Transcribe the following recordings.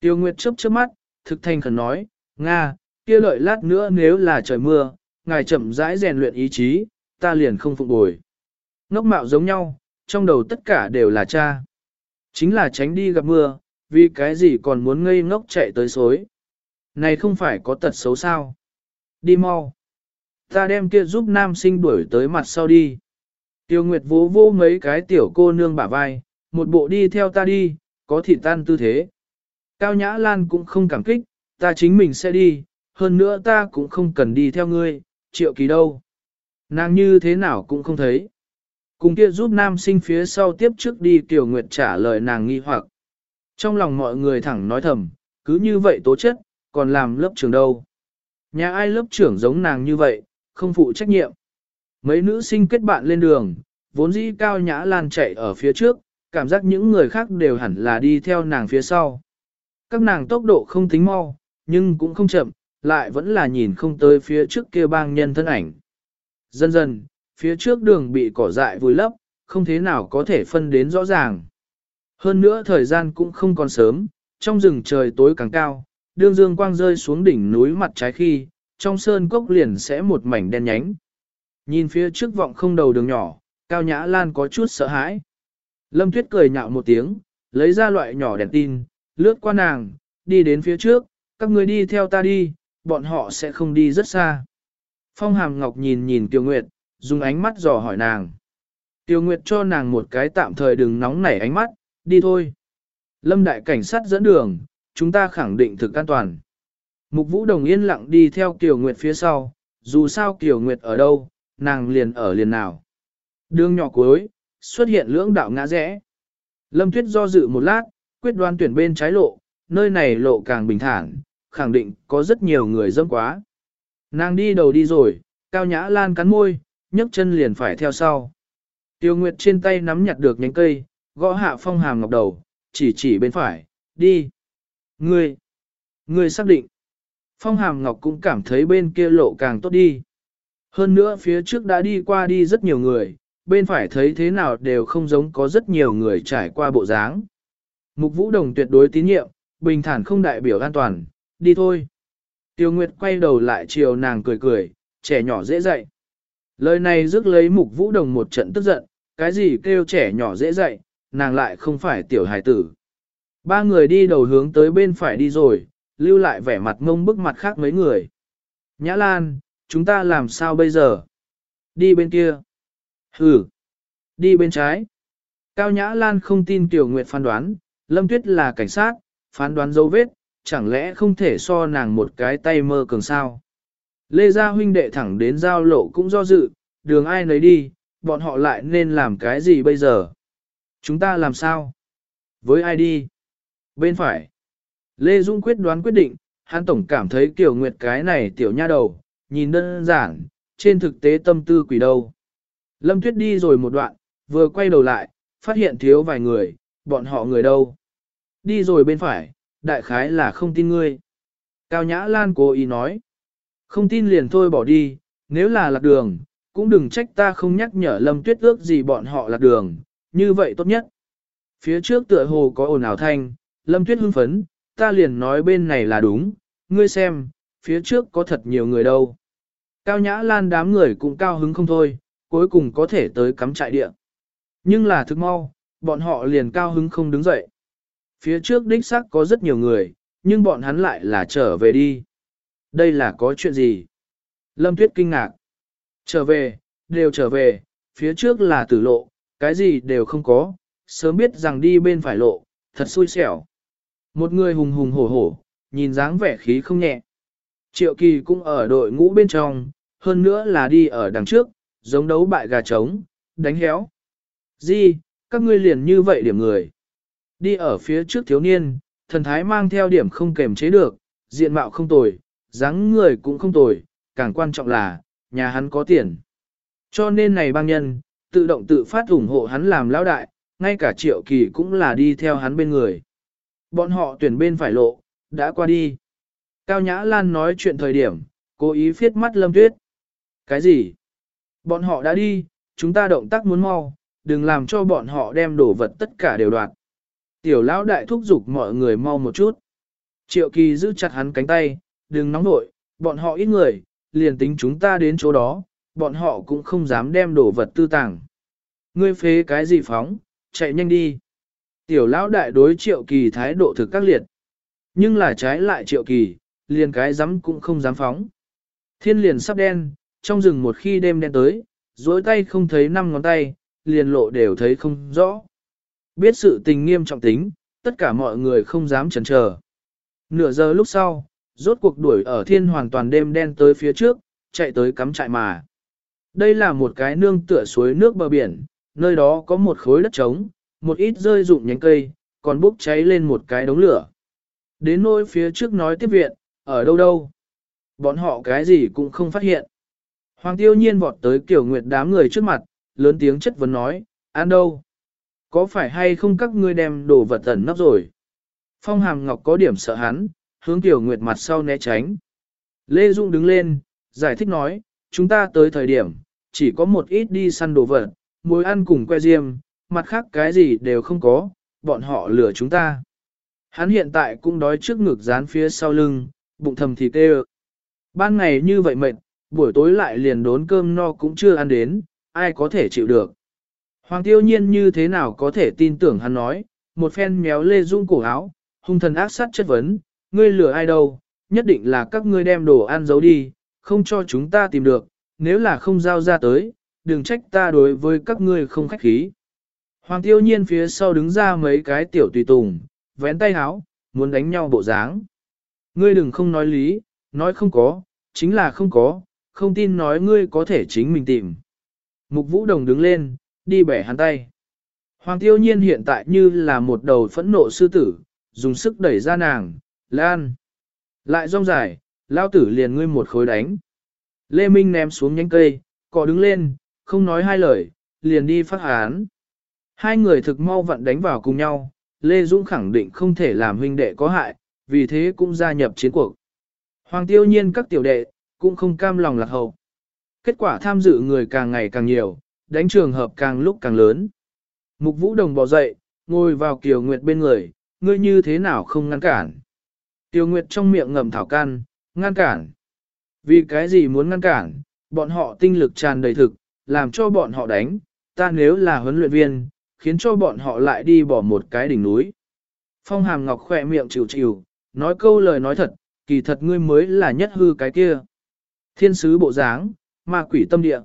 Tiêu Nguyệt chớp chớp mắt, thực thành khẩn nói, Nga, kia lợi lát nữa nếu là trời mưa, ngài chậm rãi rèn luyện ý chí, ta liền không phục bồi. Ngốc mạo giống nhau, trong đầu tất cả đều là cha. Chính là tránh đi gặp mưa, vì cái gì còn muốn ngây ngốc chạy tới xối. Này không phải có tật xấu sao. Đi mau. Ta đem kia giúp nam sinh đuổi tới mặt sau đi. Tiêu Nguyệt vỗ vô mấy cái tiểu cô nương bả vai, một bộ đi theo ta đi, có thịt tan tư thế. Cao Nhã Lan cũng không cảm kích, ta chính mình sẽ đi, hơn nữa ta cũng không cần đi theo ngươi, triệu kỳ đâu. Nàng như thế nào cũng không thấy. Cùng kia giúp nam sinh phía sau tiếp trước đi Tiểu Nguyệt trả lời nàng nghi hoặc. Trong lòng mọi người thẳng nói thầm, cứ như vậy tố chất, còn làm lớp trưởng đâu. Nhà ai lớp trưởng giống nàng như vậy, không phụ trách nhiệm. Mấy nữ sinh kết bạn lên đường, vốn dĩ cao nhã lan chạy ở phía trước, cảm giác những người khác đều hẳn là đi theo nàng phía sau. Các nàng tốc độ không tính mau, nhưng cũng không chậm, lại vẫn là nhìn không tới phía trước kia bang nhân thân ảnh. Dần dần, phía trước đường bị cỏ dại vùi lấp, không thế nào có thể phân đến rõ ràng. Hơn nữa thời gian cũng không còn sớm, trong rừng trời tối càng cao, đương dương quang rơi xuống đỉnh núi mặt trái khi, trong sơn cốc liền sẽ một mảnh đen nhánh. Nhìn phía trước vọng không đầu đường nhỏ, Cao Nhã Lan có chút sợ hãi. Lâm Tuyết cười nhạo một tiếng, lấy ra loại nhỏ đèn tin, lướt qua nàng, đi đến phía trước, các người đi theo ta đi, bọn họ sẽ không đi rất xa. Phong Hàm Ngọc nhìn nhìn Tiêu Nguyệt, dùng ánh mắt dò hỏi nàng. Tiêu Nguyệt cho nàng một cái tạm thời đừng nóng nảy ánh mắt, đi thôi. Lâm đại cảnh sát dẫn đường, chúng ta khẳng định thực an toàn. Mục Vũ Đồng yên lặng đi theo Kiều Nguyệt phía sau, dù sao Kiều Nguyệt ở đâu, nàng liền ở liền nào. Đường nhỏ cuối, xuất hiện lưỡng đạo ngã rẽ. Lâm Tuyết do dự một lát, quyết đoán tuyển bên trái lộ, nơi này lộ càng bình thản, khẳng định có rất nhiều người dâm quá. Nàng đi đầu đi rồi, Cao Nhã Lan cắn môi, nhấc chân liền phải theo sau. Tiêu Nguyệt trên tay nắm nhặt được nhánh cây, gõ hạ phong hàm ngọc đầu, chỉ chỉ bên phải, đi. Ngươi, ngươi xác định. Phong hàm ngọc cũng cảm thấy bên kia lộ càng tốt đi. Hơn nữa phía trước đã đi qua đi rất nhiều người, bên phải thấy thế nào đều không giống có rất nhiều người trải qua bộ dáng. Mục vũ đồng tuyệt đối tín nhiệm, bình thản không đại biểu an toàn, đi thôi. Tiêu Nguyệt quay đầu lại chiều nàng cười cười, trẻ nhỏ dễ dạy. Lời này rước lấy mục vũ đồng một trận tức giận, cái gì kêu trẻ nhỏ dễ dạy, nàng lại không phải tiểu hài tử. Ba người đi đầu hướng tới bên phải đi rồi, lưu lại vẻ mặt ngông bức mặt khác mấy người. Nhã Lan, chúng ta làm sao bây giờ? Đi bên kia. Hừ. Đi bên trái. Cao Nhã Lan không tin Tiểu Nguyệt phán đoán, Lâm Tuyết là cảnh sát, phán đoán dấu vết, chẳng lẽ không thể so nàng một cái tay mơ cường sao? Lê Gia huynh đệ thẳng đến giao lộ cũng do dự, đường ai nấy đi, bọn họ lại nên làm cái gì bây giờ? Chúng ta làm sao? Với ai đi? Bên phải. Lê Dung quyết đoán quyết định, hắn tổng cảm thấy kiểu Nguyệt cái này tiểu nha đầu, nhìn đơn giản, trên thực tế tâm tư quỷ đâu. Lâm Tuyết đi rồi một đoạn, vừa quay đầu lại, phát hiện thiếu vài người, bọn họ người đâu. Đi rồi bên phải, đại khái là không tin ngươi. Cao Nhã Lan cố ý nói. Không tin liền thôi bỏ đi, nếu là lạc đường, cũng đừng trách ta không nhắc nhở Lâm Tuyết ước gì bọn họ lạc đường, như vậy tốt nhất. Phía trước tựa hồ có ồn ào thanh, Lâm Tuyết hưng phấn, ta liền nói bên này là đúng, ngươi xem, phía trước có thật nhiều người đâu. Cao Nhã Lan đám người cũng cao hứng không thôi, cuối cùng có thể tới cắm trại địa. Nhưng là thức mau, bọn họ liền cao hứng không đứng dậy. Phía trước đích xác có rất nhiều người, nhưng bọn hắn lại là trở về đi. Đây là có chuyện gì? Lâm Tuyết kinh ngạc. Trở về, đều trở về, phía trước là tử lộ, cái gì đều không có, sớm biết rằng đi bên phải lộ, thật xui xẻo. Một người hùng hùng hổ hổ, nhìn dáng vẻ khí không nhẹ. Triệu kỳ cũng ở đội ngũ bên trong, hơn nữa là đi ở đằng trước, giống đấu bại gà trống, đánh héo. Di, các ngươi liền như vậy điểm người. Đi ở phía trước thiếu niên, thần thái mang theo điểm không kềm chế được, diện mạo không tồi, dáng người cũng không tồi, càng quan trọng là, nhà hắn có tiền. Cho nên này bang nhân, tự động tự phát ủng hộ hắn làm lão đại, ngay cả triệu kỳ cũng là đi theo hắn bên người. Bọn họ tuyển bên phải lộ, đã qua đi. Cao Nhã Lan nói chuyện thời điểm, cố ý phiết mắt Lâm Tuyết. Cái gì? Bọn họ đã đi, chúng ta động tác muốn mau, đừng làm cho bọn họ đem đồ vật tất cả đều đoạt. Tiểu lão đại thúc giục mọi người mau một chút. Triệu kỳ giữ chặt hắn cánh tay, đừng nóng nội, bọn họ ít người, liền tính chúng ta đến chỗ đó, bọn họ cũng không dám đem đồ vật tư tàng. Ngươi phế cái gì phóng, chạy nhanh đi. Tiểu lão đại đối triệu kỳ thái độ thực các liệt. Nhưng là trái lại triệu kỳ, liền cái dám cũng không dám phóng. Thiên liền sắp đen, trong rừng một khi đêm đen tới, dối tay không thấy năm ngón tay, liền lộ đều thấy không rõ. Biết sự tình nghiêm trọng tính, tất cả mọi người không dám chần chờ. Nửa giờ lúc sau, rốt cuộc đuổi ở thiên hoàn toàn đêm đen tới phía trước, chạy tới cắm trại mà. Đây là một cái nương tựa suối nước bờ biển, nơi đó có một khối đất trống, một ít rơi rụng nhánh cây, còn bốc cháy lên một cái đống lửa. Đến nỗi phía trước nói tiếp viện, ở đâu đâu. Bọn họ cái gì cũng không phát hiện. Hoàng tiêu nhiên vọt tới kiểu nguyệt đám người trước mặt, lớn tiếng chất vấn nói, ăn đâu? Có phải hay không các ngươi đem đồ vật ẩn nấp rồi? Phong hàm ngọc có điểm sợ hắn, hướng tiểu nguyệt mặt sau né tránh. Lê Dung đứng lên, giải thích nói, chúng ta tới thời điểm, chỉ có một ít đi săn đồ vật, muối ăn cùng que diêm, mặt khác cái gì đều không có, bọn họ lừa chúng ta. Hắn hiện tại cũng đói trước ngực dán phía sau lưng, bụng thầm thì tê Ban ngày như vậy mệt, buổi tối lại liền đốn cơm no cũng chưa ăn đến, ai có thể chịu được. Hoàng tiêu nhiên như thế nào có thể tin tưởng hắn nói, một phen méo lê dung cổ áo, hung thần ác sát chất vấn, ngươi lừa ai đâu, nhất định là các ngươi đem đồ ăn giấu đi, không cho chúng ta tìm được, nếu là không giao ra tới, đừng trách ta đối với các ngươi không khách khí. Hoàng tiêu nhiên phía sau đứng ra mấy cái tiểu tùy tùng, vén tay háo, muốn đánh nhau bộ dáng. Ngươi đừng không nói lý, nói không có, chính là không có, không tin nói ngươi có thể chính mình tìm. Mục vũ đồng đứng lên, đi bẻ hắn tay. Hoàng tiêu nhiên hiện tại như là một đầu phẫn nộ sư tử, dùng sức đẩy ra nàng, lan. Lại rong dài, lao tử liền ngươi một khối đánh. Lê Minh ném xuống nhánh cây, cọ đứng lên, không nói hai lời, liền đi phát án. Hai người thực mau vặn đánh vào cùng nhau, Lê Dũng khẳng định không thể làm huynh đệ có hại, vì thế cũng gia nhập chiến cuộc. Hoàng tiêu nhiên các tiểu đệ, cũng không cam lòng lạc hậu. Kết quả tham dự người càng ngày càng nhiều, đánh trường hợp càng lúc càng lớn. Mục Vũ Đồng bỏ dậy, ngồi vào Kiều Nguyệt bên người, ngươi như thế nào không ngăn cản. Kiều Nguyệt trong miệng ngầm thảo can, ngăn cản. Vì cái gì muốn ngăn cản, bọn họ tinh lực tràn đầy thực, làm cho bọn họ đánh, ta nếu là huấn luyện viên, khiến cho bọn họ lại đi bỏ một cái đỉnh núi. Phong hàm ngọc khỏe miệng chịu chịu, nói câu lời nói thật, kỳ thật ngươi mới là nhất hư cái kia. Thiên sứ bộ dáng, ma quỷ tâm địa.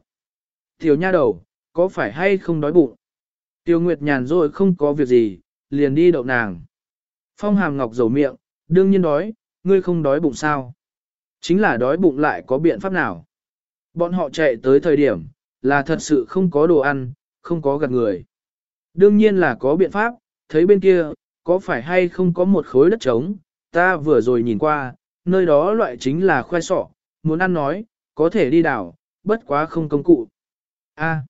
Tiểu nha đầu, có phải hay không đói bụng? Tiêu Nguyệt nhàn rồi không có việc gì, liền đi đậu nàng. Phong hàm ngọc dầu miệng, đương nhiên đói, ngươi không đói bụng sao? Chính là đói bụng lại có biện pháp nào? Bọn họ chạy tới thời điểm, là thật sự không có đồ ăn, không có gạt người. Đương nhiên là có biện pháp, thấy bên kia, có phải hay không có một khối đất trống, ta vừa rồi nhìn qua, nơi đó loại chính là khoai sọ, muốn ăn nói, có thể đi đảo, bất quá không công cụ. A,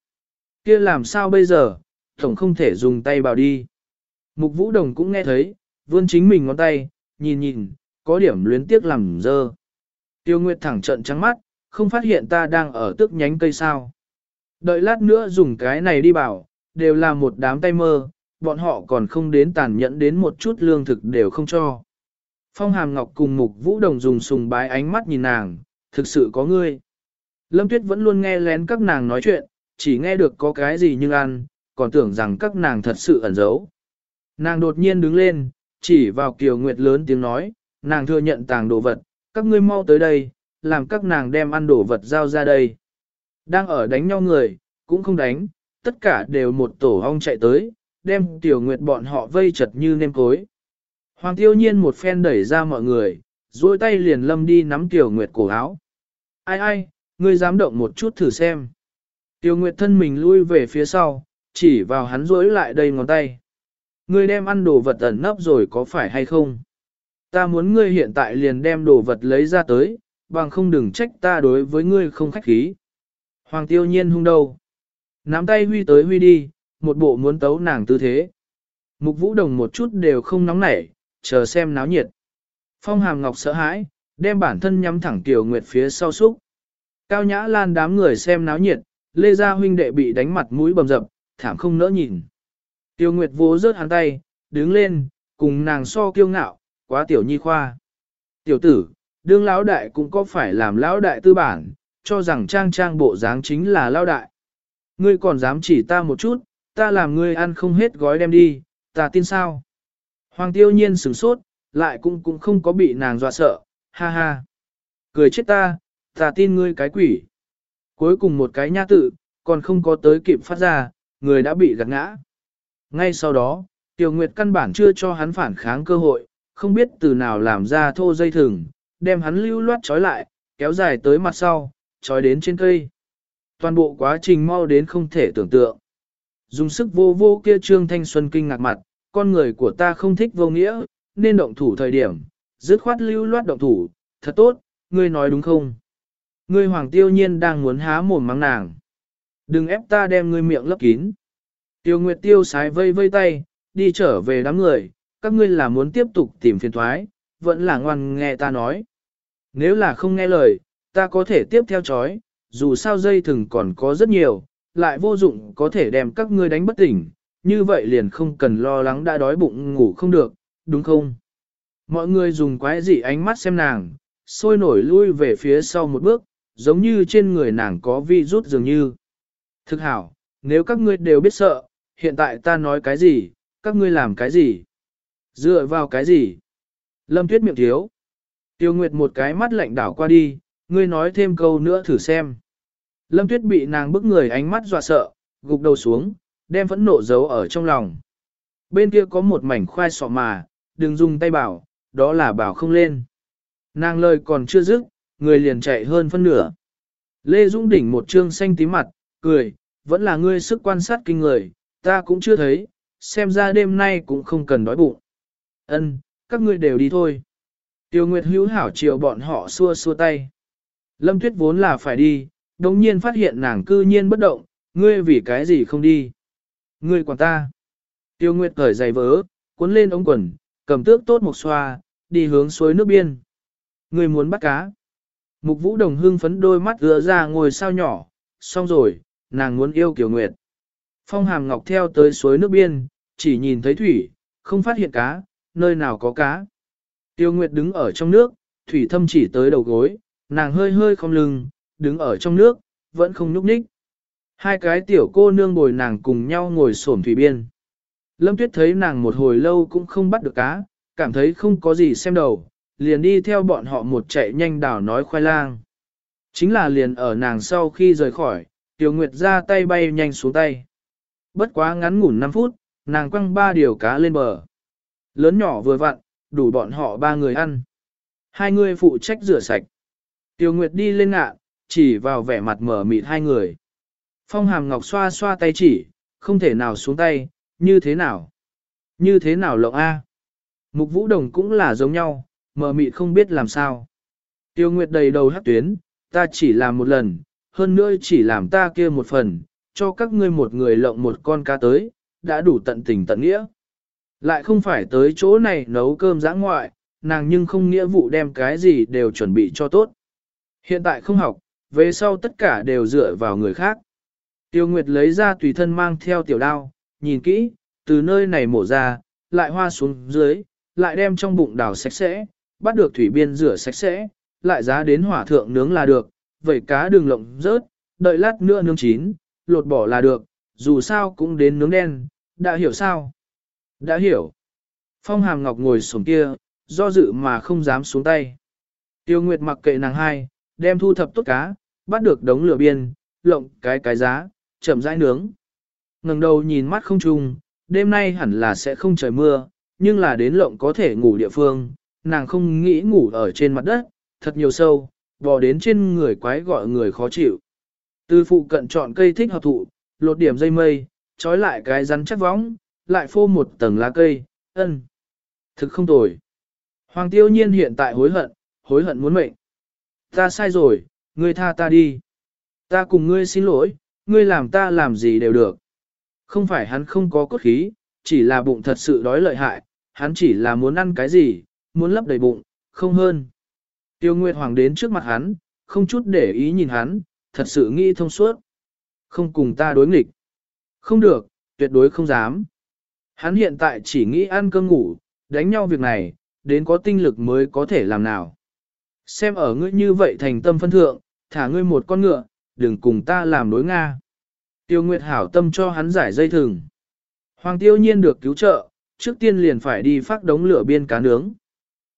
kia làm sao bây giờ, tổng không thể dùng tay bảo đi. Mục Vũ Đồng cũng nghe thấy, vươn chính mình ngón tay, nhìn nhìn, có điểm luyến tiếc làm dơ. Tiêu Nguyệt thẳng trận trắng mắt, không phát hiện ta đang ở tức nhánh cây sao. Đợi lát nữa dùng cái này đi bảo, đều là một đám tay mơ, bọn họ còn không đến tàn nhẫn đến một chút lương thực đều không cho. Phong Hàm Ngọc cùng Mục Vũ Đồng dùng sùng bái ánh mắt nhìn nàng, thực sự có ngươi. Lâm Tuyết vẫn luôn nghe lén các nàng nói chuyện, chỉ nghe được có cái gì nhưng ăn, còn tưởng rằng các nàng thật sự ẩn giấu. Nàng đột nhiên đứng lên, chỉ vào Kiều Nguyệt lớn tiếng nói, nàng thừa nhận tàng đồ vật, các ngươi mau tới đây, làm các nàng đem ăn đồ vật giao ra đây. Đang ở đánh nhau người, cũng không đánh, tất cả đều một tổ ong chạy tới, đem Tiểu Nguyệt bọn họ vây chật như nêm cối. Hoàng tiêu nhiên một phen đẩy ra mọi người, duỗi tay liền lâm đi nắm Tiểu Nguyệt cổ áo. Ai ai, ngươi dám động một chút thử xem. Tiêu Nguyệt thân mình lui về phía sau, chỉ vào hắn rối lại đây ngón tay. Ngươi đem ăn đồ vật ẩn nấp rồi có phải hay không? Ta muốn ngươi hiện tại liền đem đồ vật lấy ra tới, bằng không đừng trách ta đối với ngươi không khách khí. Hoàng tiêu nhiên hung đầu, Nắm tay huy tới huy đi, một bộ muốn tấu nàng tư thế. Mục vũ đồng một chút đều không nóng nảy, chờ xem náo nhiệt. Phong hàm ngọc sợ hãi, đem bản thân nhắm thẳng tiểu nguyệt phía sau súc. Cao nhã lan đám người xem náo nhiệt, lê gia huynh đệ bị đánh mặt mũi bầm dập, thảm không nỡ nhìn. Tiêu nguyệt vô rớt hắn tay, đứng lên, cùng nàng so kiêu ngạo, quá tiểu nhi khoa. Tiểu tử, đương lão đại cũng có phải làm lão đại tư bản, cho rằng trang trang bộ dáng chính là lão đại. Ngươi còn dám chỉ ta một chút, ta làm ngươi ăn không hết gói đem đi, ta tin sao? Hoàng tiêu nhiên sửng sốt, lại cũng cũng không có bị nàng dọa sợ, ha ha. Cười chết ta, ta tin ngươi cái quỷ. Cuối cùng một cái nha tự, còn không có tới kịp phát ra, người đã bị gạt ngã. Ngay sau đó, Tiêu Nguyệt căn bản chưa cho hắn phản kháng cơ hội, không biết từ nào làm ra thô dây thừng, đem hắn lưu loát trói lại, kéo dài tới mặt sau, trói đến trên cây. Toàn bộ quá trình mau đến không thể tưởng tượng. Dùng sức vô vô kia trương thanh xuân kinh ngạc mặt, con người của ta không thích vô nghĩa, nên động thủ thời điểm, dứt khoát lưu loát động thủ, thật tốt, ngươi nói đúng không? Ngươi hoàng tiêu nhiên đang muốn há mồm mắng nàng. Đừng ép ta đem ngươi miệng lấp kín. Tiêu Nguyệt tiêu sái vây vây tay, đi trở về đám người, các ngươi là muốn tiếp tục tìm phiền thoái, vẫn là ngoan nghe ta nói. Nếu là không nghe lời, ta có thể tiếp theo chói, dù sao dây thừng còn có rất nhiều, lại vô dụng có thể đem các ngươi đánh bất tỉnh, như vậy liền không cần lo lắng đã đói bụng ngủ không được, đúng không? Mọi người dùng quái dị ánh mắt xem nàng, sôi nổi lui về phía sau một bước, giống như trên người nàng có vi rút dường như. Thực hảo, nếu các ngươi đều biết sợ, hiện tại ta nói cái gì, các ngươi làm cái gì? Dựa vào cái gì? Lâm Tuyết miệng thiếu. Tiêu Nguyệt một cái mắt lạnh đảo qua đi, ngươi nói thêm câu nữa thử xem. Lâm Tuyết bị nàng bức người ánh mắt dọa sợ, gục đầu xuống, đem phẫn nộ giấu ở trong lòng. Bên kia có một mảnh khoai sọ mà, đừng dùng tay bảo, đó là bảo không lên. Nàng lời còn chưa dứt, người liền chạy hơn phân nửa. Lê Dung đỉnh một trương xanh tím mặt, cười, vẫn là ngươi sức quan sát kinh người, ta cũng chưa thấy, xem ra đêm nay cũng không cần đói bụng. Ân, các ngươi đều đi thôi. Tiêu Nguyệt hữu hảo chiều bọn họ xua xua tay. Lâm Tuyết vốn là phải đi, đồng nhiên phát hiện nàng cư nhiên bất động, ngươi vì cái gì không đi. Ngươi quản ta. Tiêu Nguyệt cởi giày vớ, cuốn lên ống quần, cầm tước tốt một xoa, đi hướng suối nước biên. Ngươi muốn bắt cá. Mục vũ đồng hưng phấn đôi mắt gỡ ra ngồi sao nhỏ, xong rồi, nàng muốn yêu Kiều Nguyệt. Phong hàm ngọc theo tới suối nước biên, chỉ nhìn thấy thủy, không phát hiện cá, nơi nào có cá. Tiêu Nguyệt đứng ở trong nước, thủy thâm chỉ tới đầu gối, nàng hơi hơi không lưng, đứng ở trong nước, vẫn không nhúc nhích. Hai cái tiểu cô nương bồi nàng cùng nhau ngồi xổm thủy biên. Lâm Tuyết thấy nàng một hồi lâu cũng không bắt được cá, cảm thấy không có gì xem đầu, liền đi theo bọn họ một chạy nhanh đảo nói khoai lang. Chính là liền ở nàng sau khi rời khỏi, Tiểu Nguyệt ra tay bay nhanh xuống tay. Bất quá ngắn ngủn 5 phút, nàng quăng ba điều cá lên bờ. Lớn nhỏ vừa vặn, đủ bọn họ ba người ăn. Hai người phụ trách rửa sạch. Tiểu Nguyệt đi lên ngạ, chỉ vào vẻ mặt mở mịt hai người. Phong hàm ngọc xoa xoa tay chỉ, không thể nào xuống tay, như thế nào? Như thế nào lộng A? Mục vũ đồng cũng là giống nhau, mờ mịt không biết làm sao. Tiêu Nguyệt đầy đầu hát tuyến, ta chỉ làm một lần, hơn nữa chỉ làm ta kia một phần, cho các ngươi một người lộng một con cá tới, đã đủ tận tình tận nghĩa. Lại không phải tới chỗ này nấu cơm giã ngoại, nàng nhưng không nghĩa vụ đem cái gì đều chuẩn bị cho tốt. Hiện tại không học, về sau tất cả đều dựa vào người khác. Tiêu Nguyệt lấy ra tùy thân mang theo tiểu đao, nhìn kỹ, từ nơi này mổ ra, lại hoa xuống dưới, lại đem trong bụng đào sạch sẽ, bắt được thủy biên rửa sạch sẽ, lại giá đến hỏa thượng nướng là được, vậy cá đường lộng rớt, đợi lát nữa nướng chín, lột bỏ là được, dù sao cũng đến nướng đen, đã hiểu sao? Đã hiểu. Phong hàm ngọc ngồi xuống kia, do dự mà không dám xuống tay. Tiêu Nguyệt mặc kệ nàng hai, đem thu thập tốt cá, bắt được đống lửa biên, lộng cái cái giá, chậm rãi nướng. ngẩng đầu nhìn mắt không trùng, đêm nay hẳn là sẽ không trời mưa, nhưng là đến lộng có thể ngủ địa phương, nàng không nghĩ ngủ ở trên mặt đất, thật nhiều sâu, bò đến trên người quái gọi người khó chịu. Từ phụ cận chọn cây thích hợp thụ, lột điểm dây mây, trói lại cái rắn chắc võng, lại phô một tầng lá cây, ân. Thực không tồi. Hoàng tiêu nhiên hiện tại hối hận, hối hận muốn mệnh. Ta sai rồi, ngươi tha ta đi. Ta cùng ngươi xin lỗi, ngươi làm ta làm gì đều được. Không phải hắn không có cốt khí, chỉ là bụng thật sự đói lợi hại, hắn chỉ là muốn ăn cái gì, muốn lấp đầy bụng, không hơn. Tiêu Nguyệt Hoàng đến trước mặt hắn, không chút để ý nhìn hắn, thật sự nghĩ thông suốt. Không cùng ta đối nghịch. Không được, tuyệt đối không dám. Hắn hiện tại chỉ nghĩ ăn cơm ngủ, đánh nhau việc này, đến có tinh lực mới có thể làm nào. Xem ở ngươi như vậy thành tâm phân thượng, thả ngươi một con ngựa, đừng cùng ta làm đối Nga. Tiêu Nguyệt hảo tâm cho hắn giải dây thừng. Hoàng tiêu nhiên được cứu trợ, trước tiên liền phải đi phát đống lửa biên cá nướng.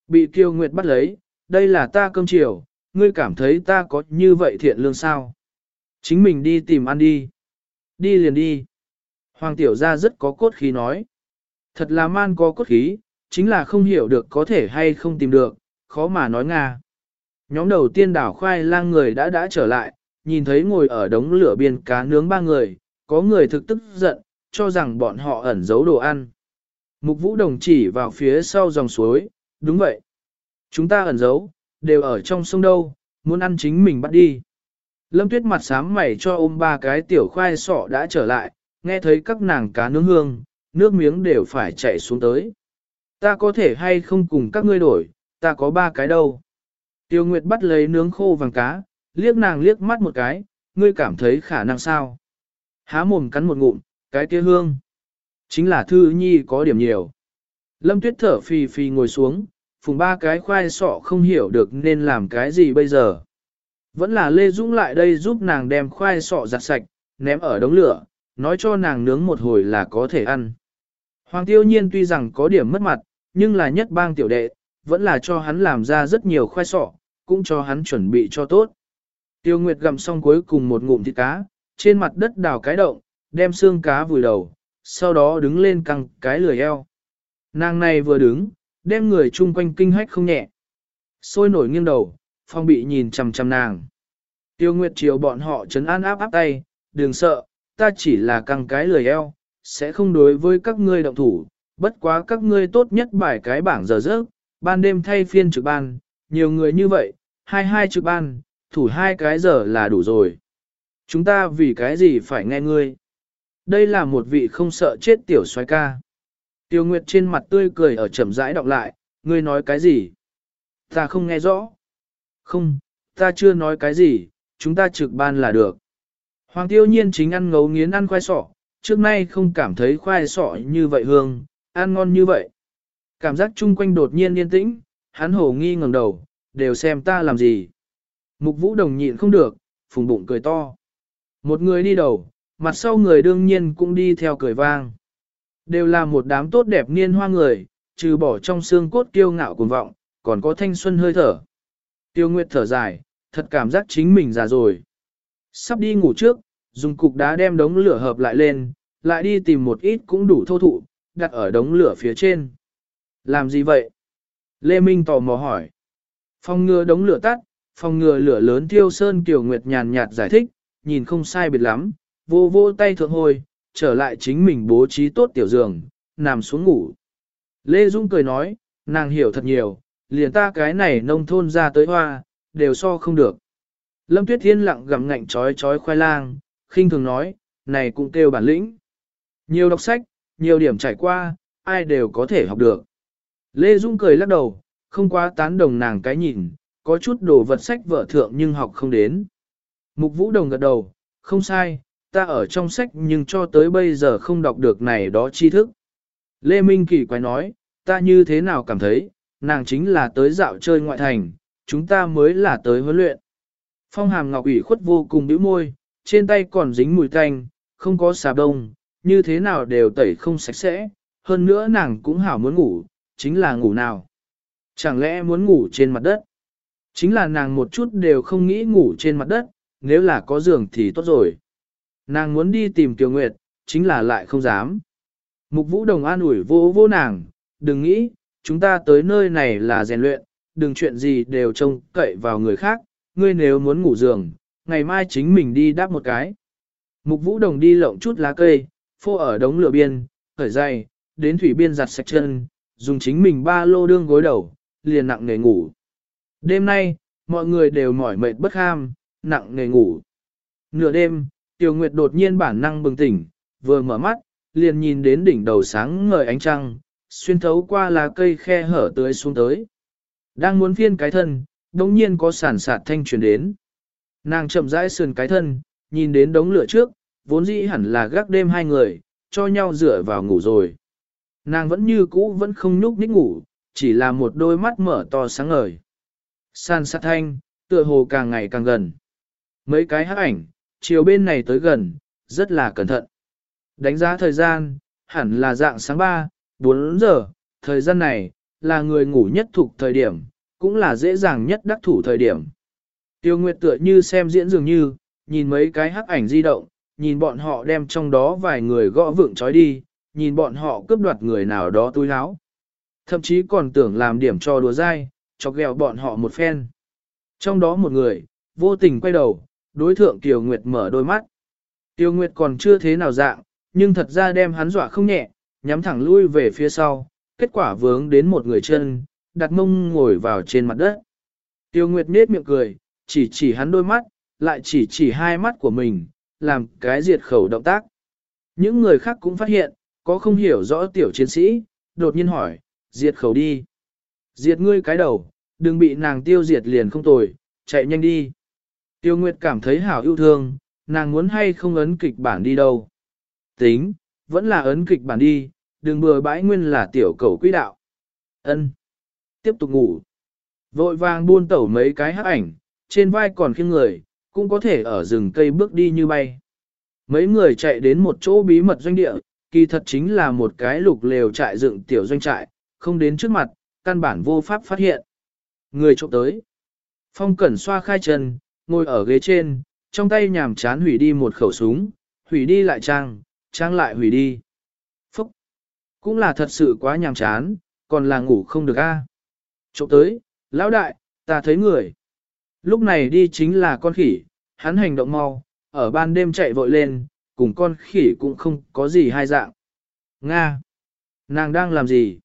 Bị Tiêu Nguyệt bắt lấy, đây là ta cơm chiều, ngươi cảm thấy ta có như vậy thiện lương sao? Chính mình đi tìm ăn đi. Đi liền đi. Hoàng tiểu gia rất có cốt khí nói. Thật là man có cốt khí, chính là không hiểu được có thể hay không tìm được, khó mà nói Nga. Nhóm đầu tiên đảo khoai lang người đã đã trở lại, nhìn thấy ngồi ở đống lửa biên cá nướng ba người, có người thực tức giận, cho rằng bọn họ ẩn giấu đồ ăn. Mục vũ đồng chỉ vào phía sau dòng suối, đúng vậy. Chúng ta ẩn giấu, đều ở trong sông đâu, muốn ăn chính mình bắt đi. Lâm tuyết mặt sám mày cho ôm ba cái tiểu khoai sọ đã trở lại, nghe thấy các nàng cá nướng hương, nước miếng đều phải chạy xuống tới. Ta có thể hay không cùng các ngươi đổi, ta có ba cái đâu. Tiêu Nguyệt bắt lấy nướng khô vàng cá, liếc nàng liếc mắt một cái, ngươi cảm thấy khả năng sao? Há mồm cắn một ngụm, cái kia hương. Chính là thư nhi có điểm nhiều. Lâm tuyết thở phì phì ngồi xuống, phùng ba cái khoai sọ không hiểu được nên làm cái gì bây giờ. Vẫn là Lê Dũng lại đây giúp nàng đem khoai sọ giặt sạch, ném ở đống lửa, nói cho nàng nướng một hồi là có thể ăn. Hoàng tiêu nhiên tuy rằng có điểm mất mặt, nhưng là nhất bang tiểu đệ, vẫn là cho hắn làm ra rất nhiều khoai sọ, cũng cho hắn chuẩn bị cho tốt. Tiêu Nguyệt gặm xong cuối cùng một ngụm thịt cá, trên mặt đất đào cái động, đem xương cá vùi đầu, sau đó đứng lên căng cái lười eo. Nàng này vừa đứng, đem người chung quanh kinh hách không nhẹ. Sôi nổi nghiêng đầu, phong bị nhìn chằm chằm nàng. Tiêu Nguyệt chiều bọn họ chấn an áp áp tay, đừng sợ, ta chỉ là căng cái lười eo, sẽ không đối với các ngươi động thủ, bất quá các ngươi tốt nhất bài cái bảng giờ giấc, ban đêm thay phiên trực ban, nhiều người như vậy, hai hai trực ban, thủ hai cái giờ là đủ rồi. Chúng ta vì cái gì phải nghe ngươi? Đây là một vị không sợ chết tiểu xoay ca. Tiêu Nguyệt trên mặt tươi cười ở chậm rãi đọc lại, ngươi nói cái gì? Ta không nghe rõ. Không, ta chưa nói cái gì, chúng ta trực ban là được. Hoàng tiêu nhiên chính ăn ngấu nghiến ăn khoai sọ, trước nay không cảm thấy khoai sọ như vậy hương, ăn ngon như vậy. Cảm giác chung quanh đột nhiên yên tĩnh, hắn hổ nghi ngẩng đầu, đều xem ta làm gì. Mục vũ đồng nhịn không được, phùng bụng cười to. Một người đi đầu, mặt sau người đương nhiên cũng đi theo cười vang. Đều là một đám tốt đẹp niên hoa người, trừ bỏ trong xương cốt kiêu ngạo cuồng vọng, còn có thanh xuân hơi thở. Tiêu Nguyệt thở dài, thật cảm giác chính mình già rồi. Sắp đi ngủ trước, dùng cục đá đem đống lửa hợp lại lên, lại đi tìm một ít cũng đủ thô thụ, đặt ở đống lửa phía trên. Làm gì vậy? Lê Minh tò mò hỏi. Phòng ngừa đống lửa tắt, phòng ngừa lửa lớn tiêu sơn kiều nguyệt nhàn nhạt giải thích, nhìn không sai biệt lắm, vô vô tay thượng hồi, trở lại chính mình bố trí tốt tiểu giường, nằm xuống ngủ. Lê Dung cười nói, nàng hiểu thật nhiều, liền ta cái này nông thôn ra tới hoa, đều so không được. Lâm Tuyết Thiên lặng gặm ngạnh chói chói khoai lang, khinh thường nói, này cũng kêu bản lĩnh. Nhiều đọc sách, nhiều điểm trải qua, ai đều có thể học được. Lê Dung cười lắc đầu, không quá tán đồng nàng cái nhìn, có chút đồ vật sách vợ thượng nhưng học không đến. Mục Vũ Đồng gật đầu, không sai, ta ở trong sách nhưng cho tới bây giờ không đọc được này đó tri thức. Lê Minh Kỳ quay nói, ta như thế nào cảm thấy, nàng chính là tới dạo chơi ngoại thành, chúng ta mới là tới huấn luyện. Phong hàm ngọc ủy khuất vô cùng bĩu môi, trên tay còn dính mùi tanh, không có xà đông, như thế nào đều tẩy không sạch sẽ, hơn nữa nàng cũng hảo muốn ngủ, chính là ngủ nào. Chẳng lẽ muốn ngủ trên mặt đất? Chính là nàng một chút đều không nghĩ ngủ trên mặt đất, nếu là có giường thì tốt rồi. Nàng muốn đi tìm Kiều Nguyệt, chính là lại không dám. Mục Vũ Đồng an ủi vô vô nàng, đừng nghĩ, chúng ta tới nơi này là rèn luyện, đừng chuyện gì đều trông cậy vào người khác, ngươi nếu muốn ngủ giường, ngày mai chính mình đi đáp một cái. Mục Vũ Đồng đi lộng chút lá cây, phô ở đống lửa biên, khởi dày, đến thủy biên giặt sạch chân, dùng chính mình ba lô đương gối đầu, liền nặng nề ngủ. Đêm nay, mọi người đều mỏi mệt bất ham, nặng nề ngủ. Nửa đêm, Tiểu Nguyệt đột nhiên bản năng bừng tỉnh, vừa mở mắt, liền nhìn đến đỉnh đầu sáng ngời ánh trăng, xuyên thấu qua lá cây khe hở tưới xuống tới. Đang muốn phiên cái thân, đống nhiên có sản sạt thanh truyền đến. Nàng chậm rãi sườn cái thân, nhìn đến đống lửa trước, vốn dĩ hẳn là gác đêm hai người, cho nhau dựa vào ngủ rồi. Nàng vẫn như cũ vẫn không nhúc nhích ngủ, chỉ là một đôi mắt mở to sáng ngời. San sát thanh, tựa hồ càng ngày càng gần. Mấy cái hắc ảnh, chiều bên này tới gần, rất là cẩn thận. Đánh giá thời gian, hẳn là dạng sáng 3, 4 giờ, thời gian này, là người ngủ nhất thuộc thời điểm, cũng là dễ dàng nhất đắc thủ thời điểm. Tiêu Nguyệt tựa như xem diễn dường như, nhìn mấy cái hắc ảnh di động, nhìn bọn họ đem trong đó vài người gõ vượng trói đi, nhìn bọn họ cướp đoạt người nào đó túi áo. Thậm chí còn tưởng làm điểm cho đùa dai, cho ghẹo bọn họ một phen. Trong đó một người, vô tình quay đầu, đối thượng Tiêu Nguyệt mở đôi mắt. Tiêu Nguyệt còn chưa thế nào dạng, nhưng thật ra đem hắn dọa không nhẹ, nhắm thẳng lui về phía sau, kết quả vướng đến một người chân, đặt mông ngồi vào trên mặt đất. Tiêu Nguyệt nết miệng cười, chỉ chỉ hắn đôi mắt, lại chỉ chỉ hai mắt của mình, làm cái diệt khẩu động tác. Những người khác cũng phát hiện, có không hiểu rõ tiểu chiến sĩ, đột nhiên hỏi, diệt khẩu đi. Diệt ngươi cái đầu, đừng bị nàng tiêu diệt liền không tồi, chạy nhanh đi. Tiêu Nguyệt cảm thấy hảo yêu thương, nàng muốn hay không ấn kịch bản đi đâu. Tính, vẫn là ấn kịch bản đi, đừng bừa bãi nguyên là tiểu cầu quỹ đạo. Ân, Tiếp tục ngủ. Vội vàng buôn tẩu mấy cái hắc ảnh, trên vai còn khiêng người, cũng có thể ở rừng cây bước đi như bay. Mấy người chạy đến một chỗ bí mật doanh địa, kỳ thật chính là một cái lục lều trại dựng tiểu doanh trại, không đến trước mặt, căn bản vô pháp phát hiện. Người trộm tới. Phong cẩn xoa khai chân, ngồi ở ghế trên, trong tay nhàm chán hủy đi một khẩu súng, hủy đi lại trang, trang lại hủy đi. Phúc! Cũng là thật sự quá nhàm chán, còn là ngủ không được a. Trộm tới, lão đại, ta thấy người. Lúc này đi chính là con khỉ, hắn hành động mau, ở ban đêm chạy vội lên, cùng con khỉ cũng không có gì hai dạng. Nga! Nàng đang làm gì?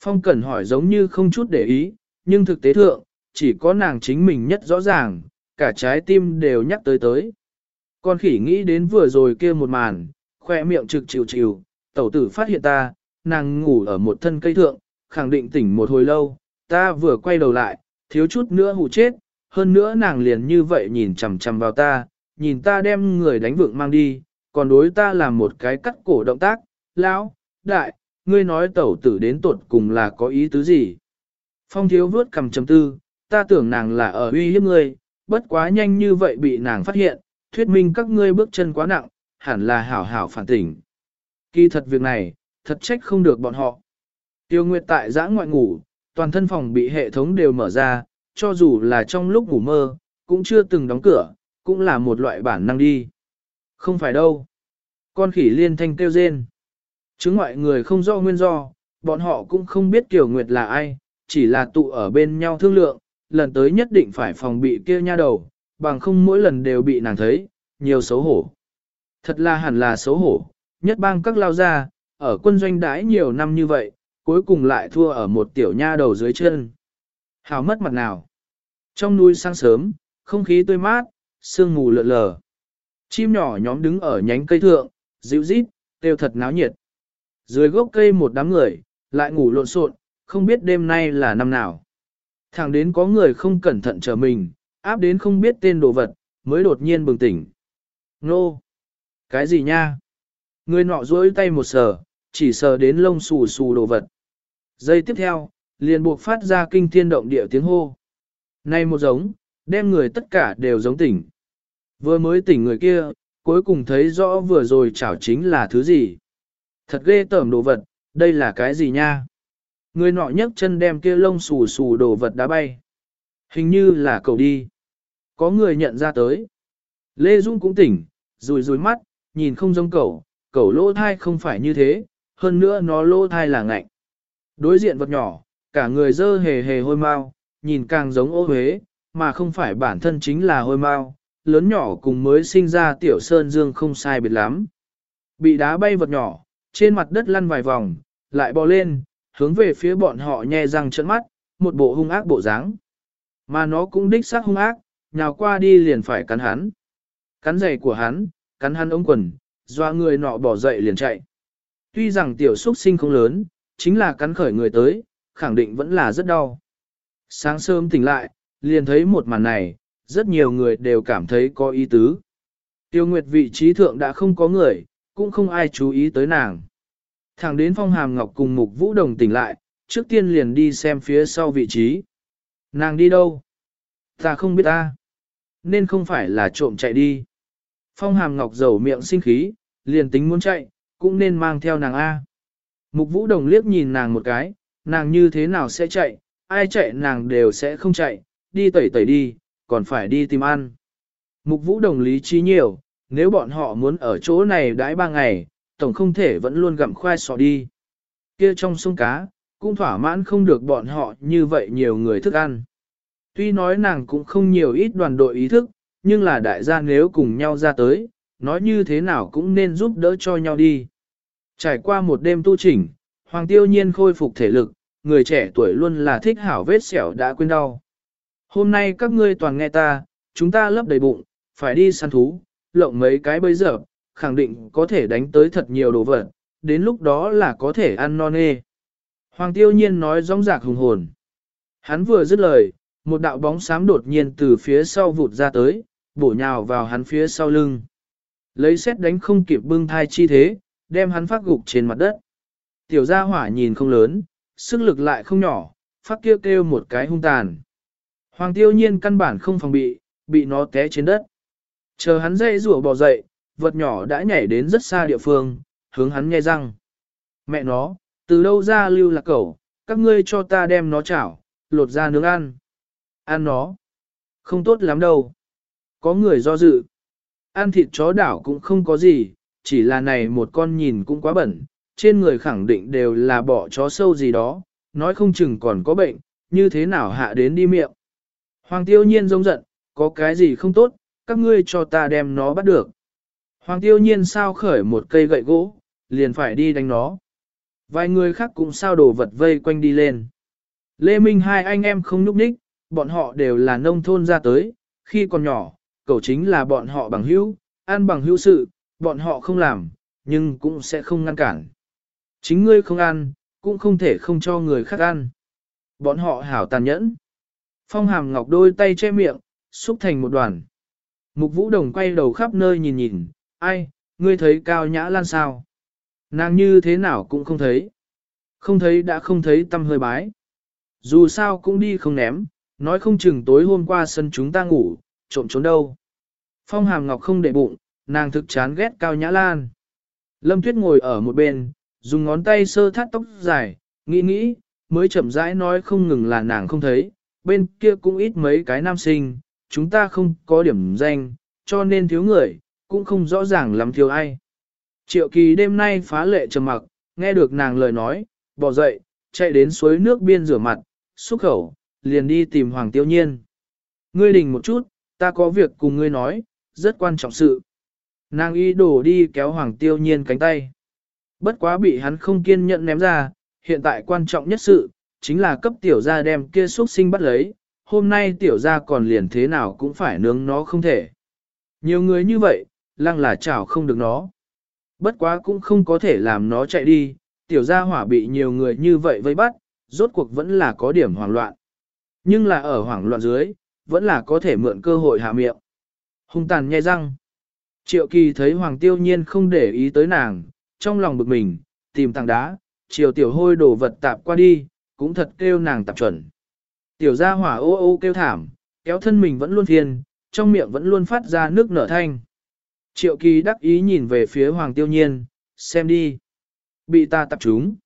Phong Cẩn hỏi giống như không chút để ý, nhưng thực tế thượng, chỉ có nàng chính mình nhất rõ ràng, cả trái tim đều nhắc tới tới. Con khỉ nghĩ đến vừa rồi kia một màn, khoe miệng trực chịu chịu, tẩu tử phát hiện ta, nàng ngủ ở một thân cây thượng, khẳng định tỉnh một hồi lâu, ta vừa quay đầu lại, thiếu chút nữa hù chết, hơn nữa nàng liền như vậy nhìn chằm chằm vào ta, nhìn ta đem người đánh vượng mang đi, còn đối ta làm một cái cắt cổ động tác, lão, đại, ngươi nói tẩu tử đến tuột cùng là có ý tứ gì. Phong thiếu vớt cầm chấm tư, ta tưởng nàng là ở uy hiếp ngươi, bất quá nhanh như vậy bị nàng phát hiện, thuyết minh các ngươi bước chân quá nặng, hẳn là hảo hảo phản tỉnh. Kỳ thật việc này, thật trách không được bọn họ. Tiêu Nguyệt tại giã ngoại ngủ, toàn thân phòng bị hệ thống đều mở ra, cho dù là trong lúc ngủ mơ, cũng chưa từng đóng cửa, cũng là một loại bản năng đi. Không phải đâu. Con khỉ liên thanh kêu rên. Chứng ngoại người không do nguyên do, bọn họ cũng không biết Kiều Nguyệt là ai, chỉ là tụ ở bên nhau thương lượng, lần tới nhất định phải phòng bị kia nha đầu, bằng không mỗi lần đều bị nàng thấy, nhiều xấu hổ. Thật là hẳn là xấu hổ, nhất bang các lao ra, ở quân doanh đãi nhiều năm như vậy, cuối cùng lại thua ở một tiểu nha đầu dưới chân. Hào mất mặt nào. Trong núi sáng sớm, không khí tươi mát, sương mù lượn lờ. Chim nhỏ nhóm đứng ở nhánh cây thượng, dịu rít, kêu thật náo nhiệt. Dưới gốc cây một đám người, lại ngủ lộn xộn, không biết đêm nay là năm nào. Thẳng đến có người không cẩn thận trở mình, áp đến không biết tên đồ vật, mới đột nhiên bừng tỉnh. Nô! Cái gì nha? Người nọ duỗi tay một sờ, chỉ sờ đến lông xù xù đồ vật. Giây tiếp theo, liền buộc phát ra kinh thiên động địa tiếng hô. Này một giống, đem người tất cả đều giống tỉnh. Vừa mới tỉnh người kia, cuối cùng thấy rõ vừa rồi chảo chính là thứ gì. Thật ghê tởm đồ vật, đây là cái gì nha? Người nọ nhấc chân đem kia lông xù xù đồ vật đá bay. Hình như là cầu đi. Có người nhận ra tới. Lê Dung cũng tỉnh, rùi rùi mắt, nhìn không giống cầu cầu lỗ thai không phải như thế, hơn nữa nó lỗ thai là ngạnh. Đối diện vật nhỏ, cả người dơ hề hề hôi mau, nhìn càng giống ô huế, mà không phải bản thân chính là hôi mau, lớn nhỏ cùng mới sinh ra tiểu sơn dương không sai biệt lắm. Bị đá bay vật nhỏ, trên mặt đất lăn vài vòng, lại bò lên, hướng về phía bọn họ nhe răng trợn mắt, một bộ hung ác bộ dáng. Mà nó cũng đích xác hung ác, nhào qua đi liền phải cắn hắn. Cắn giày của hắn, cắn hắn ống quần, doa người nọ bỏ dậy liền chạy. Tuy rằng tiểu xúc sinh không lớn, chính là cắn khởi người tới, khẳng định vẫn là rất đau. Sáng sớm tỉnh lại, liền thấy một màn này, rất nhiều người đều cảm thấy có ý tứ. Tiêu Nguyệt vị trí thượng đã không có người, cũng không ai chú ý tới nàng. Thẳng đến phong hàm ngọc cùng mục vũ đồng tỉnh lại, trước tiên liền đi xem phía sau vị trí. Nàng đi đâu? Ta không biết ta. Nên không phải là trộm chạy đi. Phong hàm ngọc dầu miệng sinh khí, liền tính muốn chạy, cũng nên mang theo nàng A. Mục vũ đồng liếc nhìn nàng một cái, nàng như thế nào sẽ chạy, ai chạy nàng đều sẽ không chạy, đi tẩy tẩy đi, còn phải đi tìm ăn. Mục vũ đồng lý trí nhiều, nếu bọn họ muốn ở chỗ này đãi ba ngày, tổng không thể vẫn luôn gặm khoai sọ đi. Kia trong sông cá, cũng thỏa mãn không được bọn họ như vậy nhiều người thức ăn. Tuy nói nàng cũng không nhiều ít đoàn đội ý thức, nhưng là đại gia nếu cùng nhau ra tới, nói như thế nào cũng nên giúp đỡ cho nhau đi. Trải qua một đêm tu chỉnh, Hoàng Tiêu Nhiên khôi phục thể lực, người trẻ tuổi luôn là thích hảo vết sẹo đã quên đau. Hôm nay các ngươi toàn nghe ta, chúng ta lấp đầy bụng, phải đi săn thú, lộng mấy cái bây giờ, khẳng định có thể đánh tới thật nhiều đồ vật, đến lúc đó là có thể ăn non nê. Hoàng tiêu nhiên nói rong rạc hùng hồn. Hắn vừa dứt lời, một đạo bóng xám đột nhiên từ phía sau vụt ra tới, bổ nhào vào hắn phía sau lưng. Lấy xét đánh không kịp bưng thai chi thế, đem hắn phát gục trên mặt đất. Tiểu gia hỏa nhìn không lớn, sức lực lại không nhỏ, phát kêu kêu một cái hung tàn. Hoàng tiêu nhiên căn bản không phòng bị, bị nó té trên đất. Chờ hắn dây rủa bò dậy, vật nhỏ đã nhảy đến rất xa địa phương, hướng hắn nghe răng. Mẹ nó, từ đâu ra lưu lạc cẩu, các ngươi cho ta đem nó chảo, lột ra nướng ăn. Ăn nó. Không tốt lắm đâu. Có người do dự. Ăn thịt chó đảo cũng không có gì, chỉ là này một con nhìn cũng quá bẩn, trên người khẳng định đều là bỏ chó sâu gì đó, nói không chừng còn có bệnh, như thế nào hạ đến đi miệng. Hoàng tiêu nhiên rông giận, có cái gì không tốt, các ngươi cho ta đem nó bắt được. Hoàng tiêu nhiên sao khởi một cây gậy gỗ, liền phải đi đánh nó. Vài người khác cũng sao đổ vật vây quanh đi lên. Lê Minh hai anh em không nhúc nhích, bọn họ đều là nông thôn ra tới, khi còn nhỏ, cậu chính là bọn họ bằng hữu, ăn bằng hữu sự, bọn họ không làm, nhưng cũng sẽ không ngăn cản. Chính ngươi không ăn, cũng không thể không cho người khác ăn. Bọn họ hảo tàn nhẫn. Phong hàm ngọc đôi tay che miệng, xúc thành một đoàn. Mục vũ đồng quay đầu khắp nơi nhìn nhìn, ai, ngươi thấy cao nhã lan sao? Nàng như thế nào cũng không thấy. Không thấy đã không thấy tâm hơi bái. Dù sao cũng đi không ném, nói không chừng tối hôm qua sân chúng ta ngủ, trộm trốn đâu. Phong hàm ngọc không để bụng, nàng thực chán ghét cao nhã lan. Lâm tuyết ngồi ở một bên, dùng ngón tay sơ thắt tóc dài, nghĩ nghĩ, mới chậm rãi nói không ngừng là nàng không thấy, bên kia cũng ít mấy cái nam sinh, chúng ta không có điểm danh, cho nên thiếu người, cũng không rõ ràng lắm thiếu ai. Triệu kỳ đêm nay phá lệ trầm mặc, nghe được nàng lời nói, bỏ dậy, chạy đến suối nước biên rửa mặt, xúc khẩu, liền đi tìm Hoàng Tiêu Nhiên. Ngươi đình một chút, ta có việc cùng ngươi nói, rất quan trọng sự. Nàng y đổ đi kéo Hoàng Tiêu Nhiên cánh tay. Bất quá bị hắn không kiên nhẫn ném ra, hiện tại quan trọng nhất sự, chính là cấp tiểu gia đem kia xuất sinh bắt lấy, hôm nay tiểu gia còn liền thế nào cũng phải nướng nó không thể. Nhiều người như vậy, lăng là chảo không được nó. Bất quá cũng không có thể làm nó chạy đi, tiểu gia hỏa bị nhiều người như vậy vây bắt, rốt cuộc vẫn là có điểm hoảng loạn. Nhưng là ở hoảng loạn dưới, vẫn là có thể mượn cơ hội hạ miệng. Hung tàn nhai răng. Triệu kỳ thấy Hoàng tiêu nhiên không để ý tới nàng, trong lòng bực mình, tìm tảng đá, chiều tiểu hôi đổ vật tạp qua đi, cũng thật kêu nàng tạp chuẩn. Tiểu gia hỏa ô ô kêu thảm, kéo thân mình vẫn luôn phiền, trong miệng vẫn luôn phát ra nước nở thanh. Triệu kỳ đắc ý nhìn về phía Hoàng tiêu nhiên, xem đi. Bị ta tập trúng.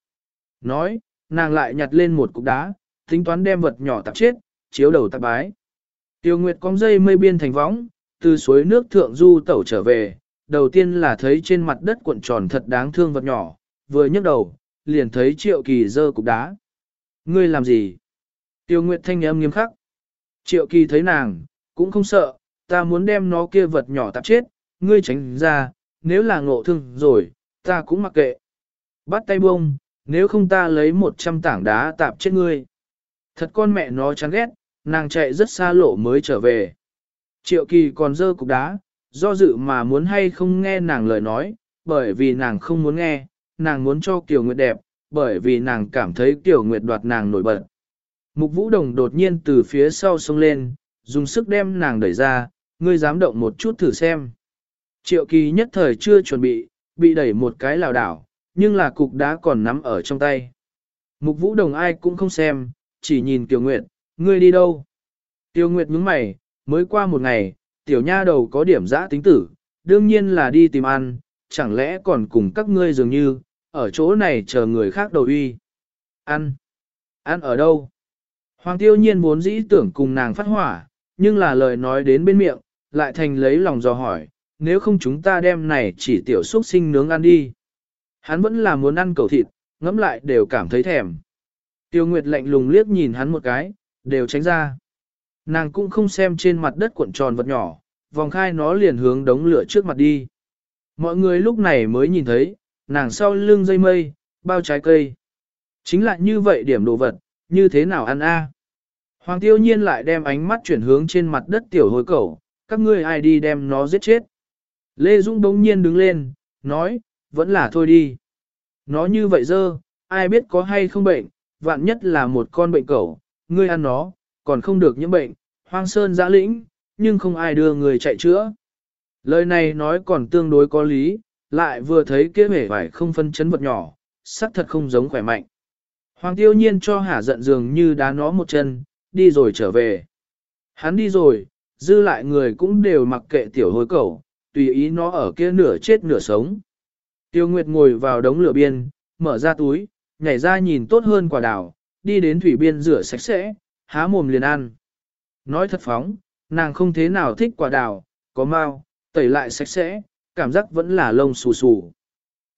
Nói, nàng lại nhặt lên một cục đá, tính toán đem vật nhỏ tập chết, chiếu đầu tập bái. Tiêu Nguyệt cong dây mây biên thành võng, từ suối nước thượng du tẩu trở về, đầu tiên là thấy trên mặt đất cuộn tròn thật đáng thương vật nhỏ, vừa nhấc đầu, liền thấy triệu kỳ dơ cục đá. Ngươi làm gì? Tiêu Nguyệt thanh âm nghiêm khắc. Triệu kỳ thấy nàng, cũng không sợ, ta muốn đem nó kia vật nhỏ tạp chết, ngươi tránh ra, nếu là ngộ thương rồi, ta cũng mặc kệ. Bắt tay bông, nếu không ta lấy một trăm tảng đá tạp chết ngươi. Thật con mẹ nó chán ghét, nàng chạy rất xa lộ mới trở về. Triệu kỳ còn dơ cục đá, do dự mà muốn hay không nghe nàng lời nói, bởi vì nàng không muốn nghe, nàng muốn cho Kiều Nguyệt đẹp, bởi vì nàng cảm thấy Kiều Nguyệt đoạt nàng nổi bật. Mục Vũ Đồng đột nhiên từ phía sau xông lên, dùng sức đem nàng đẩy ra, ngươi dám động một chút thử xem. Triệu kỳ nhất thời chưa chuẩn bị, bị đẩy một cái lảo đảo, nhưng là cục đá còn nắm ở trong tay. Mục Vũ Đồng ai cũng không xem, chỉ nhìn Tiểu Nguyệt, ngươi đi đâu? Tiêu Nguyệt nhướng mày, mới qua một ngày, tiểu nha đầu có điểm giã tính tử, đương nhiên là đi tìm ăn, chẳng lẽ còn cùng các ngươi dường như, ở chỗ này chờ người khác đầu uy. Ăn? Ăn ở đâu? Hoàng tiêu nhiên vốn dĩ tưởng cùng nàng phát hỏa, nhưng là lời nói đến bên miệng, lại thành lấy lòng dò hỏi, nếu không chúng ta đem này chỉ tiểu xuất sinh nướng ăn đi. Hắn vẫn là muốn ăn cầu thịt, ngẫm lại đều cảm thấy thèm. Tiêu Nguyệt lạnh lùng liếc nhìn hắn một cái, đều tránh ra. Nàng cũng không xem trên mặt đất cuộn tròn vật nhỏ, vòng khai nó liền hướng đống lửa trước mặt đi. Mọi người lúc này mới nhìn thấy, nàng sau lưng dây mây, bao trái cây. Chính là như vậy điểm đồ vật, như thế nào ăn a? Hoàng tiêu nhiên lại đem ánh mắt chuyển hướng trên mặt đất tiểu hối cẩu, các ngươi ai đi đem nó giết chết. Lê Dung đống nhiên đứng lên, nói, vẫn là thôi đi. Nó như vậy dơ, ai biết có hay không bệnh, vạn nhất là một con bệnh cẩu, ngươi ăn nó, còn không được những bệnh, hoang sơn giã lĩnh, nhưng không ai đưa người chạy chữa. Lời này nói còn tương đối có lý, lại vừa thấy kia vẻ vải không phân chấn vật nhỏ, sắc thật không giống khỏe mạnh. Hoàng tiêu nhiên cho hả giận dường như đá nó một chân, đi rồi trở về. Hắn đi rồi, dư lại người cũng đều mặc kệ tiểu hối cẩu, tùy ý nó ở kia nửa chết nửa sống. Tiêu Nguyệt ngồi vào đống lửa biên, mở ra túi, nhảy ra nhìn tốt hơn quả đào, đi đến thủy biên rửa sạch sẽ, há mồm liền ăn. Nói thật phóng, nàng không thế nào thích quả đào, có mau, tẩy lại sạch sẽ, cảm giác vẫn là lông xù xù.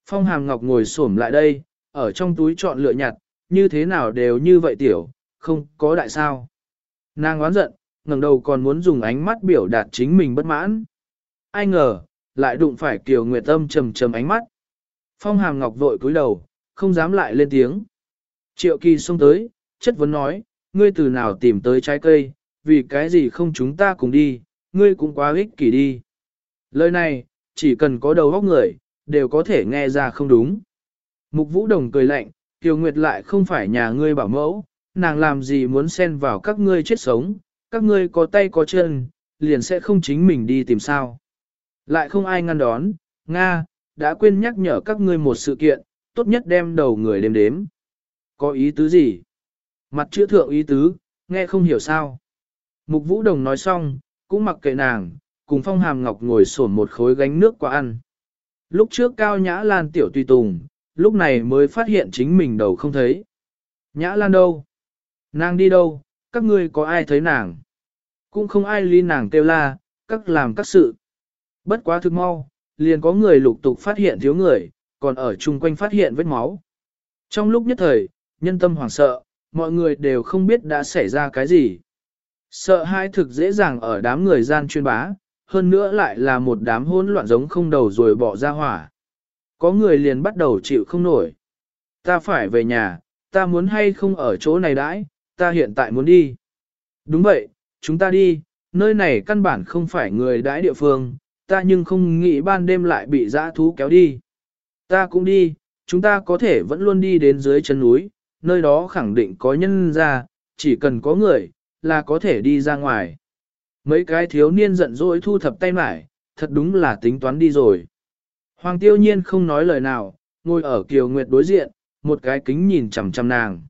Phong Hàm Ngọc ngồi xổm lại đây, ở trong túi chọn lựa nhặt, như thế nào đều như vậy tiểu, không có đại sao. Nàng oán giận, ngẩng đầu còn muốn dùng ánh mắt biểu đạt chính mình bất mãn. Ai ngờ, lại đụng phải Kiều Nguyệt Tâm trầm trầm ánh mắt. Phong Hàm Ngọc vội cúi đầu, không dám lại lên tiếng. Triệu Kỳ xông tới, chất vấn nói, ngươi từ nào tìm tới trái cây, vì cái gì không chúng ta cùng đi, ngươi cũng quá ích kỷ đi. Lời này, chỉ cần có đầu óc người, đều có thể nghe ra không đúng. Mục Vũ Đồng cười lạnh, Kiều Nguyệt lại không phải nhà ngươi bảo mẫu, nàng làm gì muốn xen vào các ngươi chết sống, các ngươi có tay có chân, liền sẽ không chính mình đi tìm sao. Lại không ai ngăn đón, Nga, đã quên nhắc nhở các ngươi một sự kiện, tốt nhất đem đầu người đếm đếm. Có ý tứ gì? Mặt chữa thượng ý tứ, nghe không hiểu sao. Mục Vũ Đồng nói xong, cũng mặc kệ nàng, cùng Phong Hàm Ngọc ngồi sổn một khối gánh nước qua ăn. Lúc trước Cao Nhã Lan tiểu tùy tùng, lúc này mới phát hiện chính mình đầu không thấy. Nhã Lan đâu? Nàng đi đâu? Các ngươi có ai thấy nàng? Cũng không ai ly nàng kêu la, các làm các sự. Bất quá thực mau, liền có người lục tục phát hiện thiếu người, còn ở chung quanh phát hiện vết máu. Trong lúc nhất thời, nhân tâm hoảng sợ, mọi người đều không biết đã xảy ra cái gì. Sợ hai thực dễ dàng ở đám người gian chuyên bá, hơn nữa lại là một đám hỗn loạn giống không đầu rồi bỏ ra hỏa. Có người liền bắt đầu chịu không nổi. Ta phải về nhà, ta muốn hay không ở chỗ này đãi, ta hiện tại muốn đi. Đúng vậy, chúng ta đi, nơi này căn bản không phải người đãi địa phương, ta nhưng không nghĩ ban đêm lại bị dã thú kéo đi. Ta cũng đi, chúng ta có thể vẫn luôn đi đến dưới chân núi, nơi đó khẳng định có nhân ra, chỉ cần có người, là có thể đi ra ngoài. Mấy cái thiếu niên giận dỗi thu thập tay mải, thật đúng là tính toán đi rồi. Hoàng tiêu nhiên không nói lời nào, ngồi ở kiều nguyệt đối diện, một cái kính nhìn chằm chằm nàng.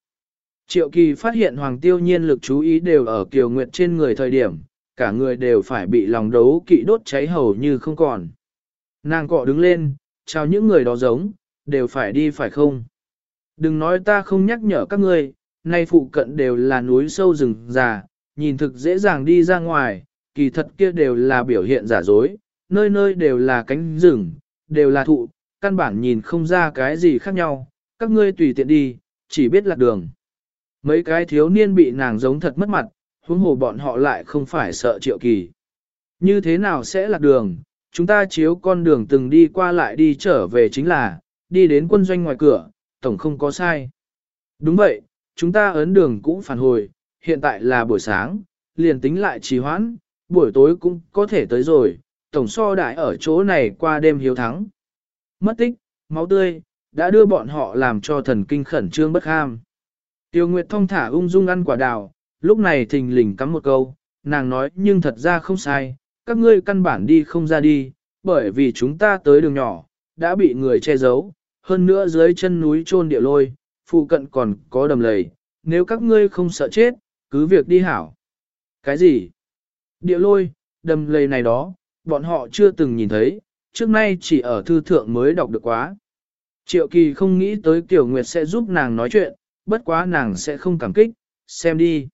Triệu kỳ phát hiện hoàng tiêu nhiên lực chú ý đều ở kiều nguyệt trên người thời điểm, cả người đều phải bị lòng đấu kỵ đốt cháy hầu như không còn. Nàng cọ đứng lên, chào những người đó giống, đều phải đi phải không? Đừng nói ta không nhắc nhở các ngươi, nay phụ cận đều là núi sâu rừng già, nhìn thực dễ dàng đi ra ngoài, kỳ thật kia đều là biểu hiện giả dối, nơi nơi đều là cánh rừng, đều là thụ, căn bản nhìn không ra cái gì khác nhau, các ngươi tùy tiện đi, chỉ biết lạc đường. Mấy cái thiếu niên bị nàng giống thật mất mặt, huống hồ bọn họ lại không phải sợ triệu kỳ. Như thế nào sẽ lạc đường, chúng ta chiếu con đường từng đi qua lại đi trở về chính là, đi đến quân doanh ngoài cửa, tổng không có sai. Đúng vậy, chúng ta ấn đường cũng phản hồi, hiện tại là buổi sáng, liền tính lại trì hoãn, buổi tối cũng có thể tới rồi, tổng so đại ở chỗ này qua đêm hiếu thắng. Mất tích, máu tươi, đã đưa bọn họ làm cho thần kinh khẩn trương bất ham. Tiêu Nguyệt thông thả ung dung ăn quả đào, lúc này thình lình cắm một câu, nàng nói nhưng thật ra không sai, các ngươi căn bản đi không ra đi, bởi vì chúng ta tới đường nhỏ, đã bị người che giấu, hơn nữa dưới chân núi trôn địa lôi, phụ cận còn có đầm lầy, nếu các ngươi không sợ chết, cứ việc đi hảo. Cái gì? Địa lôi, đầm lầy này đó, bọn họ chưa từng nhìn thấy, trước nay chỉ ở thư thượng mới đọc được quá. Triệu kỳ không nghĩ tới Tiểu Nguyệt sẽ giúp nàng nói chuyện, bất quá nàng sẽ không cảm kích, xem đi.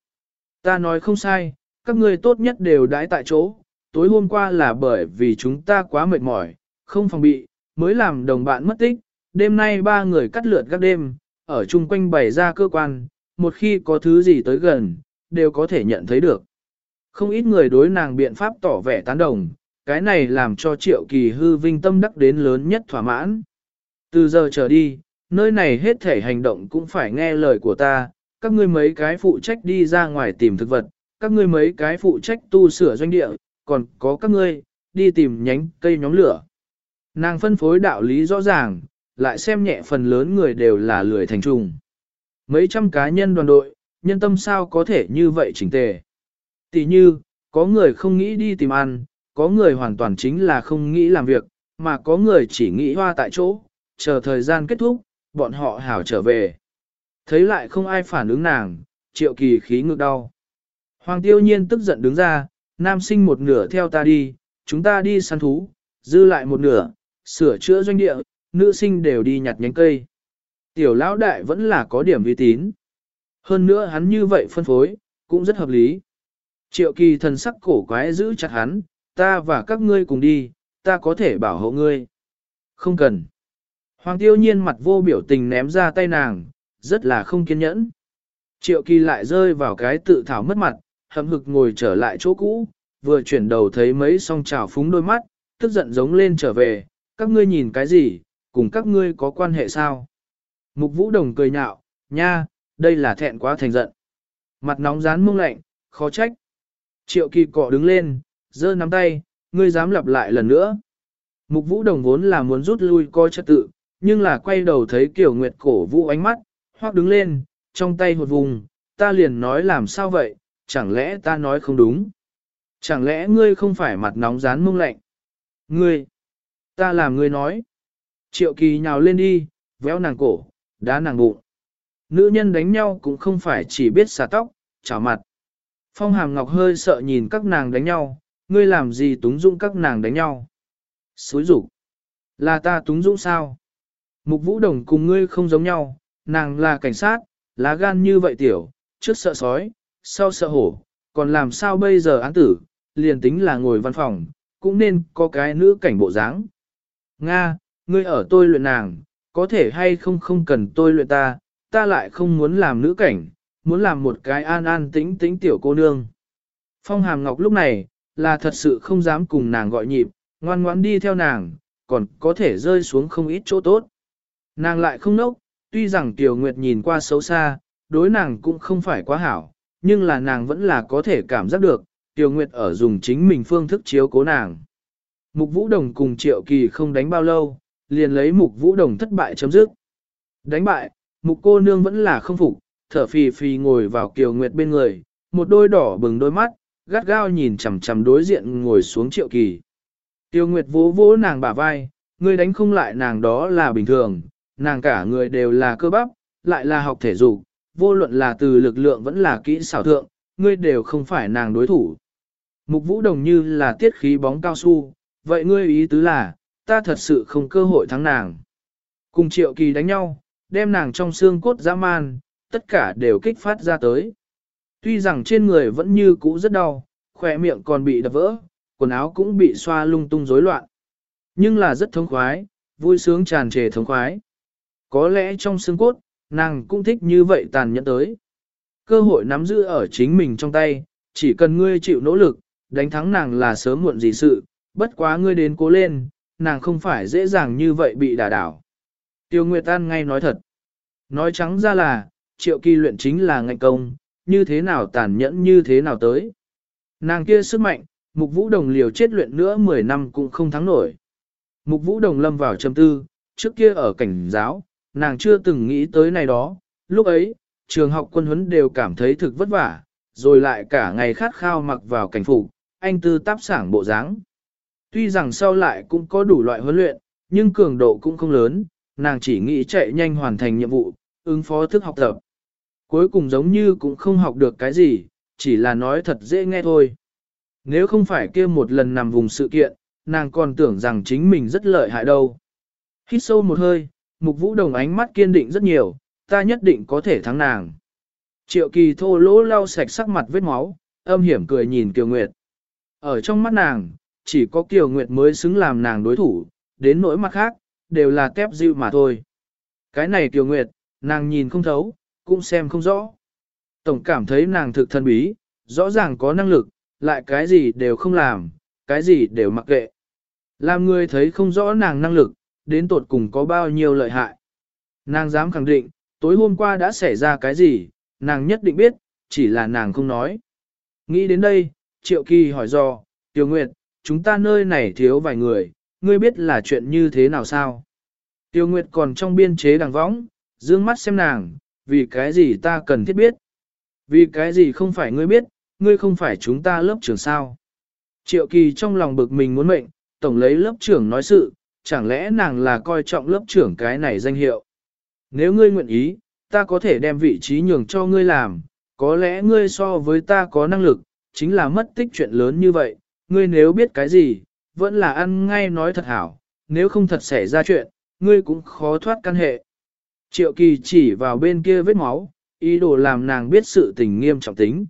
Ta nói không sai, các ngươi tốt nhất đều đãi tại chỗ, tối hôm qua là bởi vì chúng ta quá mệt mỏi, không phòng bị, mới làm đồng bạn mất tích, đêm nay ba người cắt lượt các đêm, ở chung quanh bày ra cơ quan, một khi có thứ gì tới gần, đều có thể nhận thấy được. Không ít người đối nàng biện pháp tỏ vẻ tán đồng, cái này làm cho triệu kỳ hư vinh tâm đắc đến lớn nhất thỏa mãn. Từ giờ trở đi, nơi này hết thể hành động cũng phải nghe lời của ta, các ngươi mấy cái phụ trách đi ra ngoài tìm thực vật, các ngươi mấy cái phụ trách tu sửa doanh địa, còn có các ngươi, đi tìm nhánh cây nhóm lửa. Nàng phân phối đạo lý rõ ràng, lại xem nhẹ phần lớn người đều là lười thành trùng. Mấy trăm cá nhân đoàn đội, nhân tâm sao có thể như vậy chỉnh tề. Tỷ như, có người không nghĩ đi tìm ăn, có người hoàn toàn chính là không nghĩ làm việc, mà có người chỉ nghĩ hoa tại chỗ, chờ thời gian kết thúc, bọn họ hảo trở về. Thấy lại không ai phản ứng nàng, triệu kỳ khí ngực đau. Hoàng tiêu nhiên tức giận đứng ra, nam sinh một nửa theo ta đi, chúng ta đi săn thú, dư lại một nửa, sửa chữa doanh địa, nữ sinh đều đi nhặt nhánh cây. Tiểu lão đại vẫn là có điểm uy tín. Hơn nữa hắn như vậy phân phối, cũng rất hợp lý. Triệu kỳ thần sắc cổ quái giữ chặt hắn, ta và các ngươi cùng đi, ta có thể bảo hộ ngươi. Không cần. Hoàng tiêu nhiên mặt vô biểu tình ném ra tay nàng, rất là không kiên nhẫn. Triệu kỳ lại rơi vào cái tự thảo mất mặt, hậm hực ngồi trở lại chỗ cũ, vừa chuyển đầu thấy mấy song trào phúng đôi mắt, tức giận giống lên trở về, các ngươi nhìn cái gì, cùng các ngươi có quan hệ sao? Mục vũ đồng cười nhạo, nha, đây là thẹn quá thành giận. Mặt nóng rán mông lạnh, khó trách. Triệu kỳ cọ đứng lên, giơ nắm tay, ngươi dám lặp lại lần nữa. Mục vũ đồng vốn là muốn rút lui coi trật tự, nhưng là quay đầu thấy kiểu nguyệt cổ vũ ánh mắt, hoác đứng lên, trong tay một vùng, ta liền nói làm sao vậy, chẳng lẽ ta nói không đúng? Chẳng lẽ ngươi không phải mặt nóng rán mông lạnh? Ngươi, ta làm ngươi nói. Triệu kỳ nhào lên đi, véo nàng cổ, đá nàng bụng. Nữ nhân đánh nhau cũng không phải chỉ biết xả tóc, chảo mặt. Phong hàm ngọc hơi sợ nhìn các nàng đánh nhau, ngươi làm gì túng dũng các nàng đánh nhau. Xối rủ. Là ta túng dũng sao? Mục vũ đồng cùng ngươi không giống nhau, nàng là cảnh sát, lá gan như vậy tiểu, trước sợ sói, sau sợ hổ, còn làm sao bây giờ án tử, liền tính là ngồi văn phòng, cũng nên có cái nữ cảnh bộ dáng. Nga, ngươi ở tôi luyện nàng, có thể hay không không cần tôi luyện ta, ta lại không muốn làm nữ cảnh, muốn làm một cái an an tĩnh tĩnh tiểu cô nương. Phong hàm ngọc lúc này, là thật sự không dám cùng nàng gọi nhịp, ngoan ngoãn đi theo nàng, còn có thể rơi xuống không ít chỗ tốt. Nàng lại không nốc, tuy rằng Tiểu Nguyệt nhìn qua xấu xa, đối nàng cũng không phải quá hảo, nhưng là nàng vẫn là có thể cảm giác được, Tiểu Nguyệt ở dùng chính mình phương thức chiếu cố nàng. Mục Vũ Đồng cùng Triệu Kỳ không đánh bao lâu, liền lấy Mục Vũ Đồng thất bại chấm dứt. Đánh bại, Mục cô nương vẫn là không phục, thở phì phì ngồi vào Kiều Nguyệt bên người, một đôi đỏ bừng đôi mắt, gắt gao nhìn chằm chằm đối diện ngồi xuống Triệu Kỳ. Tiêu Nguyệt vỗ vỗ nàng bả vai, ngươi đánh không lại nàng đó là bình thường, nàng cả người đều là cơ bắp, lại là học thể dục, vô luận là từ lực lượng vẫn là kỹ xảo thượng, ngươi đều không phải nàng đối thủ. Mục vũ đồng như là tiết khí bóng cao su, vậy ngươi ý tứ là, ta thật sự không cơ hội thắng nàng. Cùng triệu kỳ đánh nhau, đem nàng trong xương cốt dã man, tất cả đều kích phát ra tới. Tuy rằng trên người vẫn như cũ rất đau, khỏe miệng còn bị đập vỡ, quần áo cũng bị xoa lung tung rối loạn. Nhưng là rất thống khoái, vui sướng tràn trề thống khoái. Có lẽ trong xương cốt, nàng cũng thích như vậy tàn nhẫn tới. Cơ hội nắm giữ ở chính mình trong tay, chỉ cần ngươi chịu nỗ lực, đánh thắng nàng là sớm muộn gì sự, bất quá ngươi đến cố lên, nàng không phải dễ dàng như vậy bị đả đảo. Tiêu Nguyệt An ngay nói thật. Nói trắng ra là, triệu kỳ luyện chính là ngạnh công, như thế nào tàn nhẫn như thế nào tới. Nàng kia sức mạnh, mục vũ đồng liều chết luyện nữa 10 năm cũng không thắng nổi. Mục vũ đồng lâm vào châm tư, trước kia ở cảnh giáo, nàng chưa từng nghĩ tới này đó, lúc ấy, trường học quân huấn đều cảm thấy thực vất vả, rồi lại cả ngày khát khao mặc vào cảnh phục, anh tư táp sảng bộ dáng. Tuy rằng sau lại cũng có đủ loại huấn luyện, nhưng cường độ cũng không lớn, nàng chỉ nghĩ chạy nhanh hoàn thành nhiệm vụ, ứng phó thức học tập. Cuối cùng giống như cũng không học được cái gì, chỉ là nói thật dễ nghe thôi. Nếu không phải kia một lần nằm vùng sự kiện, nàng còn tưởng rằng chính mình rất lợi hại đâu. Hít sâu một hơi, mục vũ đồng ánh mắt kiên định rất nhiều, ta nhất định có thể thắng nàng. Triệu kỳ thô lỗ lau sạch sắc mặt vết máu, âm hiểm cười nhìn Kiều Nguyệt. Ở trong mắt nàng, chỉ có Kiều Nguyệt mới xứng làm nàng đối thủ, đến nỗi mặt khác, đều là tép dịu mà thôi. Cái này Kiều Nguyệt, nàng nhìn không thấu, cũng xem không rõ. Tổng cảm thấy nàng thực thân bí, rõ ràng có năng lực, lại cái gì đều không làm, cái gì đều mặc kệ. Làm người thấy không rõ nàng năng lực, đến tột cùng có bao nhiêu lợi hại. Nàng dám khẳng định, tối hôm qua đã xảy ra cái gì, nàng nhất định biết, chỉ là nàng không nói. Nghĩ đến đây, Triệu Kỳ hỏi do, Tiêu Nguyệt, chúng ta nơi này thiếu vài người, ngươi biết là chuyện như thế nào sao? Tiêu Nguyệt còn trong biên chế đằng võng, dương mắt xem nàng, vì cái gì ta cần thiết biết? Vì cái gì không phải ngươi biết, ngươi không phải chúng ta lớp trưởng sao? Triệu Kỳ trong lòng bực mình muốn mệnh, tổng lấy lớp trưởng nói sự, chẳng lẽ nàng là coi trọng lớp trưởng cái này danh hiệu? Nếu ngươi nguyện ý, ta có thể đem vị trí nhường cho ngươi làm, có lẽ ngươi so với ta có năng lực, chính là mất tích chuyện lớn như vậy, ngươi nếu biết cái gì, vẫn là ăn ngay nói thật hảo, nếu không thật xảy ra chuyện, ngươi cũng khó thoát căn hệ. Triệu kỳ chỉ vào bên kia vết máu, ý đồ làm nàng biết sự tình nghiêm trọng tính.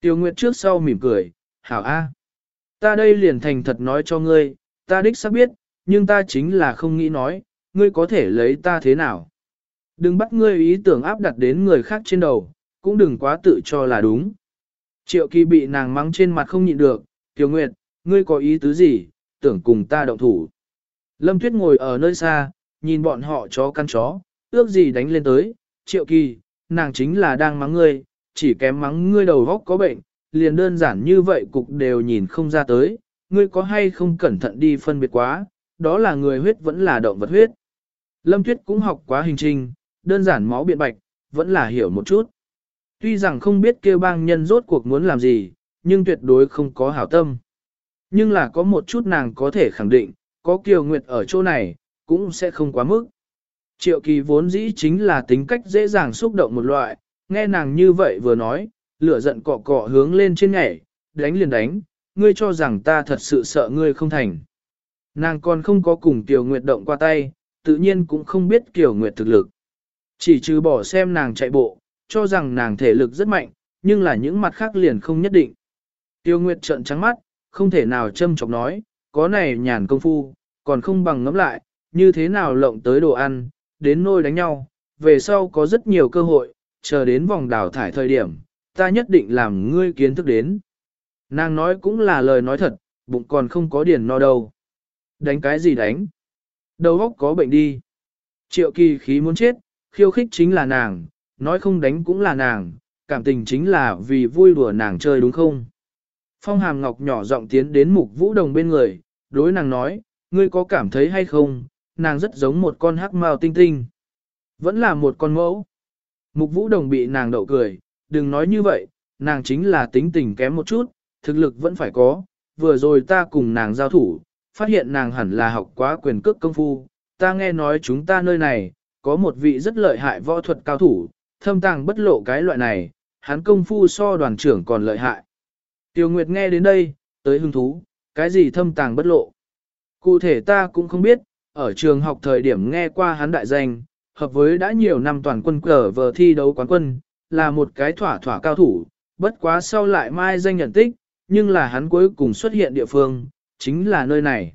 Tiêu Nguyệt trước sau mỉm cười, hảo a, ta đây liền thành thật nói cho ngươi, ta đích xác biết, nhưng ta chính là không nghĩ nói, ngươi có thể lấy ta thế nào. Đừng bắt ngươi ý tưởng áp đặt đến người khác trên đầu, cũng đừng quá tự cho là đúng. Triệu kỳ bị nàng mắng trên mặt không nhịn được, Tiểu Nguyệt, ngươi có ý tứ gì, tưởng cùng ta động thủ. Lâm Tuyết ngồi ở nơi xa, nhìn bọn họ chó căn chó, ước gì đánh lên tới, triệu kỳ, nàng chính là đang mắng ngươi, chỉ kém mắng ngươi đầu góc có bệnh, liền đơn giản như vậy cục đều nhìn không ra tới, ngươi có hay không cẩn thận đi phân biệt quá, đó là người huyết vẫn là động vật huyết. Lâm Tuyết cũng học quá hình trình, đơn giản máu biện bạch, vẫn là hiểu một chút. Tuy rằng không biết kêu bang nhân rốt cuộc muốn làm gì, nhưng tuyệt đối không có hảo tâm. Nhưng là có một chút nàng có thể khẳng định, có Kiều Nguyệt ở chỗ này, cũng sẽ không quá mức. Triệu kỳ vốn dĩ chính là tính cách dễ dàng xúc động một loại, nghe nàng như vậy vừa nói, lửa giận cọ cọ hướng lên trên nhảy, đánh liền đánh, ngươi cho rằng ta thật sự sợ ngươi không thành. Nàng còn không có cùng Tiểu Nguyệt động qua tay, tự nhiên cũng không biết Tiểu Nguyệt thực lực. Chỉ trừ bỏ xem nàng chạy bộ, cho rằng nàng thể lực rất mạnh, nhưng là những mặt khác liền không nhất định. Tiêu Nguyệt trợn trắng mắt, không thể nào châm chọc nói, có này nhàn công phu, còn không bằng ngẫm lại, như thế nào lộng tới đồ ăn, đến nôi đánh nhau, về sau có rất nhiều cơ hội, chờ đến vòng đào thải thời điểm, ta nhất định làm ngươi kiến thức đến. Nàng nói cũng là lời nói thật, bụng còn không có điền no đâu. Đánh cái gì đánh? Đầu óc có bệnh đi. Triệu kỳ khí muốn chết, khiêu khích chính là nàng, nói không đánh cũng là nàng, cảm tình chính là vì vui đùa nàng chơi đúng không? Phong hàm ngọc nhỏ giọng tiến đến mục vũ đồng bên người, đối nàng nói, ngươi có cảm thấy hay không, nàng rất giống một con hắc mao tinh tinh. Vẫn là một con mẫu. Mục vũ đồng bị nàng đậu cười, đừng nói như vậy, nàng chính là tính tình kém một chút, thực lực vẫn phải có, vừa rồi ta cùng nàng giao thủ, phát hiện nàng hẳn là học quá quyền cước công phu, ta nghe nói chúng ta nơi này, có một vị rất lợi hại võ thuật cao thủ, thâm tàng bất lộ cái loại này, hắn công phu so đoàn trưởng còn lợi hại. Tiêu Nguyệt nghe đến đây, tới hứng thú, cái gì thâm tàng bất lộ. Cụ thể ta cũng không biết, ở trường học thời điểm nghe qua hắn đại danh, hợp với đã nhiều năm toàn quân cờ vờ thi đấu quán quân, là một cái thỏa thỏa cao thủ, bất quá sau lại mai danh nhận tích, nhưng là hắn cuối cùng xuất hiện địa phương, chính là nơi này.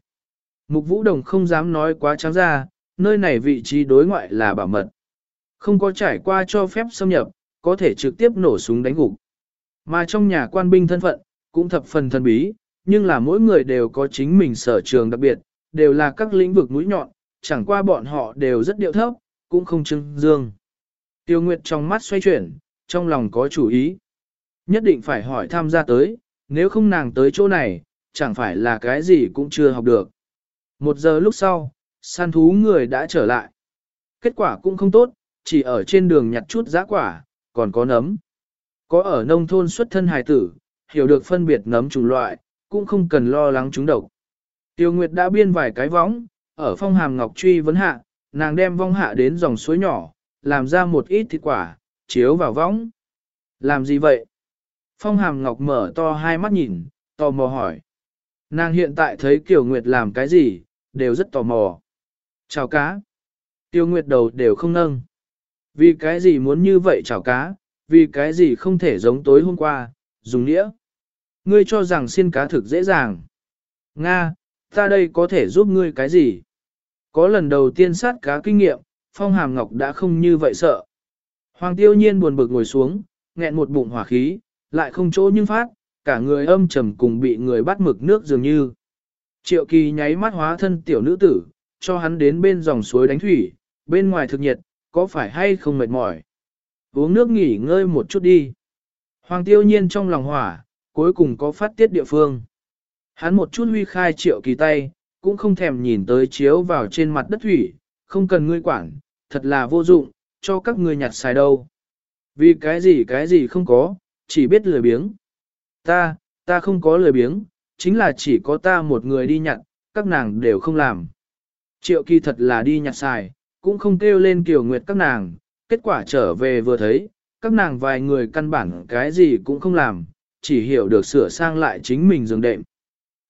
Mục Vũ Đồng không dám nói quá trắng ra, nơi này vị trí đối ngoại là bảo mật. Không có trải qua cho phép xâm nhập, có thể trực tiếp nổ súng đánh gục. Mà trong nhà quan binh thân phận, cũng thập phần thân bí, nhưng là mỗi người đều có chính mình sở trường đặc biệt, đều là các lĩnh vực mũi nhọn, chẳng qua bọn họ đều rất điệu thấp, cũng không trưng dương. Tiêu Nguyệt trong mắt xoay chuyển, trong lòng có chủ ý. Nhất định phải hỏi tham gia tới, nếu không nàng tới chỗ này, chẳng phải là cái gì cũng chưa học được. Một giờ lúc sau, săn thú người đã trở lại. Kết quả cũng không tốt, chỉ ở trên đường nhặt chút giá quả, còn có nấm. Có ở nông thôn xuất thân hài tử, hiểu được phân biệt nấm chủng loại, cũng không cần lo lắng chúng độc. Tiêu Nguyệt đã biên vài cái võng, ở phong hàm ngọc truy vấn hạ, nàng đem vong hạ đến dòng suối nhỏ, làm ra một ít thịt quả, chiếu vào võng. Làm gì vậy? Phong hàm ngọc mở to hai mắt nhìn, tò mò hỏi. Nàng hiện tại thấy Kiều Nguyệt làm cái gì, đều rất tò mò. Chào cá. Tiêu Nguyệt đầu đều không nâng. Vì cái gì muốn như vậy chào cá, vì cái gì không thể giống tối hôm qua, dùng nghĩa. Ngươi cho rằng xin cá thực dễ dàng. Nga, ta đây có thể giúp ngươi cái gì? Có lần đầu tiên sát cá kinh nghiệm, Phong Hàm Ngọc đã không như vậy sợ. Hoàng tiêu nhiên buồn bực ngồi xuống, nghẹn một bụng hỏa khí, lại không chỗ nhưng phát, cả người âm trầm cùng bị người bắt mực nước dường như. Triệu kỳ nháy mắt hóa thân tiểu nữ tử, cho hắn đến bên dòng suối đánh thủy, bên ngoài thực nhiệt, có phải hay không mệt mỏi. Uống nước nghỉ ngơi một chút đi. Hoàng tiêu nhiên trong lòng hỏa, cuối cùng có phát tiết địa phương. Hắn một chút huy khai triệu kỳ tay, cũng không thèm nhìn tới chiếu vào trên mặt đất thủy, không cần ngươi quản, thật là vô dụng, cho các ngươi nhặt xài đâu. Vì cái gì cái gì không có, chỉ biết lười biếng. Ta, ta không có lời biếng, chính là chỉ có ta một người đi nhặt, các nàng đều không làm. Triệu kỳ thật là đi nhặt xài, cũng không kêu lên kiều nguyệt các nàng, kết quả trở về vừa thấy, các nàng vài người căn bản cái gì cũng không làm, chỉ hiểu được sửa sang lại chính mình giường đệm.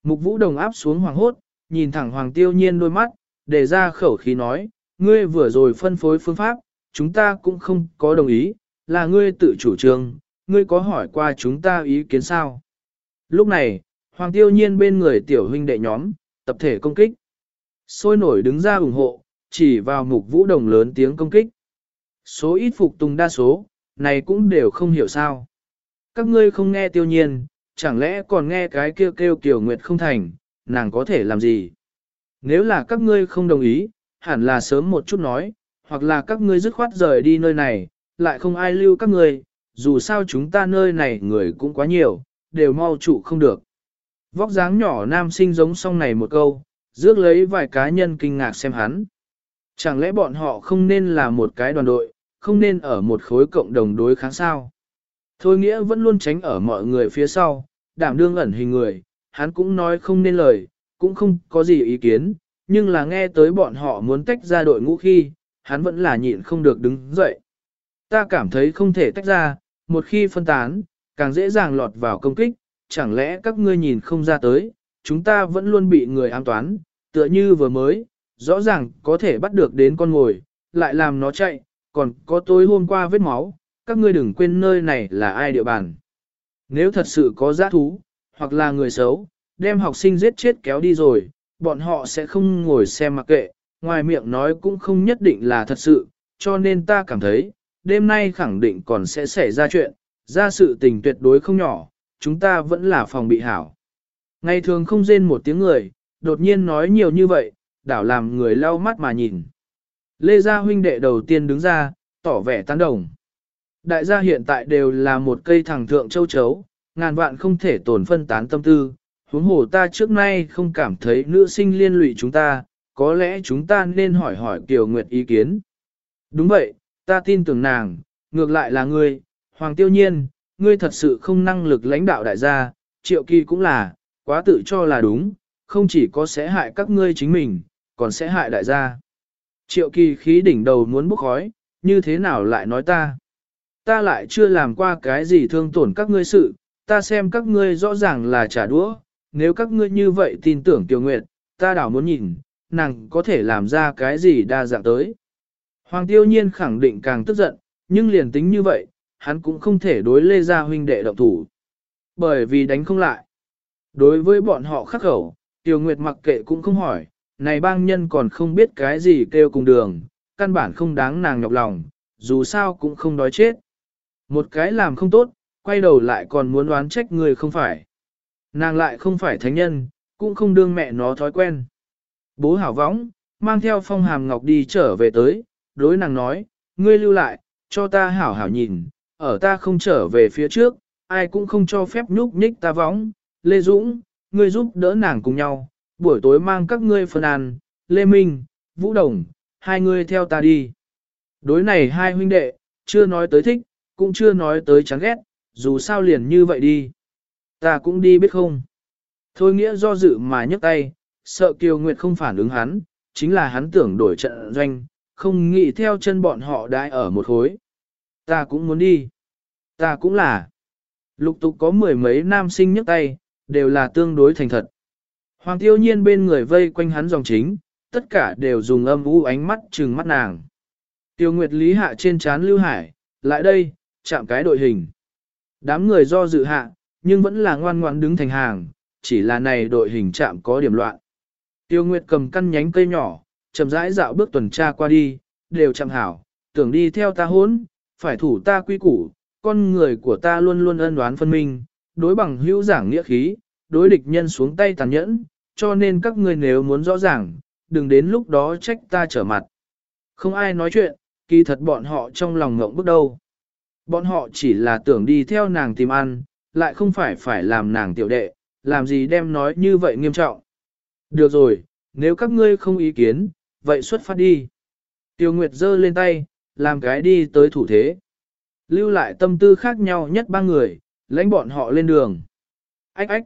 Mục vũ đồng áp xuống hoàng hốt, nhìn thẳng hoàng tiêu nhiên đôi mắt, để ra khẩu khí nói, ngươi vừa rồi phân phối phương pháp, chúng ta cũng không có đồng ý, là ngươi tự chủ trương, ngươi có hỏi qua chúng ta ý kiến sao? Lúc này, hoàng tiêu nhiên bên người tiểu huynh đệ nhóm, tập thể công kích. Sôi nổi đứng ra ủng hộ, chỉ vào mục vũ đồng lớn tiếng công kích. Số ít phục tùng đa số, này cũng đều không hiểu sao. Các ngươi không nghe tiêu nhiên, chẳng lẽ còn nghe cái kêu kêu kiểu nguyệt không thành, nàng có thể làm gì? Nếu là các ngươi không đồng ý, hẳn là sớm một chút nói, hoặc là các ngươi dứt khoát rời đi nơi này, lại không ai lưu các ngươi, dù sao chúng ta nơi này người cũng quá nhiều, đều mau trụ không được. Vóc dáng nhỏ nam sinh giống song này một câu, rước lấy vài cá nhân kinh ngạc xem hắn. Chẳng lẽ bọn họ không nên là một cái đoàn đội, không nên ở một khối cộng đồng đối kháng sao? Thôi nghĩa vẫn luôn tránh ở mọi người phía sau, đảm đương ẩn hình người, hắn cũng nói không nên lời, cũng không có gì ý kiến, nhưng là nghe tới bọn họ muốn tách ra đội ngũ khi, hắn vẫn là nhịn không được đứng dậy. Ta cảm thấy không thể tách ra, một khi phân tán, càng dễ dàng lọt vào công kích, chẳng lẽ các ngươi nhìn không ra tới, chúng ta vẫn luôn bị người an toán, tựa như vừa mới, rõ ràng có thể bắt được đến con ngồi, lại làm nó chạy, còn có tối hôm qua vết máu, các ngươi đừng quên nơi này là ai địa bàn. Nếu thật sự có giã thú, hoặc là người xấu, đem học sinh giết chết kéo đi rồi, bọn họ sẽ không ngồi xem mặc kệ, ngoài miệng nói cũng không nhất định là thật sự, cho nên ta cảm thấy, đêm nay khẳng định còn sẽ xảy ra chuyện, ra sự tình tuyệt đối không nhỏ, chúng ta vẫn là phòng bị hảo. Ngày thường không rên một tiếng người, đột nhiên nói nhiều như vậy, đảo làm người lau mắt mà nhìn. Lê Gia huynh đệ đầu tiên đứng ra, tỏ vẻ tán đồng. Đại gia hiện tại đều là một cây thẳng thượng châu chấu, ngàn vạn không thể tổn phân tán tâm tư. Huống hồ ta trước nay không cảm thấy nữ sinh liên lụy chúng ta, có lẽ chúng ta nên hỏi hỏi Kiều Nguyệt ý kiến. Đúng vậy, ta tin tưởng nàng, ngược lại là ngươi, Hoàng Tiêu Nhiên, ngươi thật sự không năng lực lãnh đạo đại gia, Triệu Kỳ cũng là, quá tự cho là đúng, không chỉ có sẽ hại các ngươi chính mình, còn sẽ hại đại gia. Triệu Kỳ khí đỉnh đầu muốn bốc khói, như thế nào lại nói ta? Ta lại chưa làm qua cái gì thương tổn các ngươi sự, ta xem các ngươi rõ ràng là trả đũa, nếu các ngươi như vậy tin tưởng Tiêu Nguyệt, ta đảo muốn nhìn, nàng có thể làm ra cái gì đa dạng tới. Hoàng tiêu nhiên khẳng định càng tức giận, nhưng liền tính như vậy, hắn cũng không thể đối lê gia huynh đệ động thủ. Bởi vì đánh không lại. Đối với bọn họ khắc khẩu, Tiêu Nguyệt mặc kệ cũng không hỏi, này bang nhân còn không biết cái gì kêu cùng đường, căn bản không đáng nàng nhọc lòng, dù sao cũng không đói chết. Một cái làm không tốt, quay đầu lại còn muốn đoán trách người không phải. Nàng lại không phải thánh nhân, cũng không đương mẹ nó thói quen. Bố hảo võng, mang theo phong hàm ngọc đi trở về tới, đối nàng nói, ngươi lưu lại, cho ta hảo hảo nhìn, ở ta không trở về phía trước, ai cũng không cho phép nhúc nhích ta võng. Lê Dũng, ngươi giúp đỡ nàng cùng nhau, buổi tối mang các ngươi phân ăn, Lê Minh, Vũ Đồng, hai ngươi theo ta đi. Đối này hai huynh đệ, chưa nói tới thích, cũng chưa nói tới chán ghét, dù sao liền như vậy đi. Ta cũng đi biết không. Thôi nghĩa do dự mà nhấc tay, sợ Kiều Nguyệt không phản ứng hắn, chính là hắn tưởng đổi trận doanh, không nghĩ theo chân bọn họ đãi ở một khối. Ta cũng muốn đi. Ta cũng là. Lục tục có mười mấy nam sinh nhấc tay, đều là tương đối thành thật. Hoàng tiêu nhiên bên người vây quanh hắn dòng chính, tất cả đều dùng âm u ánh mắt trừng mắt nàng. Tiêu Nguyệt Lý hạ trên chán Lưu Hải, lại đây, chạm cái đội hình. Đám người do dự hạ, nhưng vẫn là ngoan ngoãn đứng thành hàng, chỉ là này đội hình chạm có điểm loạn. Tiêu Nguyệt cầm căn nhánh cây nhỏ, chậm rãi dạo bước tuần tra qua đi, đều chạm hảo, tưởng đi theo ta hốn, phải thủ ta quy củ, con người của ta luôn luôn ân đoán phân minh, đối bằng hữu giảng nghĩa khí, đối địch nhân xuống tay tàn nhẫn, cho nên các ngươi nếu muốn rõ ràng, đừng đến lúc đó trách ta trở mặt. Không ai nói chuyện, kỳ thật bọn họ trong lòng ngộng bước đâu. Bọn họ chỉ là tưởng đi theo nàng tìm ăn, lại không phải phải làm nàng tiểu đệ, làm gì đem nói như vậy nghiêm trọng. Được rồi, nếu các ngươi không ý kiến, vậy xuất phát đi. Tiêu Nguyệt giơ lên tay, làm cái đi tới thủ thế. Lưu lại tâm tư khác nhau nhất ba người, lãnh bọn họ lên đường. Ách ách.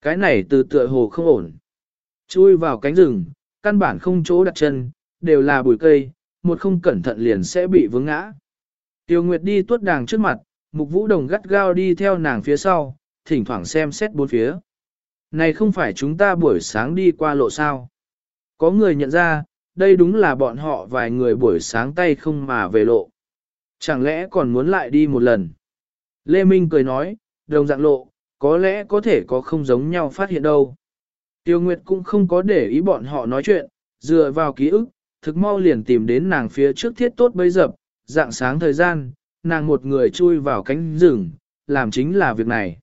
Cái này từ tựa hồ không ổn. Chui vào cánh rừng, căn bản không chỗ đặt chân, đều là bụi cây, một không cẩn thận liền sẽ bị vướng ngã. Tiêu Nguyệt đi tuốt đàng trước mặt, Mục Vũ Đồng gắt gao đi theo nàng phía sau, thỉnh thoảng xem xét bốn phía. Này không phải chúng ta buổi sáng đi qua lộ sao. Có người nhận ra, đây đúng là bọn họ vài người buổi sáng tay không mà về lộ. Chẳng lẽ còn muốn lại đi một lần? Lê Minh cười nói, đồng dạng lộ, có lẽ có thể có không giống nhau phát hiện đâu. Tiêu Nguyệt cũng không có để ý bọn họ nói chuyện, dựa vào ký ức, thực mau liền tìm đến nàng phía trước thiết tốt bấy dập, dạng sáng thời gian, nàng một người chui vào cánh rừng, làm chính là việc này.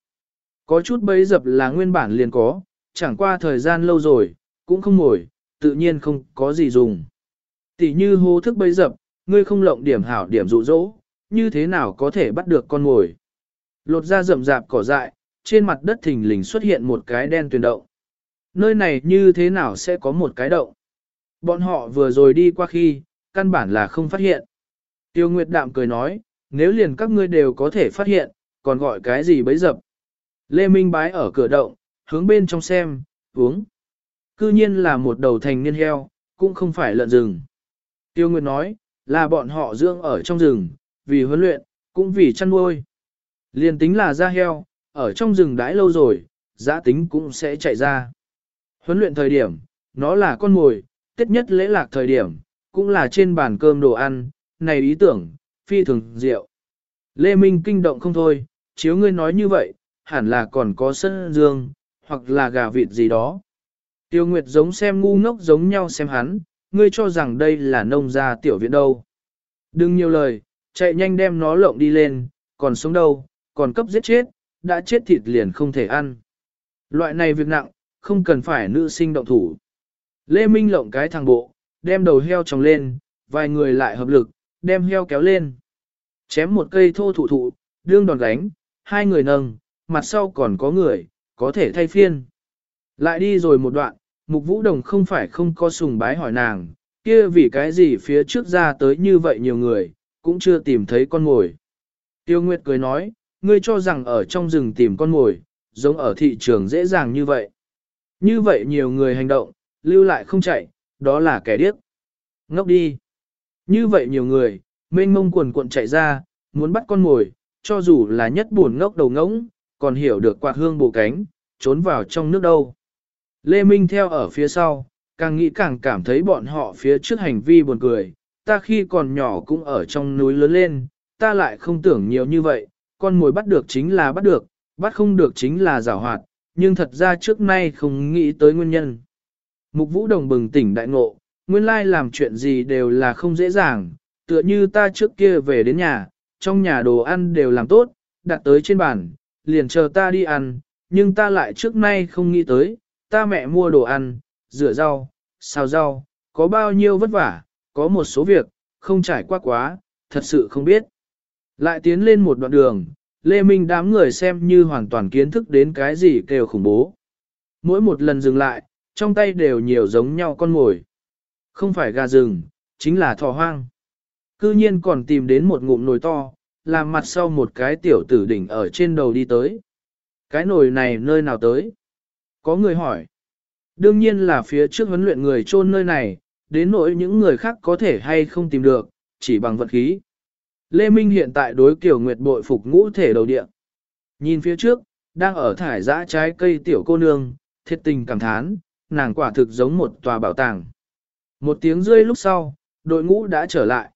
Có chút bấy dập là nguyên bản liền có, chẳng qua thời gian lâu rồi, cũng không ngồi tự nhiên không có gì dùng. Tỷ như hô thức bấy dập, ngươi không lộng điểm hảo điểm dụ dỗ, như thế nào có thể bắt được con ngồi? Lột ra rậm rạp cỏ dại, trên mặt đất thình lình xuất hiện một cái đen tuyền động. Nơi này như thế nào sẽ có một cái động? Bọn họ vừa rồi đi qua khi, căn bản là không phát hiện. Tiêu Nguyệt Đạm cười nói, nếu liền các ngươi đều có thể phát hiện, còn gọi cái gì bấy dập. Lê Minh bái ở cửa động, hướng bên trong xem, uống. Cư nhiên là một đầu thành niên heo, cũng không phải lợn rừng. Tiêu Nguyệt nói, là bọn họ dưỡng ở trong rừng, vì huấn luyện, cũng vì chăn nuôi. Liên tính là da heo, ở trong rừng đãi lâu rồi, giá tính cũng sẽ chạy ra. Huấn luyện thời điểm, nó là con mồi, tiết nhất lễ lạc thời điểm, cũng là trên bàn cơm đồ ăn, này ý tưởng, phi thường diệu. Lê Minh kinh động không thôi, chiếu ngươi nói như vậy, hẳn là còn có sân dương, hoặc là gà vịt gì đó. Tiêu Nguyệt giống xem ngu ngốc giống nhau xem hắn, ngươi cho rằng đây là nông gia tiểu viện đâu. Đừng nhiều lời, chạy nhanh đem nó lộng đi lên, còn sống đâu, còn cấp giết chết, đã chết thịt liền không thể ăn. Loại này việc nặng, không cần phải nữ sinh động thủ. Lê Minh lộng cái thằng bộ, đem đầu heo trồng lên, vài người lại hợp lực, đem heo kéo lên. Chém một cây thô thụ thụ, đương đòn gánh, hai người nâng, mặt sau còn có người, có thể thay phiên. Lại đi rồi một đoạn, Mục Vũ Đồng không phải không có sùng bái hỏi nàng, kia vì cái gì phía trước ra tới như vậy nhiều người, cũng chưa tìm thấy con mồi. Tiêu Nguyệt cười nói, ngươi cho rằng ở trong rừng tìm con mồi, giống ở thị trường dễ dàng như vậy. Như vậy nhiều người hành động, lưu lại không chạy, đó là kẻ điếc. Ngốc đi. Như vậy nhiều người, mênh mông quần cuộn chạy ra, muốn bắt con mồi, cho dù là nhất buồn ngốc đầu ngỗng, còn hiểu được quạt hương bộ cánh, trốn vào trong nước đâu. Lê Minh theo ở phía sau, càng nghĩ càng cảm thấy bọn họ phía trước hành vi buồn cười, ta khi còn nhỏ cũng ở trong núi lớn lên, ta lại không tưởng nhiều như vậy, con mồi bắt được chính là bắt được, bắt không được chính là giảo hoạt, nhưng thật ra trước nay không nghĩ tới nguyên nhân. Mục Vũ Đồng bừng tỉnh đại ngộ, nguyên lai làm chuyện gì đều là không dễ dàng, tựa như ta trước kia về đến nhà, trong nhà đồ ăn đều làm tốt, đặt tới trên bàn, liền chờ ta đi ăn, nhưng ta lại trước nay không nghĩ tới, ta mẹ mua đồ ăn, rửa rau, xào rau, có bao nhiêu vất vả, có một số việc, không trải qua quá, thật sự không biết. Lại tiến lên một đoạn đường, Lê Minh đám người xem như hoàn toàn kiến thức đến cái gì kêu khủng bố. Mỗi một lần dừng lại, trong tay đều nhiều giống nhau con mồi. Không phải gà rừng, chính là thỏ hoang. Cư nhiên còn tìm đến một ngụm nồi to, làm mặt sau một cái tiểu tử đỉnh ở trên đầu đi tới. Cái nồi này nơi nào tới? Có người hỏi. Đương nhiên là phía trước huấn luyện người chôn nơi này, đến nỗi những người khác có thể hay không tìm được, chỉ bằng vật khí. Lê Minh hiện tại đối kiểu Nguyệt bội phục ngũ thể đầu địa. Nhìn phía trước, đang ở thải dã trái cây tiểu cô nương, thiệt tình cảm thán, nàng quả thực giống một tòa bảo tàng. Một tiếng rơi lúc sau, đội ngũ đã trở lại.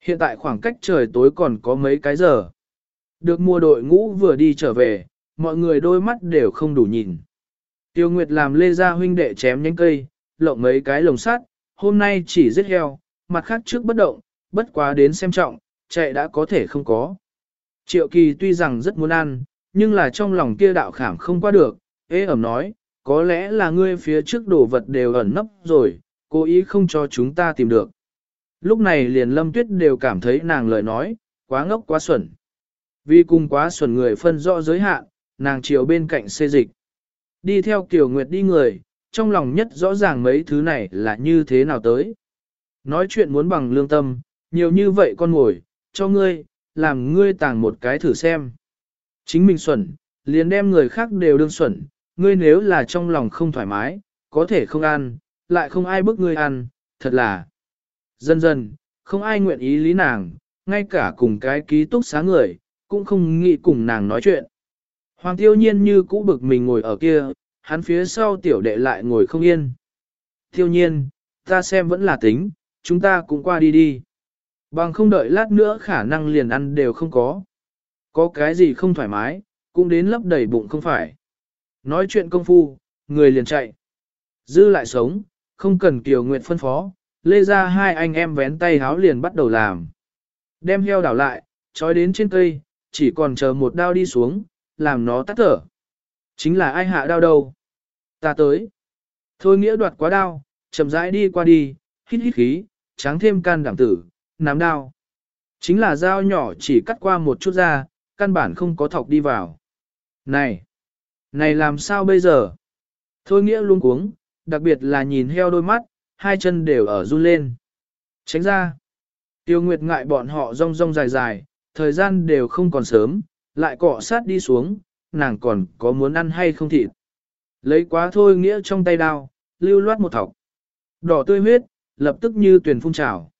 Hiện tại khoảng cách trời tối còn có mấy cái giờ. Được mua đội ngũ vừa đi trở về, mọi người đôi mắt đều không đủ nhìn. Tiêu Nguyệt làm lê ra huynh đệ chém nhánh cây, lộng mấy cái lồng sắt, hôm nay chỉ giết heo, mặt khác trước bất động, bất quá đến xem trọng, chạy đã có thể không có. Triệu kỳ tuy rằng rất muốn ăn, nhưng là trong lòng kia đạo khảm không qua được, ế ẩm nói, có lẽ là ngươi phía trước đồ vật đều ẩn nấp rồi, cố ý không cho chúng ta tìm được. Lúc này liền lâm tuyết đều cảm thấy nàng lời nói, quá ngốc quá xuẩn. Vì cùng quá xuẩn người phân rõ giới hạn, nàng chiều bên cạnh xê dịch. Đi theo Kiều Nguyệt đi người, trong lòng nhất rõ ràng mấy thứ này là như thế nào tới. Nói chuyện muốn bằng lương tâm, nhiều như vậy con ngồi, cho ngươi, làm ngươi tàng một cái thử xem. Chính mình xuẩn, liền đem người khác đều đương xuẩn, ngươi nếu là trong lòng không thoải mái, có thể không ăn, lại không ai bức ngươi ăn, thật là. Dần dần, không ai nguyện ý lý nàng, ngay cả cùng cái ký túc xá người, cũng không nghĩ cùng nàng nói chuyện. Hoàng tiêu nhiên như cũ bực mình ngồi ở kia, hắn phía sau tiểu đệ lại ngồi không yên. Tiêu nhiên, ta xem vẫn là tính, chúng ta cũng qua đi đi. Bằng không đợi lát nữa khả năng liền ăn đều không có. Có cái gì không thoải mái, cũng đến lấp đầy bụng không phải. Nói chuyện công phu, người liền chạy. Dư lại sống, không cần Kiều Nguyệt phân phó, lê ra hai anh em vén tay háo liền bắt đầu làm. Đem heo đảo lại, trói đến trên cây, chỉ còn chờ một đao đi xuống, làm nó tắt thở. Chính là ai hạ đao đâu? Ta tới. Thôi nghĩa đoạt quá đau, chậm rãi đi qua đi, hít hít khí, tráng thêm can đảm tử, nắm đao. Chính là dao nhỏ chỉ cắt qua một chút ra, căn bản không có thọc đi vào. Này! Này làm sao bây giờ? Thôi nghĩa luôn cuống, đặc biệt là nhìn heo đôi mắt, hai chân đều ở run lên. Tránh ra! Tiêu Nguyệt ngại bọn họ rong rong dài dài, thời gian đều không còn sớm, lại cọ sát đi xuống, nàng còn có muốn ăn hay không thịt. Lấy quá thôi nghĩa trong tay đao, lưu loát một thọc. Đỏ tươi huyết, lập tức như tuyển phun trào.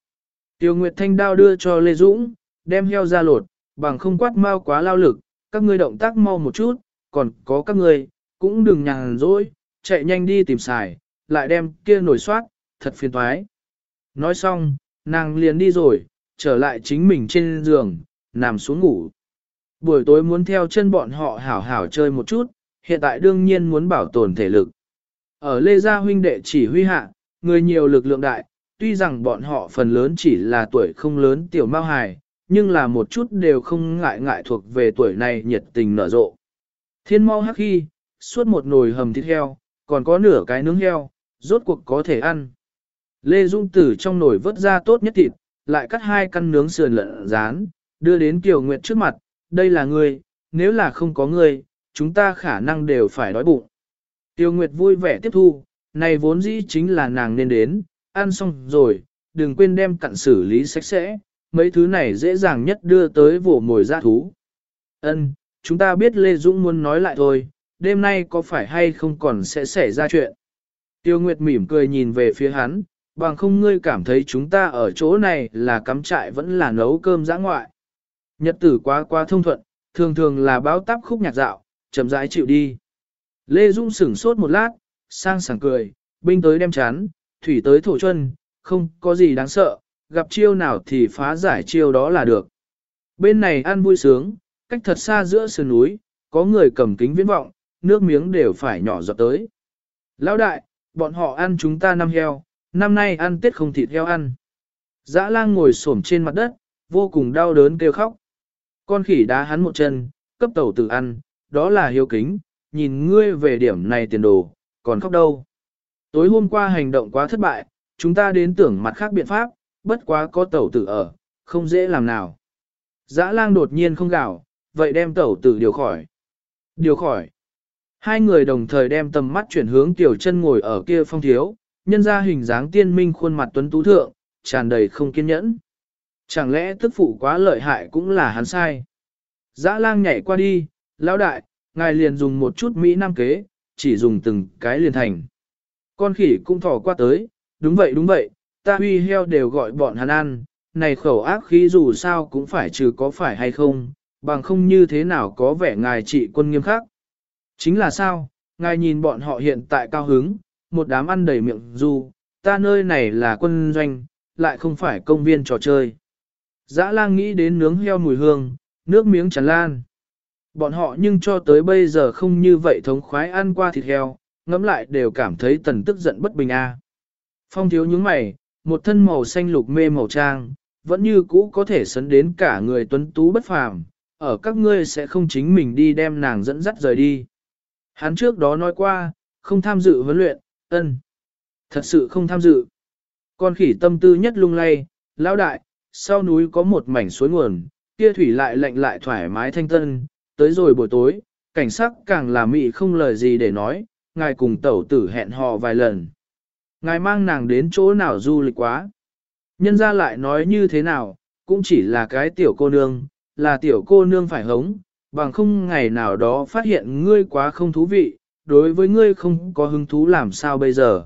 Tiêu Nguyệt Thanh đao đưa cho Lê Dũng, đem heo ra lột, bằng không quát mau quá lao lực, các ngươi động tác mau một chút, còn có các ngươi, cũng đừng nhàn rỗi, chạy nhanh đi tìm xài, lại đem kia nổi soát, thật phiền toái. Nói xong, nàng liền đi rồi, trở lại chính mình trên giường, nằm xuống ngủ. Buổi tối muốn theo chân bọn họ hảo hảo chơi một chút, hiện tại đương nhiên muốn bảo tồn thể lực. Ở Lê Gia huynh đệ chỉ huy hạ, người nhiều lực lượng đại, tuy rằng bọn họ phần lớn chỉ là tuổi không lớn tiểu mao hài, nhưng là một chút đều không ngại ngại thuộc về tuổi này nhiệt tình nở rộ. Thiên mau hắc khi, suốt một nồi hầm thịt heo, còn có nửa cái nướng heo, rốt cuộc có thể ăn. Lê Dung Tử trong nồi vớt ra tốt nhất thịt, lại cắt hai căn nướng sườn lợn rán, đưa đến Kiều Nguyệt trước mặt, đây là ngươi, nếu là không có ngươi, chúng ta khả năng đều phải đói bụng. Tiêu Nguyệt vui vẻ tiếp thu, này vốn dĩ chính là nàng nên đến, ăn xong rồi, đừng quên đem cặn xử lý sạch sẽ, mấy thứ này dễ dàng nhất đưa tới vổ mồi ra thú. Ân, chúng ta biết Lê Dũng muốn nói lại thôi, đêm nay có phải hay không còn sẽ xảy ra chuyện. Tiêu Nguyệt mỉm cười nhìn về phía hắn, bằng không ngươi cảm thấy chúng ta ở chỗ này là cắm trại vẫn là nấu cơm giã ngoại. Nhật tử quá quá thông thuận, thường thường là báo táp khúc nhạc dạo, chậm rãi chịu đi. Lê Dung sửng sốt một lát, sang sảng cười, binh tới đem chán, thủy tới thổ chân không có gì đáng sợ, gặp chiêu nào thì phá giải chiêu đó là được. Bên này ăn vui sướng, cách thật xa giữa sườn núi, có người cầm kính viễn vọng, nước miếng đều phải nhỏ giọt tới. Lão đại, bọn họ ăn chúng ta năm heo, năm nay ăn tết không thịt heo ăn. Dã lang ngồi xổm trên mặt đất, vô cùng đau đớn kêu khóc. Con khỉ đá hắn một chân, cấp tẩu tử ăn, đó là hiếu kính, nhìn ngươi về điểm này tiền đồ, còn khóc đâu. Tối hôm qua hành động quá thất bại, chúng ta đến tưởng mặt khác biện pháp, bất quá có tẩu tử ở, không dễ làm nào. Dã lang đột nhiên không gào, vậy đem tẩu tử điều khỏi. Điều khỏi. Hai người đồng thời đem tầm mắt chuyển hướng tiểu chân ngồi ở kia phong thiếu, nhân ra hình dáng tiên minh khuôn mặt tuấn tú thượng, tràn đầy không kiên nhẫn. Chẳng lẽ tức phụ quá lợi hại cũng là hắn sai. Dã lang nhảy qua đi, lão đại, ngài liền dùng một chút Mỹ Nam kế, chỉ dùng từng cái liền thành. Con khỉ cũng thỏ qua tới, đúng vậy đúng vậy, ta huy heo đều gọi bọn hắn ăn, này khẩu ác khí dù sao cũng phải trừ có phải hay không, bằng không như thế nào có vẻ ngài trị quân nghiêm khắc. Chính là sao, ngài nhìn bọn họ hiện tại cao hứng, một đám ăn đầy miệng dù ta nơi này là quân doanh, lại không phải công viên trò chơi. Dã lang nghĩ đến nướng heo mùi hương, nước miếng tràn lan. Bọn họ nhưng cho tới bây giờ không như vậy thống khoái ăn qua thịt heo, ngẫm lại đều cảm thấy tần tức giận bất bình a. Phong thiếu nhướng mày, một thân màu xanh lục mê màu trang, vẫn như cũ có thể sấn đến cả người tuấn tú bất phàm, ở các ngươi sẽ không chính mình đi đem nàng dẫn dắt rời đi. Hắn trước đó nói qua, không tham dự huấn luyện, ân. Thật sự không tham dự. Con khỉ tâm tư nhất lung lay, lão đại, sau núi có một mảnh suối nguồn, kia thủy lại lạnh lại thoải mái thanh tân, tới rồi buổi tối, cảnh sắc càng là mị không lời gì để nói, ngài cùng tẩu tử hẹn hò vài lần. Ngài mang nàng đến chỗ nào du lịch quá. Nhân ra lại nói như thế nào, cũng chỉ là cái tiểu cô nương, là tiểu cô nương phải hống, bằng không ngày nào đó phát hiện ngươi quá không thú vị, đối với ngươi không có hứng thú làm sao bây giờ.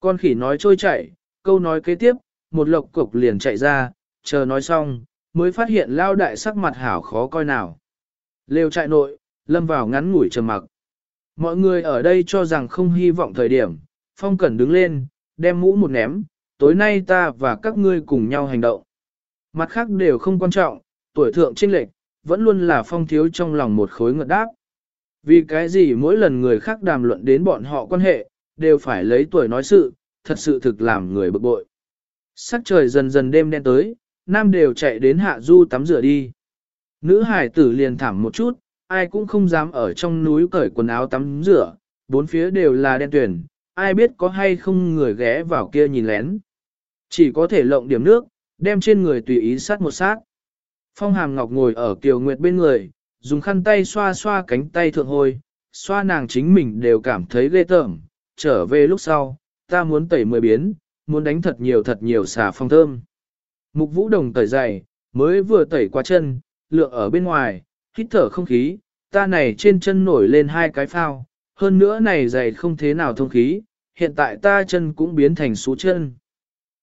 Con khỉ nói trôi chạy, câu nói kế tiếp, một lộc cục liền chạy ra, chờ nói xong, mới phát hiện lao đại sắc mặt hảo khó coi nào. Lêu trại nội, lâm vào ngắn ngủi trầm mặc. Mọi người ở đây cho rằng không hy vọng thời điểm, Phong Cẩn đứng lên, đem mũ một ném, tối nay ta và các ngươi cùng nhau hành động. Mặt khác đều không quan trọng, tuổi thượng trinh lệch, vẫn luôn là Phong thiếu trong lòng một khối ngợt đáp. Vì cái gì mỗi lần người khác đàm luận đến bọn họ quan hệ, đều phải lấy tuổi nói sự, thật sự thực làm người bực bội. Sắc trời dần dần đêm đen tới, nam đều chạy đến hạ du tắm rửa đi. Nữ hải tử liền thảm một chút, ai cũng không dám ở trong núi cởi quần áo tắm rửa, bốn phía đều là đen tuyển, ai biết có hay không người ghé vào kia nhìn lén. Chỉ có thể lộng điểm nước, đem trên người tùy ý sát một sát. Phong hàm ngọc ngồi ở kiều nguyệt bên người, dùng khăn tay xoa xoa cánh tay thượng hôi, xoa nàng chính mình đều cảm thấy ghê tởm, trở về lúc sau, ta muốn tẩy mười biến, muốn đánh thật nhiều thật nhiều xà phong thơm. Mục vũ đồng tẩy dày, mới vừa tẩy qua chân, lượng ở bên ngoài, hít thở không khí, ta này trên chân nổi lên hai cái phao, hơn nữa này dày không thế nào thông khí, hiện tại ta chân cũng biến thành số chân.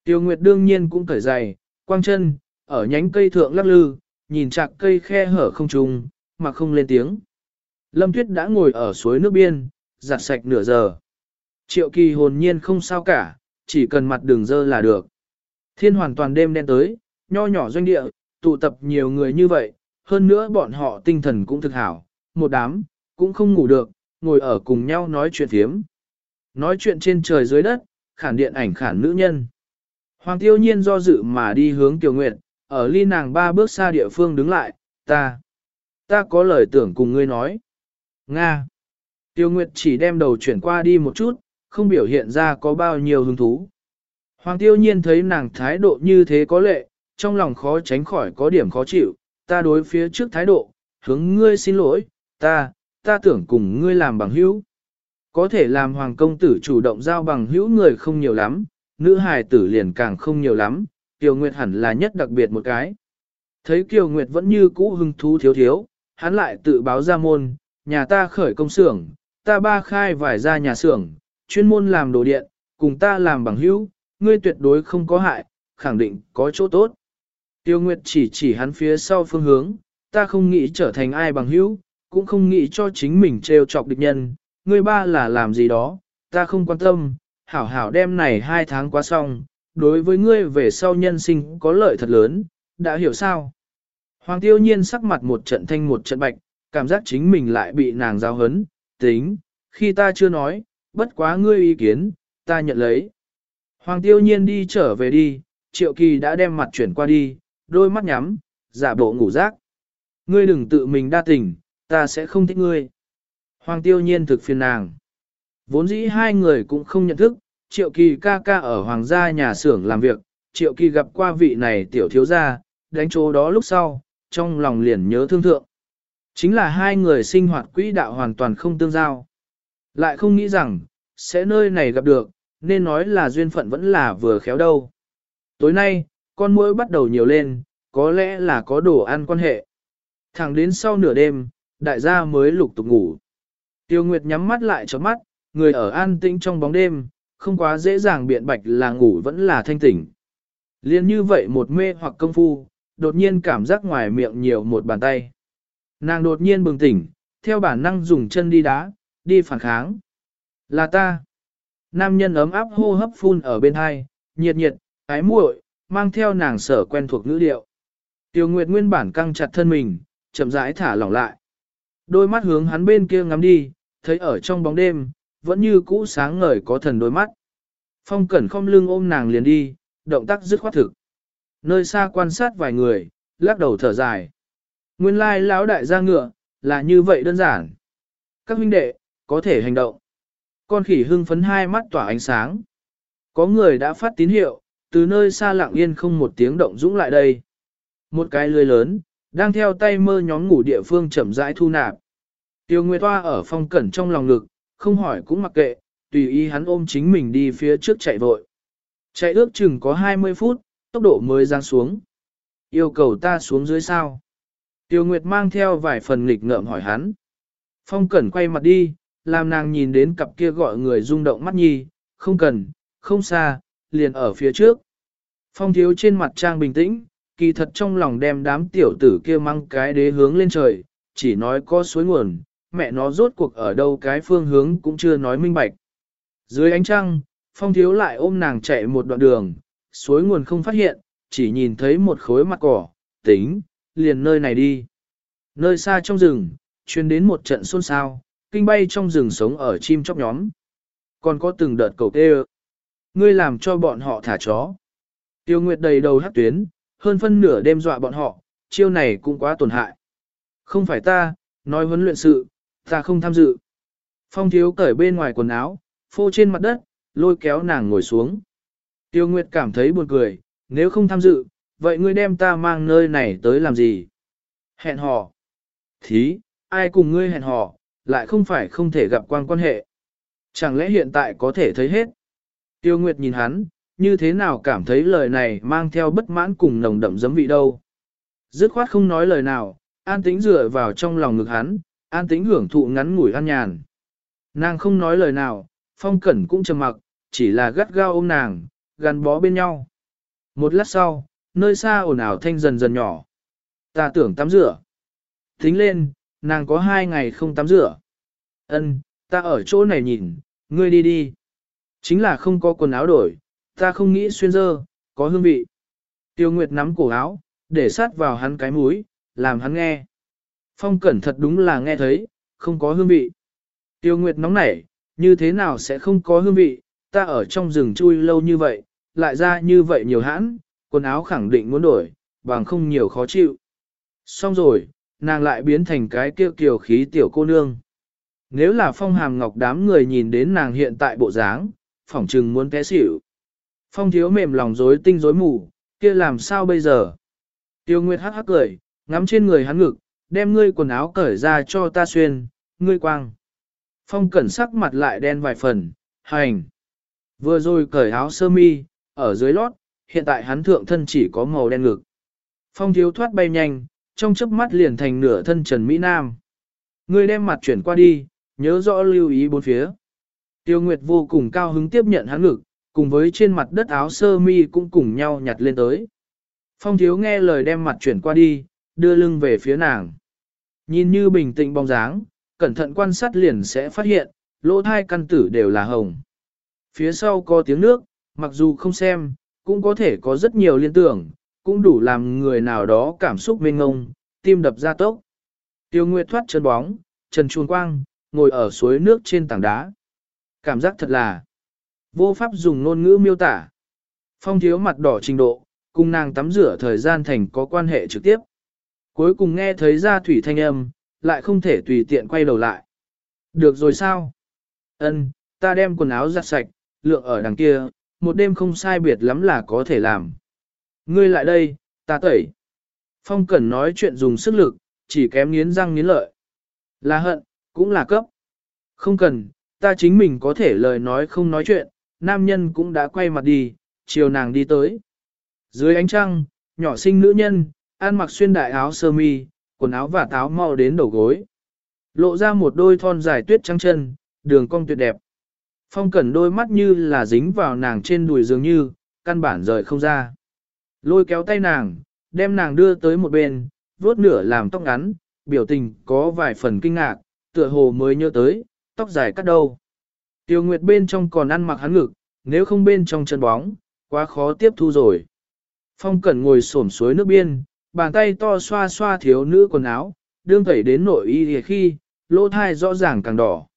Tiêu Nguyệt đương nhiên cũng cởi dày, quang chân, ở nhánh cây thượng lắc lư, nhìn chạc cây khe hở không trùng, mà không lên tiếng. Lâm Tuyết đã ngồi ở suối nước biên, giặt sạch nửa giờ. Triệu kỳ hồn nhiên không sao cả, chỉ cần mặt đường dơ là được. Thiên hoàn toàn đêm đen tới, nho nhỏ doanh địa, tụ tập nhiều người như vậy, hơn nữa bọn họ tinh thần cũng thực hảo, một đám, cũng không ngủ được, ngồi ở cùng nhau nói chuyện thiếm. Nói chuyện trên trời dưới đất, khản điện ảnh khản nữ nhân. Hoàng tiêu nhiên do dự mà đi hướng Tiểu Nguyệt, ở ly nàng ba bước xa địa phương đứng lại, ta, ta có lời tưởng cùng ngươi nói. Nga. Tiêu Nguyệt chỉ đem đầu chuyển qua đi một chút, không biểu hiện ra có bao nhiêu hứng thú. Hoàng tiêu nhiên thấy nàng thái độ như thế có lệ, trong lòng khó tránh khỏi có điểm khó chịu, ta đối phía trước thái độ, hướng ngươi xin lỗi, ta, ta tưởng cùng ngươi làm bằng hữu. Có thể làm hoàng công tử chủ động giao bằng hữu người không nhiều lắm, nữ hài tử liền càng không nhiều lắm, Kiều Nguyệt hẳn là nhất đặc biệt một cái. Thấy Kiều Nguyệt vẫn như cũ hưng thú thiếu thiếu, hắn lại tự báo ra môn, nhà ta khởi công xưởng, ta ba khai vải ra nhà xưởng, chuyên môn làm đồ điện, cùng ta làm bằng hữu, ngươi tuyệt đối không có hại, khẳng định có chỗ tốt. Tiêu Nguyệt chỉ chỉ hắn phía sau phương hướng, ta không nghĩ trở thành ai bằng hữu, cũng không nghĩ cho chính mình trêu chọc địch nhân, ngươi ba là làm gì đó, ta không quan tâm, hảo hảo đem này hai tháng qua xong, đối với ngươi về sau nhân sinh có lợi thật lớn, đã hiểu sao? Hoàng tiêu nhiên sắc mặt một trận thanh một trận bạch, cảm giác chính mình lại bị nàng giao hấn, tính, khi ta chưa nói, bất quá ngươi ý kiến, ta nhận lấy. Hoàng tiêu nhiên đi trở về đi, triệu kỳ đã đem mặt chuyển qua đi, đôi mắt nhắm, giả bộ ngủ rác. Ngươi đừng tự mình đa tình, ta sẽ không thích ngươi. Hoàng tiêu nhiên thực phiền nàng. Vốn dĩ hai người cũng không nhận thức, triệu kỳ ca ca ở hoàng gia nhà xưởng làm việc, triệu kỳ gặp qua vị này tiểu thiếu gia, đánh chỗ đó lúc sau, trong lòng liền nhớ thương thượng. Chính là hai người sinh hoạt quỹ đạo hoàn toàn không tương giao. Lại không nghĩ rằng, sẽ nơi này gặp được, nên nói là duyên phận vẫn là vừa khéo đâu. Tối nay, con muỗi bắt đầu nhiều lên, có lẽ là có đồ ăn quan hệ. Thẳng đến sau nửa đêm, đại gia mới lục tục ngủ. Tiêu Nguyệt nhắm mắt lại cho mắt, người ở an tĩnh trong bóng đêm, không quá dễ dàng biện bạch là ngủ vẫn là thanh tỉnh. Liên như vậy một mê hoặc công phu, đột nhiên cảm giác ngoài miệng nhiều một bàn tay. Nàng đột nhiên bừng tỉnh, theo bản năng dùng chân đi đá, đi phản kháng. Là ta. Nam nhân ấm áp hô hấp phun ở bên hai, nhiệt nhiệt, ái muội, mang theo nàng sở quen thuộc ngữ điệu. Tiêu Nguyệt nguyên bản căng chặt thân mình, chậm rãi thả lỏng lại. Đôi mắt hướng hắn bên kia ngắm đi, thấy ở trong bóng đêm, vẫn như cũ sáng ngời có thần đôi mắt. Phong cẩn không lưng ôm nàng liền đi, động tác dứt khoát thực. Nơi xa quan sát vài người, lắc đầu thở dài. Nguyên lai lão đại gia ngựa, là như vậy đơn giản. Các huynh đệ, có thể hành động. Con khỉ hưng phấn hai mắt tỏa ánh sáng. Có người đã phát tín hiệu, từ nơi xa lặng yên không một tiếng động dũng lại đây. Một cái lưới lớn, đang theo tay mơ nhóm ngủ địa phương chậm rãi thu nạp. Tiêu Nguyệt Toa ở phong cẩn trong lòng ngực, không hỏi cũng mặc kệ, tùy ý hắn ôm chính mình đi phía trước chạy vội. Chạy ước chừng có 20 phút, tốc độ mới giáng xuống. Yêu cầu ta xuống dưới sao? Tiêu Nguyệt mang theo vài phần nghịch ngợm hỏi hắn. Phong Cẩn quay mặt đi, làm nàng nhìn đến cặp kia gọi người rung động mắt nhi, không cần, không xa, liền ở phía trước. Phong thiếu trên mặt trang bình tĩnh, kỳ thật trong lòng đem đám tiểu tử kia mang cái đế hướng lên trời, chỉ nói có suối nguồn, mẹ nó rốt cuộc ở đâu cái phương hướng cũng chưa nói minh bạch. Dưới ánh trăng, phong thiếu lại ôm nàng chạy một đoạn đường, suối nguồn không phát hiện, chỉ nhìn thấy một khối mặt cỏ, tính, liền nơi này đi. Nơi xa trong rừng, truyền đến một trận xôn xao, kinh bay trong rừng sống ở chim chóc nhóm. Còn có từng đợt cầu tê Ngươi làm cho bọn họ thả chó. Tiêu Nguyệt đầy đầu hát tuyến, hơn phân nửa đêm dọa bọn họ, chiêu này cũng quá tổn hại. Không phải ta, nói huấn luyện sự, ta không tham dự. Phong thiếu cởi bên ngoài quần áo, phô trên mặt đất, lôi kéo nàng ngồi xuống. Tiêu Nguyệt cảm thấy buồn cười, nếu không tham dự, vậy ngươi đem ta mang nơi này tới làm gì? Hẹn hò. Thí, ai cùng ngươi hẹn hò, lại không phải không thể gặp quan quan hệ. Chẳng lẽ hiện tại có thể thấy hết? Tiêu Nguyệt nhìn hắn, như thế nào cảm thấy lời này mang theo bất mãn cùng nồng đậm giấm vị đâu. Dứt khoát không nói lời nào, an tĩnh dựa vào trong lòng ngực hắn, an tĩnh hưởng thụ ngắn ngủi an nhàn. Nàng không nói lời nào, phong cẩn cũng trầm mặc, chỉ là gắt gao ôm nàng, gắn bó bên nhau. Một lát sau, nơi xa ồn ào thanh dần dần nhỏ. Ta tưởng tắm rửa. Tính lên, nàng có hai ngày không tắm rửa. Ân, ta ở chỗ này nhìn, ngươi đi đi. Chính là không có quần áo đổi, ta không nghĩ xuyên dơ, có hương vị. Tiêu Nguyệt nắm cổ áo, để sát vào hắn cái mũi, làm hắn nghe. Phong cẩn thật đúng là nghe thấy, không có hương vị. Tiêu Nguyệt nóng nảy, như thế nào sẽ không có hương vị, ta ở trong rừng chui lâu như vậy, lại ra như vậy nhiều hãn, quần áo khẳng định muốn đổi, bằng không nhiều khó chịu. Xong rồi, nàng lại biến thành cái kêu kiều khí tiểu cô nương. Nếu là phong hàm ngọc đám người nhìn đến nàng hiện tại bộ dáng, phỏng trừng muốn té xỉu. Phong thiếu mềm lòng rối tinh rối mù, kia làm sao bây giờ? Tiêu Nguyệt hắc hắc cười, ngắm trên người hắn ngực, đem ngươi quần áo cởi ra cho ta xuyên, ngươi quang. Phong cẩn sắc mặt lại đen vài phần, hành. Vừa rồi cởi áo sơ mi, ở dưới lót, hiện tại hắn thượng thân chỉ có màu đen ngực. Phong thiếu thoát bay nhanh, trong chớp mắt liền thành nửa thân Trần Mỹ Nam. người đem mặt chuyển qua đi, nhớ rõ lưu ý bốn phía. Tiêu Nguyệt vô cùng cao hứng tiếp nhận hắn ngực, cùng với trên mặt đất áo sơ mi cũng cùng nhau nhặt lên tới. Phong thiếu nghe lời đem mặt chuyển qua đi, đưa lưng về phía nàng. Nhìn như bình tĩnh bóng dáng, cẩn thận quan sát liền sẽ phát hiện, lỗ thai căn tử đều là hồng. Phía sau có tiếng nước, mặc dù không xem, cũng có thể có rất nhiều liên tưởng, cũng đủ làm người nào đó cảm xúc mênh ngông, tim đập ra tốc. Tiêu Nguyệt thoát chân bóng, Trần Chuồn Quang, ngồi ở suối nước trên tảng đá. Cảm giác thật là vô pháp dùng ngôn ngữ miêu tả. Phong thiếu mặt đỏ trình độ, cùng nàng tắm rửa thời gian thành có quan hệ trực tiếp. Cuối cùng nghe thấy ra thủy thanh âm, lại không thể tùy tiện quay đầu lại. Được rồi sao? Ân, ta đem quần áo giặt sạch, lượng ở đằng kia, một đêm không sai biệt lắm là có thể làm. Ngươi lại đây, ta tẩy. Phong Cẩn nói chuyện dùng sức lực, chỉ kém nghiến răng nghiến lợi. Là hận, cũng là cấp. Không cần, ta chính mình có thể lời nói không nói chuyện, nam nhân cũng đã quay mặt đi, chiều nàng đi tới. Dưới ánh trăng, nhỏ sinh nữ nhân, ăn mặc xuyên đại áo sơ mi, quần áo và táo mau đến đầu gối. Lộ ra một đôi thon dài tuyết trắng chân, đường cong tuyệt đẹp. Phong cẩn đôi mắt như là dính vào nàng trên đùi dường như, căn bản rời không ra. Lôi kéo tay nàng, đem nàng đưa tới một bên, vuốt nửa làm tóc ngắn, biểu tình có vài phần kinh ngạc, tựa hồ mới nhớ tới, tóc dài cắt đâu. Tiêu Nguyệt bên trong còn ăn mặc hắn ngực, nếu không bên trong chân bóng, quá khó tiếp thu rồi. Phong Cẩn ngồi xổm suối nước biên, bàn tay to xoa xoa thiếu nữ quần áo, đương thẩy đến nội y thì khi, lỗ thai rõ ràng càng đỏ.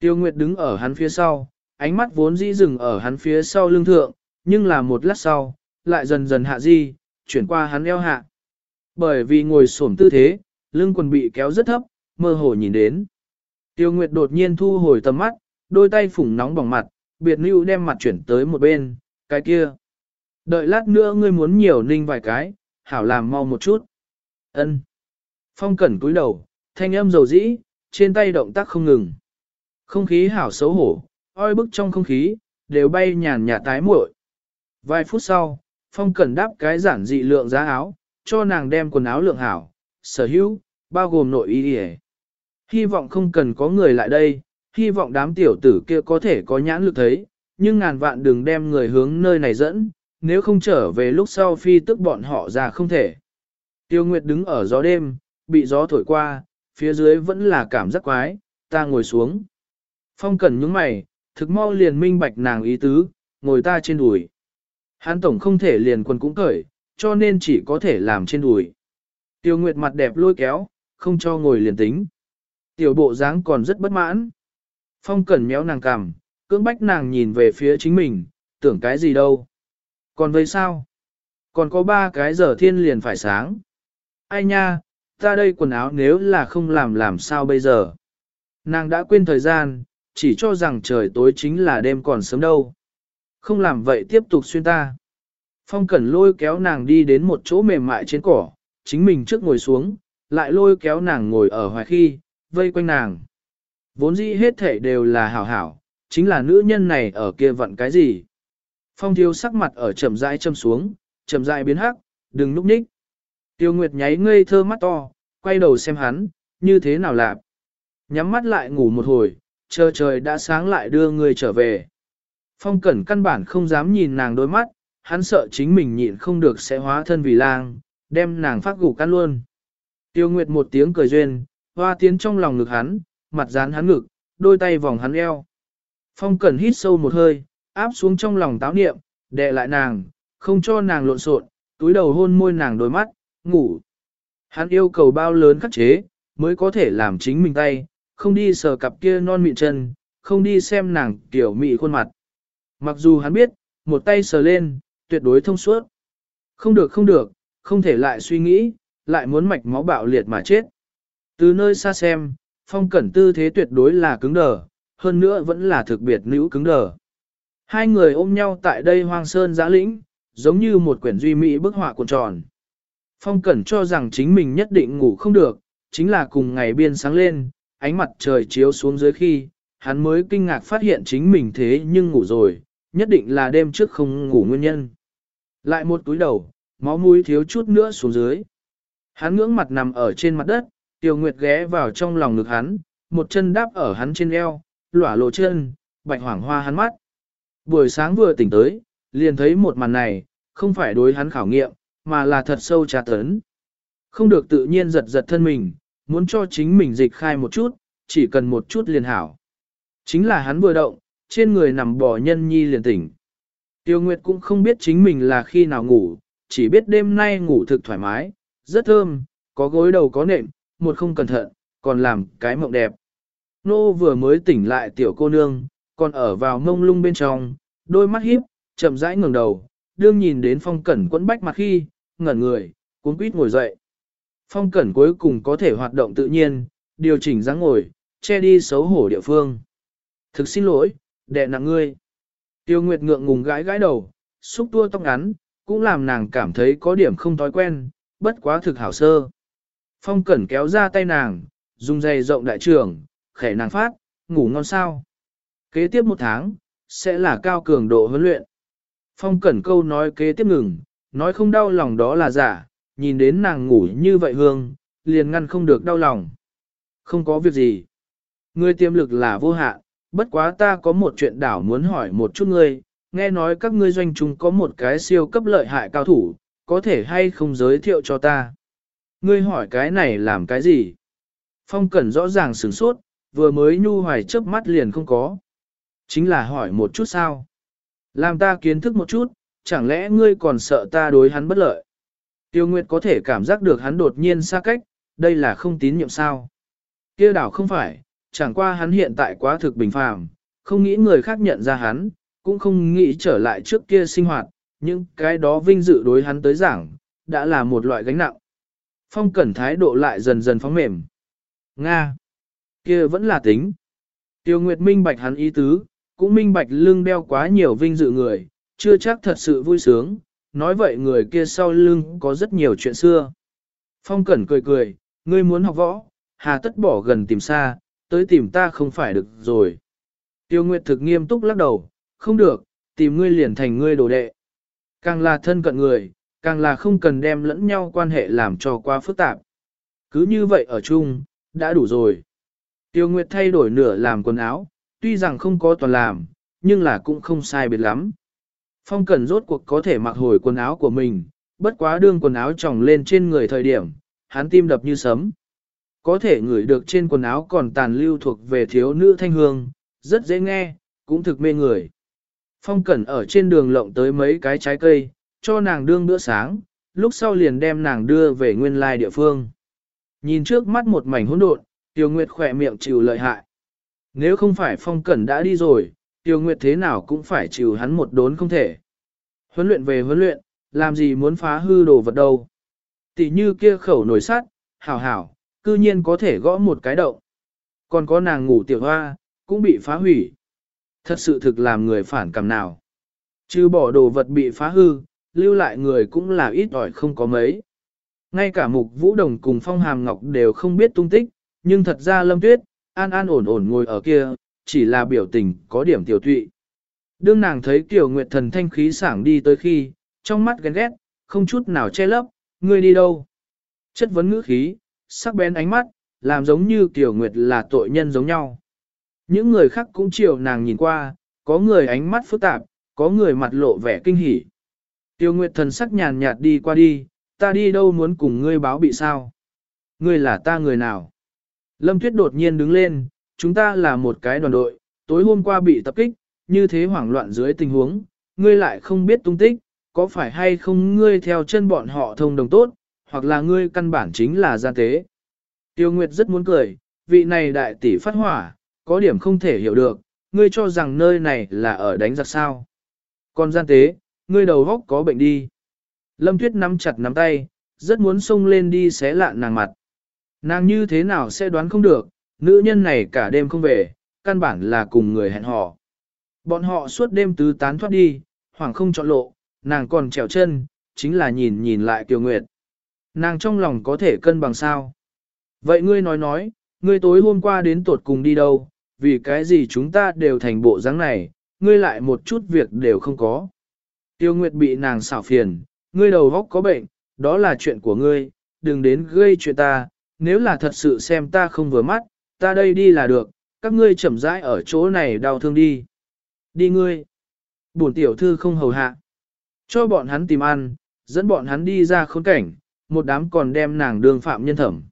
Tiêu Nguyệt đứng ở hắn phía sau, ánh mắt vốn dĩ dừng ở hắn phía sau lưng thượng, nhưng là một lát sau, lại dần dần hạ di, chuyển qua hắn eo hạ. Bởi vì ngồi xổm tư thế, lưng quần bị kéo rất thấp, mơ hồ nhìn đến. Tiêu Nguyệt đột nhiên thu hồi tầm mắt, đôi tay phủng nóng bỏng mặt, biệt lưu đem mặt chuyển tới một bên, cái kia. Đợi lát nữa ngươi muốn nhiều ninh vài cái, hảo làm mau một chút. Ân. Phong cẩn cúi đầu, thanh âm dầu dĩ, trên tay động tác không ngừng. Không khí hảo xấu hổ, oi bức trong không khí, đều bay nhàn nhạt tái muội. Vài phút sau, Phong cẩn đáp cái giản dị lượng giá áo, cho nàng đem quần áo lượng hảo, sở hữu, bao gồm nội y hề. Hy vọng không cần có người lại đây, hy vọng đám tiểu tử kia có thể có nhãn lực thấy, nhưng ngàn vạn đừng đem người hướng nơi này dẫn, nếu không trở về lúc sau phi tức bọn họ ra không thể. Tiêu Nguyệt đứng ở gió đêm, bị gió thổi qua, phía dưới vẫn là cảm giác quái, ta ngồi xuống. Phong cẩn nhướng mày, thực mau liền minh bạch nàng ý tứ, ngồi ta trên đùi. Hắn tổng không thể liền quần cũng cởi, cho nên chỉ có thể làm trên đùi. Tiêu Nguyệt mặt đẹp lôi kéo, không cho ngồi liền tính. Tiểu bộ dáng còn rất bất mãn. Phong cẩn méo nàng cằm, cưỡng bách nàng nhìn về phía chính mình, tưởng cái gì đâu. Còn với sao? Còn có ba cái giờ thiên liền phải sáng. Ai nha, ta đây quần áo nếu là không làm làm sao bây giờ? Nàng đã quên thời gian, chỉ cho rằng trời tối chính là đêm còn sớm đâu. Không làm vậy tiếp tục xuyên ta. Phong cẩn lôi kéo nàng đi đến một chỗ mềm mại trên cỏ, chính mình trước ngồi xuống, lại lôi kéo nàng ngồi ở hoài khi, vây quanh nàng. Vốn dĩ hết thể đều là hảo hảo, chính là nữ nhân này ở kia vận cái gì. Phong thiếu sắc mặt ở chậm rãi châm xuống, chậm rãi biến hắc, đừng núp ních. Tiêu Nguyệt nháy ngây thơ mắt to, quay đầu xem hắn, như thế nào lạp. Nhắm mắt lại ngủ một hồi, chờ trời đã sáng lại đưa người trở về. Phong cẩn căn bản không dám nhìn nàng đôi mắt, hắn sợ chính mình nhịn không được sẽ hóa thân vì lang, đem nàng phát gục căn luôn. Tiêu Nguyệt một tiếng cười duyên, hoa tiến trong lòng ngực hắn, mặt dán hắn ngực, đôi tay vòng hắn eo. Phong cẩn hít sâu một hơi, áp xuống trong lòng táo niệm, đè lại nàng, không cho nàng lộn xộn, túi đầu hôn môi nàng đôi mắt, ngủ. Hắn yêu cầu bao lớn khắc chế, mới có thể làm chính mình tay, không đi sờ cặp kia non mịn chân, không đi xem nàng kiểu mị khuôn mặt. Mặc dù hắn biết, một tay sờ lên, tuyệt đối thông suốt. Không được không được, không thể lại suy nghĩ, lại muốn mạch máu bạo liệt mà chết. Từ nơi xa xem, phong cẩn tư thế tuyệt đối là cứng đờ, hơn nữa vẫn là thực biệt nữ cứng đờ. Hai người ôm nhau tại đây hoang sơn giã lĩnh, giống như một quyển duy mỹ bức họa cuộn tròn. Phong cẩn cho rằng chính mình nhất định ngủ không được, chính là cùng ngày biên sáng lên, ánh mặt trời chiếu xuống dưới khi, hắn mới kinh ngạc phát hiện chính mình thế nhưng ngủ rồi, nhất định là đêm trước không ngủ nguyên nhân. Lại một túi đầu, máu mũi thiếu chút nữa xuống dưới. Hắn ngưỡng mặt nằm ở trên mặt đất, Tiêu Nguyệt ghé vào trong lòng ngực hắn, một chân đáp ở hắn trên eo, lỏa lộ chân, bạch hoảng hoa hắn mắt. Buổi sáng vừa tỉnh tới, liền thấy một màn này, không phải đối hắn khảo nghiệm, mà là thật sâu trà tấn. Không được tự nhiên giật giật thân mình, muốn cho chính mình dịch khai một chút, chỉ cần một chút liền hảo. Chính là hắn vừa động, trên người nằm bò nhân nhi liền tỉnh. Tiêu Nguyệt cũng không biết chính mình là khi nào ngủ, chỉ biết đêm nay ngủ thực thoải mái, rất thơm, có gối đầu có nệm, một không cẩn thận, còn làm cái mộng đẹp. Nô vừa mới tỉnh lại tiểu cô nương, còn ở vào mông lung bên trong, đôi mắt híp, chậm rãi ngẩng đầu, đương nhìn đến phong cẩn quẫn bách mặt khi, ngẩn người, cuốn quýt ngồi dậy. Phong cẩn cuối cùng có thể hoạt động tự nhiên, điều chỉnh dáng ngồi, che đi xấu hổ địa phương. Thực xin lỗi, đệ nặng ngươi. Tiêu Nguyệt ngượng ngùng gãi gãi đầu, xúc tua tóc ngắn, cũng làm nàng cảm thấy có điểm không thói quen, bất quá thực hảo sơ. Phong cẩn kéo ra tay nàng, dùng dây rộng đại trường, khẽ nàng phát, ngủ ngon sao. Kế tiếp một tháng, sẽ là cao cường độ huấn luyện. Phong cẩn câu nói kế tiếp ngừng, nói không đau lòng đó là giả, nhìn đến nàng ngủ như vậy hương, liền ngăn không được đau lòng. Không có việc gì. Ngươi tiềm lực là vô hạn, Bất quá ta có một chuyện đảo muốn hỏi một chút ngươi, nghe nói các ngươi doanh chúng có một cái siêu cấp lợi hại cao thủ, có thể hay không giới thiệu cho ta. Ngươi hỏi cái này làm cái gì? Phong Cẩn rõ ràng sửng sốt, vừa mới nhu hoài chớp mắt liền không có. Chính là hỏi một chút sao? Làm ta kiến thức một chút, chẳng lẽ ngươi còn sợ ta đối hắn bất lợi? Tiêu Nguyệt có thể cảm giác được hắn đột nhiên xa cách, đây là không tín nhiệm sao? Kia đảo không phải, chẳng qua hắn hiện tại quá thực bình phàm, không nghĩ người khác nhận ra hắn, cũng không nghĩ trở lại trước kia sinh hoạt, nhưng cái đó vinh dự đối hắn tới giảng, đã là một loại gánh nặng. Phong cẩn thái độ lại dần dần phóng mềm. Nga! kia vẫn là tính. Tiêu Nguyệt minh bạch hắn ý tứ, cũng minh bạch lưng đeo quá nhiều vinh dự người, chưa chắc thật sự vui sướng, nói vậy người kia sau lưng có rất nhiều chuyện xưa. Phong Cẩn cười cười, ngươi muốn học võ, hà tất bỏ gần tìm xa, tới tìm ta không phải được rồi. Tiêu Nguyệt thực nghiêm túc lắc đầu, không được, tìm ngươi liền thành ngươi đồ đệ. Càng là thân cận người, càng là không cần đem lẫn nhau quan hệ làm cho quá phức tạp. Cứ như vậy ở chung, đã đủ rồi. Tiêu Nguyệt thay đổi nửa làm quần áo, tuy rằng không có toàn làm, nhưng là cũng không sai biệt lắm. Phong Cẩn rốt cuộc có thể mặc hồi quần áo của mình, bất quá đương quần áo tròng lên trên người thời điểm, hắn tim đập như sấm. Có thể ngửi được trên quần áo còn tàn lưu thuộc về thiếu nữ thanh hương, rất dễ nghe, cũng thực mê người. Phong Cẩn ở trên đường lộng tới mấy cái trái cây, cho nàng đương bữa sáng, lúc sau liền đem nàng đưa về nguyên lai địa phương. Nhìn trước mắt một mảnh hỗn độn, Tiêu Nguyệt khỏe miệng chịu lợi hại. Nếu không phải Phong Cẩn đã đi rồi, Tiêu Nguyệt thế nào cũng phải chịu hắn một đốn không thể. Huấn luyện về huấn luyện, làm gì muốn phá hư đồ vật đâu. Tỷ như kia khẩu nổi sắt, hảo hảo, cư nhiên có thể gõ một cái động. Còn có nàng ngủ tiểu hoa, cũng bị phá hủy. Thật sự thực làm người phản cảm nào. Chứ bỏ đồ vật bị phá hư, lưu lại người cũng là ít ỏi không có mấy. Ngay cả mục vũ đồng cùng phong hàm ngọc đều không biết tung tích, nhưng thật ra lâm tuyết, an an ổn ổn ngồi ở kia, chỉ là biểu tình có điểm tiểu thụy. Đương nàng thấy Kiều Nguyệt thần thanh khí sảng đi tới khi, trong mắt ghen ghét, không chút nào che lấp, ngươi đi đâu? Chất vấn ngữ khí, sắc bén ánh mắt, làm giống như Tiểu Nguyệt là tội nhân giống nhau. Những người khác cũng chiều nàng nhìn qua, có người ánh mắt phức tạp, có người mặt lộ vẻ kinh hỉ. Tiêu Nguyệt thần sắc nhàn nhạt đi qua đi, ta đi đâu muốn cùng ngươi báo bị sao? Ngươi là ta người nào? Lâm Tuyết đột nhiên đứng lên, chúng ta là một cái đoàn đội, tối hôm qua bị tập kích, như thế hoảng loạn dưới tình huống, ngươi lại không biết tung tích, có phải hay không ngươi theo chân bọn họ thông đồng tốt, hoặc là ngươi căn bản chính là gian tế. Tiêu Nguyệt rất muốn cười, vị này đại tỷ phát hỏa, có điểm không thể hiểu được, ngươi cho rằng nơi này là ở đánh giặc sao. Còn gian tế, ngươi đầu góc có bệnh đi. Lâm Tuyết nắm chặt nắm tay, rất muốn xông lên đi xé lạn nàng mặt. Nàng như thế nào sẽ đoán không được, nữ nhân này cả đêm không về, căn bản là cùng người hẹn hò. Bọn họ suốt đêm tứ tán thoát đi, hoàng không chọn lộ, nàng còn trèo chân, chính là nhìn nhìn lại Kiều Nguyệt. Nàng trong lòng có thể cân bằng sao? Vậy ngươi nói nói, ngươi tối hôm qua đến tuột cùng đi đâu, vì cái gì chúng ta đều thành bộ dáng này, ngươi lại một chút việc đều không có. Tiêu Nguyệt bị nàng xảo phiền, ngươi đầu góc có bệnh, đó là chuyện của ngươi, đừng đến gây chuyện ta, nếu là thật sự xem ta không vừa mắt, ta đây đi là được, các ngươi chậm rãi ở chỗ này đau thương đi. Đi ngươi. Bổn tiểu thư không hầu hạ. Cho bọn hắn tìm ăn, dẫn bọn hắn đi ra khốn cảnh, một đám còn đem nàng đương phạm nhân thẩm.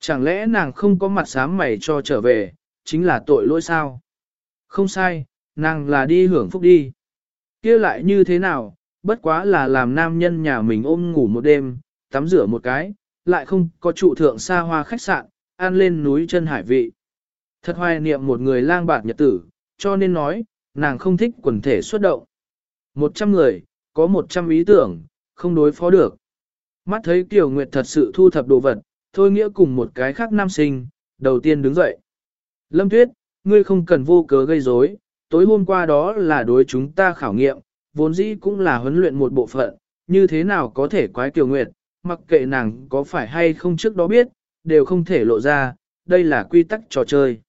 Chẳng lẽ nàng không có mặt sám mày cho trở về, chính là tội lỗi sao? Không sai, nàng là đi hưởng phúc đi. kia lại như thế nào, bất quá là làm nam nhân nhà mình ôm ngủ một đêm, tắm rửa một cái, lại không có trụ thượng xa hoa khách sạn, ăn lên núi chân hải vị. Thật hoài niệm một người lang bạt nhật tử, cho nên nói, nàng không thích quần thể xuất động. Một trăm người, có một trăm ý tưởng, không đối phó được. Mắt thấy Kiều Nguyệt thật sự thu thập đồ vật, thôi nghĩa cùng một cái khác nam sinh, đầu tiên đứng dậy. Lâm Tuyết, ngươi không cần vô cớ gây rối, tối hôm qua đó là đối chúng ta khảo nghiệm, vốn dĩ cũng là huấn luyện một bộ phận, như thế nào có thể quái Kiều Nguyệt, mặc kệ nàng có phải hay không trước đó biết, đều không thể lộ ra, đây là quy tắc trò chơi.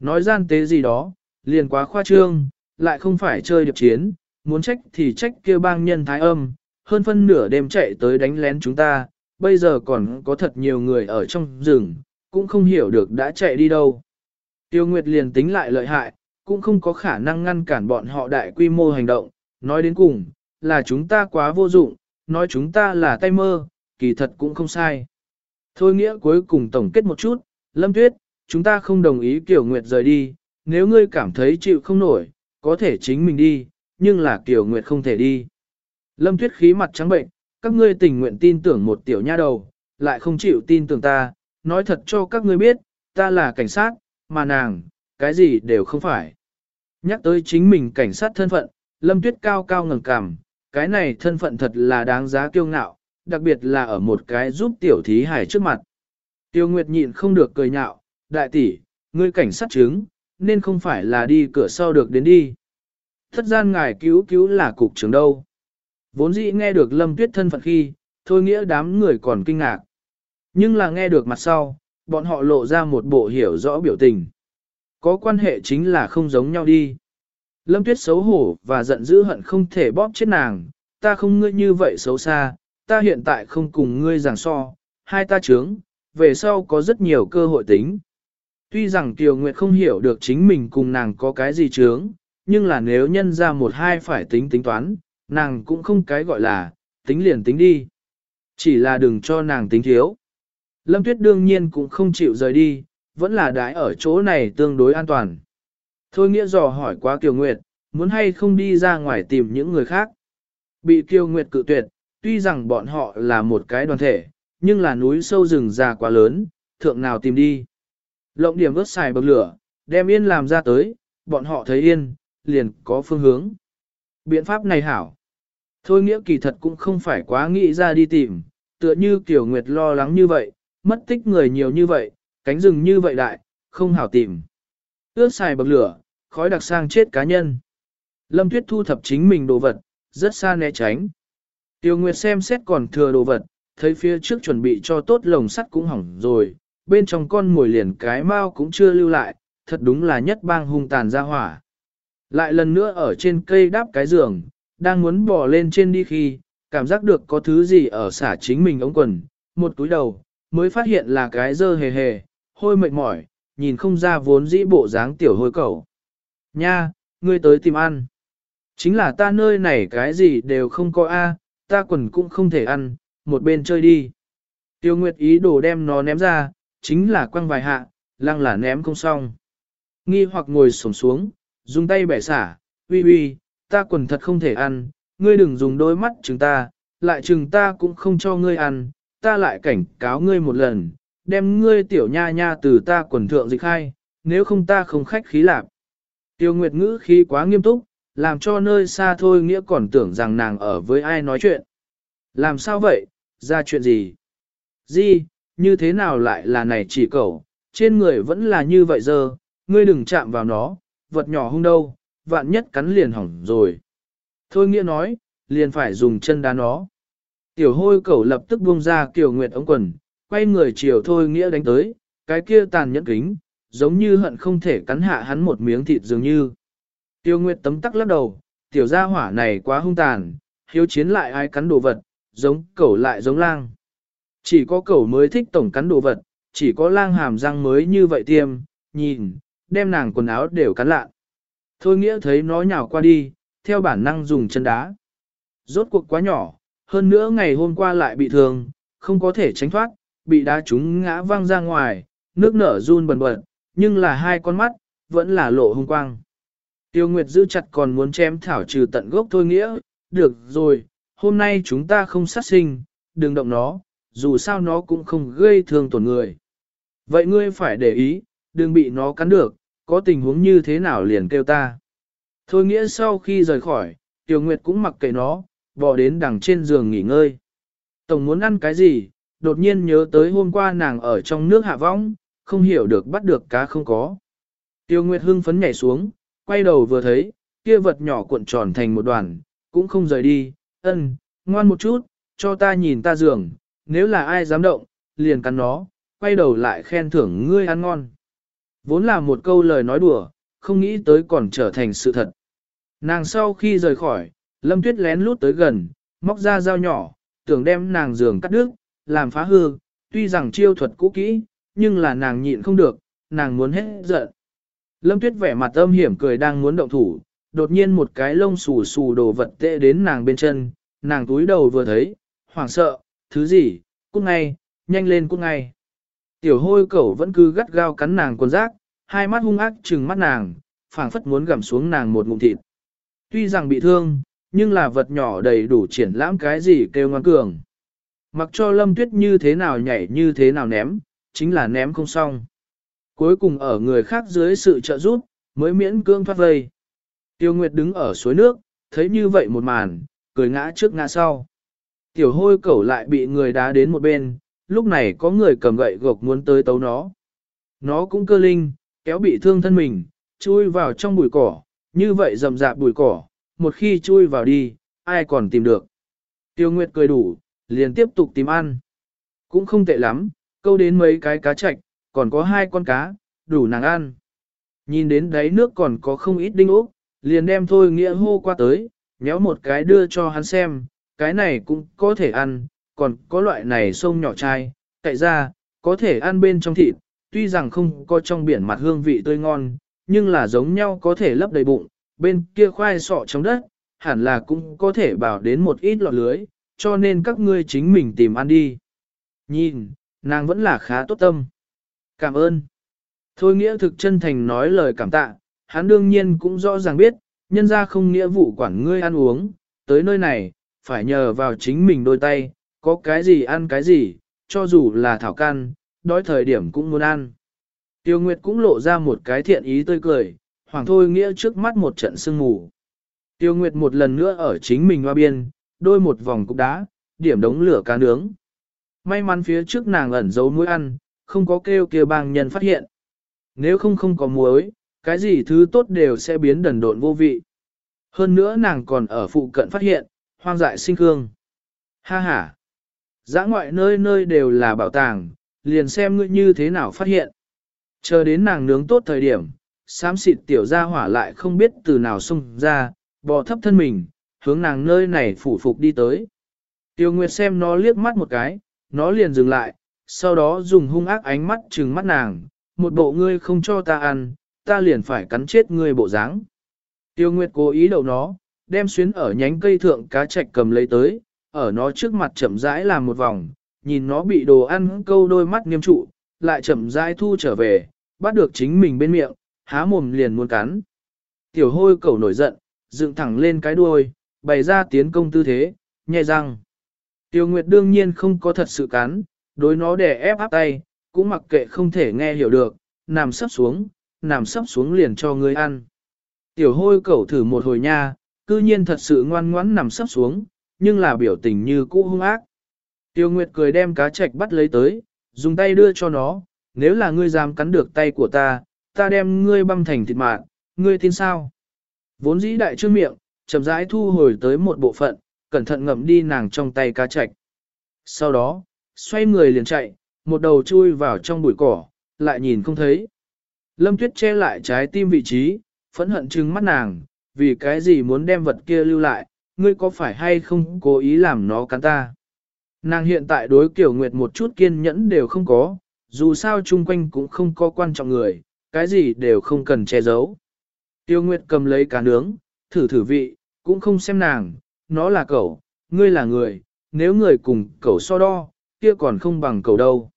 Nói gian tế gì đó, liền quá khoa trương, lại không phải chơi điệp chiến, muốn trách thì trách kia bang nhân thái âm, hơn phân nửa đêm chạy tới đánh lén chúng ta, bây giờ còn có thật nhiều người ở trong rừng, cũng không hiểu được đã chạy đi đâu. Tiêu Nguyệt liền tính lại lợi hại, cũng không có khả năng ngăn cản bọn họ đại quy mô hành động, nói đến cùng, là chúng ta quá vô dụng, nói chúng ta là tay mơ, kỳ thật cũng không sai. Thôi nghĩa cuối cùng tổng kết một chút, Lâm Tuyết, chúng ta không đồng ý Kiều Nguyệt rời đi, nếu ngươi cảm thấy chịu không nổi, có thể chính mình đi, nhưng là Kiều Nguyệt không thể đi. Lâm Tuyết khí mặt trắng bệnh, các ngươi tình nguyện tin tưởng một tiểu nha đầu, lại không chịu tin tưởng ta, nói thật cho các ngươi biết, ta là cảnh sát, mà nàng, cái gì đều không phải. Nhắc tới chính mình cảnh sát thân phận, Lâm Tuyết cao cao ngẩng cằm, cái này thân phận thật là đáng giá kiêu ngạo, đặc biệt là ở một cái giúp tiểu thí hải trước mặt. Tiêu Nguyệt nhịn không được cười nhạo, đại tỷ, ngươi cảnh sát chứng, nên không phải là đi cửa sau được đến đi. Thất gian ngài cứu cứu là cục trưởng đâu. Vốn dĩ nghe được Lâm Tuyết thân phận khi, thôi nghĩa đám người còn kinh ngạc. Nhưng là nghe được mặt sau, bọn họ lộ ra một bộ hiểu rõ biểu tình. Có quan hệ chính là không giống nhau đi. Lâm Tuyết xấu hổ và giận dữ hận không thể bóp chết nàng, ta không ngươi như vậy xấu xa, ta hiện tại không cùng ngươi giảng so, hai ta trướng, về sau có rất nhiều cơ hội tính. Tuy rằng Kiều Nguyệt không hiểu được chính mình cùng nàng có cái gì trướng, nhưng là nếu nhân ra một hai phải tính tính toán, nàng cũng không cái gọi là, tính liền tính đi. Chỉ là đừng cho nàng tính thiếu. Lâm Tuyết đương nhiên cũng không chịu rời đi, vẫn là đái ở chỗ này tương đối an toàn. Thôi nghĩa dò hỏi quá Kiều Nguyệt, muốn hay không đi ra ngoài tìm những người khác. Bị Kiều Nguyệt cự tuyệt, tuy rằng bọn họ là một cái đoàn thể, nhưng là núi sâu rừng già quá lớn, thượng nào tìm đi. Lộng điểm ướt xài bậc lửa, đem yên làm ra tới, bọn họ thấy yên, liền có phương hướng. Biện pháp này hảo. Thôi nghĩa kỳ thật cũng không phải quá nghĩ ra đi tìm, tựa như tiểu Nguyệt lo lắng như vậy, mất tích người nhiều như vậy, cánh rừng như vậy đại, không hảo tìm. Ước xài bậc lửa, khói đặc sang chết cá nhân. Lâm Tuyết thu thập chính mình đồ vật, rất xa né tránh. Tiêu Nguyệt xem xét còn thừa đồ vật, thấy phía trước chuẩn bị cho tốt lồng sắt cũng hỏng rồi, bên trong con mồi liền cái mau cũng chưa lưu lại, thật đúng là nhất bang hung tàn ra hỏa. Lại lần nữa ở trên cây đáp cái giường, đang muốn bò lên trên đi khi, cảm giác được có thứ gì ở xả chính mình ống quần, một túi đầu, mới phát hiện là cái dơ hề hề, hôi mệt mỏi, nhìn không ra vốn dĩ bộ dáng tiểu hôi cẩu Nha, ngươi tới tìm ăn. Chính là ta nơi này cái gì đều không có a, ta quần cũng không thể ăn, một bên chơi đi. Tiêu Nguyệt ý đồ đem nó ném ra, chính là quăng vài hạ, lăng là ném không xong. Nghi hoặc ngồi xổm xuống, dùng tay bẻ xả, uy uy, ta quần thật không thể ăn, ngươi đừng dùng đôi mắt chừng ta, lại chừng ta cũng không cho ngươi ăn, ta lại cảnh cáo ngươi một lần, đem ngươi tiểu nha nha từ ta quần thượng dịch khai, nếu không ta không khách khí lạp. Tiêu Nguyệt ngữ khí quá nghiêm túc, làm cho nơi xa thôi nghĩa còn tưởng rằng nàng ở với ai nói chuyện. Làm sao vậy, ra chuyện gì? Di, như thế nào lại là này chỉ cậu, trên người vẫn là như vậy giờ, ngươi đừng chạm vào nó, vật nhỏ hung đâu, vạn nhất cắn liền hỏng rồi. Thôi nghĩa nói, liền phải dùng chân đá nó. Tiểu hôi cẩu lập tức buông ra kiểu Nguyệt ống quần, quay người chiều thôi nghĩa đánh tới, cái kia tàn nhẫn kính, giống như hận không thể cắn hạ hắn một miếng thịt dường như. Tiêu Nguyệt tấm tắc lắc đầu, tiểu gia hỏa này quá hung tàn, hiếu chiến lại ai cắn đồ vật, giống cẩu lại giống lang. Chỉ có cẩu mới thích tổng cắn đồ vật, chỉ có lang hàm răng mới như vậy tiêm, nhìn, đem nàng quần áo đều cắn lạ. Thôi nghĩa thấy nó nhào qua đi, theo bản năng dùng chân đá. Rốt cuộc quá nhỏ, hơn nữa ngày hôm qua lại bị thương, không có thể tránh thoát, bị đá trúng ngã văng ra ngoài, nước nở run bần bật, nhưng là hai con mắt, vẫn là lộ hung quang. Tiêu Nguyệt giữ chặt còn muốn chém thảo trừ tận gốc thôi nghĩa, được rồi, hôm nay chúng ta không sát sinh, đừng động nó, dù sao nó cũng không gây thương tổn người. Vậy ngươi phải để ý, đừng bị nó cắn được, có tình huống như thế nào liền kêu ta. Thôi nghĩa sau khi rời khỏi, Tiêu Nguyệt cũng mặc kệ nó, bò đến đằng trên giường nghỉ ngơi. Tổng muốn ăn cái gì, đột nhiên nhớ tới hôm qua nàng ở trong nước hạ vong, không hiểu được bắt được cá không có. Tiêu Nguyệt hưng phấn nhảy xuống, quay đầu vừa thấy, kia vật nhỏ cuộn tròn thành một đoàn, cũng không rời đi, ân, ngoan một chút, cho ta nhìn ta giường, nếu là ai dám động, liền cắn nó, quay đầu lại khen thưởng ngươi ăn ngon. Vốn là một câu lời nói đùa, không nghĩ tới còn trở thành sự thật. Nàng sau khi rời khỏi, Lâm Tuyết lén lút tới gần, móc ra dao nhỏ, tưởng đem nàng giường cắt đứt, làm phá hư, tuy rằng chiêu thuật cũ kỹ, nhưng là nàng nhịn không được, nàng muốn hết giận. Lâm Tuyết vẻ mặt âm hiểm cười đang muốn động thủ, đột nhiên một cái lông xù xù đồ vật tệ đến nàng bên chân, nàng túi đầu vừa thấy, hoảng sợ, thứ gì, cút ngay, nhanh lên cút ngay. Tiểu hôi cẩu vẫn cứ gắt gao cắn nàng quần rác, hai mắt hung ác trừng mắt nàng, phảng phất muốn gặm xuống nàng một ngụm thịt. Tuy rằng bị thương, nhưng là vật nhỏ đầy đủ triển lãm cái gì kêu ngoan cường. Mặc cho lâm tuyết như thế nào nhảy như thế nào ném, chính là ném không xong. Cuối cùng ở người khác dưới sự trợ giúp, mới miễn cương thoát vây. Tiêu Nguyệt đứng ở suối nước, thấy như vậy một màn, cười ngã trước ngã sau. Tiểu hôi cẩu lại bị người đá đến một bên, lúc này có người cầm gậy gộc muốn tới tấu nó. Nó cũng cơ linh, kéo bị thương thân mình, chui vào trong bụi cỏ, như vậy rầm rạp bụi cỏ, một khi chui vào đi, ai còn tìm được. Tiêu Nguyệt cười đủ, liền tiếp tục tìm ăn. Cũng không tệ lắm, câu đến mấy cái cá chạch, còn có hai con cá, đủ nàng ăn. Nhìn đến đáy nước còn có không ít đinh ốc, liền đem thôi nghĩa hô qua tới, nhéo một cái đưa cho hắn xem, cái này cũng có thể ăn, còn có loại này sông nhỏ chai, cậy ra, có thể ăn bên trong thịt, tuy rằng không có trong biển mặt hương vị tươi ngon, nhưng là giống nhau có thể lấp đầy bụng, bên kia khoai sọ trong đất, hẳn là cũng có thể bảo đến một ít lọt lưới, cho nên các ngươi chính mình tìm ăn đi. Nhìn, nàng vẫn là khá tốt tâm. Cảm ơn. Thôi nghĩa thực chân thành nói lời cảm tạ, hắn đương nhiên cũng rõ ràng biết, nhân ra không nghĩa vụ quản ngươi ăn uống, tới nơi này, phải nhờ vào chính mình đôi tay, có cái gì ăn cái gì, cho dù là thảo can, đói thời điểm cũng muốn ăn. Tiêu Nguyệt cũng lộ ra một cái thiện ý tươi cười, hoàng thôi nghĩa trước mắt một trận sương mù. Tiêu Nguyệt một lần nữa ở chính mình hoa biên, đôi một vòng cục đá, điểm đống lửa cá nướng. May mắn phía trước nàng ẩn giấu muối ăn, không có kêu kia bang nhân phát hiện. Nếu không không có muối, cái gì thứ tốt đều sẽ biến đần độn vô vị. Hơn nữa nàng còn ở phụ cận phát hiện, hoang dại sinh cương. Ha ha! Giã ngoại nơi nơi đều là bảo tàng, liền xem ngươi như thế nào phát hiện. Chờ đến nàng nướng tốt thời điểm, xám xịt tiểu ra hỏa lại không biết từ nào xung ra, bò thấp thân mình, hướng nàng nơi này phủ phục đi tới. Tiêu Nguyệt xem nó liếc mắt một cái, nó liền dừng lại, sau đó dùng hung ác ánh mắt trừng mắt nàng, một bộ ngươi không cho ta ăn, ta liền phải cắn chết ngươi bộ dáng. Tiêu Nguyệt cố ý đậu nó, đem xuyến ở nhánh cây thượng cá trạch cầm lấy tới, ở nó trước mặt chậm rãi làm một vòng, nhìn nó bị đồ ăn câu đôi mắt nghiêm trụ, lại chậm rãi thu trở về, bắt được chính mình bên miệng, há mồm liền muốn cắn. Tiểu hôi cẩu nổi giận, dựng thẳng lên cái đuôi, bày ra tiến công tư thế, nhai răng. Tiêu Nguyệt đương nhiên không có thật sự cắn, đối nó đè ép áp tay, cũng mặc kệ không thể nghe hiểu được, nằm sắp xuống, nằm sắp xuống liền cho ngươi ăn. Tiểu hôi cẩu thử một hồi nha, cư nhiên thật sự ngoan ngoãn nằm sắp xuống, nhưng là biểu tình như cũ hung ác. Tiêu Nguyệt cười đem cá trạch bắt lấy tới, dùng tay đưa cho nó, nếu là ngươi dám cắn được tay của ta, ta đem ngươi băm thành thịt mạng, ngươi tin sao? Vốn dĩ đại trương miệng, chậm rãi thu hồi tới một bộ phận, cẩn thận ngậm đi nàng trong tay cá trạch. Sau đó, xoay người liền chạy, một đầu chui vào trong bụi cỏ, lại nhìn không thấy. Lâm Tuyết che lại trái tim vị trí, phẫn hận trừng mắt nàng, vì cái gì muốn đem vật kia lưu lại, ngươi có phải hay không cố ý làm nó cắn ta. Nàng hiện tại đối kiểu nguyệt một chút kiên nhẫn đều không có, dù sao chung quanh cũng không có quan trọng người, cái gì đều không cần che giấu. Tiêu Nguyệt cầm lấy cá nướng, thử thử vị, cũng không xem nàng, nó là cậu, ngươi là người, nếu người cùng cậu so đo, kia còn không bằng cậu đâu.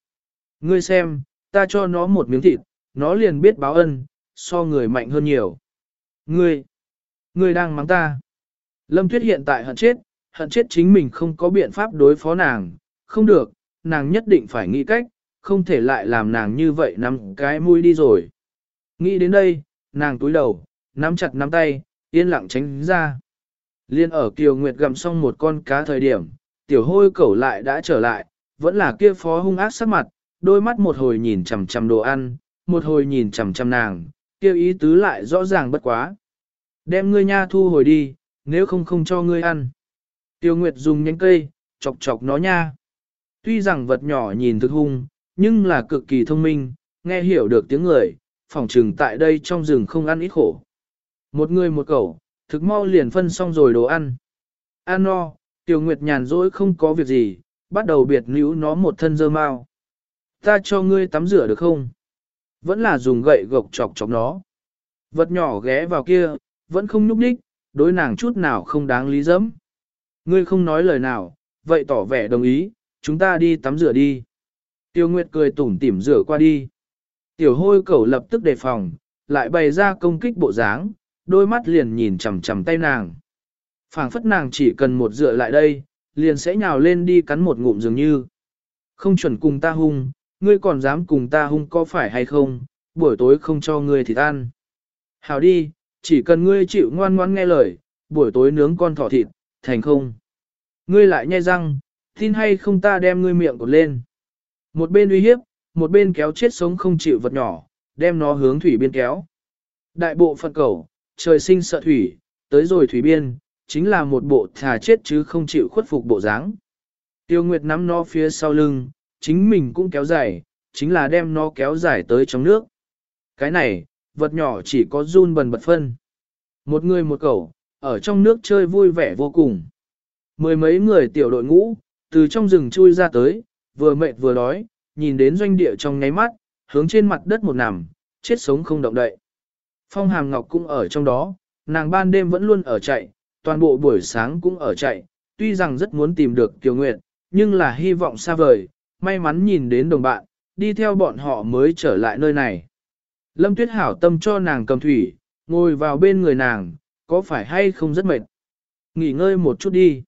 Ngươi xem, ta cho nó một miếng thịt, nó liền biết báo ân, so người mạnh hơn nhiều. Ngươi, ngươi đang mắng ta. Lâm Tuyết hiện tại hận chết, hận chết chính mình không có biện pháp đối phó nàng, không được, nàng nhất định phải nghĩ cách, không thể lại làm nàng như vậy nắm cái mũi đi rồi. Nghĩ đến đây, nàng túi đầu, nắm chặt nắm tay, yên lặng tránh ra. Liên ở Kiều Nguyệt gặm xong một con cá thời điểm, tiểu hôi cẩu lại đã trở lại, vẫn là kia phó hung ác sắc mặt, đôi mắt một hồi nhìn chằm chằm đồ ăn, một hồi nhìn chằm chằm nàng, kêu ý tứ lại rõ ràng bất quá. Đem ngươi nha thu hồi đi, nếu không không cho ngươi ăn. Tiêu Nguyệt dùng nhánh cây, chọc chọc nó nha. Tuy rằng vật nhỏ nhìn thực hung, nhưng là cực kỳ thông minh, nghe hiểu được tiếng người, phòng trừng tại đây trong rừng không ăn ít khổ. Một người một cẩu, thực mau liền phân xong rồi đồ ăn. An no, Tiêu Nguyệt nhàn rỗi không có việc gì, bắt đầu biệt níu nó một thân dơ mau. Ta cho ngươi tắm rửa được không? Vẫn là dùng gậy gộc chọc chọc nó. Vật nhỏ ghé vào kia, vẫn không nhúc nhích, đối nàng chút nào không đáng lý dẫm. Ngươi không nói lời nào, vậy tỏ vẻ đồng ý, chúng ta đi tắm rửa đi. Tiêu Nguyệt cười tủm tỉm rửa qua đi. Tiểu hôi cẩu lập tức đề phòng, lại bày ra công kích bộ dáng, đôi mắt liền nhìn chằm chằm tay nàng. phảng phất nàng chỉ cần một dựa lại đây, liền sẽ nhào lên đi cắn một ngụm dường như. Không chuẩn cùng ta hung, ngươi còn dám cùng ta hung có phải hay không, buổi tối không cho ngươi thì ăn. Hào đi, chỉ cần ngươi chịu ngoan ngoan nghe lời, buổi tối nướng con thỏ thịt, thành không. Ngươi lại nhai răng, tin hay không ta đem ngươi miệng cột lên. Một bên uy hiếp, một bên kéo chết sống không chịu vật nhỏ, đem nó hướng thủy biên kéo. Đại bộ phận cầu, trời sinh sợ thủy, tới rồi thủy biên, chính là một bộ thà chết chứ không chịu khuất phục bộ dáng. Tiêu Nguyệt nắm nó phía sau lưng, chính mình cũng kéo dài, chính là đem nó kéo dài tới trong nước. Cái này, vật nhỏ chỉ có run bần bật phân. Một người một cẩu, ở trong nước chơi vui vẻ vô cùng. Mười mấy người tiểu đội ngũ, từ trong rừng chui ra tới, vừa mệt vừa đói, nhìn đến doanh địa trong ngáy mắt, hướng trên mặt đất một nằm, chết sống không động đậy. Phong Hàm Ngọc cũng ở trong đó, nàng ban đêm vẫn luôn ở chạy, toàn bộ buổi sáng cũng ở chạy, tuy rằng rất muốn tìm được Kiều Nguyệt, nhưng là hy vọng xa vời, may mắn nhìn đến đồng bạn, đi theo bọn họ mới trở lại nơi này. Lâm Tuyết hảo tâm cho nàng cầm thủy, ngồi vào bên người nàng, có phải hay không rất mệt? Nghỉ ngơi một chút đi.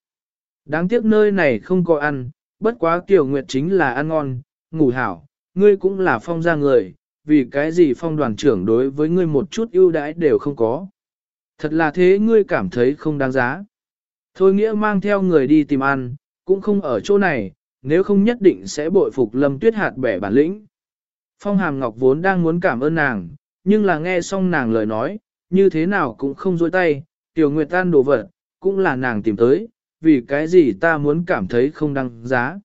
Đáng tiếc nơi này không có ăn, bất quá Tiểu Nguyệt chính là ăn ngon, ngủ hảo, ngươi cũng là phong gia người, vì cái gì phong đoàn trưởng đối với ngươi một chút ưu đãi đều không có. Thật là thế ngươi cảm thấy không đáng giá. Thôi nghĩa mang theo người đi tìm ăn, cũng không ở chỗ này, nếu không nhất định sẽ bội phục lâm tuyết hạt bẻ bản lĩnh. Phong hàm ngọc vốn đang muốn cảm ơn nàng, nhưng là nghe xong nàng lời nói, như thế nào cũng không dối tay, tiểu nguyệt tan đồ vật, cũng là nàng tìm tới, vì cái gì ta muốn cảm thấy không đăng giá.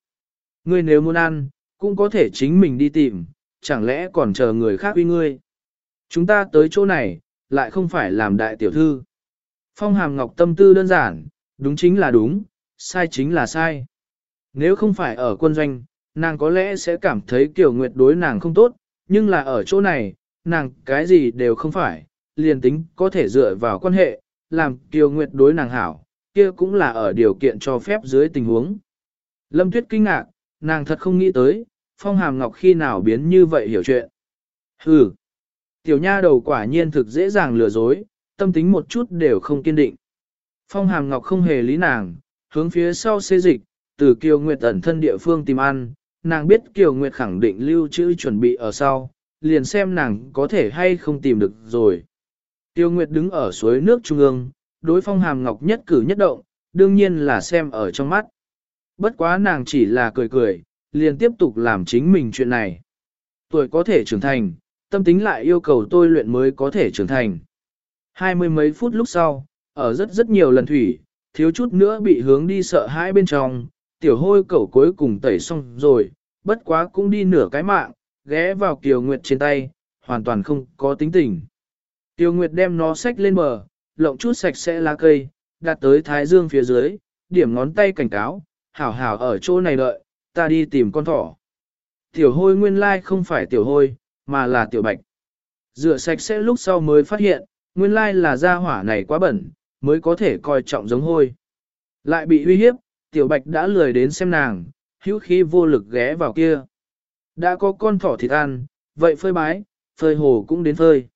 Ngươi nếu muốn ăn, cũng có thể chính mình đi tìm, chẳng lẽ còn chờ người khác uy ngươi. Chúng ta tới chỗ này, lại không phải làm đại tiểu thư. Phong hàm ngọc tâm tư đơn giản, đúng chính là đúng, sai chính là sai. Nếu không phải ở quân doanh, nàng có lẽ sẽ cảm thấy kiểu nguyệt đối nàng không tốt, nhưng là ở chỗ này, nàng cái gì đều không phải, liền tính có thể dựa vào quan hệ, làm kiều nguyệt đối nàng hảo, kia cũng là ở điều kiện cho phép dưới tình huống. Lâm Tuyết kinh ngạc, nàng thật không nghĩ tới, Phong Hàm Ngọc khi nào biến như vậy hiểu chuyện. Hừ, tiểu nha đầu quả nhiên thực dễ dàng lừa dối, tâm tính một chút đều không kiên định. Phong Hàm Ngọc không hề lý nàng, hướng phía sau xê dịch, từ Kiều Nguyệt ẩn thân địa phương tìm ăn, nàng biết Kiều Nguyệt khẳng định lưu trữ chuẩn bị ở sau, liền xem nàng có thể hay không tìm được rồi. Tiêu Nguyệt đứng ở suối nước trung ương, đối phong hàm ngọc nhất cử nhất động, đương nhiên là xem ở trong mắt. Bất quá nàng chỉ là cười cười, liền tiếp tục làm chính mình chuyện này. Tuổi có thể trưởng thành, tâm tính lại yêu cầu tôi luyện mới có thể trưởng thành. Hai mươi mấy phút lúc sau, ở rất rất nhiều lần thủy, thiếu chút nữa bị hướng đi sợ hãi bên trong, tiểu hôi cẩu cuối cùng tẩy xong rồi, bất quá cũng đi nửa cái mạng, ghé vào Kiều Nguyệt trên tay, hoàn toàn không có tính tình. Kiều Nguyệt đem nó xách lên bờ, lộng chút sạch sẽ lá cây, đặt tới thái dương phía dưới, điểm ngón tay cảnh cáo, hảo hảo ở chỗ này đợi, ta đi tìm con thỏ. Tiểu hôi nguyên lai không phải tiểu hôi, mà là tiểu bạch. Rửa sạch sẽ lúc sau mới phát hiện, nguyên lai là da hỏa này quá bẩn, mới có thể coi trọng giống hôi. Lại bị uy hiếp, tiểu bạch đã lười đến xem nàng, hữu khí vô lực ghé vào kia. Đã có con thỏ thịt ăn, vậy phơi bái, phơi hồ cũng đến phơi.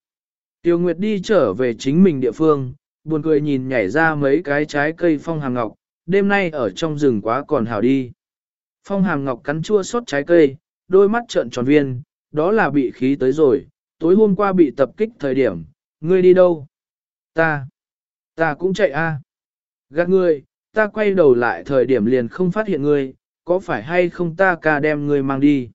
Tiêu Nguyệt đi trở về chính mình địa phương, buồn cười nhìn nhảy ra mấy cái trái cây phong hàm ngọc, đêm nay ở trong rừng quá còn hào đi. Phong hàm ngọc cắn chua xót trái cây, đôi mắt trợn tròn viên, đó là bị khí tới rồi, tối hôm qua bị tập kích thời điểm, ngươi đi đâu? Ta, ta cũng chạy a. À. Gạt ngươi, ta quay đầu lại thời điểm liền không phát hiện ngươi, có phải hay không ta ca đem ngươi mang đi?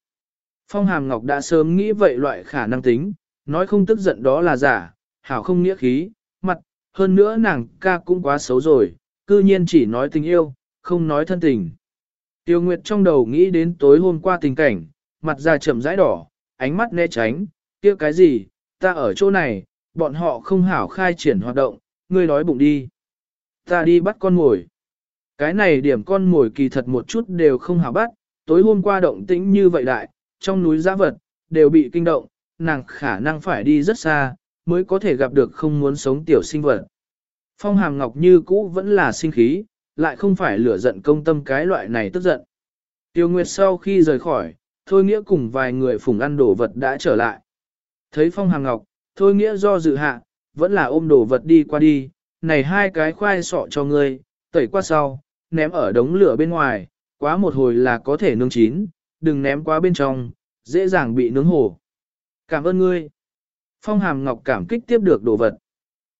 Phong hàm ngọc đã sớm nghĩ vậy loại khả năng tính, nói không tức giận đó là giả, hảo không nghĩa khí, mặt, hơn nữa nàng ca cũng quá xấu rồi, cư nhiên chỉ nói tình yêu, không nói thân tình. Tiêu Nguyệt trong đầu nghĩ đến tối hôm qua tình cảnh, mặt da chậm rãi đỏ, ánh mắt né tránh, kia cái gì, ta ở chỗ này, bọn họ không hảo khai triển hoạt động, ngươi nói bụng đi. Ta đi bắt con ngồi. Cái này điểm con mồi kỳ thật một chút đều không hảo bắt, tối hôm qua động tĩnh như vậy đại, trong núi giã vật, đều bị kinh động, nàng khả năng phải đi rất xa, mới có thể gặp được không muốn sống tiểu sinh vật. Phong hàm ngọc như cũ vẫn là sinh khí, lại không phải lửa giận công tâm cái loại này tức giận. Tiêu Nguyệt sau khi rời khỏi, Thôi Nghĩa cùng vài người phùng ăn đồ vật đã trở lại. Thấy Phong hàng ngọc, Thôi Nghĩa do dự hạ, vẫn là ôm đồ vật đi qua đi, này hai cái khoai sọ cho ngươi, tẩy qua sau, ném ở đống lửa bên ngoài, quá một hồi là có thể nướng chín, đừng ném quá bên trong, dễ dàng bị nướng hổ. Cảm ơn ngươi. Phong hàm ngọc cảm kích tiếp được đồ vật.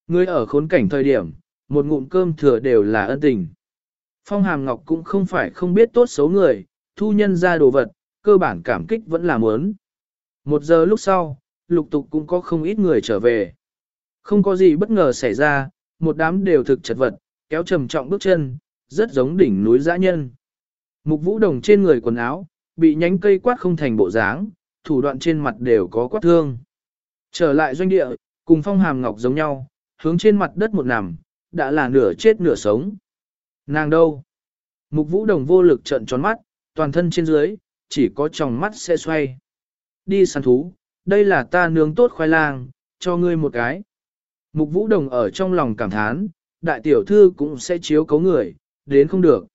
Ngươi ở khốn cảnh thời điểm, một ngụm cơm thừa đều là ân tình. Phong hàm ngọc cũng không phải không biết tốt xấu người, thu nhân ra đồ vật, cơ bản cảm kích vẫn là muốn. Một giờ lúc sau, lục tục cũng có không ít người trở về. Không có gì bất ngờ xảy ra, một đám đều thực chật vật, kéo trầm trọng bước chân, rất giống đỉnh núi dã nhân. Mục vũ đồng trên người quần áo, bị nhánh cây quát không thành bộ dáng, thủ đoạn trên mặt đều có quát thương. Trở lại doanh địa, cùng phong hàm ngọc giống nhau, hướng trên mặt đất một nằm, đã là nửa chết nửa sống. Nàng đâu? Mục vũ đồng vô lực trận tròn mắt, toàn thân trên dưới, chỉ có tròng mắt sẽ xoay. Đi săn thú, đây là ta nướng tốt khoai lang, cho ngươi một cái. Mục vũ đồng ở trong lòng cảm thán, đại tiểu thư cũng sẽ chiếu cấu người, đến không được.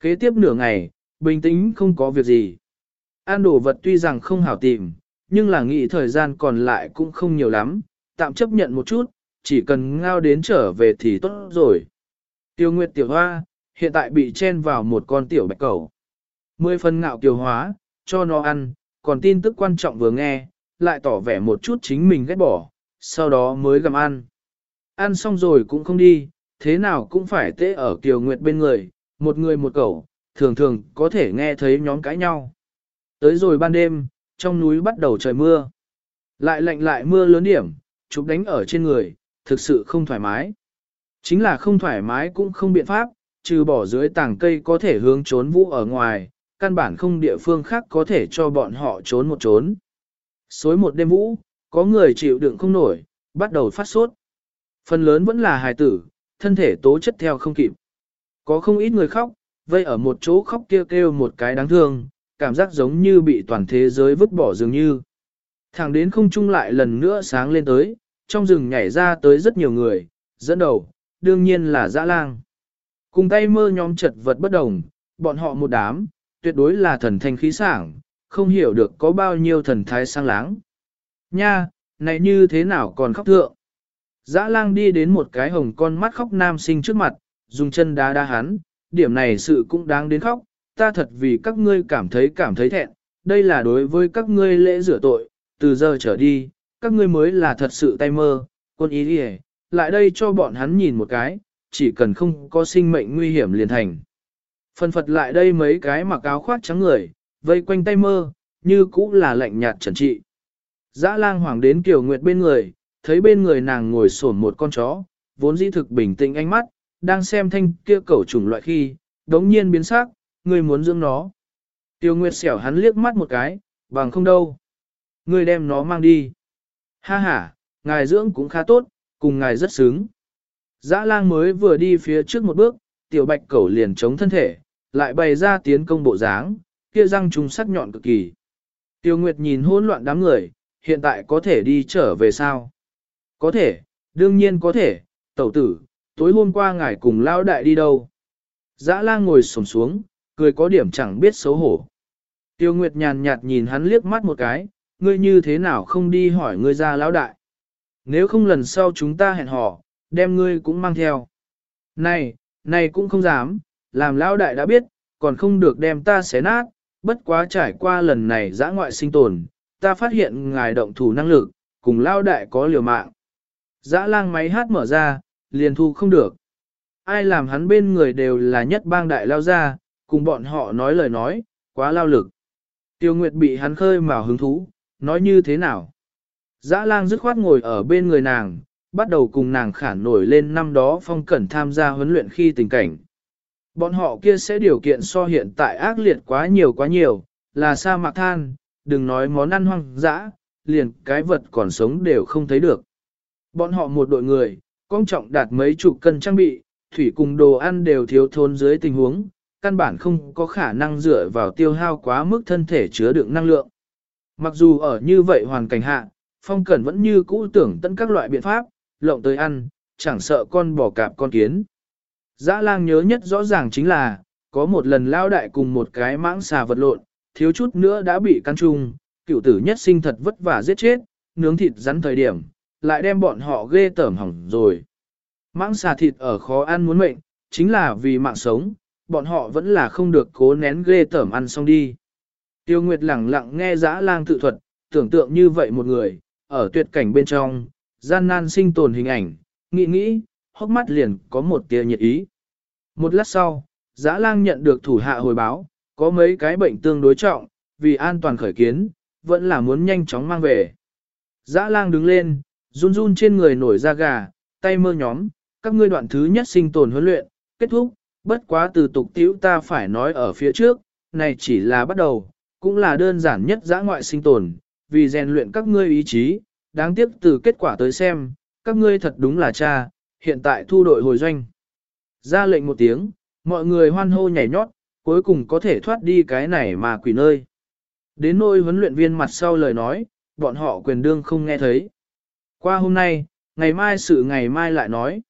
Kế tiếp nửa ngày, bình tĩnh không có việc gì. An đồ vật tuy rằng không hảo tìm, nhưng là nghĩ thời gian còn lại cũng không nhiều lắm, tạm chấp nhận một chút, chỉ cần ngao đến trở về thì tốt rồi. Tiêu Nguyệt tiểu hoa, hiện tại bị chen vào một con tiểu bạch cầu. Mười phần ngạo kiều hóa, cho nó ăn, còn tin tức quan trọng vừa nghe, lại tỏ vẻ một chút chính mình ghét bỏ, sau đó mới gặm ăn. Ăn xong rồi cũng không đi, thế nào cũng phải tê ở Kiều Nguyệt bên người, một người một cậu, thường thường có thể nghe thấy nhóm cãi nhau. Tới rồi ban đêm, trong núi bắt đầu trời mưa. Lại lạnh lại mưa lớn điểm, chụp đánh ở trên người, thực sự không thoải mái. Chính là không thoải mái cũng không biện pháp, trừ bỏ dưới tảng cây có thể hướng trốn vũ ở ngoài, căn bản không địa phương khác có thể cho bọn họ trốn một trốn. Xối một đêm vũ, có người chịu đựng không nổi, bắt đầu phát sốt. Phần lớn vẫn là hài tử, thân thể tố chất theo không kịp. Có không ít người khóc, vây ở một chỗ khóc kêu kêu một cái đáng thương, cảm giác giống như bị toàn thế giới vứt bỏ dường như. Thẳng đến không trung lại lần nữa sáng lên tới, trong rừng nhảy ra tới rất nhiều người, dẫn đầu, đương nhiên là dã lang. Cùng tay mơ nhóm chật vật bất đồng, bọn họ một đám, tuyệt đối là thần thanh khí sảng, không hiểu được có bao nhiêu thần thái sang láng. Nha, này như thế nào còn khóc thượng? Dã lang đi đến một cái hồng con mắt khóc nam sinh trước mặt, dùng chân đá đá hắn, điểm này sự cũng đáng đến khóc, ta thật vì các ngươi cảm thấy cảm thấy thẹn, đây là đối với các ngươi lễ rửa tội, từ giờ trở đi, các ngươi mới là thật sự tay mơ, quân ý đi lại đây cho bọn hắn nhìn một cái, chỉ cần không có sinh mệnh nguy hiểm liền thành. Phân phật lại đây mấy cái mặc áo khoác trắng người, vây quanh tay mơ, như cũ là lạnh nhạt trần trị. Dã lang hoàng đến Kiều Nguyệt bên người, thấy bên người nàng ngồi sổn một con chó, vốn dĩ thực bình tĩnh ánh mắt, đang xem thanh kia cẩu trùng loại khi, đống nhiên biến sắc, người muốn dưỡng nó. Tiêu Nguyệt xẻo hắn liếc mắt một cái, bằng không đâu. Người đem nó mang đi. Ha ha, ngài dưỡng cũng khá tốt, cùng ngài rất sướng. Dã lang mới vừa đi phía trước một bước, tiểu bạch cẩu liền chống thân thể, lại bày ra tiến công bộ dáng, kia răng trùng sắc nhọn cực kỳ. Tiêu Nguyệt nhìn hỗn loạn đám người, hiện tại có thể đi trở về sao? Có thể, đương nhiên có thể, tẩu tử, tối hôm qua ngài cùng lao đại đi đâu? Dã lang ngồi sổm xuống, cười có điểm chẳng biết xấu hổ. Tiêu Nguyệt nhàn nhạt nhìn hắn liếc mắt một cái, ngươi như thế nào không đi hỏi ngươi ra lão đại. Nếu không lần sau chúng ta hẹn hò, đem ngươi cũng mang theo. Này, này cũng không dám, làm lão đại đã biết, còn không được đem ta xé nát, bất quá trải qua lần này dã ngoại sinh tồn, ta phát hiện ngài động thủ năng lực, cùng lão đại có liều mạng. Dã lang máy hát mở ra, liền thu không được. Ai làm hắn bên người đều là nhất bang đại lao ra, cùng bọn họ nói lời nói, quá lao lực. Tiêu Nguyệt bị hắn khơi mào hứng thú, nói như thế nào? Dã lang dứt khoát ngồi ở bên người nàng, bắt đầu cùng nàng khản nổi lên năm đó phong cẩn tham gia huấn luyện khi tình cảnh. Bọn họ kia sẽ điều kiện so hiện tại ác liệt quá nhiều quá nhiều, là sa mạc than, đừng nói món ăn hoang dã, liền cái vật còn sống đều không thấy được. Bọn họ một đội người, công trọng đạt mấy chục cân trang bị, thủy cùng đồ ăn đều thiếu thốn dưới tình huống, căn bản không có khả năng dựa vào tiêu hao quá mức thân thể chứa đựng năng lượng. Mặc dù ở như vậy hoàn cảnh hạ, phong cẩn vẫn như cũ tưởng tận các loại biện pháp, lộng tới ăn, chẳng sợ con bò cạp con kiến. Dã lang nhớ nhất rõ ràng chính là, có một lần lao đại cùng một cái mãng xà vật lộn, thiếu chút nữa đã bị căn trung, cựu tử nhất sinh thật vất vả giết chết, nướng thịt rắn thời điểm, lại đem bọn họ ghê tởm hỏng rồi. Mãng xà thịt ở khó ăn muốn mệnh, chính là vì mạng sống, bọn họ vẫn là không được cố nén ghê tởm ăn xong đi. Tiêu Nguyệt lẳng lặng nghe dã lang tự thuật, tưởng tượng như vậy một người, ở tuyệt cảnh bên trong, gian nan sinh tồn hình ảnh, nghĩ nghĩ, hốc mắt liền có một tia nhiệt ý. Một lát sau, dã lang nhận được thủ hạ hồi báo, có mấy cái bệnh tương đối trọng, vì an toàn khởi kiến, vẫn là muốn nhanh chóng mang về. Dã lang đứng lên, run run trên người nổi da gà, tay mơ nhóm, các ngươi đoạn thứ nhất sinh tồn huấn luyện, kết thúc, bất quá từ tục tiểu ta phải nói ở phía trước, này chỉ là bắt đầu, cũng là đơn giản nhất giã ngoại sinh tồn, vì rèn luyện các ngươi ý chí, đáng tiếc từ kết quả tới xem, các ngươi thật đúng là cha, hiện tại thu đội hồi doanh. Ra lệnh một tiếng, mọi người hoan hô nhảy nhót, cuối cùng có thể thoát đi cái này mà quỷ nơi. Đến nôi huấn luyện viên mặt sau lời nói, bọn họ quyền đương không nghe thấy. Qua hôm nay, ngày mai sự ngày mai lại nói.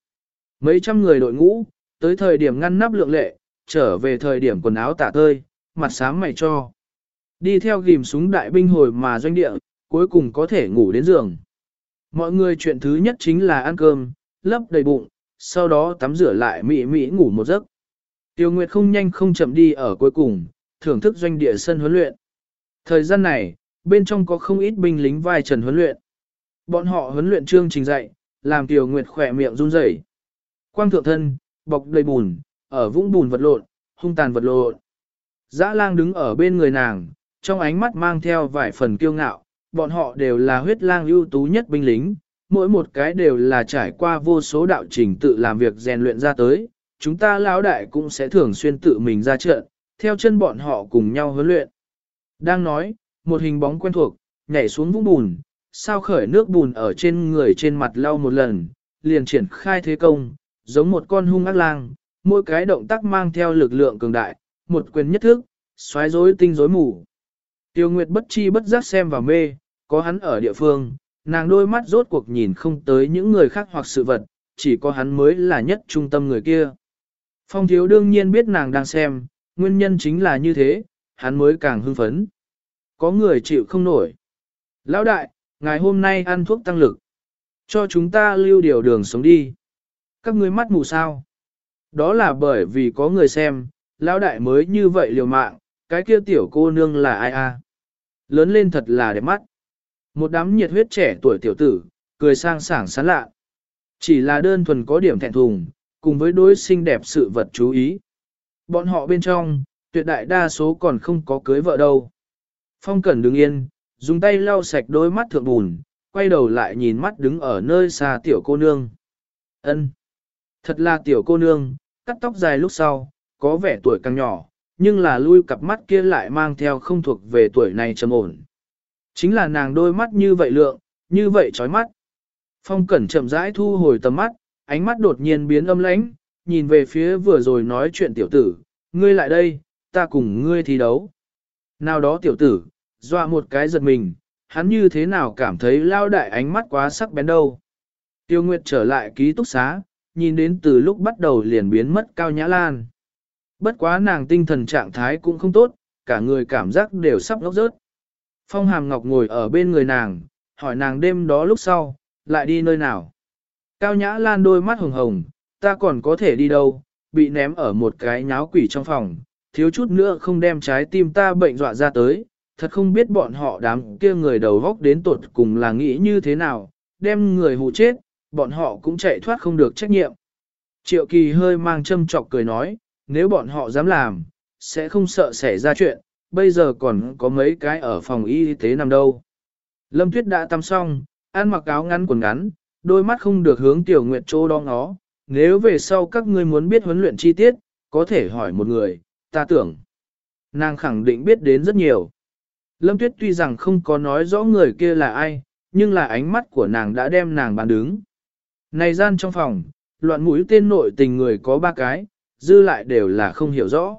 Mấy trăm người đội ngũ, tới thời điểm ngăn nắp lượng lệ, trở về thời điểm quần áo tả tơi, mặt sáng mày cho. Đi theo ghim súng đại binh hồi mà doanh địa, cuối cùng có thể ngủ đến giường. Mọi người chuyện thứ nhất chính là ăn cơm, lấp đầy bụng, sau đó tắm rửa lại mị mị ngủ một giấc. Tiêu Nguyệt không nhanh không chậm đi ở cuối cùng, thưởng thức doanh địa sân huấn luyện. Thời gian này, bên trong có không ít binh lính vai trần huấn luyện. Bọn họ huấn luyện chương trình dạy, làm Tiểu Nguyệt khỏe miệng run rẩy. Quang thượng thân, bọc đầy bùn, ở vũng bùn vật lộn, hung tàn vật lộn. Dã lang đứng ở bên người nàng, trong ánh mắt mang theo vài phần kiêu ngạo, bọn họ đều là huyết lang ưu tú nhất binh lính, mỗi một cái đều là trải qua vô số đạo trình tự làm việc rèn luyện ra tới, chúng ta lão đại cũng sẽ thường xuyên tự mình ra trận, theo chân bọn họ cùng nhau huấn luyện. Đang nói, một hình bóng quen thuộc, nhảy xuống vũng bùn, sao khởi nước bùn ở trên người trên mặt lau một lần, liền triển khai thế công, giống một con hung ác lang, mỗi cái động tác mang theo lực lượng cường đại, một quyền nhất thức, xoáy rối tinh rối mù. Tiêu Nguyệt bất chi bất giác xem vào mê, có hắn ở địa phương, nàng đôi mắt rốt cuộc nhìn không tới những người khác hoặc sự vật, chỉ có hắn mới là nhất trung tâm người kia. Phong thiếu đương nhiên biết nàng đang xem, nguyên nhân chính là như thế, hắn mới càng hưng phấn. Có người chịu không nổi. Lão đại, ngày hôm nay ăn thuốc tăng lực. Cho chúng ta lưu điều đường sống đi. Các ngươi mắt mù sao? Đó là bởi vì có người xem, lão đại mới như vậy liều mạng, cái kia tiểu cô nương là ai a? Lớn lên thật là đẹp mắt. Một đám nhiệt huyết trẻ tuổi tiểu tử, cười sang sảng sán lạ. Chỉ là đơn thuần có điểm thẹn thùng, cùng với đối xinh đẹp sự vật chú ý. Bọn họ bên trong, tuyệt đại đa số còn không có cưới vợ đâu. Phong Cẩn đứng yên, dùng tay lau sạch đôi mắt thượng bùn, quay đầu lại nhìn mắt đứng ở nơi xa tiểu cô nương. Ân, Thật là tiểu cô nương, cắt tóc dài lúc sau, có vẻ tuổi càng nhỏ, nhưng là lui cặp mắt kia lại mang theo không thuộc về tuổi này trầm ổn. Chính là nàng đôi mắt như vậy lượng, như vậy chói mắt. Phong Cẩn chậm rãi thu hồi tầm mắt, ánh mắt đột nhiên biến âm lãnh, nhìn về phía vừa rồi nói chuyện tiểu tử, ngươi lại đây, ta cùng ngươi thi đấu. Nào đó tiểu tử, dọa một cái giật mình, hắn như thế nào cảm thấy lao đại ánh mắt quá sắc bén đâu. Tiêu Nguyệt trở lại ký túc xá, nhìn đến từ lúc bắt đầu liền biến mất cao nhã lan. Bất quá nàng tinh thần trạng thái cũng không tốt, cả người cảm giác đều sắp ngốc rớt. Phong Hàm Ngọc ngồi ở bên người nàng, hỏi nàng đêm đó lúc sau, lại đi nơi nào. Cao Nhã Lan đôi mắt hồng hồng, ta còn có thể đi đâu, bị ném ở một cái nháo quỷ trong phòng, thiếu chút nữa không đem trái tim ta bệnh dọa ra tới, thật không biết bọn họ đám kia người đầu góc đến tột cùng là nghĩ như thế nào, đem người hù chết, bọn họ cũng chạy thoát không được trách nhiệm. Triệu kỳ hơi mang châm chọc cười nói, nếu bọn họ dám làm, sẽ không sợ xảy ra chuyện, bây giờ còn có mấy cái ở phòng y tế nằm đâu. Lâm Tuyết đã tắm xong, ăn mặc áo ngắn quần ngắn, đôi mắt không được hướng Tiểu Nguyệt Châu đo ngó. Nếu về sau các ngươi muốn biết huấn luyện chi tiết, có thể hỏi một người, ta tưởng. Nàng khẳng định biết đến rất nhiều. Lâm Tuyết tuy rằng không có nói rõ người kia là ai, nhưng là ánh mắt của nàng đã đem nàng bàn đứng. Này gian trong phòng, loạn mũi tên nội tình người có ba cái, dư lại đều là không hiểu rõ.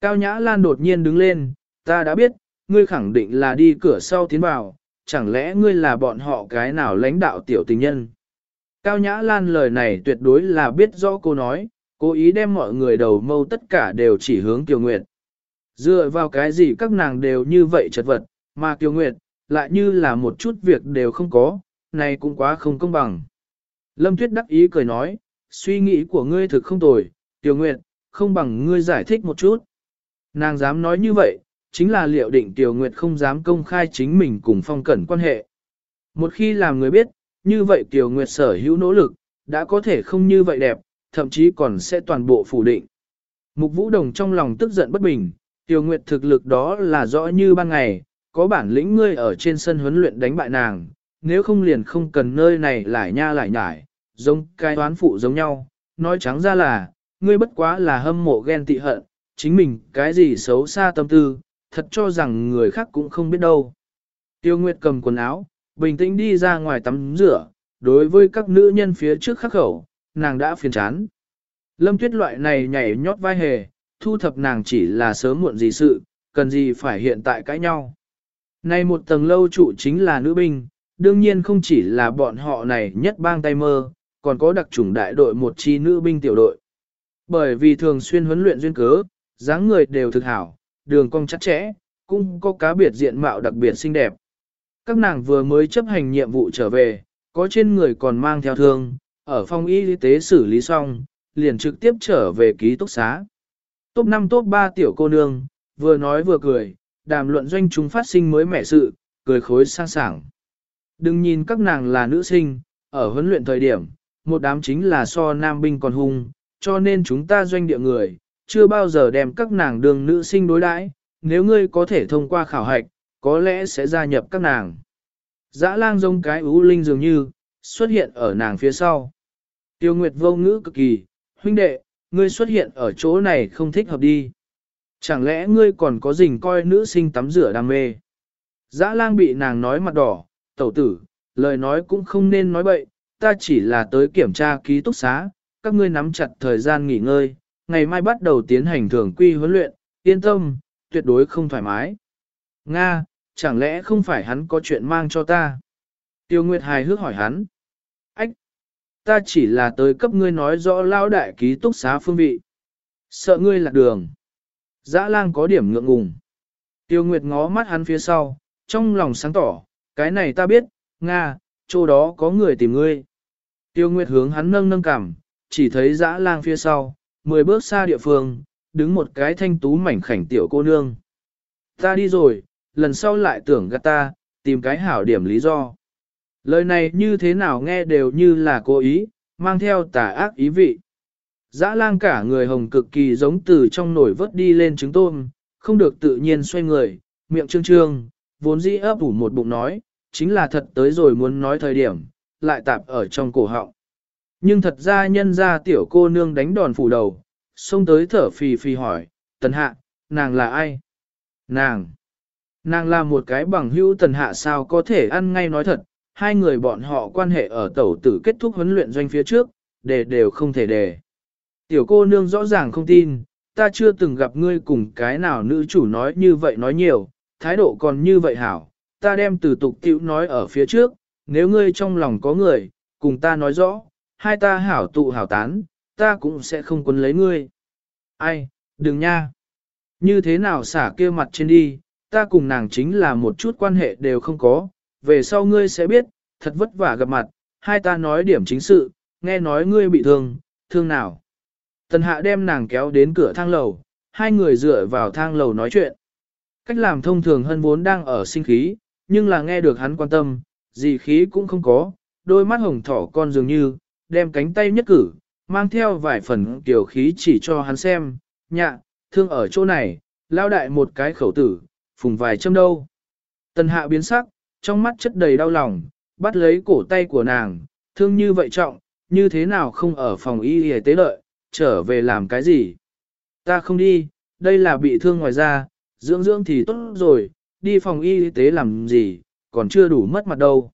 Cao Nhã Lan đột nhiên đứng lên, ta đã biết, ngươi khẳng định là đi cửa sau tiến vào, chẳng lẽ ngươi là bọn họ cái nào lãnh đạo tiểu tình nhân? Cao Nhã Lan lời này tuyệt đối là biết rõ cô nói, cố ý đem mọi người đầu mâu tất cả đều chỉ hướng Kiều Nguyệt. Dựa vào cái gì các nàng đều như vậy chật vật, mà Kiều Nguyệt, lại như là một chút việc đều không có, này cũng quá không công bằng. Lâm Tuyết đắc ý cười nói, suy nghĩ của ngươi thực không tồi, Kiều Nguyệt, không bằng ngươi giải thích một chút. Nàng dám nói như vậy, chính là liệu định Kiều Nguyệt không dám công khai chính mình cùng phong cẩn quan hệ. Một khi làm người biết, như vậy Kiều Nguyệt sở hữu nỗ lực, đã có thể không như vậy đẹp, thậm chí còn sẽ toàn bộ phủ định. Mục Vũ Đồng trong lòng tức giận bất bình, Tiêu Nguyệt thực lực đó là rõ như ban ngày, có bản lĩnh ngươi ở trên sân huấn luyện đánh bại nàng, nếu không liền không cần nơi này lại nha lại nhải, giống cái toán phụ giống nhau, nói trắng ra là, ngươi bất quá là hâm mộ ghen tị hận, chính mình cái gì xấu xa tâm tư, thật cho rằng người khác cũng không biết đâu. Tiêu Nguyệt cầm quần áo, bình tĩnh đi ra ngoài tắm rửa, đối với các nữ nhân phía trước khắc khẩu, nàng đã phiền chán. Lâm tuyết loại này nhảy nhót vai hề, thu thập nàng chỉ là sớm muộn gì sự, cần gì phải hiện tại cãi nhau. Nay một tầng lâu trụ chính là nữ binh, đương nhiên không chỉ là bọn họ này nhất bang tay mơ, còn có đặc chủng đại đội một chi nữ binh tiểu đội. Bởi vì thường xuyên huấn luyện duyên cớ, dáng người đều thực hảo, đường cong chắc chẽ, cũng có cá biệt diện mạo đặc biệt xinh đẹp. Các nàng vừa mới chấp hành nhiệm vụ trở về, có trên người còn mang theo thương, ở phòng y tế xử lý xong, liền trực tiếp trở về ký túc xá. Top 5 top 3 tiểu cô nương, vừa nói vừa cười, đàm luận doanh chúng phát sinh mới mẻ sự, cười khối sang sảng. Đừng nhìn các nàng là nữ sinh, ở huấn luyện thời điểm, một đám chính là so nam binh còn hung, cho nên chúng ta doanh địa người, chưa bao giờ đem các nàng đường nữ sinh đối đãi. nếu ngươi có thể thông qua khảo hạch, có lẽ sẽ gia nhập các nàng. Dã lang giống cái ú linh dường như, xuất hiện ở nàng phía sau. Tiêu Nguyệt vô ngữ cực kỳ, huynh đệ, ngươi xuất hiện ở chỗ này không thích hợp đi. Chẳng lẽ ngươi còn có dình coi nữ sinh tắm rửa đam mê? Dã lang bị nàng nói mặt đỏ, tẩu tử, lời nói cũng không nên nói bậy, ta chỉ là tới kiểm tra ký túc xá, các ngươi nắm chặt thời gian nghỉ ngơi, ngày mai bắt đầu tiến hành thường quy huấn luyện, yên tâm, tuyệt đối không thoải mái. Nga, chẳng lẽ không phải hắn có chuyện mang cho ta? Tiêu Nguyệt hài hước hỏi hắn. Ta chỉ là tới cấp ngươi nói rõ lao đại ký túc xá phương vị. Sợ ngươi lạc đường. Dã lang có điểm ngượng ngùng. Tiêu Nguyệt ngó mắt hắn phía sau, trong lòng sáng tỏ, cái này ta biết, Nga, chỗ đó có người tìm ngươi. Tiêu Nguyệt hướng hắn nâng nâng cảm, chỉ thấy dã lang phía sau, mười bước xa địa phương, đứng một cái thanh tú mảnh khảnh tiểu cô nương. Ta đi rồi, lần sau lại tưởng gạt ta, tìm cái hảo điểm lý do. Lời này như thế nào nghe đều như là cố ý, mang theo tà ác ý vị. Dã lang cả người hồng cực kỳ giống từ trong nổi vớt đi lên trứng tôm, không được tự nhiên xoay người, miệng trương trương, vốn dĩ ấp ủ một bụng nói, chính là thật tới rồi muốn nói thời điểm, lại tạp ở trong cổ họng. Nhưng thật ra nhân ra tiểu cô nương đánh đòn phủ đầu, xông tới thở phì phì hỏi, tần hạ, nàng là ai? Nàng! Nàng là một cái bằng hữu tần hạ sao có thể ăn ngay nói thật, hai người bọn họ quan hệ ở tẩu tử kết thúc huấn luyện doanh phía trước, để đều không thể để. Tiểu cô nương rõ ràng không tin, ta chưa từng gặp ngươi cùng cái nào nữ chủ nói như vậy nói nhiều, thái độ còn như vậy hảo, ta đem từ tục tiểu nói ở phía trước, nếu ngươi trong lòng có người, cùng ta nói rõ, hai ta hảo tụ hảo tán, ta cũng sẽ không quấn lấy ngươi. Ai, đừng nha. Như thế nào xả kia mặt trên đi, ta cùng nàng chính là một chút quan hệ đều không có, về sau ngươi sẽ biết, thật vất vả gặp mặt, hai ta nói điểm chính sự, nghe nói ngươi bị thương, thương nào. Tần hạ đem nàng kéo đến cửa thang lầu, hai người dựa vào thang lầu nói chuyện. Cách làm thông thường hơn vốn đang ở sinh khí, nhưng là nghe được hắn quan tâm, gì khí cũng không có, đôi mắt hồng thỏ con dường như, đem cánh tay nhất cử, mang theo vài phần tiểu khí chỉ cho hắn xem, nhạ, thương ở chỗ này, lao đại một cái khẩu tử, phùng vài châm đâu. Tần hạ biến sắc, trong mắt chất đầy đau lòng, bắt lấy cổ tay của nàng, thương như vậy trọng, như thế nào không ở phòng y y tế lợi, trở về làm cái gì? Ta không đi, đây là bị thương ngoài da, dưỡng dưỡng thì tốt rồi, đi phòng y tế làm gì, còn chưa đủ mất mặt đâu.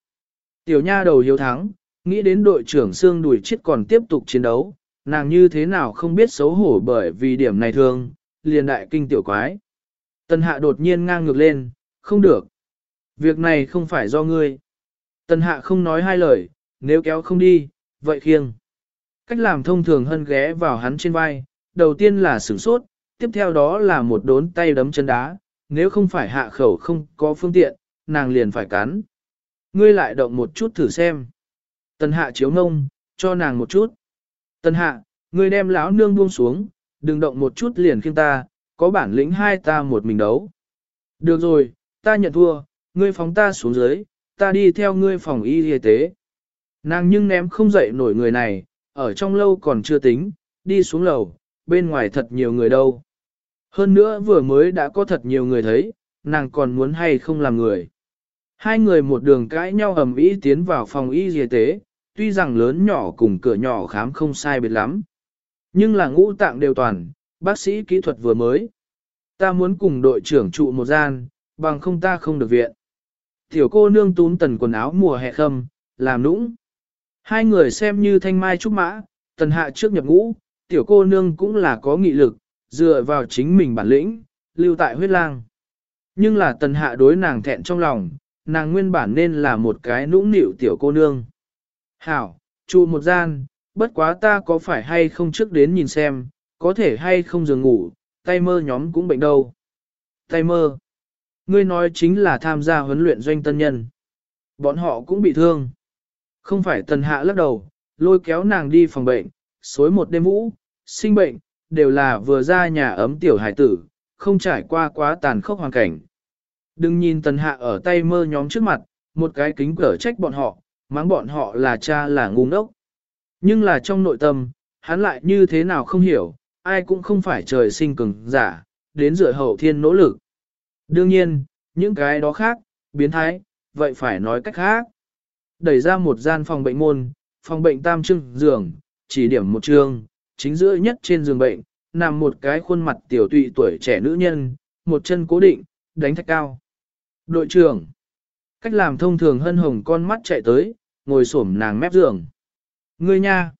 Tiểu nha đầu hiếu thắng, nghĩ đến đội trưởng xương đuổi chết còn tiếp tục chiến đấu, nàng như thế nào không biết xấu hổ bởi vì điểm này thương, liền đại kinh tiểu quái. Tân hạ đột nhiên ngang ngược lên, không được. Việc này không phải do ngươi. Tần hạ không nói hai lời, nếu kéo không đi, vậy khiêng. Cách làm thông thường hân ghé vào hắn trên vai, đầu tiên là sửng sốt, tiếp theo đó là một đốn tay đấm chân đá, nếu không phải hạ khẩu không có phương tiện, nàng liền phải cắn. Ngươi lại động một chút thử xem. Tần hạ chiếu ngông, cho nàng một chút. Tần hạ, ngươi đem lão nương buông xuống, đừng động một chút liền khiêng ta, có bản lĩnh hai ta một mình đấu. Được rồi, ta nhận thua, ngươi phóng ta xuống dưới, ta đi theo ngươi phòng y y tế. Nàng nhưng ném không dậy nổi người này, ở trong lâu còn chưa tính, đi xuống lầu, bên ngoài thật nhiều người đâu. Hơn nữa vừa mới đã có thật nhiều người thấy, nàng còn muốn hay không làm người. Hai người một đường cãi nhau ầm ĩ tiến vào phòng y y tế, tuy rằng lớn nhỏ cùng cửa nhỏ khám không sai biệt lắm. Nhưng là ngũ tạng đều toàn, bác sĩ kỹ thuật vừa mới. Ta muốn cùng đội trưởng trụ một gian, bằng không ta không được viện. Tiểu cô nương túm tần quần áo mùa hè khâm, làm nũng. Hai người xem như thanh mai trúc mã, tần hạ trước nhập ngũ, tiểu cô nương cũng là có nghị lực, dựa vào chính mình bản lĩnh, lưu tại huyết lang. Nhưng là tần hạ đối nàng thẹn trong lòng, nàng nguyên bản nên là một cái nũng nịu tiểu cô nương. Hảo, trụ một gian, bất quá ta có phải hay không trước đến nhìn xem, có thể hay không giường ngủ, tay mơ nhóm cũng bệnh đâu. Tay mơ. Ngươi nói chính là tham gia huấn luyện doanh tân nhân. Bọn họ cũng bị thương. Không phải tần hạ lắc đầu, lôi kéo nàng đi phòng bệnh, xối một đêm vũ, sinh bệnh, đều là vừa ra nhà ấm tiểu hải tử, không trải qua quá tàn khốc hoàn cảnh. Đừng nhìn tần hạ ở tay mơ nhóm trước mặt, một cái kính cở trách bọn họ, mắng bọn họ là cha là ngu ngốc. Nhưng là trong nội tâm, hắn lại như thế nào không hiểu, ai cũng không phải trời sinh cường giả, đến dựa hậu thiên nỗ lực. Đương nhiên, những cái đó khác, biến thái, vậy phải nói cách khác. Đẩy ra một gian phòng bệnh môn, phòng bệnh tam trưng giường, chỉ điểm một trường, chính giữa nhất trên giường bệnh, nằm một cái khuôn mặt tiểu tụy tuổi trẻ nữ nhân, một chân cố định, đánh thạch cao. Đội trưởng, cách làm thông thường hân hồng con mắt chạy tới, ngồi xổm nàng mép giường. Ngươi nha,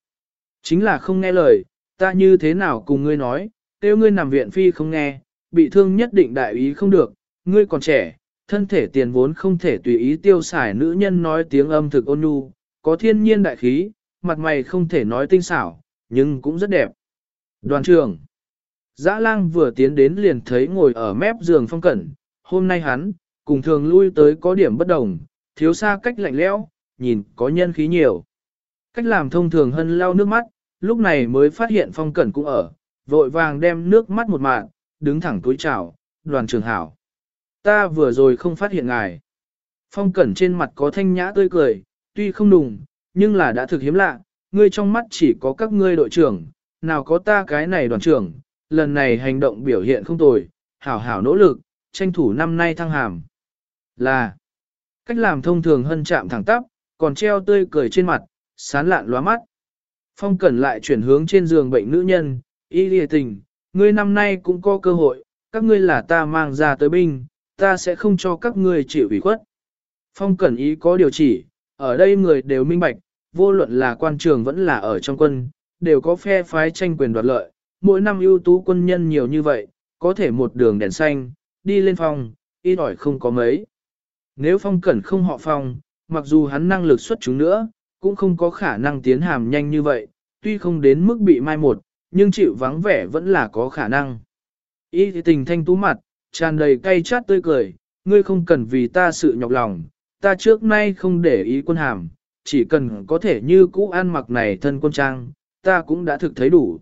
chính là không nghe lời, ta như thế nào cùng ngươi nói, tiêu ngươi nằm viện phi không nghe, bị thương nhất định đại ý không được, ngươi còn trẻ, thân thể tiền vốn không thể tùy ý tiêu xài nữ nhân nói tiếng âm thực ôn nhu, có thiên nhiên đại khí, mặt mày không thể nói tinh xảo, nhưng cũng rất đẹp. Đoàn trưởng Dã lang vừa tiến đến liền thấy ngồi ở mép giường phong cẩn, hôm nay hắn, cùng thường lui tới có điểm bất đồng, thiếu xa cách lạnh lẽo, nhìn có nhân khí nhiều. Cách làm thông thường hân lau nước mắt, lúc này mới phát hiện phong cẩn cũng ở, vội vàng đem nước mắt một mạng, đứng thẳng túi chào, đoàn trường hảo. Ta vừa rồi không phát hiện ngài. Phong cẩn trên mặt có thanh nhã tươi cười, tuy không đùng, nhưng là đã thực hiếm lạ, ngươi trong mắt chỉ có các ngươi đội trưởng, nào có ta cái này đoàn trưởng, lần này hành động biểu hiện không tồi, hảo hảo nỗ lực, tranh thủ năm nay thăng hàm. Là, cách làm thông thường hân chạm thẳng tắp, còn treo tươi cười trên mặt, sán lạn lóa mắt. Phong cẩn lại chuyển hướng trên giường bệnh nữ nhân, y lìa tình, ngươi năm nay cũng có cơ hội, các ngươi là ta mang ra tới binh, ta sẽ không cho các ngươi chịu ủy khuất. Phong cẩn ý có điều chỉ, ở đây người đều minh bạch, vô luận là quan trường vẫn là ở trong quân, đều có phe phái tranh quyền đoạt lợi, mỗi năm ưu tú quân nhân nhiều như vậy, có thể một đường đèn xanh, đi lên phòng, ít ỏi không có mấy. Nếu phong cẩn không họ phong, mặc dù hắn năng lực xuất chúng nữa, cũng không có khả năng tiến hàm nhanh như vậy, tuy không đến mức bị mai một, nhưng chịu vắng vẻ vẫn là có khả năng. Y thì tình thanh tú mặt, tràn đầy cay chát tươi cười, ngươi không cần vì ta sự nhọc lòng, ta trước nay không để ý quân hàm, chỉ cần có thể như cũ ăn mặc này thân quân trang, ta cũng đã thực thấy đủ.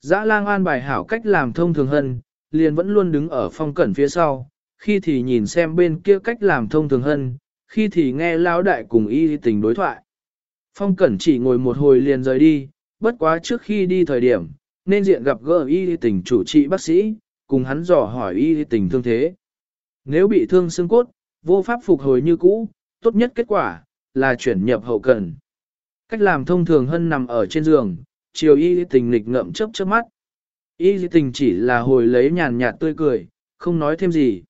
Dã lang an bài hảo cách làm thông thường hơn, liền vẫn luôn đứng ở phong cẩn phía sau, khi thì nhìn xem bên kia cách làm thông thường hơn, khi thì nghe lao đại cùng y tình đối thoại. Phong cẩn chỉ ngồi một hồi liền rời đi, bất quá trước khi đi thời điểm, nên diện gặp gỡ y tình chủ trị bác sĩ, cùng hắn dò hỏi y tình thương thế. Nếu bị thương xương cốt, vô pháp phục hồi như cũ, tốt nhất kết quả, là chuyển nhập hậu cần. Cách làm thông thường hơn nằm ở trên giường, chiều y tình lịch ngậm chớp chớp mắt. Y tình chỉ là hồi lấy nhàn nhạt tươi cười, không nói thêm gì.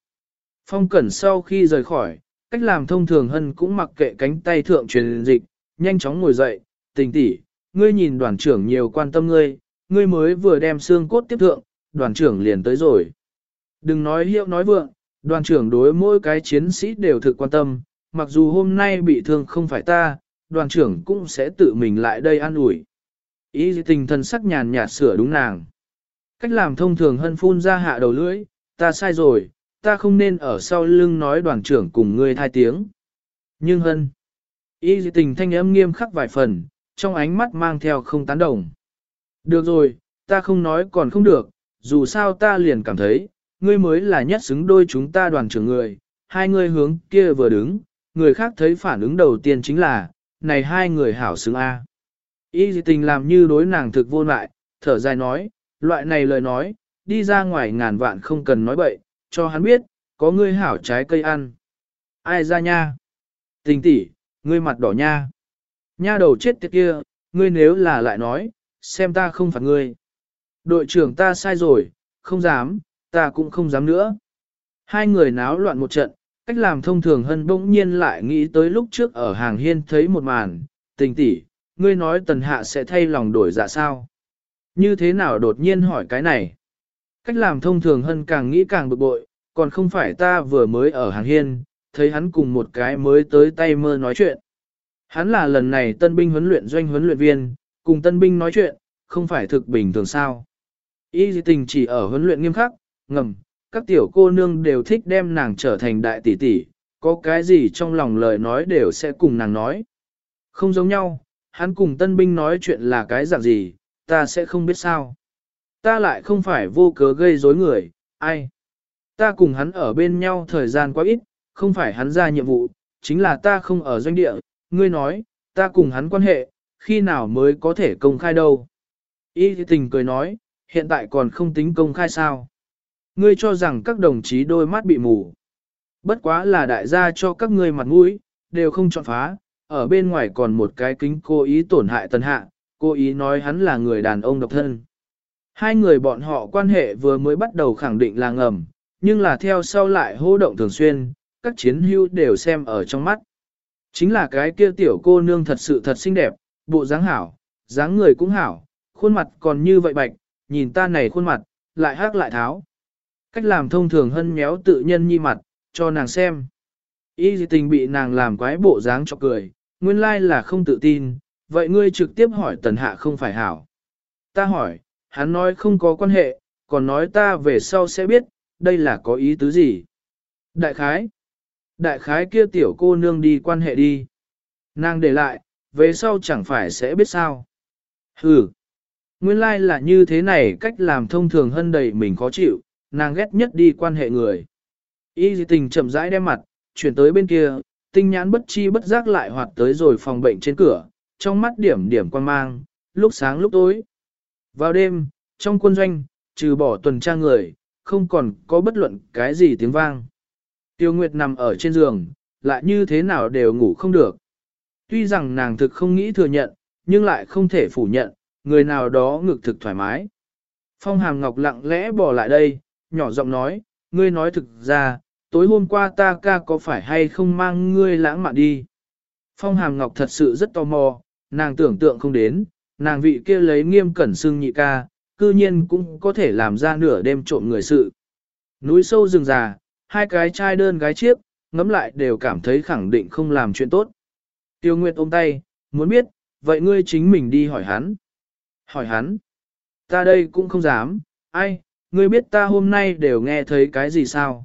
Phong cẩn sau khi rời khỏi, cách làm thông thường hơn cũng mặc kệ cánh tay thượng truyền dịch, nhanh chóng ngồi dậy, tình tỉ, ngươi nhìn đoàn trưởng nhiều quan tâm ngươi, ngươi mới vừa đem xương cốt tiếp thượng, đoàn trưởng liền tới rồi. Đừng nói hiệu nói vượng, đoàn trưởng đối mỗi cái chiến sĩ đều thực quan tâm, mặc dù hôm nay bị thương không phải ta, đoàn trưởng cũng sẽ tự mình lại đây an ủi. Ý tình thần sắc nhàn nhạt sửa đúng nàng. Cách làm thông thường hân phun ra hạ đầu lưỡi, ta sai rồi, ta không nên ở sau lưng nói đoàn trưởng cùng ngươi thai tiếng. Nhưng hân, ý tình thanh âm nghiêm khắc vài phần, trong ánh mắt mang theo không tán đồng. Được rồi, ta không nói còn không được, dù sao ta liền cảm thấy, ngươi mới là nhất xứng đôi chúng ta đoàn trưởng người, hai người hướng kia vừa đứng, người khác thấy phản ứng đầu tiên chính là, này hai người hảo xứng A. Y tình làm như đối nàng thực vô lại, thở dài nói, loại này lời nói, đi ra ngoài ngàn vạn không cần nói bậy, cho hắn biết, có ngươi hảo trái cây ăn. Ai ra nha? Tình tỷ, ngươi mặt đỏ nha. Nha đầu chết tiệt kia, ngươi nếu là lại nói, xem ta không phạt ngươi. Đội trưởng ta sai rồi, không dám, ta cũng không dám nữa. Hai người náo loạn một trận, cách làm thông thường hân bỗng nhiên lại nghĩ tới lúc trước ở hàng hiên thấy một màn, tình tỷ, ngươi nói tần hạ sẽ thay lòng đổi dạ sao. Như thế nào đột nhiên hỏi cái này? Cách làm thông thường hân càng nghĩ càng bực bội, còn không phải ta vừa mới ở hàng hiên, thấy hắn cùng một cái mới tới tay mơ nói chuyện. Hắn là lần này tân binh huấn luyện doanh huấn luyện viên, cùng tân binh nói chuyện, không phải thực bình thường sao. Y tình chỉ ở huấn luyện nghiêm khắc, ngầm, các tiểu cô nương đều thích đem nàng trở thành đại tỷ tỷ, có cái gì trong lòng lời nói đều sẽ cùng nàng nói. Không giống nhau, hắn cùng tân binh nói chuyện là cái dạng gì, ta sẽ không biết sao. Ta lại không phải vô cớ gây rối người, ai. Ta cùng hắn ở bên nhau thời gian quá ít, không phải hắn ra nhiệm vụ, chính là ta không ở doanh địa, ngươi nói, ta cùng hắn quan hệ, khi nào mới có thể công khai đâu. Y tình cười nói, hiện tại còn không tính công khai sao. Ngươi cho rằng các đồng chí đôi mắt bị mù. Bất quá là đại gia cho các ngươi mặt mũi, đều không chọn phá, ở bên ngoài còn một cái kính cố ý tổn hại tần hạ, cố ý nói hắn là người đàn ông độc thân. Hai người bọn họ quan hệ vừa mới bắt đầu khẳng định là ngầm, nhưng là theo sau lại hô động thường xuyên, các chiến hữu đều xem ở trong mắt. Chính là cái kia tiểu cô nương thật sự thật xinh đẹp, bộ dáng hảo, dáng người cũng hảo, khuôn mặt còn như vậy bạch, nhìn ta này khuôn mặt, lại hát lại tháo. Cách làm thông thường hân méo tự nhân nhi mặt, cho nàng xem. Y tình bị nàng làm quái bộ dáng cho cười, nguyên lai là không tự tin, vậy ngươi trực tiếp hỏi tần hạ không phải hảo. Ta hỏi, hắn nói không có quan hệ, còn nói ta về sau sẽ biết, đây là có ý tứ gì. Đại khái, đại khái kia tiểu cô nương đi quan hệ đi. Nàng để lại, về sau chẳng phải sẽ biết sao. Hừ, nguyên lai là như thế này cách làm thông thường hơn đầy mình khó chịu, nàng ghét nhất đi quan hệ người. Y tình chậm rãi đem mặt, chuyển tới bên kia, tinh nhãn bất chi bất giác lại hoạt tới rồi phòng bệnh trên cửa, trong mắt điểm điểm quan mang, lúc sáng lúc tối. Vào đêm, trong quân doanh, trừ bỏ tuần tra người, không còn có bất luận cái gì tiếng vang. Tiêu Nguyệt nằm ở trên giường, lại như thế nào đều ngủ không được. Tuy rằng nàng thực không nghĩ thừa nhận, nhưng lại không thể phủ nhận, người nào đó ngực thực thoải mái. Phong Hàm Ngọc lặng lẽ bỏ lại đây, nhỏ giọng nói, ngươi nói thực ra, tối hôm qua ta ca có phải hay không mang ngươi lãng mạn đi. Phong Hàm Ngọc thật sự rất tò mò, nàng tưởng tượng không đến, nàng vị kia lấy nghiêm cẩn xương nhị ca, cư nhiên cũng có thể làm ra nửa đêm trộm người sự. Núi sâu rừng già, hai cái trai đơn gái chiếc, ngắm lại đều cảm thấy khẳng định không làm chuyện tốt. Tiêu Nguyệt ôm tay, muốn biết, vậy ngươi chính mình đi hỏi hắn. Hỏi hắn, ta đây cũng không dám, ai, ngươi biết ta hôm nay đều nghe thấy cái gì sao?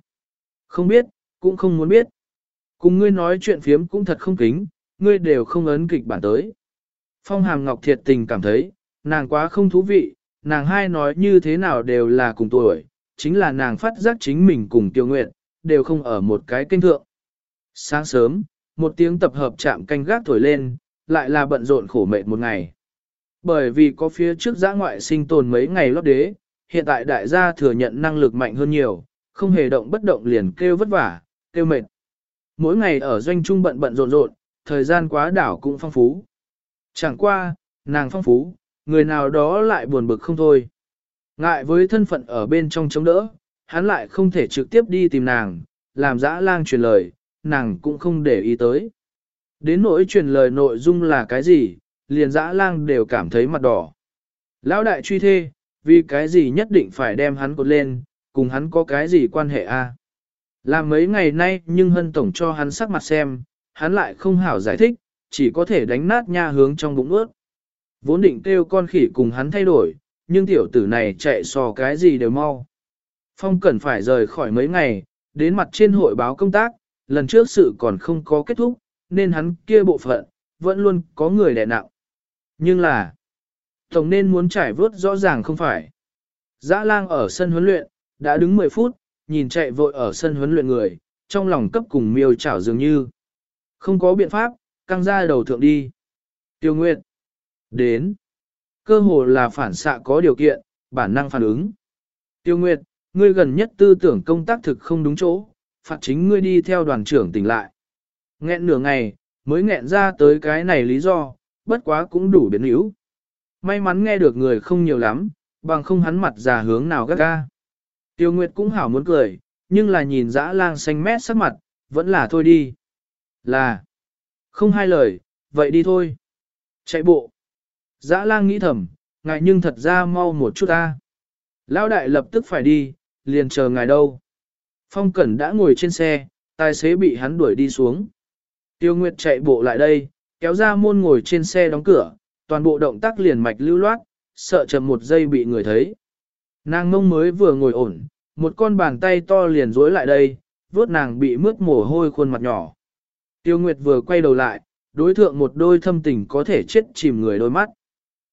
Không biết, cũng không muốn biết. Cùng ngươi nói chuyện phiếm cũng thật không kính, ngươi đều không ấn kịch bản tới. Phong Hàm Ngọc thiệt tình cảm thấy, nàng quá không thú vị, nàng hai nói như thế nào đều là cùng tuổi, chính là nàng phát giác chính mình cùng tiêu Nguyệt đều không ở một cái kênh thượng. Sáng sớm, một tiếng tập hợp chạm canh gác thổi lên, lại là bận rộn khổ mệt một ngày. Bởi vì có phía trước giã ngoại sinh tồn mấy ngày lót đế, hiện tại đại gia thừa nhận năng lực mạnh hơn nhiều, không hề động bất động liền kêu vất vả, kêu mệt. Mỗi ngày ở doanh trung bận bận rộn rộn, thời gian quá đảo cũng phong phú. Chẳng qua, nàng phong phú, người nào đó lại buồn bực không thôi. Ngại với thân phận ở bên trong chống đỡ, hắn lại không thể trực tiếp đi tìm nàng, làm dã lang truyền lời, nàng cũng không để ý tới. Đến nỗi truyền lời nội dung là cái gì, liền dã lang đều cảm thấy mặt đỏ. Lão đại truy thê, vì cái gì nhất định phải đem hắn cột lên, cùng hắn có cái gì quan hệ a? Làm mấy ngày nay nhưng hân tổng cho hắn sắc mặt xem, hắn lại không hảo giải thích, chỉ có thể đánh nát nha hướng trong bụng ướt. Vốn định kêu con khỉ cùng hắn thay đổi, nhưng tiểu tử này chạy so cái gì đều mau. Phong cần phải rời khỏi mấy ngày, đến mặt trên hội báo công tác, lần trước sự còn không có kết thúc, nên hắn kia bộ phận, vẫn luôn có người đè nặng. Nhưng là, tổng nên muốn trải vớt rõ ràng không phải. Dã lang ở sân huấn luyện, đã đứng 10 phút, nhìn chạy vội ở sân huấn luyện người, trong lòng cấp cùng miêu chảo dường như. Không có biện pháp, căng ra đầu thượng đi. Tiêu Nguyệt. Đến. Cơ hồ là phản xạ có điều kiện, bản năng phản ứng. Tiêu Nguyệt, ngươi gần nhất tư tưởng công tác thực không đúng chỗ, phạt chính ngươi đi theo đoàn trưởng tỉnh lại. Nghẹn nửa ngày, mới nghẹn ra tới cái này lý do, bất quá cũng đủ biến yếu. May mắn nghe được người không nhiều lắm, bằng không hắn mặt già hướng nào gắt ga. Tiêu Nguyệt cũng hảo muốn cười, nhưng là nhìn dã lang xanh mét sắc mặt, vẫn là thôi đi. Là, không hai lời, vậy đi thôi. Chạy bộ. Dã lang nghĩ thầm, ngại nhưng thật ra mau một chút ta. Lão đại lập tức phải đi, liền chờ ngài đâu. Phong Cẩn đã ngồi trên xe, tài xế bị hắn đuổi đi xuống. Tiêu Nguyệt chạy bộ lại đây, kéo ra môn ngồi trên xe đóng cửa, toàn bộ động tác liền mạch lưu loát, sợ chậm một giây bị người thấy. Nàng mông mới vừa ngồi ổn, một con bàn tay to liền dối lại đây, vuốt nàng bị mướt mồ hôi khuôn mặt nhỏ. Tiêu Nguyệt vừa quay đầu lại, đối thượng một đôi thâm tình có thể chết chìm người đôi mắt.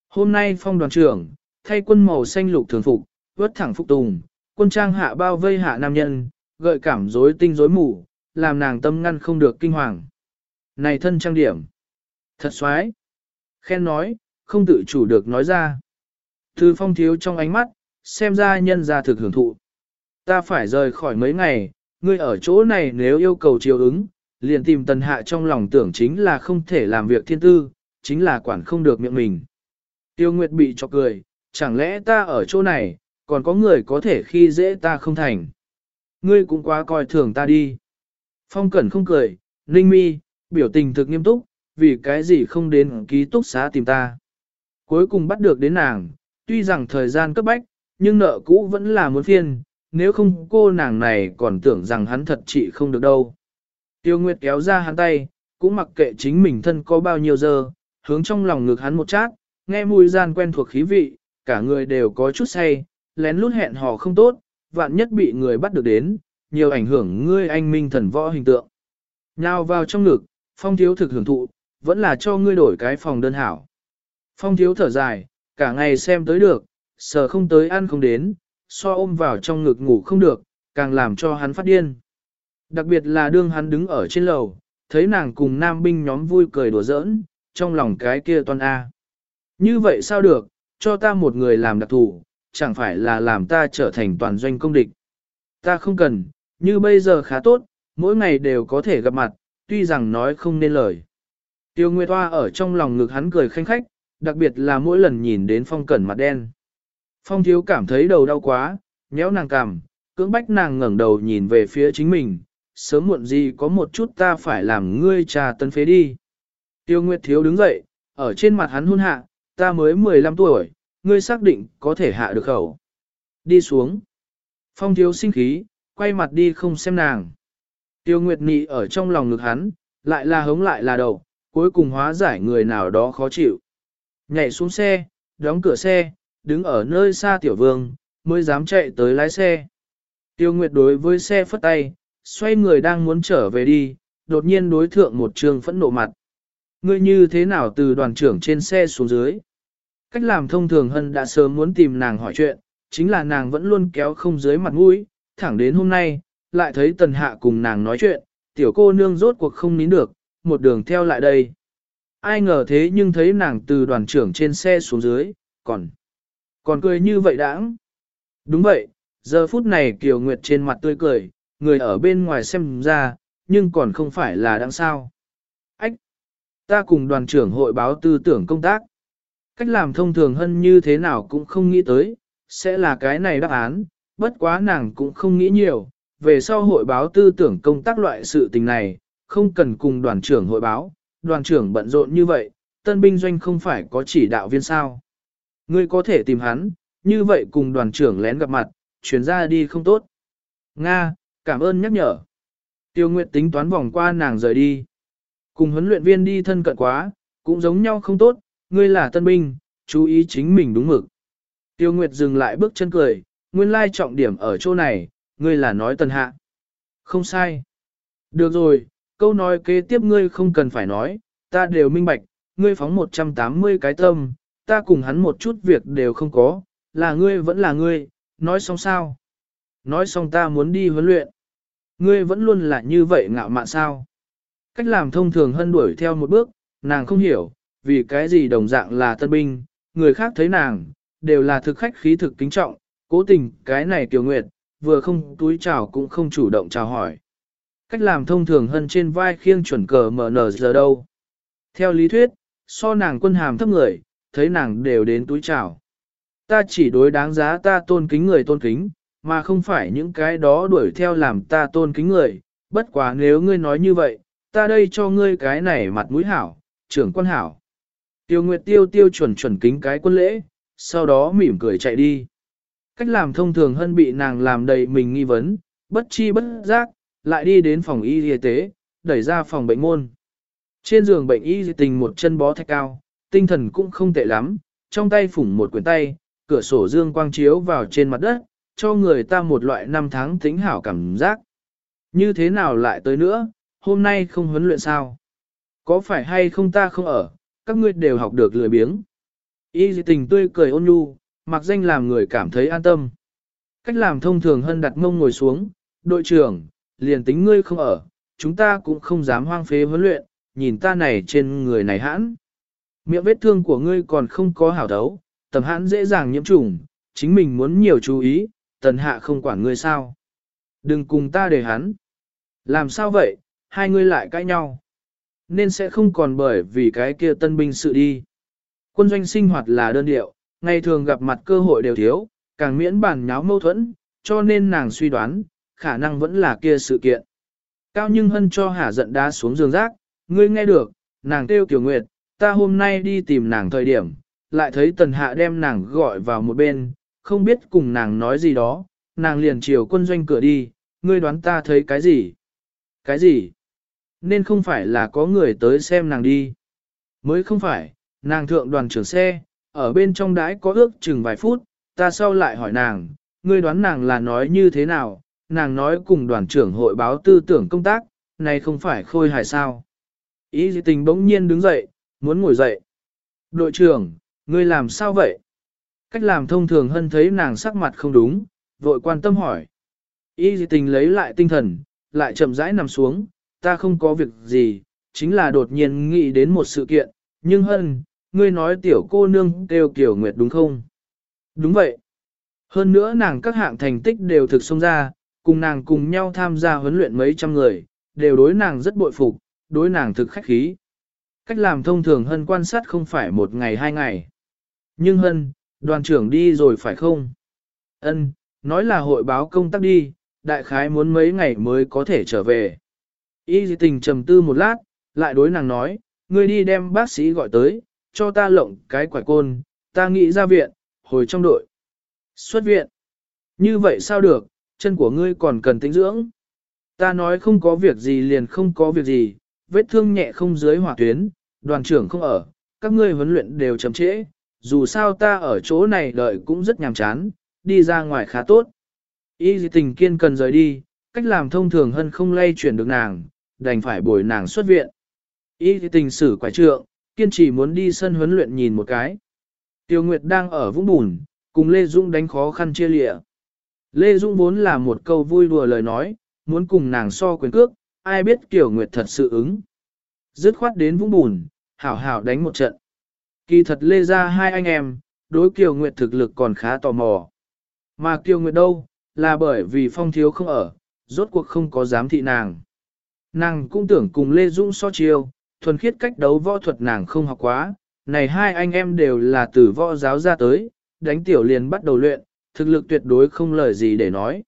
Hôm nay phong đoàn trưởng, thay quân màu xanh lục thường phục, vớt thẳng phục tùng, quân trang hạ bao vây hạ nam nhân, gợi cảm rối tinh rối mù, làm nàng tâm ngăn không được kinh hoàng. Này thân trang điểm, thật xoái. Khen nói, không tự chủ được nói ra. Thư phong thiếu trong ánh mắt, xem ra nhân ra thực hưởng thụ. Ta phải rời khỏi mấy ngày, ngươi ở chỗ này nếu yêu cầu chiều ứng, liền tìm tần hạ trong lòng tưởng chính là không thể làm việc thiên tư, chính là quản không được miệng mình. Tiêu Nguyệt bị cho cười, chẳng lẽ ta ở chỗ này, còn có người có thể khi dễ ta không thành. Ngươi cũng quá coi thường ta đi. Phong Cẩn không cười, Ninh Mi, biểu tình thực nghiêm túc, vì cái gì không đến ký túc xá tìm ta. Cuối cùng bắt được đến nàng, tuy rằng thời gian cấp bách, nhưng nợ cũ vẫn là muốn phiên, nếu không cô nàng này còn tưởng rằng hắn thật trị không được đâu. Tiêu Nguyệt kéo ra hắn tay, cũng mặc kệ chính mình thân có bao nhiêu giờ, hướng trong lòng ngực hắn một chát, nghe mùi gian quen thuộc khí vị, cả người đều có chút say, lén lút hẹn hò không tốt, vạn nhất bị người bắt được đến, nhiều ảnh hưởng ngươi anh minh thần võ hình tượng. Nhào vào trong ngực, phong thiếu thực hưởng thụ, vẫn là cho ngươi đổi cái phòng đơn hảo. Phong thiếu thở dài, cả ngày xem tới được, sờ không tới ăn không đến, so ôm vào trong ngực ngủ không được, càng làm cho hắn phát điên. Đặc biệt là đương hắn đứng ở trên lầu, thấy nàng cùng nam binh nhóm vui cười đùa giỡn, trong lòng cái kia toan A. Như vậy sao được, cho ta một người làm đặc thủ, chẳng phải là làm ta trở thành toàn doanh công địch. Ta không cần, như bây giờ khá tốt, mỗi ngày đều có thể gặp mặt, tuy rằng nói không nên lời. Tiêu Nguyệt Hoa ở trong lòng ngực hắn cười khanh khách, đặc biệt là mỗi lần nhìn đến phong cẩn mặt đen. Phong thiếu cảm thấy đầu đau quá, nhéo nàng cằm, cưỡng bách nàng ngẩng đầu nhìn về phía chính mình, sớm muộn gì có một chút ta phải làm ngươi trà tân phế đi. Tiêu Nguyệt thiếu đứng dậy, ở trên mặt hắn hôn hạ, ta mới 15 tuổi, ngươi xác định có thể hạ được khẩu. Đi xuống. Phong thiếu sinh khí, quay mặt đi không xem nàng. Tiêu Nguyệt Nị ở trong lòng ngực hắn, lại là hống lại là đầu, cuối cùng hóa giải người nào đó khó chịu. Nhảy xuống xe, đóng cửa xe, đứng ở nơi xa tiểu vương, mới dám chạy tới lái xe. Tiêu Nguyệt đối với xe phất tay, xoay người đang muốn trở về đi, đột nhiên đối thượng một trường phẫn nộ mặt. Ngươi như thế nào từ đoàn trưởng trên xe xuống dưới? Cách làm thông thường hân đã sớm muốn tìm nàng hỏi chuyện, chính là nàng vẫn luôn kéo không dưới mặt mũi, thẳng đến hôm nay, lại thấy tần hạ cùng nàng nói chuyện, tiểu cô nương rốt cuộc không nín được, một đường theo lại đây. Ai ngờ thế nhưng thấy nàng từ đoàn trưởng trên xe xuống dưới, còn, còn cười như vậy đãng. Đúng vậy, giờ phút này Kiều Nguyệt trên mặt tươi cười, người ở bên ngoài xem ra, nhưng còn không phải là đáng sao. Ách! Ta cùng đoàn trưởng hội báo tư tưởng công tác. Cách làm thông thường hơn như thế nào cũng không nghĩ tới, sẽ là cái này đáp án, bất quá nàng cũng không nghĩ nhiều, về sau hội báo tư tưởng công tác loại sự tình này, không cần cùng đoàn trưởng hội báo, đoàn trưởng bận rộn như vậy, tân binh doanh không phải có chỉ đạo viên sao. Ngươi có thể tìm hắn, như vậy cùng đoàn trưởng lén gặp mặt, chuyển ra đi không tốt. Nga, cảm ơn nhắc nhở. Tiêu Nguyệt tính toán vòng qua nàng rời đi. Cùng huấn luyện viên đi thân cận quá, cũng giống nhau không tốt, ngươi là tân binh, chú ý chính mình đúng mực. Tiêu Nguyệt dừng lại bước chân cười, nguyên lai trọng điểm ở chỗ này, ngươi là nói tân hạ. Không sai. Được rồi, câu nói kế tiếp ngươi không cần phải nói, ta đều minh bạch, ngươi phóng 180 cái tâm, ta cùng hắn một chút việc đều không có, là ngươi vẫn là ngươi, nói xong sao? Nói xong ta muốn đi huấn luyện. Ngươi vẫn luôn là như vậy ngạo mạn sao? Cách làm thông thường hân đuổi theo một bước, nàng không hiểu, vì cái gì đồng dạng là tân binh, người khác thấy nàng, đều là thực khách khí thực kính trọng, cố tình cái này tiểu nguyệt, vừa không túi chào cũng không chủ động chào hỏi. Cách làm thông thường hơn trên vai khiêng chuẩn cờ mở nở giờ đâu. Theo lý thuyết, so nàng quân hàm thấp người, thấy nàng đều đến túi chào. Ta chỉ đối đáng giá ta tôn kính người tôn kính, mà không phải những cái đó đuổi theo làm ta tôn kính người. Bất quá nếu ngươi nói như vậy, ta đây cho ngươi cái này mặt mũi hảo, trưởng quân hảo. Tiêu Nguyệt Tiêu tiêu chuẩn chuẩn kính cái quân lễ, sau đó mỉm cười chạy đi. Cách làm thông thường hơn bị nàng làm đầy mình nghi vấn, bất chi bất giác, lại đi đến phòng y y tế, đẩy ra phòng bệnh môn. Trên giường bệnh y tình một chân bó thạch cao, tinh thần cũng không tệ lắm, trong tay phủng một quyển tay, cửa sổ dương quang chiếu vào trên mặt đất, cho người ta một loại năm tháng tính hảo cảm giác. Như thế nào lại tới nữa, hôm nay không huấn luyện sao? Có phải hay không ta không ở, các ngươi đều học được lười biếng. Y dị tình tươi cười ôn nhu, mặc danh làm người cảm thấy an tâm. Cách làm thông thường hơn đặt mông ngồi xuống, đội trưởng, liền tính ngươi không ở, chúng ta cũng không dám hoang phế huấn luyện, nhìn ta này trên người này hãn. Miệng vết thương của ngươi còn không có hảo đấu, tầm hãn dễ dàng nhiễm trùng, chính mình muốn nhiều chú ý, tần hạ không quản ngươi sao. Đừng cùng ta để hắn. Làm sao vậy, hai ngươi lại cãi nhau. Nên sẽ không còn bởi vì cái kia tân binh sự đi. Quân doanh sinh hoạt là đơn điệu, ngày thường gặp mặt cơ hội đều thiếu, càng miễn bản nháo mâu thuẫn, cho nên nàng suy đoán, khả năng vẫn là kia sự kiện. Cao nhưng hân cho hả giận đá xuống giường rác, ngươi nghe được, nàng kêu tiểu nguyệt, ta hôm nay đi tìm nàng thời điểm, lại thấy tần hạ đem nàng gọi vào một bên, không biết cùng nàng nói gì đó, nàng liền chiều quân doanh cửa đi, ngươi đoán ta thấy cái gì? Cái gì? Nên không phải là có người tới xem nàng đi. Mới không phải, nàng thượng đoàn trưởng xe, ở bên trong đãi có ước chừng vài phút, ta sau lại hỏi nàng, ngươi đoán nàng là nói như thế nào, nàng nói cùng đoàn trưởng hội báo tư tưởng công tác, này không phải khôi hài sao. Ý dị tình bỗng nhiên đứng dậy, muốn ngồi dậy. Đội trưởng, ngươi làm sao vậy? Cách làm thông thường hơn thấy nàng sắc mặt không đúng, vội quan tâm hỏi. Y dị tình lấy lại tinh thần, lại chậm rãi nằm xuống, ta không có việc gì, chính là đột nhiên nghĩ đến một sự kiện, nhưng hơn, ngươi nói tiểu cô nương kêu kiểu nguyệt đúng không? Đúng vậy. Hơn nữa nàng các hạng thành tích đều thực xông ra, cùng nàng cùng nhau tham gia huấn luyện mấy trăm người, đều đối nàng rất bội phục, đối nàng thực khách khí. Cách làm thông thường hơn quan sát không phải một ngày hai ngày. Nhưng hân, đoàn trưởng đi rồi phải không? Ân, nói là hội báo công tác đi, đại khái muốn mấy ngày mới có thể trở về. Y dị tình trầm tư một lát, lại đối nàng nói, ngươi đi đem bác sĩ gọi tới, cho ta lộng cái quải côn, ta nghĩ ra viện, hồi trong đội. Xuất viện. Như vậy sao được, chân của ngươi còn cần tĩnh dưỡng. Ta nói không có việc gì liền không có việc gì, vết thương nhẹ không dưới hỏa tuyến, đoàn trưởng không ở, các ngươi huấn luyện đều chậm trễ, dù sao ta ở chỗ này đợi cũng rất nhàm chán, đi ra ngoài khá tốt. Y dị tình kiên cần rời đi, cách làm thông thường hơn không lay chuyển được nàng, đành phải bồi nàng xuất viện. Y tình sử quái trượng, kiên trì muốn đi sân huấn luyện nhìn một cái. Tiêu Nguyệt đang ở vũng bùn, cùng Lê Dung đánh khó khăn chia lịa. Lê Dung vốn là một câu vui đùa lời nói, muốn cùng nàng so quyền cước, ai biết Kiều Nguyệt thật sự ứng. Dứt khoát đến vũng bùn, hảo hảo đánh một trận. Kỳ thật Lê ra hai anh em, đối Kiều Nguyệt thực lực còn khá tò mò. Mà Kiều Nguyệt đâu, là bởi vì phong thiếu không ở, rốt cuộc không có dám thị nàng. Nàng cũng tưởng cùng Lê dũng so chiêu, thuần khiết cách đấu võ thuật nàng không học quá, này hai anh em đều là từ võ giáo ra tới, đánh tiểu liền bắt đầu luyện, thực lực tuyệt đối không lời gì để nói.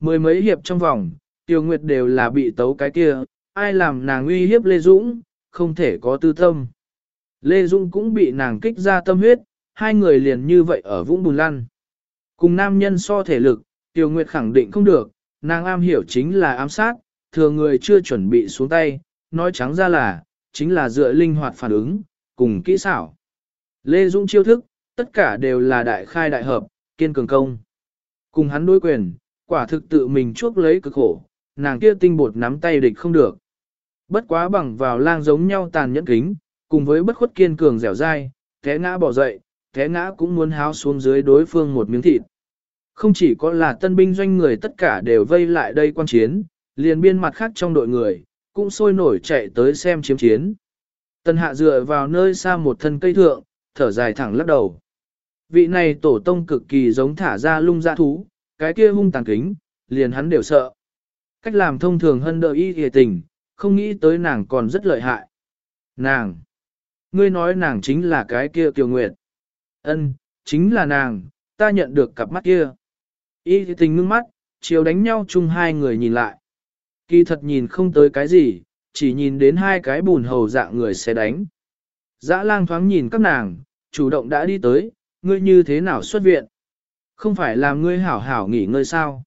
Mười mấy hiệp trong vòng, Tiêu Nguyệt đều là bị tấu cái kia, ai làm nàng uy hiếp Lê Dũng, không thể có tư tâm. Lê Dũng cũng bị nàng kích ra tâm huyết, hai người liền như vậy ở vũng bùn lăn. Cùng nam nhân so thể lực, Tiêu Nguyệt khẳng định không được, nàng am hiểu chính là ám sát, thừa người chưa chuẩn bị xuống tay, nói trắng ra là, chính là dựa linh hoạt phản ứng, cùng kỹ xảo. Lê Dũng chiêu thức, tất cả đều là đại khai đại hợp, kiên cường công. Cùng hắn đối quyền, quả thực tự mình chuốc lấy cực khổ, nàng kia tinh bột nắm tay địch không được. Bất quá bằng vào lang giống nhau tàn nhẫn kính, cùng với bất khuất kiên cường dẻo dai, té ngã bỏ dậy, té ngã cũng muốn háo xuống dưới đối phương một miếng thịt. Không chỉ có là tân binh doanh người tất cả đều vây lại đây quan chiến, liền biên mặt khác trong đội người, cũng sôi nổi chạy tới xem chiếm chiến. Tân hạ dựa vào nơi xa một thân cây thượng, thở dài thẳng lắc đầu. Vị này tổ tông cực kỳ giống thả ra lung dạ thú, cái kia hung tàn kính, liền hắn đều sợ. Cách làm thông thường hơn đợi y hề tình, không nghĩ tới nàng còn rất lợi hại. Nàng! Ngươi nói nàng chính là cái kia kiều nguyệt. Ân, chính là nàng, ta nhận được cặp mắt kia. Y thì tình ngưng mắt, chiều đánh nhau chung hai người nhìn lại. Kỳ thật nhìn không tới cái gì, chỉ nhìn đến hai cái bùn hầu dạng người sẽ đánh. Dã lang thoáng nhìn các nàng, chủ động đã đi tới, ngươi như thế nào xuất viện? Không phải làm ngươi hảo hảo nghỉ ngơi sao?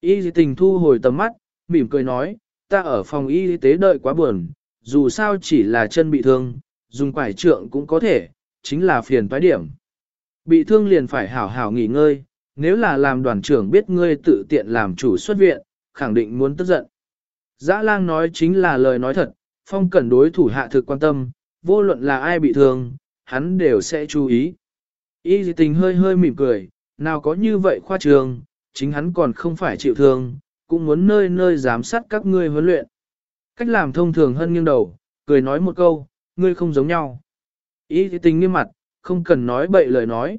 Y tình thu hồi tầm mắt, mỉm cười nói, ta ở phòng y tế đợi quá buồn, dù sao chỉ là chân bị thương, dùng quải trượng cũng có thể, chính là phiền toái điểm. Bị thương liền phải hảo hảo nghỉ ngơi, nếu là làm đoàn trưởng biết ngươi tự tiện làm chủ xuất viện, khẳng định muốn tức giận. Dã lang nói chính là lời nói thật, phong cẩn đối thủ hạ thực quan tâm, vô luận là ai bị thương, hắn đều sẽ chú ý. Y tình hơi hơi mỉm cười, nào có như vậy khoa trường, chính hắn còn không phải chịu thương, cũng muốn nơi nơi giám sát các ngươi huấn luyện. Cách làm thông thường hơn nghiêng đầu, cười nói một câu, ngươi không giống nhau. Y tình nghiêm mặt, không cần nói bậy lời nói.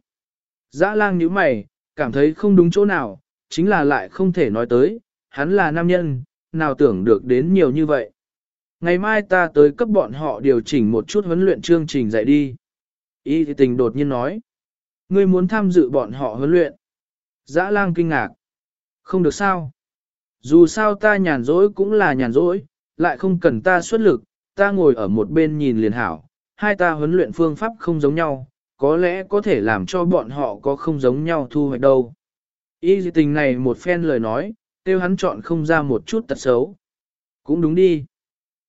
Dã lang nhíu mày, cảm thấy không đúng chỗ nào, chính là lại không thể nói tới, hắn là nam nhân, nào tưởng được đến nhiều như vậy. Ngày mai ta tới cấp bọn họ điều chỉnh một chút huấn luyện chương trình dạy đi. Y thì tình đột nhiên nói. Ngươi muốn tham dự bọn họ huấn luyện. Dã lang kinh ngạc. Không được sao. Dù sao ta nhàn rỗi cũng là nhàn rỗi, lại không cần ta xuất lực, ta ngồi ở một bên nhìn liền hảo. Hai ta huấn luyện phương pháp không giống nhau, có lẽ có thể làm cho bọn họ có không giống nhau thu hoạch đâu. Y tình này một phen lời nói, tiêu hắn chọn không ra một chút tật xấu. Cũng đúng đi.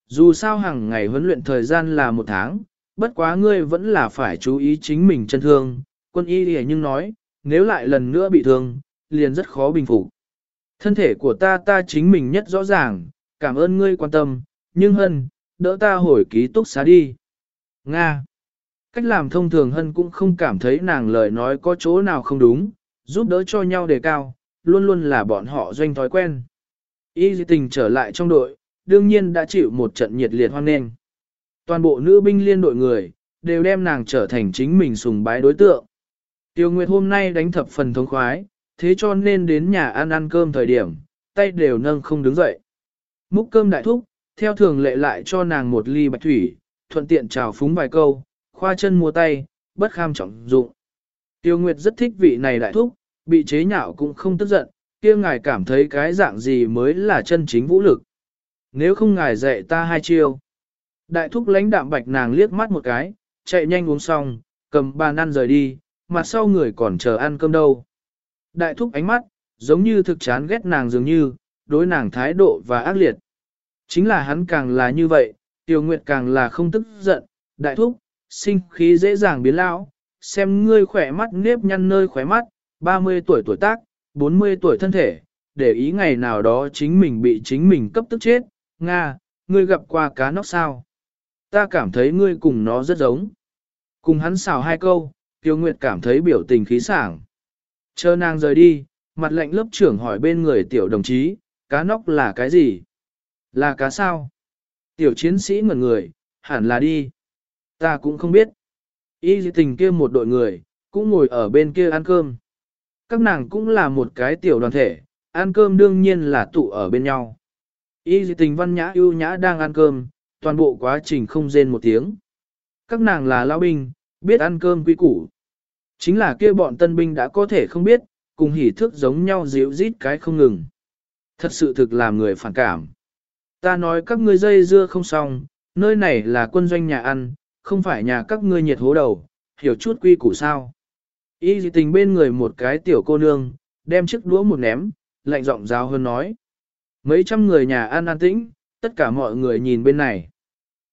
Dù sao hàng ngày huấn luyện thời gian là một tháng, bất quá ngươi vẫn là phải chú ý chính mình chân thương. Quân y lìa nhưng nói, nếu lại lần nữa bị thương, liền rất khó bình phục. Thân thể của ta ta chính mình nhất rõ ràng, cảm ơn ngươi quan tâm, nhưng hân, đỡ ta hồi ký túc xá đi. Nga Cách làm thông thường hân cũng không cảm thấy nàng lời nói có chỗ nào không đúng, giúp đỡ cho nhau đề cao, luôn luôn là bọn họ doanh thói quen. Y tình trở lại trong đội, đương nhiên đã chịu một trận nhiệt liệt hoan nghênh. Toàn bộ nữ binh liên đội người, đều đem nàng trở thành chính mình sùng bái đối tượng. Tiêu Nguyệt hôm nay đánh thập phần thống khoái, thế cho nên đến nhà ăn ăn cơm thời điểm, tay đều nâng không đứng dậy. Múc cơm đại thúc, theo thường lệ lại cho nàng một ly bạch thủy, thuận tiện chào phúng vài câu, khoa chân mua tay, bất kham trọng dụng. Tiêu Nguyệt rất thích vị này đại thúc, bị chế nhạo cũng không tức giận, kia ngài cảm thấy cái dạng gì mới là chân chính vũ lực. Nếu không ngài dạy ta hai chiêu. Đại thúc lãnh đạm bạch nàng liếc mắt một cái, chạy nhanh uống xong, cầm bàn ăn rời đi, mặt sau người còn chờ ăn cơm đâu. Đại thúc ánh mắt, giống như thực chán ghét nàng dường như, đối nàng thái độ và ác liệt. Chính là hắn càng là như vậy, Tiêu Nguyệt càng là không tức giận, đại thúc, sinh khí dễ dàng biến lão, xem ngươi khỏe mắt nếp nhăn nơi khỏe mắt, 30 tuổi tuổi tác, 40 tuổi thân thể, để ý ngày nào đó chính mình bị chính mình cấp tức chết, Nga, ngươi gặp qua cá nóc sao? Ta cảm thấy ngươi cùng nó rất giống. Cùng hắn xào hai câu, Tiêu Nguyệt cảm thấy biểu tình khí sảng. Chờ nàng rời đi, mặt lạnh lớp trưởng hỏi bên người tiểu đồng chí, cá nóc là cái gì? Là cá sao? Tiểu chiến sĩ ngẩn người, hẳn là đi. Ta cũng không biết. Y tình kia một đội người, cũng ngồi ở bên kia ăn cơm. Các nàng cũng là một cái tiểu đoàn thể, ăn cơm đương nhiên là tụ ở bên nhau. Y tình văn nhã ưu nhã đang ăn cơm, toàn bộ quá trình không rên một tiếng. Các nàng là lao binh, biết ăn cơm quy củ. Chính là kia bọn tân binh đã có thể không biết, cùng hỉ thức giống nhau dịu rít cái không ngừng. Thật sự thực làm người phản cảm. Ta nói các ngươi dây dưa không xong, nơi này là quân doanh nhà ăn, không phải nhà các ngươi nhiệt hố đầu, hiểu chút quy củ sao. Y dị tình bên người một cái tiểu cô nương, đem chiếc đũa một ném, lạnh giọng giáo hơn nói. Mấy trăm người nhà an an tĩnh, tất cả mọi người nhìn bên này.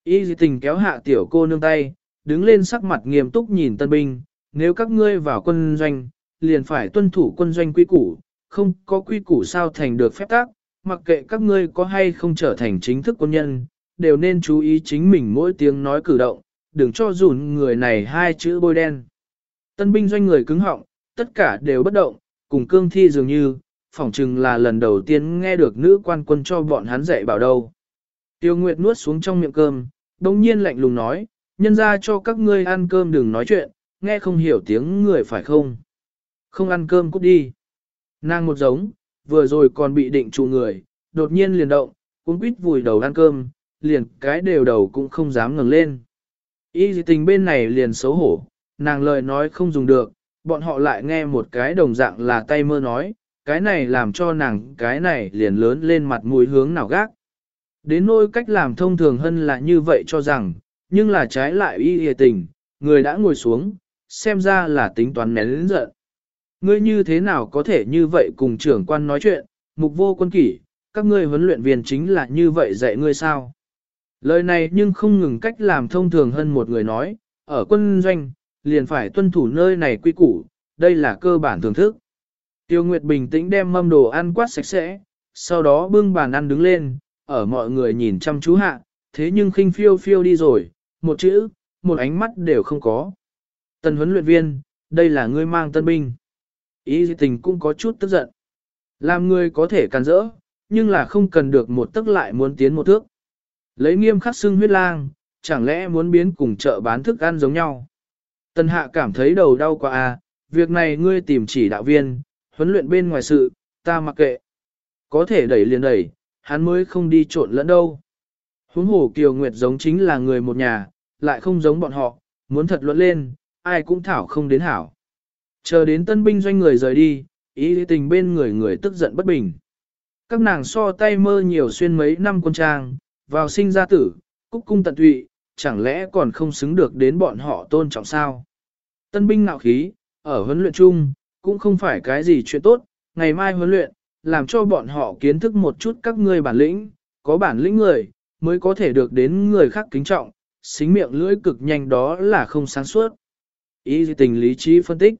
Y dị tình kéo hạ tiểu cô nương tay, đứng lên sắc mặt nghiêm túc nhìn tân binh, nếu các ngươi vào quân doanh, liền phải tuân thủ quân doanh quy củ, không có quy củ sao thành được phép tác, mặc kệ các ngươi có hay không trở thành chính thức quân nhân, đều nên chú ý chính mình mỗi tiếng nói cử động, đừng cho dùn người này hai chữ bôi đen. Tân binh doanh người cứng họng, tất cả đều bất động, cùng cương thi dường như, phỏng chừng là lần đầu tiên nghe được nữ quan quân cho bọn hắn dạy bảo đâu. Tiêu Nguyệt nuốt xuống trong miệng cơm, đồng nhiên lạnh lùng nói, nhân ra cho các ngươi ăn cơm đừng nói chuyện, nghe không hiểu tiếng người phải không? Không ăn cơm cút đi. Nàng một giống, vừa rồi còn bị định trụ người, đột nhiên liền động, cuốn quýt vùi đầu ăn cơm, liền cái đều đầu cũng không dám ngẩng lên. Y tình bên này liền xấu hổ, nàng lời nói không dùng được, bọn họ lại nghe một cái đồng dạng là tay mơ nói, cái này làm cho nàng cái này liền lớn lên mặt mũi hướng nào gác. Đến nỗi cách làm thông thường hơn là như vậy cho rằng, nhưng là trái lại y hề tình, người đã ngồi xuống, xem ra là tính toán nén lĩnh giận. Ngươi như thế nào có thể như vậy cùng trưởng quan nói chuyện, mục vô quân kỷ, các ngươi huấn luyện viên chính là như vậy dạy ngươi sao? Lời này nhưng không ngừng cách làm thông thường hơn một người nói, ở quân doanh, liền phải tuân thủ nơi này quy củ, đây là cơ bản thưởng thức. Tiêu Nguyệt bình tĩnh đem mâm đồ ăn quát sạch sẽ, sau đó bưng bàn ăn đứng lên, ở mọi người nhìn chăm chú hạ, thế nhưng khinh phiêu phiêu đi rồi, một chữ, một ánh mắt đều không có. Tân huấn luyện viên, đây là ngươi mang tân binh. Ý tình cũng có chút tức giận. Làm người có thể càn rỡ, nhưng là không cần được một tức lại muốn tiến một thước. Lấy nghiêm khắc xưng huyết lang, chẳng lẽ muốn biến cùng chợ bán thức ăn giống nhau. Tân hạ cảm thấy đầu đau quá à, việc này ngươi tìm chỉ đạo viên, huấn luyện bên ngoài sự, ta mặc kệ. Có thể đẩy liền đẩy, hắn mới không đi trộn lẫn đâu. Huống hồ Kiều Nguyệt giống chính là người một nhà, lại không giống bọn họ, muốn thật luận lên, ai cũng thảo không đến hảo. Chờ đến tân binh doanh người rời đi, ý tình bên người người tức giận bất bình. Các nàng so tay mơ nhiều xuyên mấy năm quân trang, vào sinh ra tử, cúc cung tận tụy, chẳng lẽ còn không xứng được đến bọn họ tôn trọng sao? Tân binh nạo khí, ở huấn luyện chung, cũng không phải cái gì chuyện tốt, ngày mai huấn luyện, làm cho bọn họ kiến thức một chút các ngươi bản lĩnh, có bản lĩnh người, mới có thể được đến người khác kính trọng, xính miệng lưỡi cực nhanh đó là không sáng suốt. Ý tình lý trí phân tích.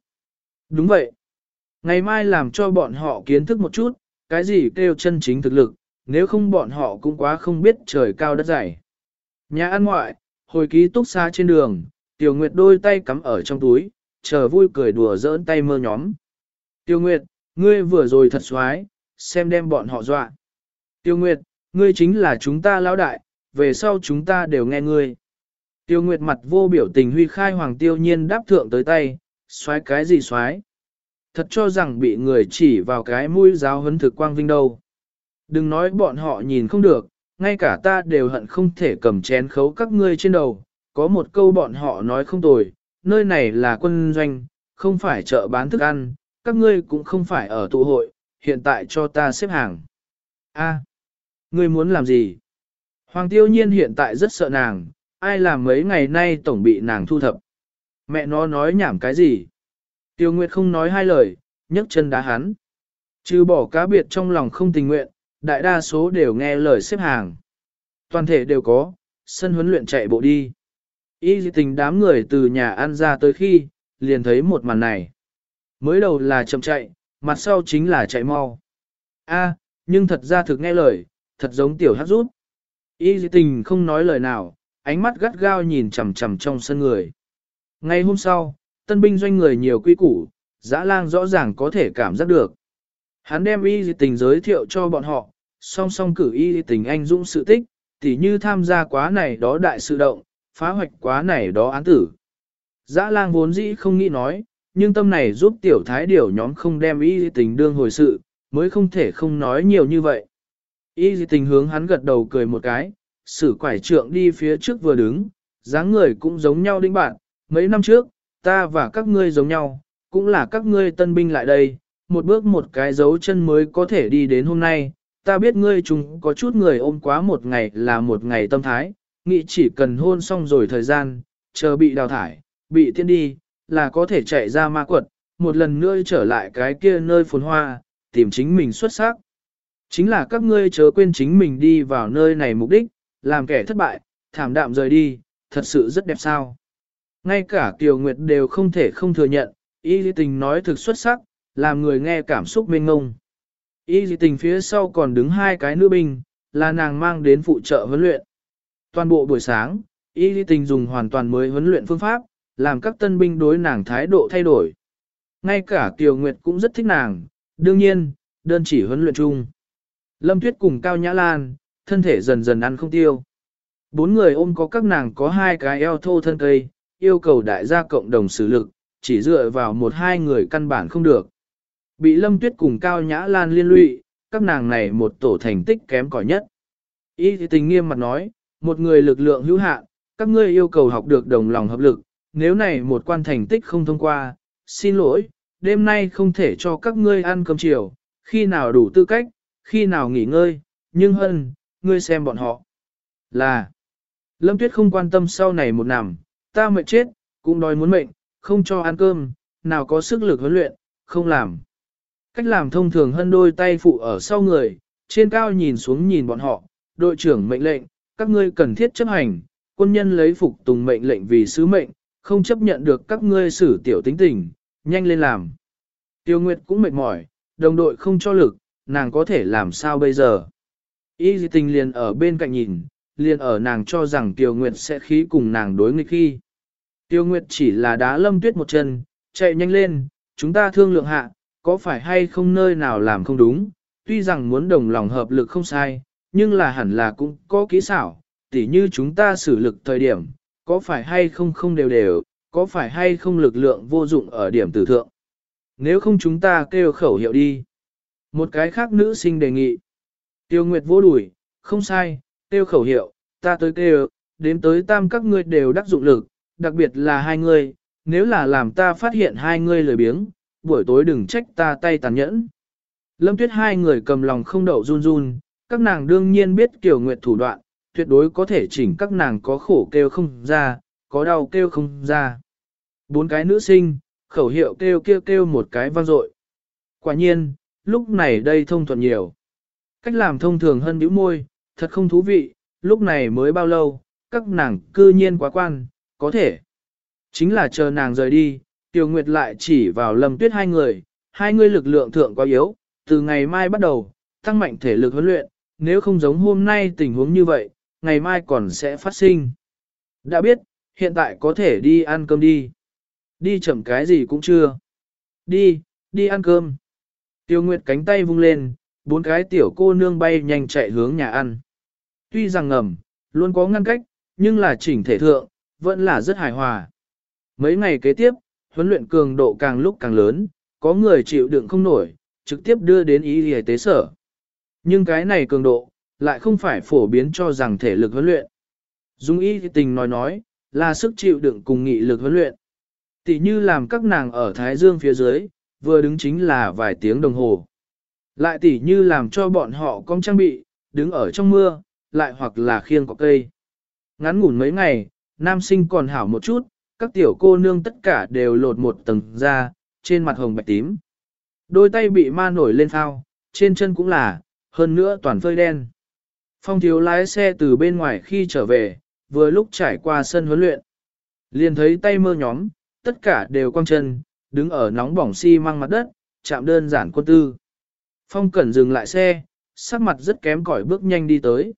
Đúng vậy. Ngày mai làm cho bọn họ kiến thức một chút, cái gì kêu chân chính thực lực, nếu không bọn họ cũng quá không biết trời cao đất dày. Nhà ăn ngoại, hồi ký túc xa trên đường, Tiểu Nguyệt đôi tay cắm ở trong túi, chờ vui cười đùa giỡn tay mơ nhóm. Tiêu Nguyệt, ngươi vừa rồi thật xoái, xem đem bọn họ dọa. Tiêu Nguyệt, ngươi chính là chúng ta lão đại, về sau chúng ta đều nghe ngươi. Tiêu Nguyệt mặt vô biểu tình huy khai hoàng tiêu nhiên đáp thượng tới tay, xoái cái gì xoái. Thật cho rằng bị người chỉ vào cái mũi giáo huấn thực quang vinh đâu. Đừng nói bọn họ nhìn không được, ngay cả ta đều hận không thể cầm chén khấu các ngươi trên đầu. Có một câu bọn họ nói không tồi, nơi này là quân doanh, không phải chợ bán thức ăn, các ngươi cũng không phải ở tụ hội, hiện tại cho ta xếp hàng. A, ngươi muốn làm gì? Hoàng tiêu nhiên hiện tại rất sợ nàng, ai làm mấy ngày nay tổng bị nàng thu thập. Mẹ nó nói nhảm cái gì? Tiêu Nguyệt không nói hai lời, nhấc chân đá hắn. Trừ bỏ cá biệt trong lòng không tình nguyện, đại đa số đều nghe lời xếp hàng. Toàn thể đều có, sân huấn luyện chạy bộ đi. Y tình đám người từ nhà ăn ra tới khi, liền thấy một màn này. Mới đầu là chậm chạy, mặt sau chính là chạy mau. A, nhưng thật ra thực nghe lời, thật giống tiểu hát rút. Y tình không nói lời nào, ánh mắt gắt gao nhìn chằm chằm trong sân người. Ngay hôm sau, tân binh doanh người nhiều quy củ, dã lang rõ ràng có thể cảm giác được. Hắn đem y tình giới thiệu cho bọn họ, song song cử y tình anh dũng sự tích, tỉ như tham gia quá này đó đại sự động, phá hoạch quá này đó án tử. Dã lang vốn dĩ không nghĩ nói, nhưng tâm này giúp tiểu thái điều nhóm không đem y tình đương hồi sự, mới không thể không nói nhiều như vậy. Y tình hướng hắn gật đầu cười một cái, sử quải trượng đi phía trước vừa đứng, dáng người cũng giống nhau đinh bạn, mấy năm trước, ta và các ngươi giống nhau, cũng là các ngươi tân binh lại đây, một bước một cái dấu chân mới có thể đi đến hôm nay, ta biết ngươi chúng có chút người ôm quá một ngày là một ngày tâm thái, nghĩ chỉ cần hôn xong rồi thời gian, chờ bị đào thải, bị tiên đi, là có thể chạy ra ma quật, một lần nữa trở lại cái kia nơi phồn hoa, tìm chính mình xuất sắc. Chính là các ngươi chớ quên chính mình đi vào nơi này mục đích, làm kẻ thất bại, thảm đạm rời đi, thật sự rất đẹp sao. Ngay cả Kiều Nguyệt đều không thể không thừa nhận, y lý tình nói thực xuất sắc, làm người nghe cảm xúc mênh ngông. Y dị tình phía sau còn đứng hai cái nữ binh, là nàng mang đến phụ trợ huấn luyện. Toàn bộ buổi sáng, y dị tình dùng hoàn toàn mới huấn luyện phương pháp, làm các tân binh đối nàng thái độ thay đổi. Ngay cả Kiều Nguyệt cũng rất thích nàng, đương nhiên, đơn chỉ huấn luyện chung. Lâm Tuyết cùng Cao Nhã Lan, thân thể dần dần ăn không tiêu. Bốn người ôm có các nàng có hai cái eo thô thân cây, yêu cầu đại gia cộng đồng xử lực, chỉ dựa vào một hai người căn bản không được. Bị Lâm Tuyết cùng Cao Nhã Lan liên lụy, các nàng này một tổ thành tích kém cỏi nhất. Y thì tình nghiêm mặt nói, một người lực lượng hữu hạn, các ngươi yêu cầu học được đồng lòng hợp lực, nếu này một quan thành tích không thông qua, xin lỗi, đêm nay không thể cho các ngươi ăn cơm chiều, khi nào đủ tư cách, khi nào nghỉ ngơi, nhưng hơn, ngươi xem bọn họ. Là, Lâm Tuyết không quan tâm sau này một nằm, ta mệt chết, cũng đòi muốn mệnh, không cho ăn cơm, nào có sức lực huấn luyện, không làm. Cách làm thông thường hơn đôi tay phụ ở sau người, trên cao nhìn xuống nhìn bọn họ, đội trưởng mệnh lệnh, các ngươi cần thiết chấp hành, quân nhân lấy phục tùng mệnh lệnh vì sứ mệnh, không chấp nhận được các ngươi xử tiểu tính tình, nhanh lên làm. Tiêu Nguyệt cũng mệt mỏi, đồng đội không cho lực, nàng có thể làm sao bây giờ. Y di tình liền ở bên cạnh nhìn, liền ở nàng cho rằng Tiêu Nguyệt sẽ khí cùng nàng đối nghịch khi. Tiêu Nguyệt chỉ là đá lâm tuyết một chân, chạy nhanh lên, chúng ta thương lượng hạ, có phải hay không nơi nào làm không đúng, tuy rằng muốn đồng lòng hợp lực không sai, nhưng là hẳn là cũng có kỹ xảo, tỉ như chúng ta xử lực thời điểm, có phải hay không không đều đều, có phải hay không lực lượng vô dụng ở điểm tử thượng. Nếu không chúng ta kêu khẩu hiệu đi. Một cái khác nữ sinh đề nghị. Tiêu Nguyệt vô đuổi, không sai, kêu khẩu hiệu, ta tới kêu, đến tới tam các ngươi đều đắc dụng lực, đặc biệt là hai ngươi, nếu là làm ta phát hiện hai ngươi lười biếng, buổi tối đừng trách ta tay tàn nhẫn. Lâm tuyết hai người cầm lòng không đậu run run, các nàng đương nhiên biết kiểu nguyệt thủ đoạn, tuyệt đối có thể chỉnh các nàng có khổ kêu không ra, có đau kêu không ra. Bốn cái nữ sinh, khẩu hiệu kêu kêu kêu một cái vang dội. Quả nhiên, lúc này đây thông thuận nhiều. Cách làm thông thường hơn bĩu môi, thật không thú vị, lúc này mới bao lâu, các nàng cư nhiên quá quan, có thể. Chính là chờ nàng rời đi, Tiểu Nguyệt lại chỉ vào Lâm Tuyết hai người, hai người lực lượng thượng quá yếu, từ ngày mai bắt đầu, tăng mạnh thể lực huấn luyện, nếu không giống hôm nay tình huống như vậy, ngày mai còn sẽ phát sinh. Đã biết, hiện tại có thể đi ăn cơm đi. Đi chậm cái gì cũng chưa. Đi, đi ăn cơm. Tiêu Nguyệt cánh tay vung lên, bốn cái tiểu cô nương bay nhanh chạy hướng nhà ăn. Tuy rằng ngầm, luôn có ngăn cách, nhưng là chỉnh thể thượng, vẫn là rất hài hòa. Mấy ngày kế tiếp, huấn luyện cường độ càng lúc càng lớn, có người chịu đựng không nổi, trực tiếp đưa đến y y tế sở. Nhưng cái này cường độ, lại không phải phổ biến cho rằng thể lực huấn luyện. Dung y tình nói nói, là sức chịu đựng cùng nghị lực huấn luyện. Tỷ như làm các nàng ở Thái Dương phía dưới, vừa đứng chính là vài tiếng đồng hồ. Lại tỷ như làm cho bọn họ cong trang bị, đứng ở trong mưa, lại hoặc là khiêng cọc cây. Ngắn ngủn mấy ngày, nam sinh còn hảo một chút, các tiểu cô nương tất cả đều lột một tầng da, trên mặt hồng bạch tím. Đôi tay bị ma nổi lên phao, trên chân cũng là, hơn nữa toàn phơi đen. Phong thiếu lái xe từ bên ngoài khi trở về, vừa lúc trải qua sân huấn luyện. Liền thấy tay mơ nhóm, tất cả đều quăng chân, đứng ở nóng bỏng xi si măng mặt đất, chạm đơn giản quân tư. Phong cẩn dừng lại xe, sắc mặt rất kém cỏi bước nhanh đi tới.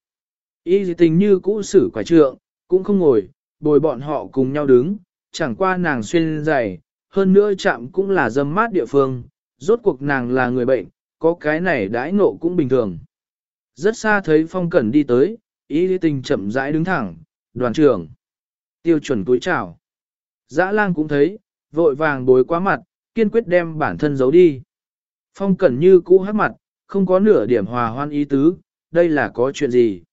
Y tình như cũ xử quả trượng, cũng không ngồi, bồi bọn họ cùng nhau đứng, chẳng qua nàng xuyên dày, hơn nữa chạm cũng là dâm mát địa phương, rốt cuộc nàng là người bệnh, có cái này đãi ngộ cũng bình thường. Rất xa thấy phong cẩn đi tới, y tình chậm rãi đứng thẳng, đoàn trưởng. Tiêu chuẩn túi chào. Dã lang cũng thấy, vội vàng bối quá mặt, kiên quyết đem bản thân giấu đi. Phong cẩn như cũ hát mặt, không có nửa điểm hòa hoan ý tứ, đây là có chuyện gì.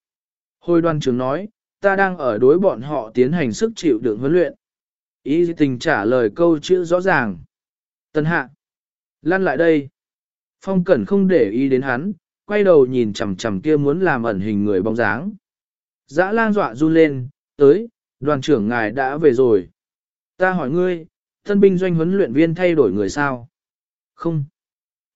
Hồi đoàn trưởng nói, ta đang ở đối bọn họ tiến hành sức chịu đựng huấn luyện. Ý tình trả lời câu chữ rõ ràng. Tân hạ. Lăn lại đây. Phong cẩn không để ý đến hắn, quay đầu nhìn chằm chằm kia muốn làm ẩn hình người bóng dáng. Dã lang dọa run lên, tới, đoàn trưởng ngài đã về rồi. Ta hỏi ngươi, thân binh doanh huấn luyện viên thay đổi người sao? Không.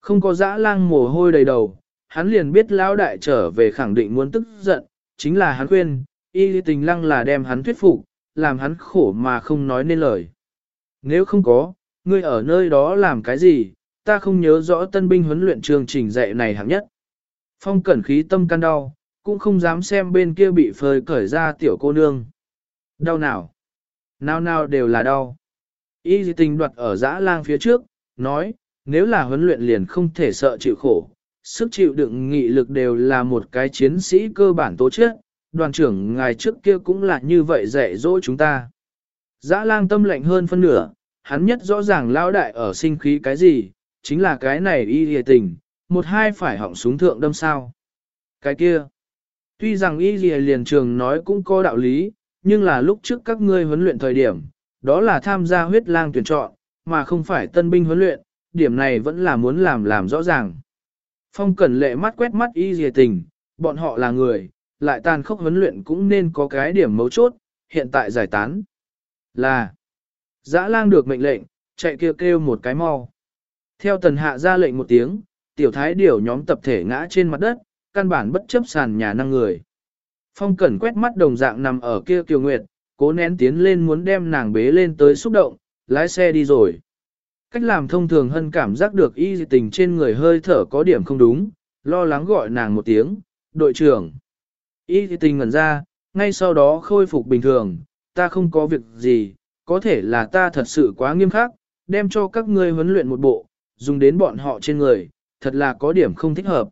Không có dã lang mồ hôi đầy đầu, hắn liền biết lão đại trở về khẳng định muốn tức giận, chính là hắn khuyên, y tình lăng là đem hắn thuyết phục, làm hắn khổ mà không nói nên lời. Nếu không có, ngươi ở nơi đó làm cái gì, ta không nhớ rõ tân binh huấn luyện chương trình dạy này hạng nhất. Phong cẩn khí tâm can đau, cũng không dám xem bên kia bị phơi cởi ra tiểu cô nương. Đau nào? Nào nào đều là đau. Y Dị tình đoạt ở dã lang phía trước, nói, nếu là huấn luyện liền không thể sợ chịu khổ, sức chịu đựng nghị lực đều là một cái chiến sĩ cơ bản tố chất, đoàn trưởng ngài trước kia cũng là như vậy dạy dỗ chúng ta. Dã lang tâm lạnh hơn phân nửa, hắn nhất rõ ràng lão đại ở sinh khí cái gì, chính là cái này y hề tình, một hai phải hỏng súng thượng đâm sao. Cái kia, tuy rằng y hề liền trường nói cũng có đạo lý, nhưng là lúc trước các ngươi huấn luyện thời điểm, đó là tham gia huyết lang tuyển chọn, mà không phải tân binh huấn luyện, điểm này vẫn là muốn làm làm rõ ràng. Phong Cẩn lệ mắt quét mắt y dìa tình, bọn họ là người, lại tàn khốc huấn luyện cũng nên có cái điểm mấu chốt, hiện tại giải tán. Là, dã lang được mệnh lệnh, chạy kêu kêu một cái mau. Theo tần hạ ra lệnh một tiếng, tiểu thái điểu nhóm tập thể ngã trên mặt đất, căn bản bất chấp sàn nhà năng người. Phong Cẩn quét mắt đồng dạng nằm ở kia kiều nguyệt, cố nén tiến lên muốn đem nàng bế lên tới xúc động, lái xe đi rồi. Cách làm thông thường hơn cảm giác được y tình trên người hơi thở có điểm không đúng, lo lắng gọi nàng một tiếng, đội trưởng. Y tình ngẩn ra, ngay sau đó khôi phục bình thường, ta không có việc gì, có thể là ta thật sự quá nghiêm khắc, đem cho các ngươi huấn luyện một bộ, dùng đến bọn họ trên người, thật là có điểm không thích hợp.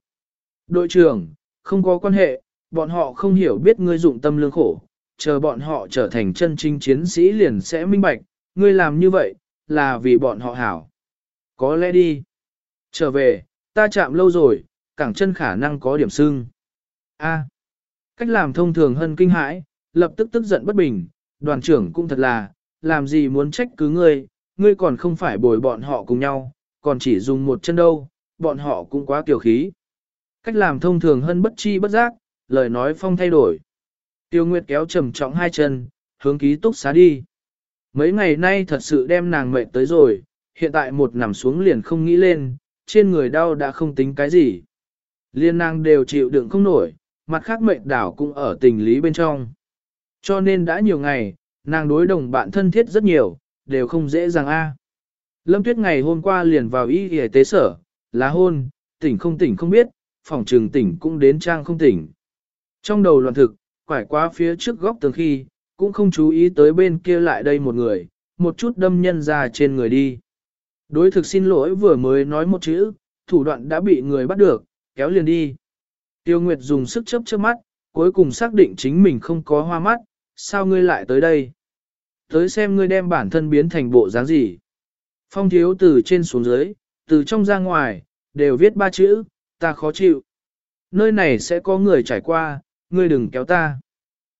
Đội trưởng, không có quan hệ, bọn họ không hiểu biết ngươi dụng tâm lương khổ, chờ bọn họ trở thành chân chính chiến sĩ liền sẽ minh bạch, ngươi làm như vậy, là vì bọn họ hảo. Có lẽ đi. Trở về, ta chạm lâu rồi, cẳng chân khả năng có điểm sưng. A cách làm thông thường hơn kinh hãi, lập tức tức giận bất bình, đoàn trưởng cũng thật là, làm gì muốn trách cứ ngươi, ngươi còn không phải bồi bọn họ cùng nhau, còn chỉ dùng một chân đâu, bọn họ cũng quá kiều khí. Cách làm thông thường hơn bất chi bất giác, lời nói phong thay đổi. Tiêu Nguyệt kéo trầm trọng hai chân, hướng ký túc xá đi. Mấy ngày nay thật sự đem nàng mệt tới rồi, hiện tại một nằm xuống liền không nghĩ lên, trên người đau đã không tính cái gì. Liên nàng đều chịu đựng không nổi, mặt khác mệnh đảo cũng ở tình lý bên trong. Cho nên đã nhiều ngày, nàng đối đồng bạn thân thiết rất nhiều, đều không dễ dàng a. Lâm Tuyết ngày hôm qua liền vào y y tế sở, lá hôn, tỉnh không tỉnh không biết, phòng trường tỉnh cũng đến trang không tỉnh. Trong đầu loạn thực, quải qua phía trước góc tường khi, cũng không chú ý tới bên kia lại đây một người, một chút đâm nhân ra trên người đi. Đối thực xin lỗi vừa mới nói một chữ, thủ đoạn đã bị người bắt được, kéo liền đi. Tiêu Nguyệt dùng sức chớp chớp mắt, cuối cùng xác định chính mình không có hoa mắt, sao ngươi lại tới đây? Tới xem ngươi đem bản thân biến thành bộ dáng gì. Phong thiếu từ trên xuống dưới, từ trong ra ngoài, đều viết ba chữ, ta khó chịu. Nơi này sẽ có người trải qua, ngươi đừng kéo ta.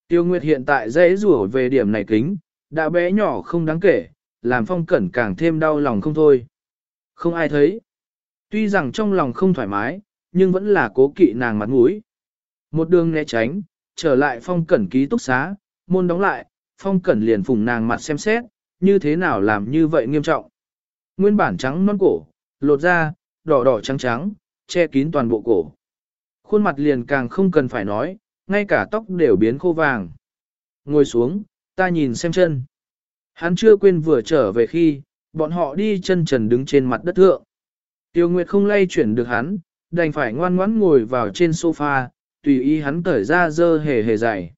Tiêu Nguyệt hiện tại dễ rủa về điểm này kính, đã bé nhỏ không đáng kể, làm phong cẩn càng thêm đau lòng không thôi. Không ai thấy. Tuy rằng trong lòng không thoải mái, nhưng vẫn là cố kỵ nàng mặt mũi. Một đường né tránh, trở lại phong cẩn ký túc xá, môn đóng lại, phong cẩn liền phùng nàng mặt xem xét, như thế nào làm như vậy nghiêm trọng. Nguyên bản trắng non cổ, lột ra, đỏ đỏ trắng trắng, che kín toàn bộ cổ. Khuôn mặt liền càng không cần phải nói, ngay cả tóc đều biến khô vàng. Ngồi xuống, ta nhìn xem chân. Hắn chưa quên vừa trở về khi, bọn họ đi chân trần đứng trên mặt đất thượng. Tiêu Nguyệt không lay chuyển được hắn, đành phải ngoan ngoãn ngồi vào trên sofa, tùy ý hắn cởi ra dơ hề hề dày.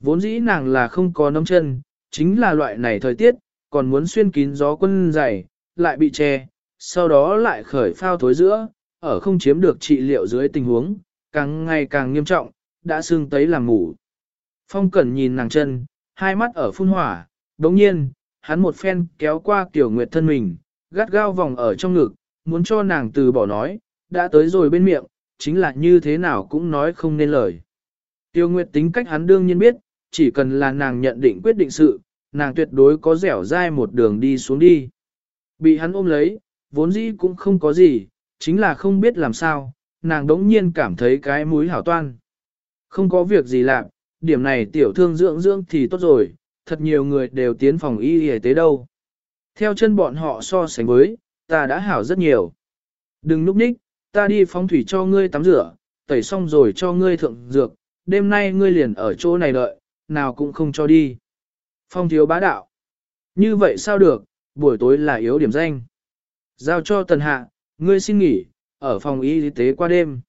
Vốn dĩ nàng là không có nấm chân, chính là loại này thời tiết, còn muốn xuyên kín gió quân dày, lại bị che, sau đó lại khởi phao thối giữa, ở không chiếm được trị liệu dưới tình huống, càng ngày càng nghiêm trọng, đã sưng tấy làm ngủ. Phong Cẩn nhìn nàng chân, hai mắt ở phun hỏa, đồng nhiên, hắn một phen kéo qua Tiểu Nguyệt thân mình, gắt gao vòng ở trong ngực, muốn cho nàng từ bỏ nói, đã tới rồi bên miệng, chính là như thế nào cũng nói không nên lời. Tiêu Nguyệt tính cách hắn đương nhiên biết, chỉ cần là nàng nhận định quyết định sự, nàng tuyệt đối có dẻo dai một đường đi xuống đi. Bị hắn ôm lấy, vốn dĩ cũng không có gì, chính là không biết làm sao, nàng đống nhiên cảm thấy cái mũi hảo toan. Không có việc gì làm, điểm này tiểu thương dưỡng dưỡng thì tốt rồi, thật nhiều người đều tiến phòng y y tế đâu. Theo chân bọn họ so sánh với, ta đã hảo rất nhiều. Đừng núp ních, ta đi phóng thủy cho ngươi tắm rửa, tẩy xong rồi cho ngươi thượng dược, đêm nay ngươi liền ở chỗ này đợi, nào cũng không cho đi. Phong thiếu bá đạo. Như vậy sao được, buổi tối là yếu điểm danh. Giao cho tần hạ, ngươi xin nghỉ, ở phòng y tế qua đêm.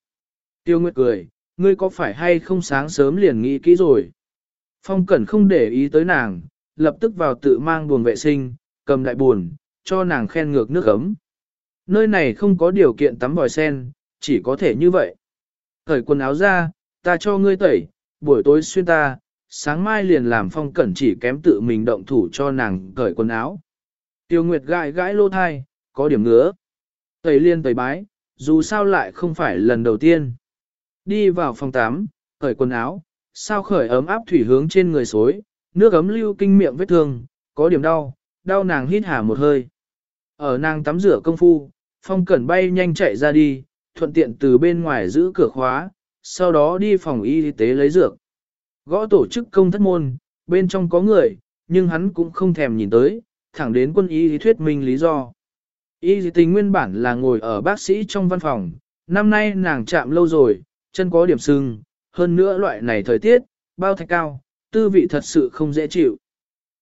Tiêu Nguyệt cười, ngươi có phải hay không sáng sớm liền nghĩ kỹ rồi. Phong Cẩn không để ý tới nàng, lập tức vào tự mang buồn vệ sinh, cầm đại buồn, cho nàng khen ngược nước ấm. Nơi này không có điều kiện tắm vòi sen, chỉ có thể như vậy. Cởi quần áo ra, ta cho ngươi tẩy, buổi tối xuyên ta, sáng mai liền làm phong cẩn chỉ kém tự mình động thủ cho nàng cởi quần áo. Tiêu Nguyệt gãi gãi lô thai, có điểm ngứa. Tẩy liên tẩy bái, dù sao lại không phải lần đầu tiên. Đi vào phòng 8, cởi quần áo, sao khởi ấm áp thủy hướng trên người xối, nước ấm lưu kinh miệng vết thương, có điểm đau, đau nàng hít hà một hơi. Ở nàng tắm rửa công phu, phong cẩn bay nhanh chạy ra đi, thuận tiện từ bên ngoài giữ cửa khóa, sau đó đi phòng y tế lấy dược. Gõ tổ chức công thất môn, bên trong có người, nhưng hắn cũng không thèm nhìn tới, thẳng đến quân y thuyết minh lý do. Y tình nguyên bản là ngồi ở bác sĩ trong văn phòng, năm nay nàng chạm lâu rồi, chân có điểm sưng, hơn nữa loại này thời tiết, bao thạch cao, tư vị thật sự không dễ chịu.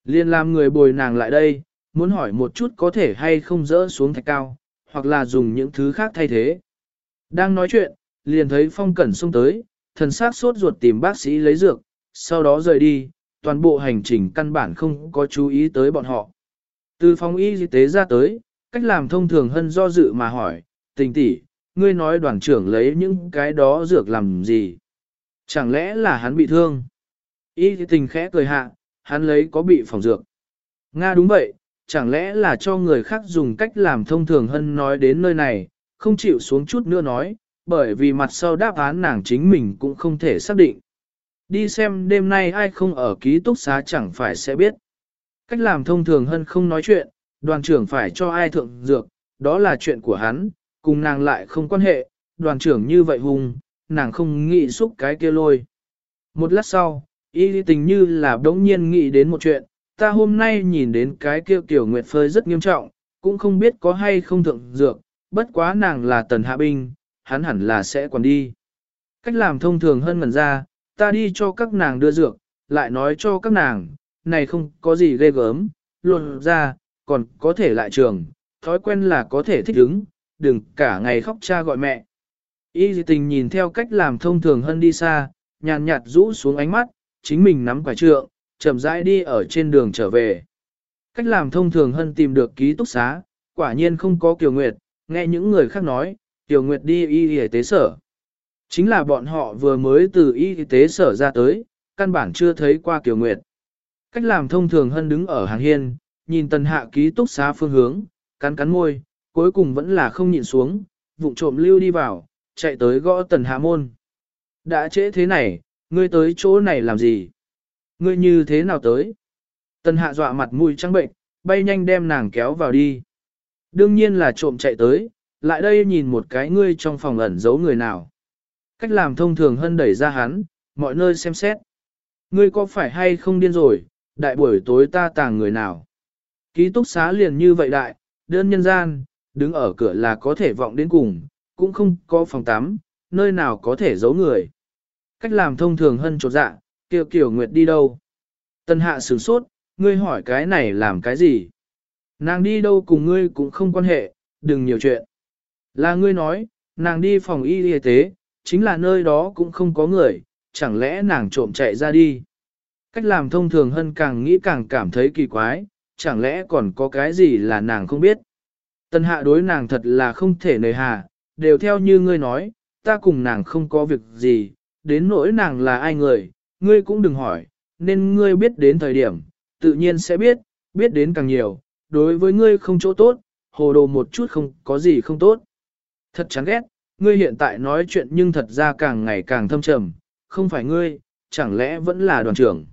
Liên làm người bồi nàng lại đây, muốn hỏi một chút có thể hay không dỡ xuống thạch cao, hoặc là dùng những thứ khác thay thế. Đang nói chuyện, liền thấy phong cẩn xông tới, thần xác sốt ruột tìm bác sĩ lấy dược, sau đó rời đi, toàn bộ hành trình căn bản không có chú ý tới bọn họ. Từ phòng y tế ra tới, cách làm thông thường hơn do dự mà hỏi, tình tỷ, ngươi nói đoàn trưởng lấy những cái đó dược làm gì? Chẳng lẽ là hắn bị thương? Y tình khẽ cười hạ, hắn lấy có bị phòng dược. Nga đúng vậy, chẳng lẽ là cho người khác dùng cách làm thông thường hơn nói đến nơi này, không chịu xuống chút nữa nói, bởi vì mặt sau đáp án nàng chính mình cũng không thể xác định. Đi xem đêm nay ai không ở ký túc xá chẳng phải sẽ biết. Cách làm thông thường hơn không nói chuyện, đoàn trưởng phải cho ai thượng dược, đó là chuyện của hắn, cùng nàng lại không quan hệ, đoàn trưởng như vậy hùng, nàng không nghĩ xúc cái kia lôi. Một lát sau, y tình như là đống nhiên nghĩ đến một chuyện, ta hôm nay nhìn đến cái kia tiểu nguyệt phơi rất nghiêm trọng, cũng không biết có hay không thượng dược, bất quá nàng là tần hạ binh, hắn hẳn là sẽ còn đi. Cách làm thông thường hơn mần ra, ta đi cho các nàng đưa dược, lại nói cho các nàng, này không có gì ghê gớm, luôn ra, còn có thể lại trường, thói quen là có thể thích ứng, đừng cả ngày khóc cha gọi mẹ. Y dị tình nhìn theo cách làm thông thường hơn đi xa, nhàn nhạt rũ xuống ánh mắt, chính mình nắm quả trượng, chậm rãi đi ở trên đường trở về. Cách làm thông thường hơn tìm được ký túc xá, quả nhiên không có Kiều Nguyệt, nghe những người khác nói, Kiều Nguyệt đi y y tế sở. Chính là bọn họ vừa mới từ y tế sở ra tới, căn bản chưa thấy qua Kiều Nguyệt. Cách làm thông thường hơn đứng ở hàng hiên, nhìn tần hạ ký túc xá phương hướng, cắn cắn môi, cuối cùng vẫn là không nhịn xuống, vụng trộm lưu đi vào, chạy tới gõ tần hạ môn. Đã trễ thế này, ngươi tới chỗ này làm gì? Ngươi như thế nào tới? Tần hạ dọa mặt mũi trắng bệnh, bay nhanh đem nàng kéo vào đi. Đương nhiên là trộm chạy tới, lại đây nhìn một cái ngươi trong phòng ẩn giấu người nào. Cách làm thông thường hơn đẩy ra hắn, mọi nơi xem xét. Ngươi có phải hay không điên rồi, đại buổi tối ta tàng người nào. Ký túc xá liền như vậy đại, đơn nhân gian, đứng ở cửa là có thể vọng đến cùng, cũng không có phòng tắm, nơi nào có thể giấu người. Cách làm thông thường hơn trột dạ, kiều kiểu nguyệt đi đâu. Tân hạ sửng sốt, ngươi hỏi cái này làm cái gì? Nàng đi đâu cùng ngươi cũng không quan hệ, đừng nhiều chuyện. Là ngươi nói, nàng đi phòng y y tế, chính là nơi đó cũng không có người, chẳng lẽ nàng trộm chạy ra đi. Cách làm thông thường hơn càng nghĩ càng cảm thấy kỳ quái, chẳng lẽ còn có cái gì là nàng không biết. Tân hạ đối nàng thật là không thể nề hà, đều theo như ngươi nói, ta cùng nàng không có việc gì, đến nỗi nàng là ai người, ngươi cũng đừng hỏi, nên ngươi biết đến thời điểm, tự nhiên sẽ biết, biết đến càng nhiều, đối với ngươi không chỗ tốt, hồ đồ một chút không có gì không tốt. Thật chán ghét, ngươi hiện tại nói chuyện nhưng thật ra càng ngày càng thâm trầm, không phải ngươi, chẳng lẽ vẫn là đoàn trưởng.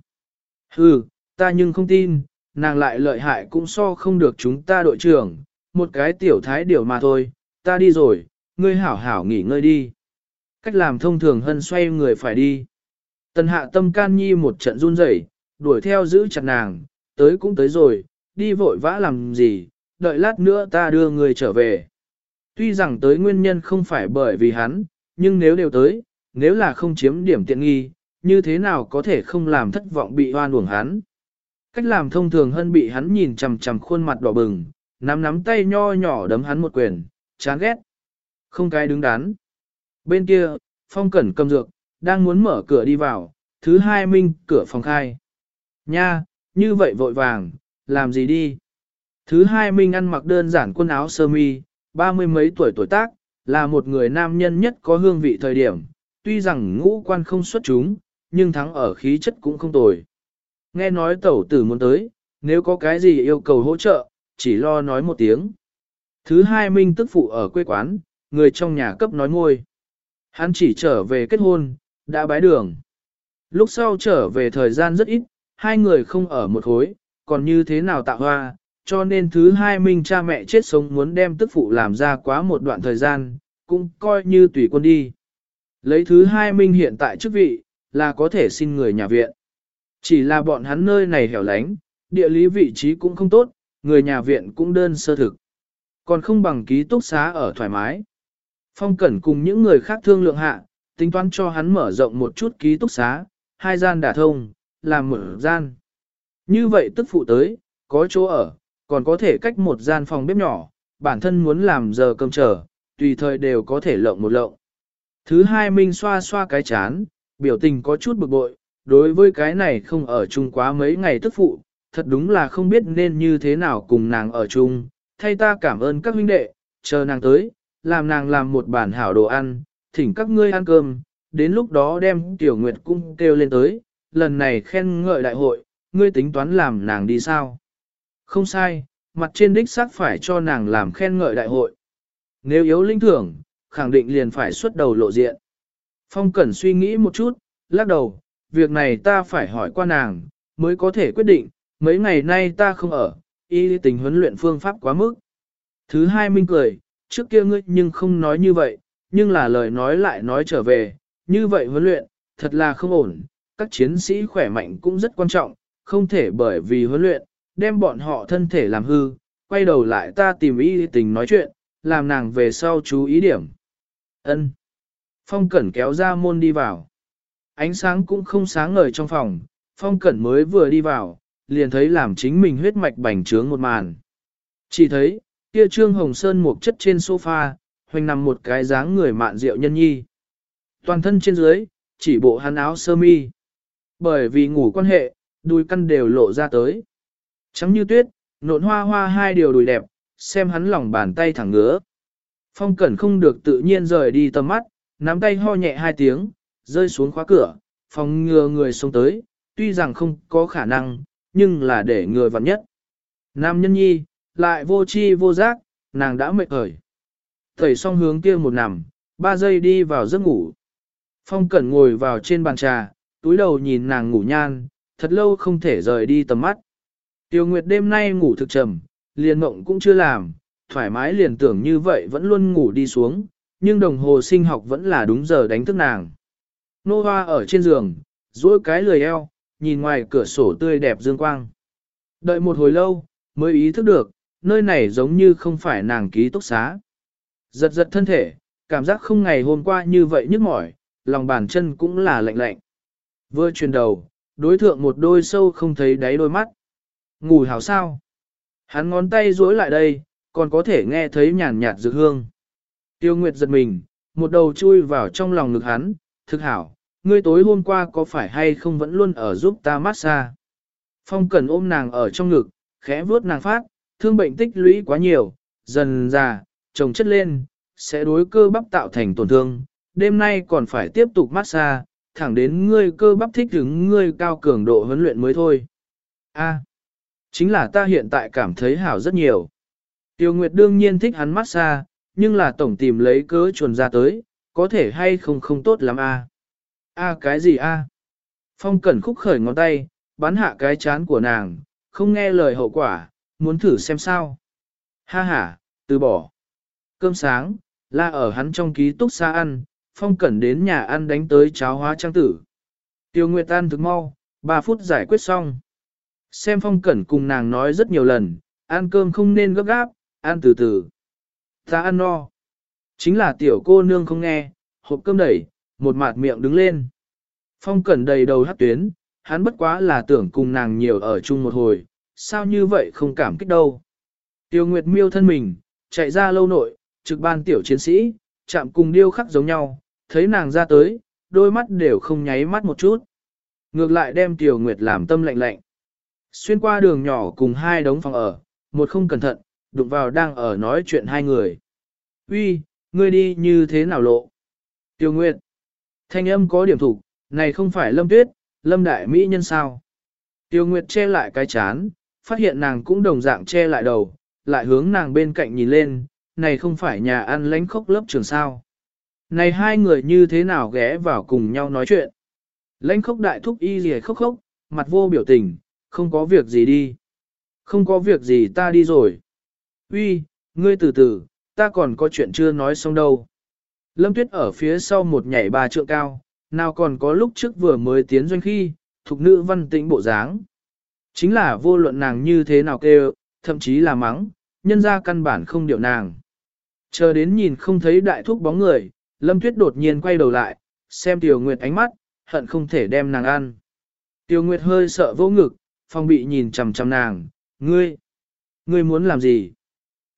Hừ, ta nhưng không tin, nàng lại lợi hại cũng so không được chúng ta đội trưởng, một cái tiểu thái điều mà thôi, ta đi rồi, ngươi hảo hảo nghỉ ngơi đi. Cách làm thông thường hân xoay người phải đi. Tần hạ tâm can nhi một trận run rẩy, đuổi theo giữ chặt nàng, tới cũng tới rồi, đi vội vã làm gì, đợi lát nữa ta đưa người trở về. Tuy rằng tới nguyên nhân không phải bởi vì hắn, nhưng nếu đều tới, nếu là không chiếm điểm tiện nghi, như thế nào có thể không làm thất vọng bị hoan uổng hắn. Cách làm thông thường hơn bị hắn nhìn chằm chằm khuôn mặt đỏ bừng, nắm nắm tay nho nhỏ đấm hắn một quyền, chán ghét. Không cái đứng đắn. Bên kia, phong cẩn cầm dược, đang muốn mở cửa đi vào, thứ hai minh cửa phòng khai. Nha, như vậy vội vàng, làm gì đi? Thứ hai minh ăn mặc đơn giản quần áo sơ mi, ba mươi mấy tuổi tuổi tác, là một người nam nhân nhất có hương vị thời điểm, tuy rằng ngũ quan không xuất chúng, nhưng thắng ở khí chất cũng không tồi. Nghe nói tẩu tử muốn tới, nếu có cái gì yêu cầu hỗ trợ, chỉ lo nói một tiếng. Thứ hai minh tức phụ ở quê quán, người trong nhà cấp nói ngôi. Hắn chỉ trở về kết hôn, đã bái đường. Lúc sau trở về thời gian rất ít, hai người không ở một khối, còn như thế nào tạo hoa, cho nên thứ hai minh cha mẹ chết sống muốn đem tức phụ làm ra quá một đoạn thời gian, cũng coi như tùy quân đi. Lấy thứ hai minh hiện tại chức vị, là có thể xin người nhà viện. Chỉ là bọn hắn nơi này hẻo lánh, địa lý vị trí cũng không tốt, người nhà viện cũng đơn sơ thực. Còn không bằng ký túc xá ở thoải mái. Phong Cẩn cùng những người khác thương lượng hạ, tính toán cho hắn mở rộng một chút ký túc xá, hai gian đả thông, làm mở gian. Như vậy tức phụ tới, có chỗ ở, còn có thể cách một gian phòng bếp nhỏ, bản thân muốn làm giờ cơm trở, tùy thời đều có thể lộng một lộng. Thứ hai Minh xoa xoa cái chán, biểu tình có chút bực bội, đối với cái này không ở chung quá mấy ngày tức phụ, thật đúng là không biết nên như thế nào cùng nàng ở chung, thay ta cảm ơn các huynh đệ, chờ nàng tới, làm nàng làm một bản hảo đồ ăn, thỉnh các ngươi ăn cơm, đến lúc đó đem tiểu nguyệt cung kêu lên tới, lần này khen ngợi đại hội, ngươi tính toán làm nàng đi sao? Không sai, mặt trên đích xác phải cho nàng làm khen ngợi đại hội. Nếu yếu linh thưởng, khẳng định liền phải xuất đầu lộ diện. Phong Cẩn suy nghĩ một chút, lắc đầu, việc này ta phải hỏi qua nàng, mới có thể quyết định, mấy ngày nay ta không ở, y tình huấn luyện phương pháp quá mức. Thứ hai Minh cười, trước kia ngươi nhưng không nói như vậy, nhưng là lời nói lại nói trở về, như vậy huấn luyện, thật là không ổn, các chiến sĩ khỏe mạnh cũng rất quan trọng, không thể bởi vì huấn luyện, đem bọn họ thân thể làm hư, quay đầu lại ta tìm ý tình nói chuyện, làm nàng về sau chú ý điểm. Ân. Phong Cẩn kéo ra môn đi vào. Ánh sáng cũng không sáng ngời trong phòng, Phong Cẩn mới vừa đi vào, liền thấy làm chính mình huyết mạch bành trướng một màn. Chỉ thấy, kia trương hồng sơn một chất trên sofa, hoành nằm một cái dáng người mạn rượu nhân nhi. Toàn thân trên dưới, chỉ bộ hắn áo sơ mi. Bởi vì ngủ quan hệ, đùi căn đều lộ ra tới. Trắng như tuyết, nộn hoa hoa hai điều đùi đẹp, xem hắn lòng bàn tay thẳng ngứa. Phong cẩn không được tự nhiên rời đi tầm mắt, nắm tay ho nhẹ hai tiếng, rơi xuống khóa cửa, phòng ngừa người xông tới, tuy rằng không có khả năng, nhưng là để người vặn nhất. Nam nhân nhi, lại vô chi vô giác, nàng đã mệt khởi. Thầy xong hướng kia một nằm, ba giây đi vào giấc ngủ. Phong cẩn ngồi vào trên bàn trà, túi đầu nhìn nàng ngủ nhan, thật lâu không thể rời đi tầm mắt. Tiêu Nguyệt đêm nay ngủ thực trầm, liền mộng cũng chưa làm, thoải mái liền tưởng như vậy vẫn luôn ngủ đi xuống, nhưng đồng hồ sinh học vẫn là đúng giờ đánh thức nàng. Nô hoa ở trên giường, duỗi cái lười eo, nhìn ngoài cửa sổ tươi đẹp dương quang. Đợi một hồi lâu, mới ý thức được, nơi này giống như không phải nàng ký túc xá. Giật giật thân thể, cảm giác không ngày hôm qua như vậy nhức mỏi, lòng bàn chân cũng là lạnh lạnh. Vừa chuyển đầu, đối thượng một đôi sâu không thấy đáy đôi mắt. Ngủ hảo sao? Hắn ngón tay duỗi lại đây, còn có thể nghe thấy nhàn nhạt dược hương. Tiêu Nguyệt giật mình, một đầu chui vào trong lòng ngực hắn, thực hảo, ngươi tối hôm qua có phải hay không vẫn luôn ở giúp ta massage. Phong Cẩn ôm nàng ở trong ngực, khẽ vuốt nàng phát, thương bệnh tích lũy quá nhiều, dần già, trồng chất lên, sẽ đối cơ bắp tạo thành tổn thương. Đêm nay còn phải tiếp tục massage, thẳng đến ngươi cơ bắp thích ứng ngươi cao cường độ huấn luyện mới thôi. A, chính là ta hiện tại cảm thấy hảo rất nhiều. Tiêu Nguyệt đương nhiên thích hắn massage, nhưng là tổng tìm lấy cớ chuồn ra tới, có thể hay không không tốt lắm a. A cái gì a? Phong Cẩn khúc khởi ngón tay, bắn hạ cái chán của nàng, không nghe lời hậu quả, muốn thử xem sao. Ha ha, từ bỏ. Cơm sáng, là ở hắn trong ký túc xa ăn, Phong Cẩn đến nhà ăn đánh tới cháo hóa trang tử. Tiêu Nguyệt ăn thực mau, 3 phút giải quyết xong. Xem Phong Cẩn cùng nàng nói rất nhiều lần, ăn cơm không nên gấp gáp, ăn từ từ. Ta ăn no. Chính là tiểu cô nương không nghe, hộp cơm đẩy, một mặt miệng đứng lên. Phong cẩn đầy đầu hát tuyến, hắn bất quá là tưởng cùng nàng nhiều ở chung một hồi, sao như vậy không cảm kích đâu. Tiêu Nguyệt miêu thân mình, chạy ra lâu nội, trực ban tiểu chiến sĩ, chạm cùng điêu khắc giống nhau, thấy nàng ra tới, đôi mắt đều không nháy mắt một chút. Ngược lại đem Tiểu Nguyệt làm tâm lạnh lạnh. Xuyên qua đường nhỏ cùng hai đống phòng ở, một không cẩn thận, đụng vào đang ở nói chuyện hai người. Uy, ngươi đi như thế nào lộ? Tiểu Nguyệt. Thanh âm có điểm thủ, này không phải Lâm Tuyết, Lâm Đại Mỹ nhân sao? Tiểu Nguyệt che lại cái chán, phát hiện nàng cũng đồng dạng che lại đầu, lại hướng nàng bên cạnh nhìn lên, này không phải nhà ăn lánh khốc lớp trường sao. Này hai người như thế nào ghé vào cùng nhau nói chuyện. Lánh khốc đại thúc y gì khốc khốc, mặt vô biểu tình, không có việc gì đi. Không có việc gì ta đi rồi. Uy, ngươi từ từ, ta còn có chuyện chưa nói xong đâu. Lâm Tuyết ở phía sau một nhảy ba trượng cao, nào còn có lúc trước vừa mới tiến doanh khi, thuộc nữ văn tĩnh bộ dáng. Chính là vô luận nàng như thế nào kêu, thậm chí là mắng, nhân ra căn bản không điệu nàng. Chờ đến nhìn không thấy đại thúc bóng người, Lâm Tuyết đột nhiên quay đầu lại, xem Tiểu Nguyệt ánh mắt, hận không thể đem nàng ăn. Tiểu Nguyệt hơi sợ vô ngực, phong bị nhìn chằm chằm nàng, ngươi, ngươi muốn làm gì?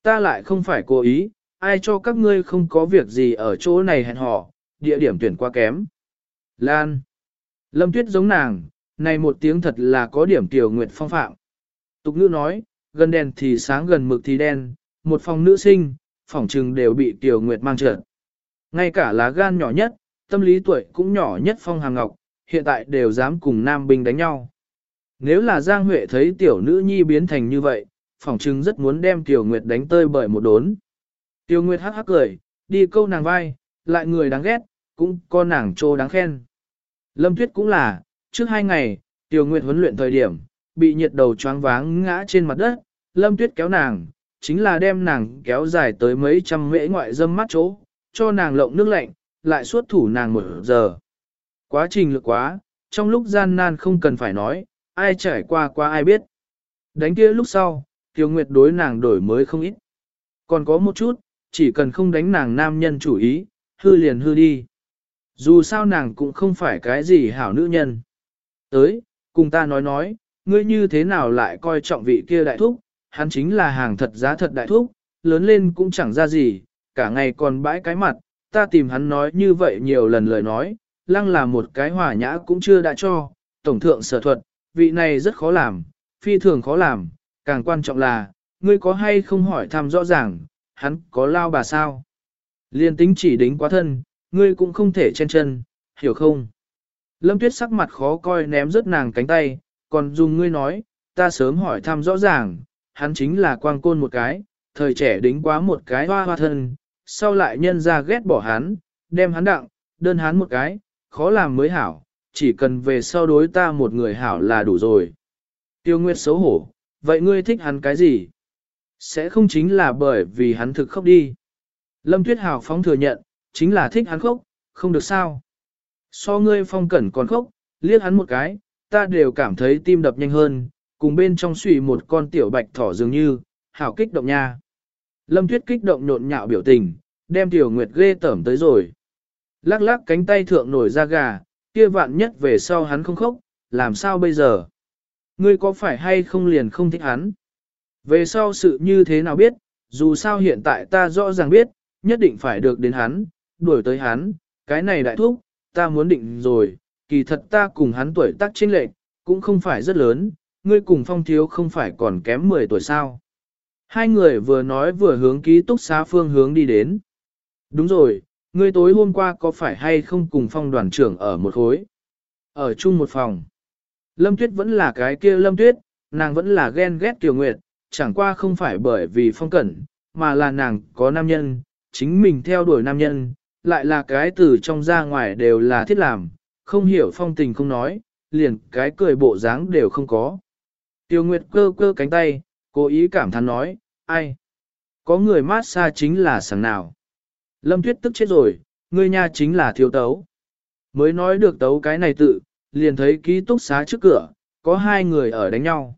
Ta lại không phải cố ý, ai cho các ngươi không có việc gì ở chỗ này hẹn hò, địa điểm tuyển quá kém. Lan. Lâm Tuyết giống nàng, này một tiếng thật là có điểm Tiểu Nguyệt phong phạm. Tục ngữ nói, gần đèn thì sáng gần mực thì đen, một phòng nữ sinh, Phỏng trừng đều bị Tiểu Nguyệt mang trượt, Ngay cả lá gan nhỏ nhất, tâm lý tuổi cũng nhỏ nhất phong hàm ngọc, hiện tại đều dám cùng nam binh đánh nhau. Nếu là Giang Huệ thấy tiểu nữ nhi biến thành như vậy, phỏng chừng rất muốn đem Tiểu Nguyệt đánh tơi bởi một đốn. Tiểu Nguyệt hắc hắc cười, đi câu nàng vai, lại người đáng ghét, cũng có nàng trô đáng khen. Lâm Tuyết cũng là, trước hai ngày, Tiểu Nguyệt huấn luyện thời điểm, bị nhiệt đầu choáng váng ngã trên mặt đất, Lâm Tuyết kéo nàng, chính là đem nàng kéo dài tới mấy trăm mễ ngoại dâm mắt chỗ, cho nàng lộng nước lạnh, lại suốt thủ nàng một giờ. Quá trình lực quá, trong lúc gian nan không cần phải nói, ai trải qua qua ai biết. Đánh kia lúc sau, Tiêu Nguyệt đối nàng đổi mới không ít. Còn có một chút, chỉ cần không đánh nàng nam nhân chủ ý, hư liền hư đi. Dù sao nàng cũng không phải cái gì hảo nữ nhân. Tới, cùng ta nói nói, ngươi như thế nào lại coi trọng vị kia đại thúc, hắn chính là hàng thật giá thật đại thúc, lớn lên cũng chẳng ra gì, cả ngày còn bãi cái mặt, ta tìm hắn nói như vậy nhiều lần lời nói, lăng là một cái hỏa nhã cũng chưa đã cho, tổng thượng sở thuật, vị này rất khó làm, phi thường khó làm, càng quan trọng là, ngươi có hay không hỏi thăm rõ ràng, hắn có lao bà sao? Liên tính chỉ đính quá thân, ngươi cũng không thể chen chân, hiểu không? Lâm Tuyết sắc mặt khó coi ném rớt nàng cánh tay, còn dùng ngươi nói, ta sớm hỏi thăm rõ ràng, hắn chính là quang côn một cái, thời trẻ đính quá một cái hoa hoa thân, sau lại nhân ra ghét bỏ hắn, đem hắn đặng, đơn hắn một cái, khó làm mới hảo, chỉ cần về sau đối ta một người hảo là đủ rồi. Tiêu Nguyệt xấu hổ, vậy ngươi thích hắn cái gì? Sẽ không chính là bởi vì hắn thực khóc đi. Lâm Tuyết Hào phóng thừa nhận, chính là thích hắn khóc, không được sao. So ngươi phong cẩn còn khóc, liếc hắn một cái, ta đều cảm thấy tim đập nhanh hơn, cùng bên trong suy một con tiểu bạch thỏ dường như, hảo kích động nha. Lâm Tuyết kích động nhộn nhạo biểu tình, đem Tiểu Nguyệt ghê tởm tới rồi. Lắc lắc cánh tay thượng nổi ra gà, kia vạn nhất về sau hắn không khóc, làm sao bây giờ? Ngươi có phải hay không liền không thích hắn? Về sau sự như thế nào biết, dù sao hiện tại ta rõ ràng biết, nhất định phải được đến hắn, đuổi tới hắn, cái này đại thúc, ta muốn định rồi, kỳ thật ta cùng hắn tuổi tác chênh lệch, cũng không phải rất lớn, ngươi cùng phong thiếu không phải còn kém 10 tuổi sao. Hai người vừa nói vừa hướng ký túc xá phương hướng đi đến. Đúng rồi, ngươi tối hôm qua có phải hay không cùng phong đoàn trưởng ở một khối? Ở chung một phòng. Lâm Tuyết vẫn là cái kia Lâm Tuyết, nàng vẫn là ghen ghét Kiều Nguyệt, chẳng qua không phải bởi vì phong cẩn, mà là nàng có nam nhân, chính mình theo đuổi nam nhân, lại là cái từ trong ra ngoài đều là thiết làm, không hiểu phong tình không nói, liền cái cười bộ dáng đều không có. Tiêu Nguyệt cơ cơ cánh tay, cố ý cảm thán nói, ai? Có người mát xa chính là sẵn nào? Lâm Tuyết tức chết rồi, ngươi nha chính là thiếu tấu. Mới nói được tấu cái này tự, liền thấy ký túc xá trước cửa, có hai người ở đánh nhau.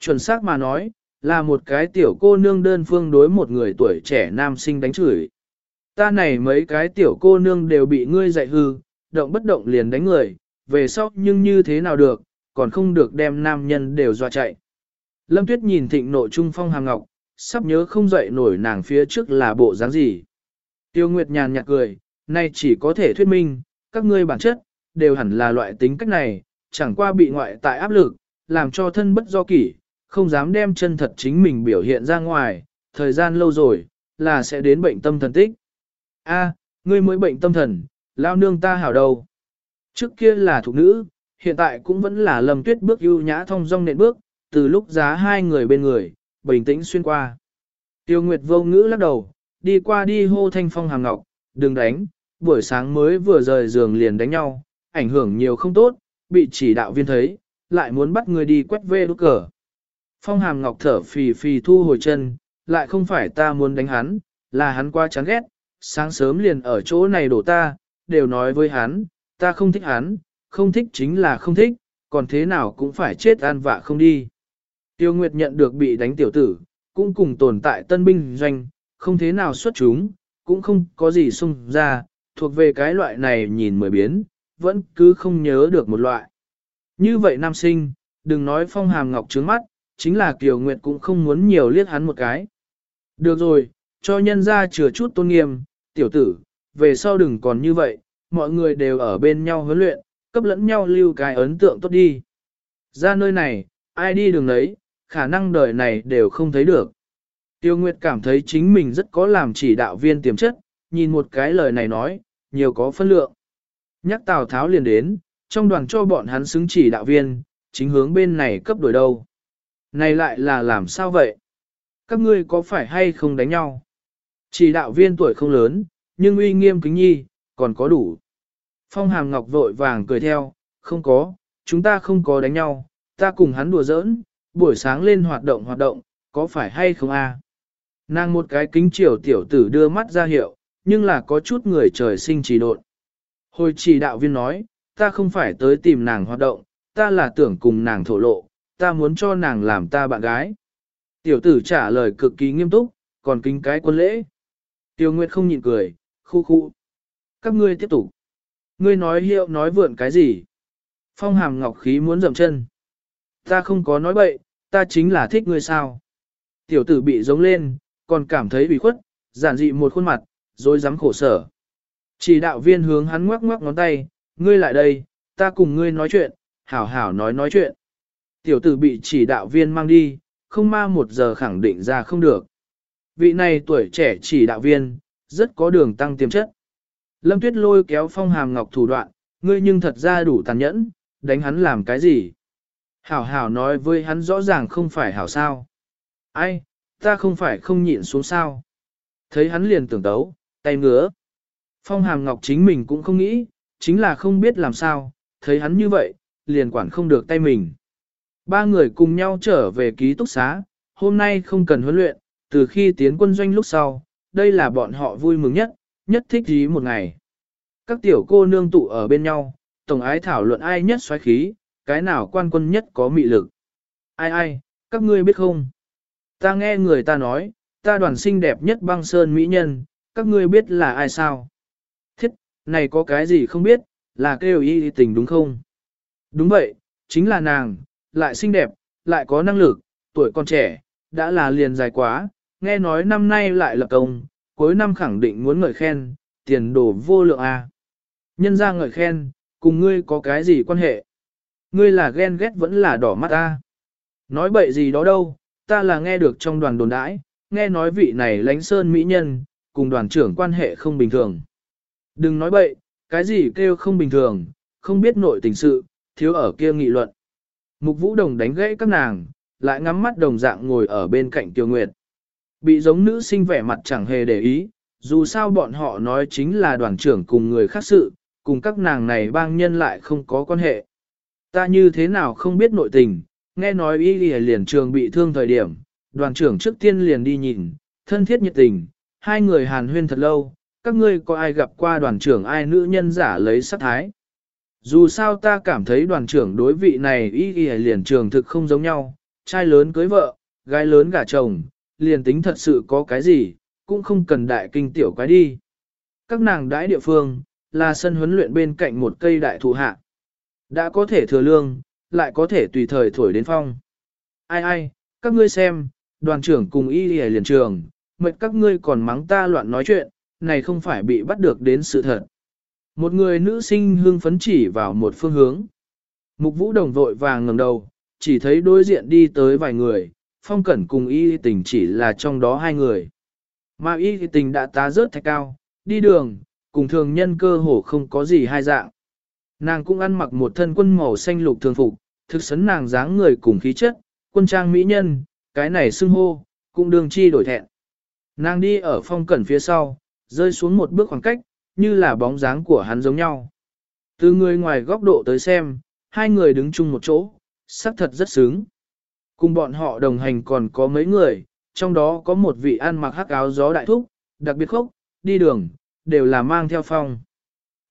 Chuẩn xác mà nói, là một cái tiểu cô nương đơn phương đối một người tuổi trẻ nam sinh đánh chửi. Ta này mấy cái tiểu cô nương đều bị ngươi dạy hư, động bất động liền đánh người, về sau nhưng như thế nào được, còn không được đem nam nhân đều dọa chạy. Lâm Tuyết nhìn thịnh nộ trung phong hàng ngọc, sắp nhớ không dậy nổi nàng phía trước là bộ dáng gì. Tiêu Nguyệt nhàn nhạt cười, nay chỉ có thể thuyết minh, các ngươi bản chất, đều hẳn là loại tính cách này, chẳng qua bị ngoại tại áp lực, làm cho thân bất do kỷ, không dám đem chân thật chính mình biểu hiện ra ngoài, thời gian lâu rồi, là sẽ đến bệnh tâm thần tích. A, ngươi mới bệnh tâm thần, lao nương ta hảo đầu. Trước kia là thuộc nữ, hiện tại cũng vẫn là lầm tuyết bước ưu nhã thông dong nện bước, từ lúc giá hai người bên người, bình tĩnh xuyên qua. Tiêu Nguyệt vô ngữ lắc đầu, đi qua đi hô thanh phong hàng ngọc, đừng đánh, buổi sáng mới vừa rời giường liền đánh nhau, ảnh hưởng nhiều không tốt, bị chỉ đạo viên thấy, lại muốn bắt người đi quét vê đốt cờ. Phong hàm ngọc thở phì phì thu hồi chân, lại không phải ta muốn đánh hắn, là hắn qua chán ghét, sáng sớm liền ở chỗ này đổ ta, đều nói với hắn, ta không thích hắn, không thích chính là không thích, còn thế nào cũng phải chết an vạ không đi. Tiêu Nguyệt nhận được bị đánh tiểu tử, cũng cùng tồn tại tân binh doanh, không thế nào xuất chúng, cũng không có gì xung ra, thuộc về cái loại này nhìn mười biến, vẫn cứ không nhớ được một loại. Như vậy nam sinh, đừng nói phong hàm ngọc trướng mắt, chính là Kiều Nguyệt cũng không muốn nhiều liếc hắn một cái. Được rồi, cho nhân ra chừa chút tôn nghiêm, tiểu tử, về sau đừng còn như vậy, mọi người đều ở bên nhau huấn luyện, cấp lẫn nhau lưu cái ấn tượng tốt đi. Ra nơi này, ai đi đường đấy, khả năng đời này đều không thấy được. Tiêu Nguyệt cảm thấy chính mình rất có làm chỉ đạo viên tiềm chất, nhìn một cái lời này nói, nhiều có phân lượng. Nhắc Tào Tháo liền đến, trong đoàn cho bọn hắn xứng chỉ đạo viên, chính hướng bên này cấp đổi đâu. Này lại là làm sao vậy? Các ngươi có phải hay không đánh nhau? Chỉ đạo viên tuổi không lớn, nhưng uy nghiêm kính nhi, còn có đủ. Phong Hàm Ngọc vội vàng cười theo, không có, chúng ta không có đánh nhau, ta cùng hắn đùa giỡn, buổi sáng lên hoạt động hoạt động, có phải hay không a? Nàng một cái kính chiều tiểu tử đưa mắt ra hiệu, nhưng là có chút người trời sinh trì độn. Hồi chỉ đạo viên nói, ta không phải tới tìm nàng hoạt động, ta là tưởng cùng nàng thổ lộ, ta muốn cho nàng làm ta bạn gái. Tiểu tử trả lời cực kỳ nghiêm túc, còn kính cái quân lễ. Tiêu Nguyệt không nhịn cười, khu khu. Các ngươi tiếp tục. Ngươi nói hiệu nói vượn cái gì? Phong hàm ngọc khí muốn dậm chân. Ta không có nói bậy, ta chính là thích ngươi sao. Tiểu tử bị giống lên, còn cảm thấy bị khuất, giản dị một khuôn mặt, rồi dám khổ sở. Chỉ đạo viên hướng hắn ngoắc ngoắc ngón tay, ngươi lại đây, ta cùng ngươi nói chuyện, hảo hảo nói nói chuyện. Tiểu tử bị chỉ đạo viên mang đi, không ma một giờ khẳng định ra không được. Vị này tuổi trẻ chỉ đạo viên, rất có đường tăng tiềm chất. Lâm Tuyết lôi kéo phong hàm ngọc thủ đoạn, ngươi nhưng thật ra đủ tàn nhẫn, đánh hắn làm cái gì? Hảo hảo nói với hắn rõ ràng không phải hảo sao. Ai, ta không phải không nhịn xuống sao. Thấy hắn liền tưởng tấu, tay ngứa. Phong hàm ngọc chính mình cũng không nghĩ, chính là không biết làm sao, thấy hắn như vậy, liền quản không được tay mình. Ba người cùng nhau trở về ký túc xá, hôm nay không cần huấn luyện, từ khi tiến quân doanh lúc sau, đây là bọn họ vui mừng nhất, nhất thích ý một ngày. Các tiểu cô nương tụ ở bên nhau, tổng ái thảo luận ai nhất xoáy khí, cái nào quan quân nhất có mị lực. Ai ai, các ngươi biết không? Ta nghe người ta nói, ta đoàn xinh đẹp nhất băng sơn mỹ nhân, các ngươi biết là ai sao? Thiết, này có cái gì không biết, là kêu y tình đúng không? Đúng vậy, chính là nàng, lại xinh đẹp, lại có năng lực, tuổi còn trẻ, đã là liền dài quá, nghe nói năm nay lại lập công, cuối năm khẳng định muốn ngợi khen, tiền đồ vô lượng a. À. Nhân ra ngợi khen, cùng ngươi có cái gì quan hệ? Ngươi là ghen ghét vẫn là đỏ mắt ta. Nói bậy gì đó đâu, ta là nghe được trong đoàn đồn đãi, nghe nói vị này lánh sơn mỹ nhân, cùng đoàn trưởng quan hệ không bình thường. Đừng nói bậy, cái gì kêu không bình thường, không biết nội tình sự, thiếu ở kia nghị luận. Mục vũ đồng đánh gãy các nàng, lại ngắm mắt đồng dạng ngồi ở bên cạnh tiêu nguyệt. Bị giống nữ sinh vẻ mặt chẳng hề để ý, dù sao bọn họ nói chính là đoàn trưởng cùng người khác sự, cùng các nàng này bang nhân lại không có quan hệ. Ta như thế nào không biết nội tình, nghe nói y liền trường bị thương thời điểm, đoàn trưởng trước tiên liền đi nhìn, thân thiết nhiệt tình, hai người hàn huyên thật lâu, các ngươi có ai gặp qua đoàn trưởng ai nữ nhân giả lấy sát thái. Dù sao ta cảm thấy đoàn trưởng đối vị này y liền trường thực không giống nhau, trai lớn cưới vợ, gái lớn gả chồng, liền tính thật sự có cái gì, cũng không cần đại kinh tiểu quái đi. Các nàng đãi địa phương, là sân huấn luyện bên cạnh một cây đại thụ hạ. Đã có thể thừa lương, lại có thể tùy thời thổi đến phong. Ai ai, các ngươi xem, đoàn trưởng cùng y lìa liền trường, mệt các ngươi còn mắng ta loạn nói chuyện, này không phải bị bắt được đến sự thật. Một người nữ sinh hương phấn chỉ vào một phương hướng. Mục vũ đồng vội vàng ngẩng đầu, chỉ thấy đối diện đi tới vài người, phong cẩn cùng y tình chỉ là trong đó hai người. Mà y tình đã tá rớt thạch cao, đi đường, cùng thường nhân cơ hồ không có gì hai dạng. Nàng cũng ăn mặc một thân quân màu xanh lục thường phục, thực sấn nàng dáng người cùng khí chất, quân trang mỹ nhân, cái này xưng hô, cũng đường chi đổi thẹn. Nàng đi ở phong cẩn phía sau, rơi xuống một bước khoảng cách, như là bóng dáng của hắn giống nhau. Từ người ngoài góc độ tới xem, hai người đứng chung một chỗ, sắc thật rất sướng. Cùng bọn họ đồng hành còn có mấy người, trong đó có một vị ăn mặc hắc áo gió đại thúc, đặc biệt khốc, đi đường, đều là mang theo phong.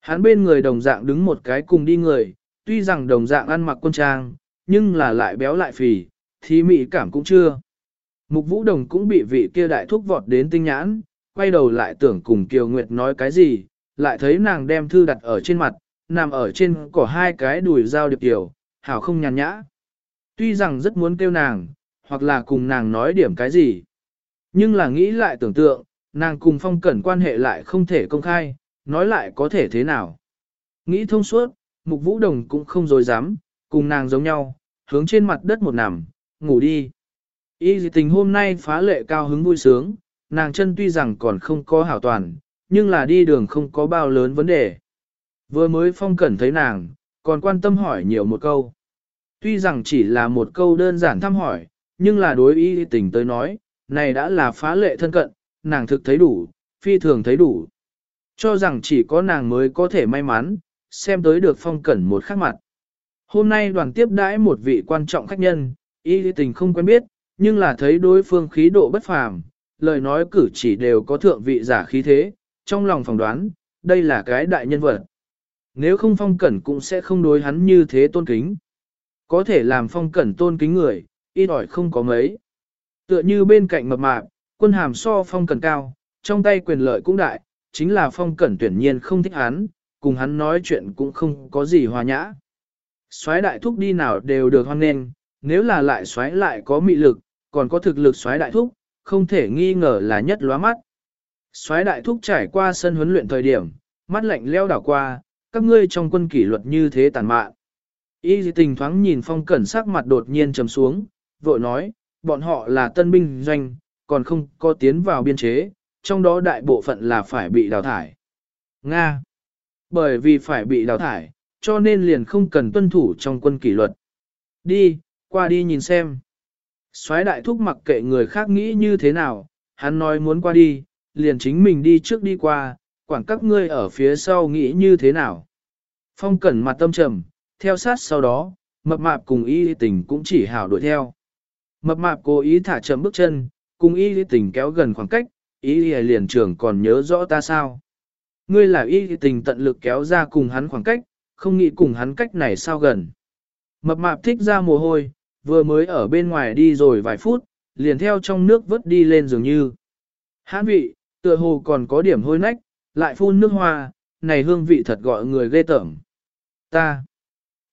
Hắn bên người đồng dạng đứng một cái cùng đi người, tuy rằng đồng dạng ăn mặc quân trang, nhưng là lại béo lại phì, thì mị cảm cũng chưa. Mục vũ đồng cũng bị vị kia đại thúc vọt đến tinh nhãn, quay đầu lại tưởng cùng Kiều Nguyệt nói cái gì, lại thấy nàng đem thư đặt ở trên mặt, nằm ở trên cỏ hai cái đùi dao điệp tiểu, hảo không nhàn nhã. Tuy rằng rất muốn kêu nàng, hoặc là cùng nàng nói điểm cái gì. Nhưng là nghĩ lại tưởng tượng, nàng cùng phong cẩn quan hệ lại không thể công khai, nói lại có thể thế nào. Nghĩ thông suốt, mục vũ đồng cũng không dối dám, cùng nàng giống nhau, hướng trên mặt đất một nằm, ngủ đi. Y dị tình hôm nay phá lệ cao hứng vui sướng, nàng chân tuy rằng còn không có hảo toàn, nhưng là đi đường không có bao lớn vấn đề. Vừa mới phong cẩn thấy nàng, còn quan tâm hỏi nhiều một câu. Tuy rằng chỉ là một câu đơn giản thăm hỏi, nhưng là đối y tình tới nói, này đã là phá lệ thân cận, nàng thực thấy đủ, phi thường thấy đủ. Cho rằng chỉ có nàng mới có thể may mắn, xem tới được phong cẩn một khắc mặt. Hôm nay đoàn tiếp đãi một vị quan trọng khách nhân, y tình không quen biết, nhưng là thấy đối phương khí độ bất phàm, lời nói cử chỉ đều có thượng vị giả khí thế, trong lòng phỏng đoán, đây là cái đại nhân vật. Nếu không phong cẩn cũng sẽ không đối hắn như thế tôn kính. Có thể làm phong cẩn tôn kính người, ít ỏi không có mấy. Tựa như bên cạnh mập mạp, quân hàm so phong cẩn cao, trong tay quyền lợi cũng đại, chính là phong cẩn tuyển nhiên không thích hắn, cùng hắn nói chuyện cũng không có gì hòa nhã. Xoái đại thúc đi nào đều được hoan nghênh, nếu là lại xoái lại có mị lực, còn có thực lực xoái đại thúc, không thể nghi ngờ là nhất lóa mắt. Xoái đại thúc trải qua sân huấn luyện thời điểm, mắt lạnh leo đảo qua, các ngươi trong quân kỷ luật như thế tàn mạn. Y tình thoáng nhìn phong cẩn sắc mặt đột nhiên trầm xuống, vội nói, bọn họ là tân binh doanh, còn không có tiến vào biên chế, trong đó đại bộ phận là phải bị đào thải. Nga. Bởi vì phải bị đào thải, cho nên liền không cần tuân thủ trong quân kỷ luật. Đi, qua đi nhìn xem. Soái đại thúc mặc kệ người khác nghĩ như thế nào, hắn nói muốn qua đi, liền chính mình đi trước đi qua, quản các ngươi ở phía sau nghĩ như thế nào. Phong cẩn mặt tâm trầm, theo sát sau đó, mập mạp cùng y tình cũng chỉ hảo đuổi theo. Mập mạp cố ý thả chậm bước chân, cùng y tình kéo gần khoảng cách, y liền trưởng còn nhớ rõ ta sao. Ngươi là y tình tận lực kéo ra cùng hắn khoảng cách, không nghĩ cùng hắn cách này sao gần. Mập mạp thích ra mồ hôi, vừa mới ở bên ngoài đi rồi vài phút, liền theo trong nước vớt đi lên dường như. Hán vị, tựa hồ còn có điểm hôi nách, lại phun nước hoa, này hương vị thật gọi người ghê tởm. Ta,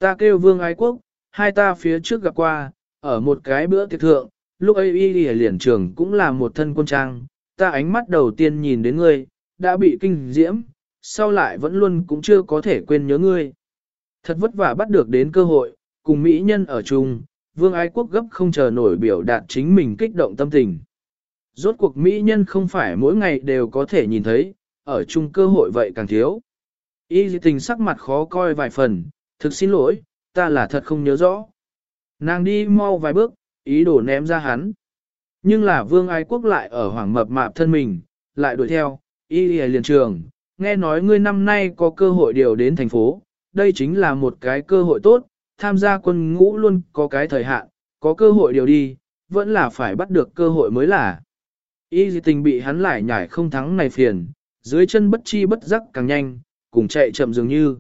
ta kêu vương ái quốc, hai ta phía trước gặp qua, ở một cái bữa tiệc thượng, lúc ấy y đi liền trường cũng là một thân quân trang, ta ánh mắt đầu tiên nhìn đến ngươi, đã bị kinh diễm, sau lại vẫn luôn cũng chưa có thể quên nhớ ngươi. Thật vất vả bắt được đến cơ hội, cùng mỹ nhân ở chung, vương ái quốc gấp không chờ nổi biểu đạt chính mình kích động tâm tình. Rốt cuộc mỹ nhân không phải mỗi ngày đều có thể nhìn thấy, ở chung cơ hội vậy càng thiếu. Y tình sắc mặt khó coi vài phần, thực xin lỗi, ta là thật không nhớ rõ. Nàng đi mau vài bước, ý đồ ném ra hắn. Nhưng là vương ái quốc lại ở hoàng mập mạp thân mình, lại đuổi theo, y liền trường, nghe nói ngươi năm nay có cơ hội điều đến thành phố, đây chính là một cái cơ hội tốt, tham gia quân ngũ luôn có cái thời hạn, có cơ hội điều đi, vẫn là phải bắt được cơ hội mới là. Y tình bị hắn lại nhảy không thắng này phiền, dưới chân bất chi bất giác càng nhanh, cùng chạy chậm dường như.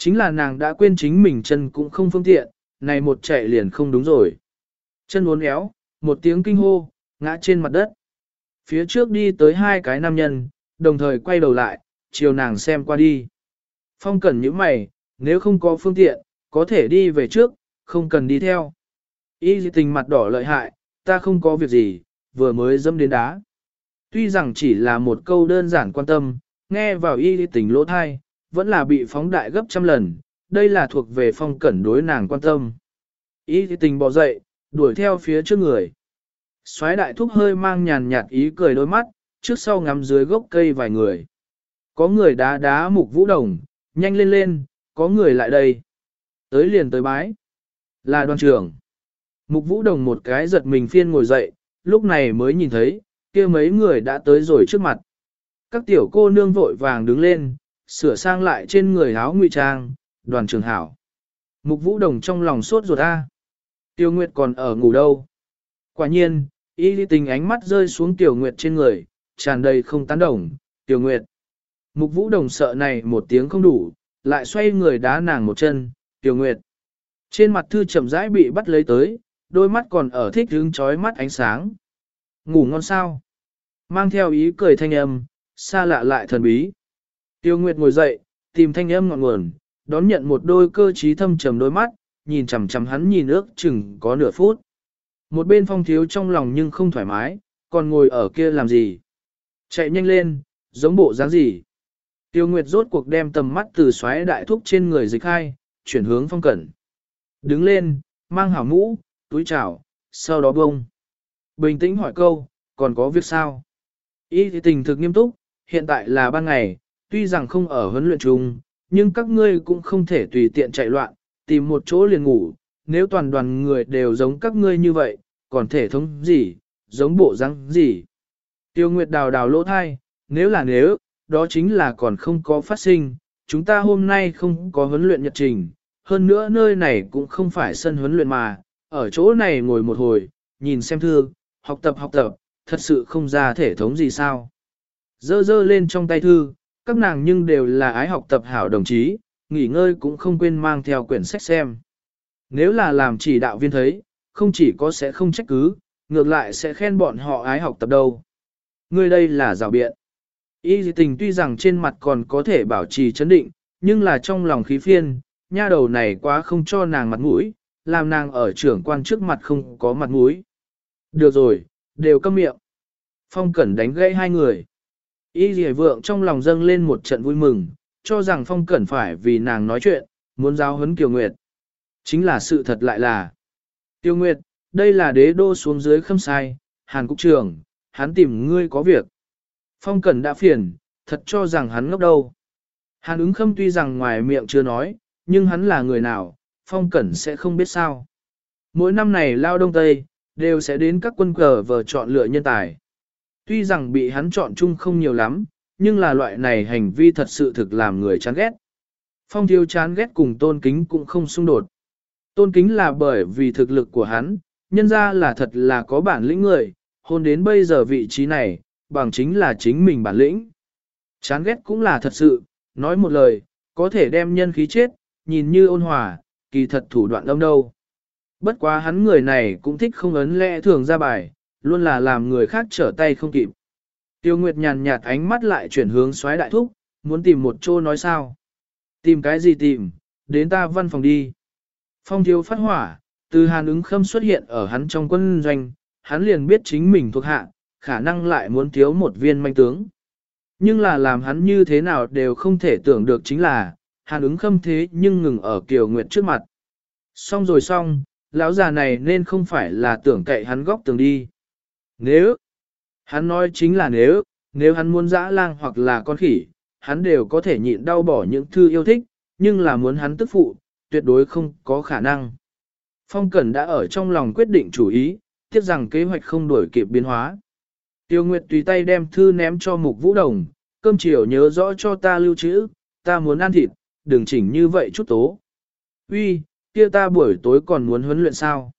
Chính là nàng đã quên chính mình chân cũng không phương tiện, này một chạy liền không đúng rồi. Chân uốn éo, một tiếng kinh hô, ngã trên mặt đất. Phía trước đi tới hai cái nam nhân, đồng thời quay đầu lại, chiều nàng xem qua đi. Phong cẩn những mày, nếu không có phương tiện, có thể đi về trước, không cần đi theo. Y tình mặt đỏ lợi hại, ta không có việc gì, vừa mới dâm đến đá. Tuy rằng chỉ là một câu đơn giản quan tâm, nghe vào y tình lỗ thai, vẫn là bị phóng đại gấp trăm lần, đây là thuộc về phong cẩn đối nàng quan tâm. Y tình bỏ dậy, đuổi theo phía trước người. Xoái đại thúc hơi mang nhàn nhạt ý cười đôi mắt, trước sau ngắm dưới gốc cây vài người. Có người đá đá mục vũ đồng, nhanh lên lên, có người lại đây. Tới liền tới bái. Là đoàn trưởng. Mục vũ đồng một cái giật mình phiên ngồi dậy, lúc này mới nhìn thấy, kia mấy người đã tới rồi trước mặt. Các tiểu cô nương vội vàng đứng lên, sửa sang lại trên người áo ngụy trang, đoàn trường hảo. Mục vũ đồng trong lòng sốt ruột a. Tiêu Nguyệt còn ở ngủ đâu? Quả nhiên, y lý tình ánh mắt rơi xuống Tiểu Nguyệt trên người, tràn đầy không tán đồng, Tiểu Nguyệt. Mục vũ đồng sợ này một tiếng không đủ, lại xoay người đá nàng một chân, Tiểu Nguyệt. Trên mặt thư chậm rãi bị bắt lấy tới, đôi mắt còn ở thích hướng chói mắt ánh sáng. Ngủ ngon sao? Mang theo ý cười thanh âm, xa lạ lại thần bí. Tiêu Nguyệt ngồi dậy, tìm thanh âm ngọn nguồn, đón nhận một đôi cơ trí thâm trầm đôi mắt, nhìn chằm chằm hắn nhìn ước chừng có nửa phút. Một bên phong thiếu trong lòng nhưng không thoải mái, còn ngồi ở kia làm gì? Chạy nhanh lên, giống bộ dáng gì? Tiêu Nguyệt rốt cuộc đem tầm mắt từ xoáy đại thúc trên người dịch hai, chuyển hướng phong cẩn. Đứng lên, mang hảo mũ, túi chảo, sau đó bông. Bình tĩnh hỏi câu, còn có việc sao? Ý thì tình thực nghiêm túc, hiện tại là ban ngày, tuy rằng không ở huấn luyện chung, nhưng các ngươi cũng không thể tùy tiện chạy loạn, tìm một chỗ liền ngủ, nếu toàn đoàn người đều giống các ngươi như vậy, còn thể thống gì, giống bộ răng gì. Tiêu Nguyệt đào đào lỗ thai, nếu là nếu, đó chính là còn không có phát sinh, chúng ta hôm nay không có huấn luyện nhật trình, hơn nữa nơi này cũng không phải sân huấn luyện mà, ở chỗ này ngồi một hồi, nhìn xem thư, học tập học tập, thật sự không ra thể thống gì sao. Dơ dơ lên trong tay thư, các nàng nhưng đều là ái học tập hảo đồng chí, nghỉ ngơi cũng không quên mang theo quyển sách xem. Nếu là làm chỉ đạo viên thấy, không chỉ có sẽ không trách cứ, ngược lại sẽ khen bọn họ ái học tập đâu. Người đây là rào biện. Y tình tuy rằng trên mặt còn có thể bảo trì chấn định, nhưng là trong lòng khí phiên, nha đầu này quá không cho nàng mặt mũi, làm nàng ở trưởng quan trước mặt không có mặt mũi. Được rồi, đều câm miệng. Phong Cẩn đánh gãy hai người. Y dì vượng trong lòng dâng lên một trận vui mừng, cho rằng Phong Cẩn phải vì nàng nói chuyện, muốn giao huấn Kiều Nguyệt. Chính là sự thật lại là. Kiều Nguyệt, đây là đế đô xuống dưới khâm sai, Hàn Cục trưởng, hắn tìm ngươi có việc. Phong Cẩn đã phiền, thật cho rằng hắn ngốc đâu. Hàn ứng khâm tuy rằng ngoài miệng chưa nói, nhưng hắn là người nào, Phong Cẩn sẽ không biết sao. Mỗi năm này lao đông tây, đều sẽ đến các quân cờ vờ chọn lựa nhân tài. Tuy rằng bị hắn chọn chung không nhiều lắm, nhưng là loại này hành vi thật sự thực làm người chán ghét. Phong thiếu chán ghét cùng tôn kính cũng không xung đột. Tôn kính là bởi vì thực lực của hắn, nhân ra là thật là có bản lĩnh người, hôn đến bây giờ vị trí này, bằng chính là chính mình bản lĩnh. Chán ghét cũng là thật sự, nói một lời, có thể đem nhân khí chết, nhìn như ôn hòa, kỳ thật thủ đoạn âm đâu. Bất quá hắn người này cũng thích không ấn lẽ thường ra bài, luôn là làm người khác trở tay không kịp. Tiêu Nguyệt nhàn nhạt ánh mắt lại chuyển hướng xoáy đại thúc, muốn tìm một chỗ nói sao. Tìm cái gì tìm, đến ta văn phòng đi. Phong thiếu phát hỏa, từ hàn ứng khâm xuất hiện ở hắn trong quân doanh, hắn liền biết chính mình thuộc hạ, khả năng lại muốn thiếu một viên manh tướng. Nhưng là làm hắn như thế nào đều không thể tưởng được chính là, hàn ứng khâm thế nhưng ngừng ở Kiều Nguyệt trước mặt. Xong rồi xong, lão già này nên không phải là tưởng cậy hắn góc tường đi. Nếu, hắn nói chính là nếu, nếu hắn muốn dã lang hoặc là con khỉ, hắn đều có thể nhịn đau bỏ những thư yêu thích, nhưng là muốn hắn tức phụ, tuyệt đối không có khả năng. Phong Cẩn đã ở trong lòng quyết định chủ ý, tiếc rằng kế hoạch không đổi kịp biến hóa. Tiêu Nguyệt tùy tay đem thư ném cho Mục Vũ Đồng, cơm chiều nhớ rõ cho ta lưu trữ, ta muốn ăn thịt, đừng chỉnh như vậy chút tố. Uy, kia ta buổi tối còn muốn huấn luyện sao?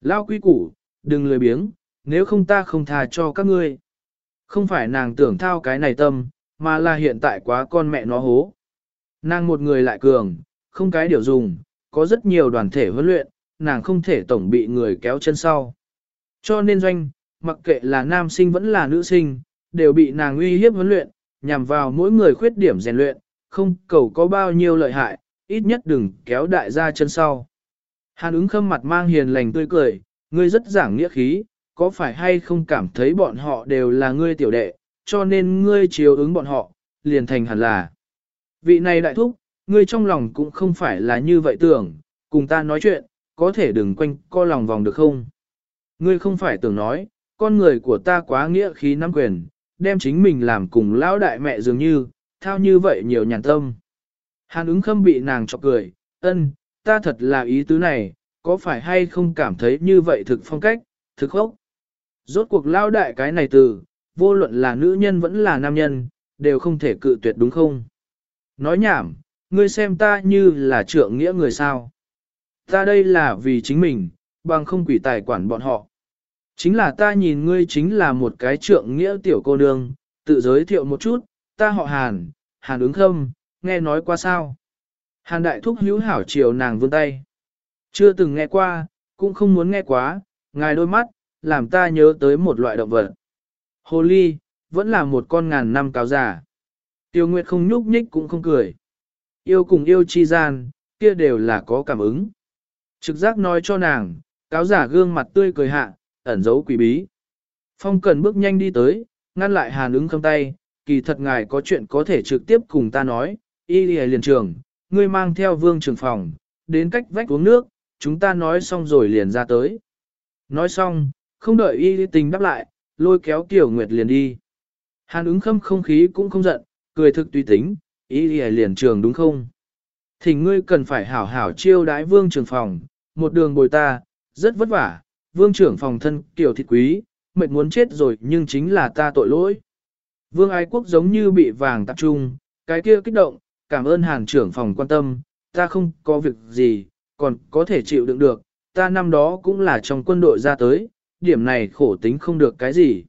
Lao quy củ, đừng lười biếng, nếu không ta không tha cho các ngươi. Không phải nàng tưởng thao cái này tâm, mà là hiện tại quá con mẹ nó hố. Nàng một người lại cường, không cái điều dùng, có rất nhiều đoàn thể huấn luyện, nàng không thể tổng bị người kéo chân sau. Cho nên doanh, mặc kệ là nam sinh vẫn là nữ sinh, đều bị nàng uy hiếp huấn luyện, nhằm vào mỗi người khuyết điểm rèn luyện, không cầu có bao nhiêu lợi hại, ít nhất đừng kéo đại gia chân sau. Hàn ứng khâm mặt mang hiền lành tươi cười, ngươi rất giảng nghĩa khí, có phải hay không cảm thấy bọn họ đều là ngươi tiểu đệ, cho nên ngươi chiếu ứng bọn họ, liền thành hẳn là. Vị này đại thúc, ngươi trong lòng cũng không phải là như vậy tưởng, cùng ta nói chuyện, có thể đừng quanh co lòng vòng được không? Ngươi không phải tưởng nói, con người của ta quá nghĩa khí nắm quyền, đem chính mình làm cùng lão đại mẹ dường như, thao như vậy nhiều nhàn tâm. Hàn ứng khâm bị nàng chọc cười, ân, ta thật là ý tứ này, có phải hay không cảm thấy như vậy thực phong cách, thực hốc. Rốt cuộc lao đại cái này từ, vô luận là nữ nhân vẫn là nam nhân, đều không thể cự tuyệt đúng không? Nói nhảm, ngươi xem ta như là trượng nghĩa người sao. Ta đây là vì chính mình, bằng không quỷ tài quản bọn họ. Chính là ta nhìn ngươi chính là một cái trượng nghĩa tiểu cô nương, tự giới thiệu một chút, ta họ Hàn, Hàn ứng khâm, nghe nói qua sao. Hàn đại thúc hữu hảo chiều nàng vươn tay. Chưa từng nghe qua, cũng không muốn nghe quá, ngài đôi mắt, làm ta nhớ tới một loại động vật. Hồ ly, vẫn là một con ngàn năm cáo giả. Tiêu Nguyệt không nhúc nhích cũng không cười. Yêu cùng yêu chi gian, kia đều là có cảm ứng. Trực giác nói cho nàng, cáo giả gương mặt tươi cười hạ, ẩn giấu quỷ bí. Phong cần bước nhanh đi tới, ngăn lại hàn ứng khâm tay, kỳ thật ngài có chuyện có thể trực tiếp cùng ta nói, y liền trường, ngươi mang theo vương trường phòng, đến cách vách uống nước, chúng ta nói xong rồi liền ra tới. Nói xong, không đợi y tình đáp lại, lôi kéo Tiểu Nguyệt liền đi. Hàn ứng khâm không khí cũng không giận, cười thực tùy tính, y liền trường đúng không? Thỉnh ngươi cần phải hảo hảo chiêu đái vương trưởng phòng, một đường bồi ta, rất vất vả, vương trưởng phòng thân kiểu thịt quý, mệt muốn chết rồi nhưng chính là ta tội lỗi. Vương ái quốc giống như bị vàng tập trung, cái kia kích động, cảm ơn hàn trưởng phòng quan tâm, ta không có việc gì, còn có thể chịu đựng được, ta năm đó cũng là trong quân đội ra tới, điểm này khổ tính không được cái gì.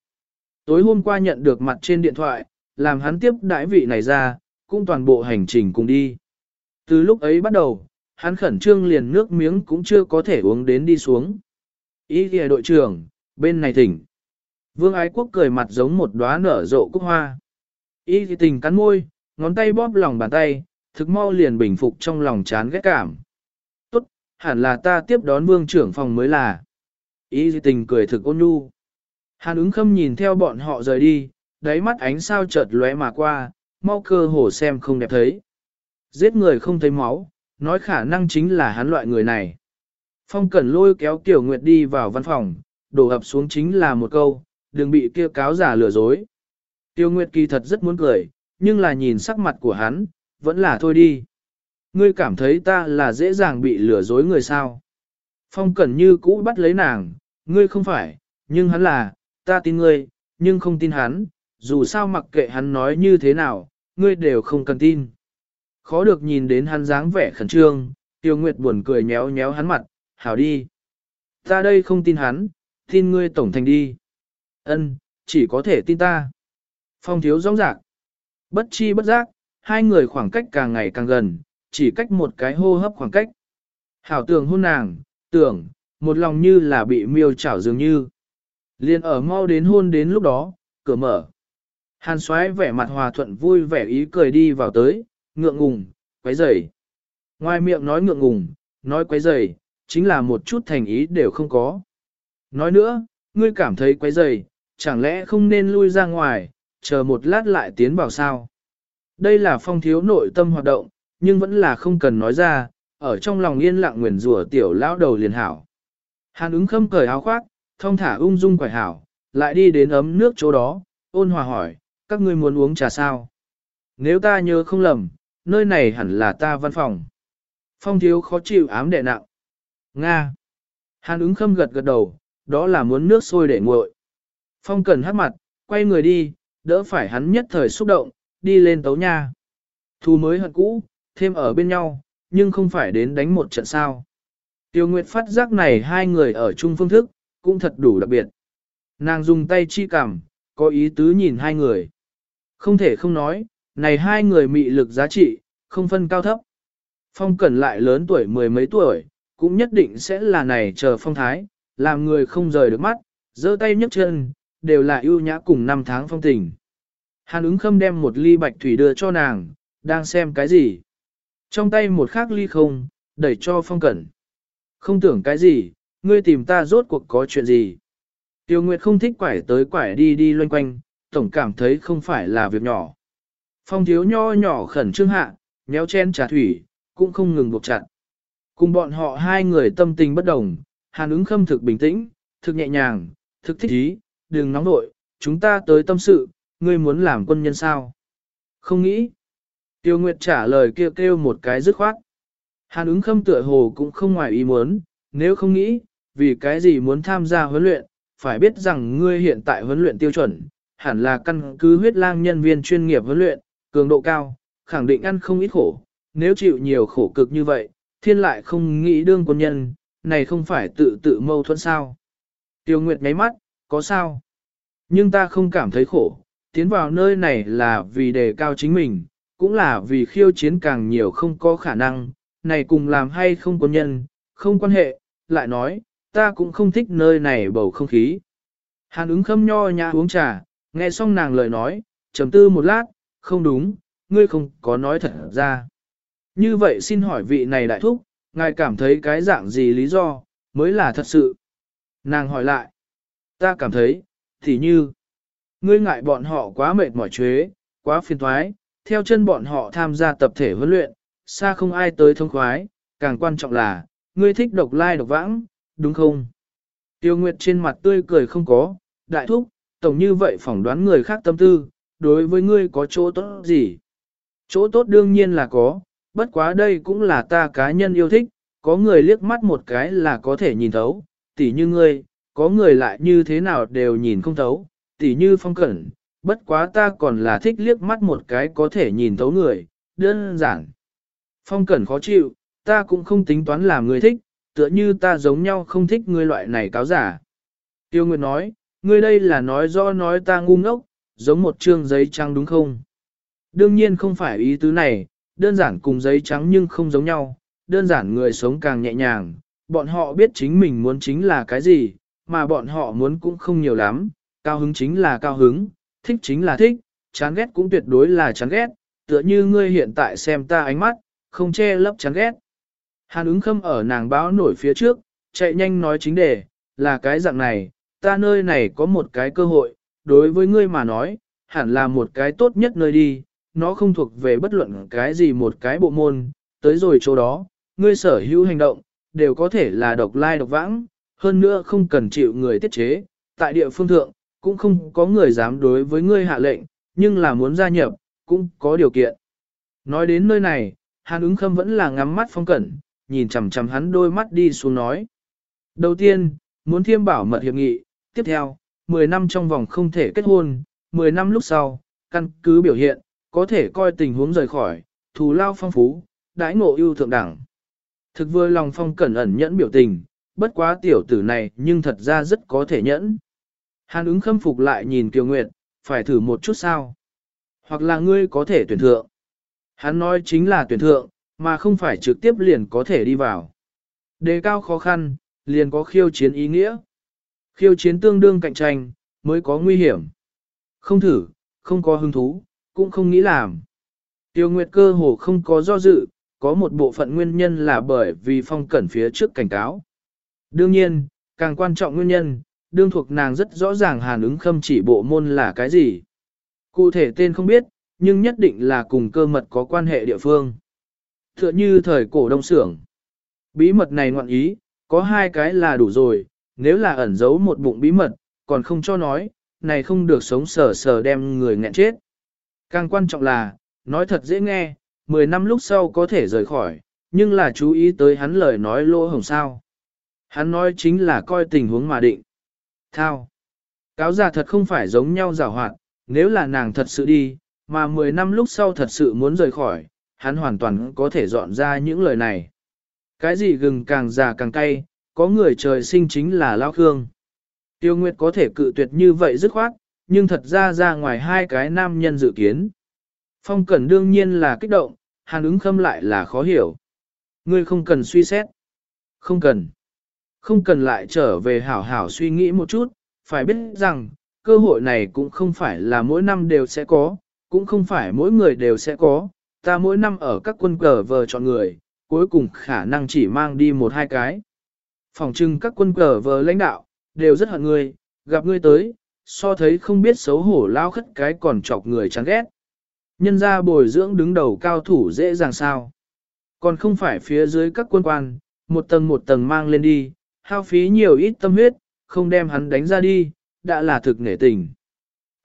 Tối hôm qua nhận được mặt trên điện thoại, làm hắn tiếp đãi vị này ra, cũng toàn bộ hành trình cùng đi. Từ lúc ấy bắt đầu, hắn khẩn trương liền nước miếng cũng chưa có thể uống đến đi xuống. Ý kìa đội trưởng, bên này thỉnh. Vương ái quốc cười mặt giống một đóa nở rộ cúc hoa. Ý thì tình cắn môi, ngón tay bóp lòng bàn tay, thực mau liền bình phục trong lòng chán ghét cảm. Tốt, hẳn là ta tiếp đón vương trưởng phòng mới là. Ý thì tình cười thực ôn nhu. Hàn ứng khâm nhìn theo bọn họ rời đi, đáy mắt ánh sao chợt lóe mà qua, mau cơ hồ xem không đẹp thấy. Giết người không thấy máu, nói khả năng chính là hắn loại người này. Phong Cẩn lôi kéo Tiểu Nguyệt đi vào văn phòng, đổ ập xuống chính là một câu, đừng bị kia cáo giả lừa dối. Tiểu Nguyệt kỳ thật rất muốn cười, nhưng là nhìn sắc mặt của hắn, vẫn là thôi đi. Ngươi cảm thấy ta là dễ dàng bị lừa dối người sao. Phong Cẩn như cũ bắt lấy nàng, ngươi không phải, nhưng hắn là, ta tin ngươi, nhưng không tin hắn, dù sao mặc kệ hắn nói như thế nào, ngươi đều không cần tin. Khó được nhìn đến hắn dáng vẻ khẩn trương, Tiêu Nguyệt buồn cười nhéo nhéo hắn mặt, hảo đi. Ta đây không tin hắn, tin ngươi tổng thành đi. Ân, chỉ có thể tin ta. Phong thiếu rõ rạc. Bất chi bất giác, hai người khoảng cách càng ngày càng gần, chỉ cách một cái hô hấp khoảng cách. Hảo tưởng hôn nàng, tưởng, một lòng như là bị miêu chảo dường như. Liên ở mau đến hôn đến lúc đó, cửa mở. Hàn xoáy vẻ mặt hòa thuận vui vẻ ý cười đi vào tới, ngượng ngùng, quấy rầy. Ngoài miệng nói ngượng ngùng, nói quấy rầy, chính là một chút thành ý đều không có. Nói nữa, ngươi cảm thấy quấy rầy, chẳng lẽ không nên lui ra ngoài, chờ một lát lại tiến vào sao? Đây là phong thiếu nội tâm hoạt động, nhưng vẫn là không cần nói ra, ở trong lòng yên lặng nguyền rủa tiểu lão đầu liền hảo. Hàn ứng khâm cởi áo khoác, thông thả ung dung quải hảo, lại đi đến ấm nước chỗ đó, ôn hòa hỏi, các ngươi muốn uống trà sao? Nếu ta nhớ không lầm, nơi này hẳn là ta văn phòng. Phong thiếu khó chịu ám đệ nặng. Nga. Hàn ứng khâm gật gật đầu, đó là muốn nước sôi để nguội. Phong cần hát mặt, quay người đi, đỡ phải hắn nhất thời xúc động, đi lên tấu nha. Thù mới hận cũ, thêm ở bên nhau, nhưng không phải đến đánh một trận sao. Tiêu Nguyệt phát giác này hai người ở chung phương thức, cũng thật đủ đặc biệt. Nàng dùng tay chi cằm, có ý tứ nhìn hai người. Không thể không nói, này hai người mị lực giá trị, không phân cao thấp. Phong Cẩn lại lớn tuổi mười mấy tuổi, cũng nhất định sẽ là này chờ phong thái, làm người không rời được mắt, giơ tay nhấc chân, đều là ưu nhã cùng năm tháng phong tình. Hàn ứng khâm đem một ly bạch thủy đưa cho nàng, đang xem cái gì. Trong tay một khác ly không, đẩy cho phong cẩn. Không tưởng cái gì, ngươi tìm ta rốt cuộc có chuyện gì. Tiêu Nguyệt không thích quải tới quải đi đi loanh quanh, tổng cảm thấy không phải là việc nhỏ. Phong thiếu nho nhỏ khẩn trương hạ, méo chen trà thủy, cũng không ngừng buộc chặt. Cùng bọn họ hai người tâm tình bất đồng, hàn ứng khâm thực bình tĩnh, thực nhẹ nhàng, thực thích ý, đừng nóng nội, chúng ta tới tâm sự, ngươi muốn làm quân nhân sao? Không nghĩ. Tiêu Nguyệt trả lời kêu kêu một cái dứt khoát. Hàn ứng khâm tựa hồ cũng không ngoài ý muốn, nếu không nghĩ, vì cái gì muốn tham gia huấn luyện, phải biết rằng ngươi hiện tại huấn luyện tiêu chuẩn, hẳn là căn cứ huyết lang nhân viên chuyên nghiệp huấn luyện, cường độ cao, khẳng định ăn không ít khổ, nếu chịu nhiều khổ cực như vậy, thiên lại không nghĩ đương quân nhân, này không phải tự tự mâu thuẫn sao. Tiêu Nguyệt nháy mắt, có sao? Nhưng ta không cảm thấy khổ, tiến vào nơi này là vì đề cao chính mình, cũng là vì khiêu chiến càng nhiều không có khả năng, này cùng làm hay không quân nhân, không quan hệ, lại nói, ta cũng không thích nơi này bầu không khí. Hàn ứng khâm nho nhã uống trà, nghe xong nàng lời nói, trầm tư một lát, không đúng, ngươi không có nói thật ra. Như vậy xin hỏi vị này đại thúc, ngài cảm thấy cái dạng gì lý do, mới là thật sự. Nàng hỏi lại, ta cảm thấy, thì như, ngươi ngại bọn họ quá mệt mỏi chuế, quá phiền thoái, theo chân bọn họ tham gia tập thể huấn luyện, xa không ai tới thông khoái, càng quan trọng là, ngươi thích độc lai độc vãng, đúng không? Tiêu Nguyệt trên mặt tươi cười không có, đại thúc, tổng như vậy phỏng đoán người khác tâm tư, đối với ngươi có chỗ tốt gì? Chỗ tốt đương nhiên là có, bất quá đây cũng là ta cá nhân yêu thích, có người liếc mắt một cái là có thể nhìn thấu, tỉ như ngươi, có người lại như thế nào đều nhìn không thấu, tỉ như phong cẩn, bất quá ta còn là thích liếc mắt một cái có thể nhìn thấu người, đơn giản. Phong cẩn khó chịu, ta cũng không tính toán làm người thích, tựa như ta giống nhau không thích ngươi loại này cáo giả. Tiêu Nguyệt nói, ngươi đây là nói do nói ta ngu ngốc, giống một trương giấy trắng đúng không? Đương nhiên không phải ý tứ này, đơn giản cùng giấy trắng nhưng không giống nhau, đơn giản người sống càng nhẹ nhàng, bọn họ biết chính mình muốn chính là cái gì, mà bọn họ muốn cũng không nhiều lắm, cao hứng chính là cao hứng, thích chính là thích, chán ghét cũng tuyệt đối là chán ghét, tựa như ngươi hiện tại xem ta ánh mắt, không che lấp chán ghét. Hàn ứng khâm ở nàng báo nổi phía trước, chạy nhanh nói chính đề, là cái dạng này, ta nơi này có một cái cơ hội, đối với ngươi mà nói, hẳn là một cái tốt nhất nơi đi, nó không thuộc về bất luận cái gì một cái bộ môn, tới rồi chỗ đó, ngươi sở hữu hành động, đều có thể là độc lai độc vãng, hơn nữa không cần chịu người tiết chế, tại địa phương thượng, cũng không có người dám đối với ngươi hạ lệnh, nhưng là muốn gia nhập, cũng có điều kiện. Nói đến nơi này, Hàn ứng khâm vẫn là ngắm mắt phong cẩn, nhìn chằm chằm hắn đôi mắt đi xuống nói. Đầu tiên, muốn thiêm bảo mật hiệp nghị, tiếp theo, 10 năm trong vòng không thể kết hôn, 10 năm lúc sau, căn cứ biểu hiện, có thể coi tình huống rời khỏi, thù lao phong phú, đãi ngộ ưu thượng đẳng. Thực vừa lòng phong cẩn ẩn nhẫn biểu tình, bất quá tiểu tử này nhưng thật ra rất có thể nhẫn. Hàn ứng khâm phục lại nhìn Kiều Nguyệt, phải thử một chút sao. Hoặc là ngươi có thể tuyển thượng. Hắn nói chính là tuyển thượng, mà không phải trực tiếp liền có thể đi vào. Đề cao khó khăn, liền có khiêu chiến ý nghĩa. Khiêu chiến tương đương cạnh tranh, mới có nguy hiểm. Không thử, không có hứng thú, cũng không nghĩ làm. Tiêu Nguyệt cơ hồ không có do dự, có một bộ phận nguyên nhân là bởi vì phong cẩn phía trước cảnh cáo. Đương nhiên, càng quan trọng nguyên nhân, đương thuộc nàng rất rõ ràng hàn ứng khâm chỉ bộ môn là cái gì. Cụ thể tên không biết, nhưng nhất định là cùng cơ mật có quan hệ địa phương. Tựa như thời cổ đông xưởng. Bí mật này ngoạn ý, có hai cái là đủ rồi, nếu là ẩn giấu một bụng bí mật, còn không cho nói, này không được sống sờ sờ đem người nghẹn chết. Càng quan trọng là, nói thật dễ nghe, 10 năm lúc sau có thể rời khỏi, nhưng là chú ý tới hắn lời nói lỗ hồng sao. Hắn nói chính là coi tình huống mà định. Thao. Cáo già thật không phải giống nhau giả hoạt, nếu là nàng thật sự đi, mà 10 năm lúc sau thật sự muốn rời khỏi, hắn hoàn toàn có thể dọn ra những lời này. Cái gì gừng càng già càng cay, có người trời sinh chính là lao khương. Tiêu Nguyệt có thể cự tuyệt như vậy dứt khoát, nhưng thật ra ra ngoài hai cái nam nhân dự kiến. Phong Cẩn đương nhiên là kích động, hàn ứng khâm lại là khó hiểu. Ngươi không cần suy xét. Không cần. Không cần lại trở về hảo hảo suy nghĩ một chút, phải biết rằng, cơ hội này cũng không phải là mỗi năm đều sẽ có, cũng không phải mỗi người đều sẽ có, ta mỗi năm ở các quân cờ vờ chọn người, cuối cùng khả năng chỉ mang đi một hai cái. Phòng trưng các quân cờ vờ lãnh đạo, đều rất hận ngươi, gặp ngươi tới, so thấy không biết xấu hổ lao khất cái còn chọc người chán ghét. Nhân ra bồi dưỡng đứng đầu cao thủ dễ dàng sao. Còn không phải phía dưới các quân quan, một tầng một tầng mang lên đi, hao phí nhiều ít tâm huyết, không đem hắn đánh ra đi, đã là thực nể tình.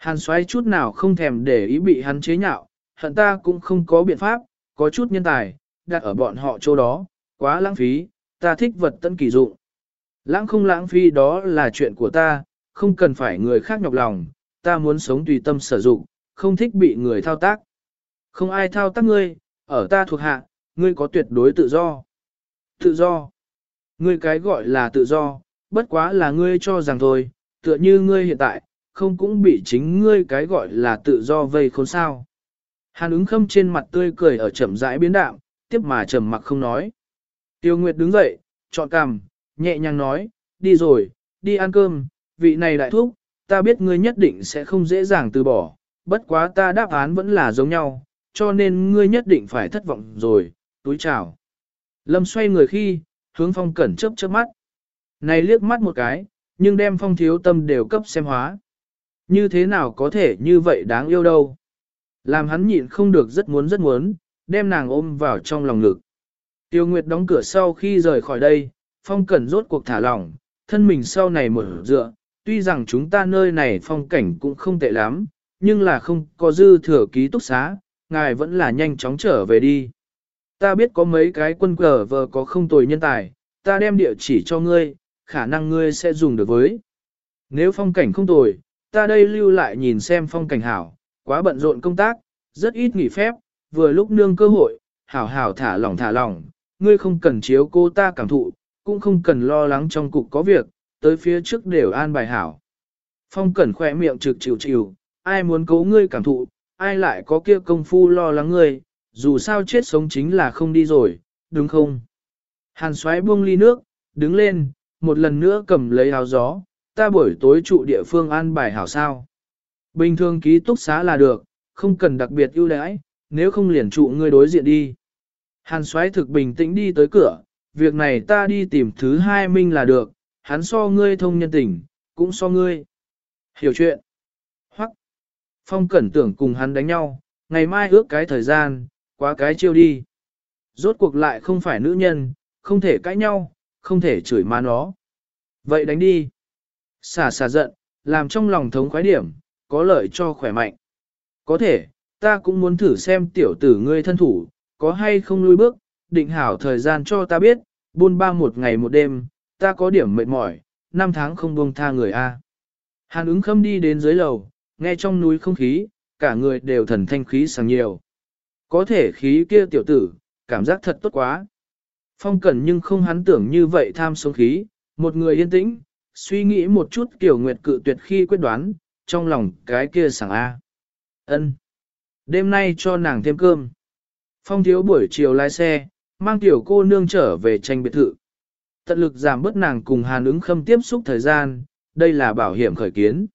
Hàn xoáy chút nào không thèm để ý bị hắn chế nhạo, hận ta cũng không có biện pháp, có chút nhân tài, đặt ở bọn họ chỗ đó, quá lãng phí, ta thích vật tân kỳ dụng. Lãng không lãng phí đó là chuyện của ta, không cần phải người khác nhọc lòng, ta muốn sống tùy tâm sử dụng, không thích bị người thao tác. Không ai thao tác ngươi, ở ta thuộc hạ, ngươi có tuyệt đối tự do. Tự do. Ngươi cái gọi là tự do, bất quá là ngươi cho rằng thôi, tựa như ngươi hiện tại, không cũng bị chính ngươi cái gọi là tự do vây khốn sao. Hàn ứng khâm trên mặt tươi cười ở chậm rãi biến đạm, tiếp mà trầm mặc không nói. Tiêu Nguyệt đứng dậy, chọn cằm, nhẹ nhàng nói, đi rồi, đi ăn cơm, vị này đại thúc, ta biết ngươi nhất định sẽ không dễ dàng từ bỏ, bất quá ta đáp án vẫn là giống nhau, cho nên ngươi nhất định phải thất vọng rồi, túi chào. Lâm xoay người khi, hướng phong cẩn chớp chớp mắt. Này liếc mắt một cái, nhưng đem phong thiếu tâm đều cấp xem hóa. Như thế nào có thể như vậy đáng yêu đâu. Làm hắn nhịn không được rất muốn rất muốn, đem nàng ôm vào trong lòng ngực. Tiêu Nguyệt đóng cửa sau khi rời khỏi đây, phong cẩn rốt cuộc thả lỏng, thân mình sau này mở dựa, tuy rằng chúng ta nơi này phong cảnh cũng không tệ lắm, nhưng là không có dư thừa ký túc xá, ngài vẫn là nhanh chóng trở về đi. Ta biết có mấy cái quân cờ vờ có không tồi nhân tài, ta đem địa chỉ cho ngươi, khả năng ngươi sẽ dùng được với. Nếu phong cảnh không tồi, ta đây lưu lại nhìn xem phong cảnh hảo, quá bận rộn công tác, rất ít nghỉ phép, vừa lúc nương cơ hội, hảo hảo thả lỏng thả lỏng, ngươi không cần chiếu cô ta cảm thụ, cũng không cần lo lắng trong cục có việc, tới phía trước đều an bài hảo. Phong cẩn khỏe miệng trực chịu chịu, ai muốn cố ngươi cảm thụ, ai lại có kia công phu lo lắng ngươi, dù sao chết sống chính là không đi rồi, đúng không? Hàn xoáy buông ly nước, đứng lên, một lần nữa cầm lấy áo gió, ta buổi tối trụ địa phương an bài hảo sao. Bình thường ký túc xá là được, không cần đặc biệt ưu đãi, nếu không liền trụ ngươi đối diện đi. Hàn xoáy thực bình tĩnh đi tới cửa, việc này ta đi tìm thứ hai minh là được, hắn so ngươi thông nhân tình, cũng so ngươi. Hiểu chuyện. Hoặc, phong cẩn tưởng cùng hắn đánh nhau, ngày mai ước cái thời gian, quá cái chiêu đi. Rốt cuộc lại không phải nữ nhân, không thể cãi nhau, không thể chửi má nó. Vậy đánh đi. Xả xả giận, làm trong lòng thống khoái điểm, có lợi cho khỏe mạnh. Có thể, ta cũng muốn thử xem tiểu tử ngươi thân thủ, có hay không lui bước, định hảo thời gian cho ta biết, buôn ba một ngày một đêm, ta có điểm mệt mỏi, năm tháng không buông tha người A. Hàn ứng khâm đi đến dưới lầu, nghe trong núi không khí, cả người đều thần thanh khí sáng nhiều. Có thể khí kia tiểu tử, cảm giác thật tốt quá. Phong cẩn nhưng không hắn tưởng như vậy tham sống khí, một người yên tĩnh, suy nghĩ một chút kiểu nguyệt cự tuyệt khi quyết đoán, trong lòng cái kia sảng A. ân Đêm nay cho nàng thêm cơm. Phong thiếu buổi chiều lái xe, mang tiểu cô nương trở về tranh biệt thự. Tận lực giảm bớt nàng cùng hàn ứng khâm tiếp xúc thời gian, đây là bảo hiểm khởi kiến.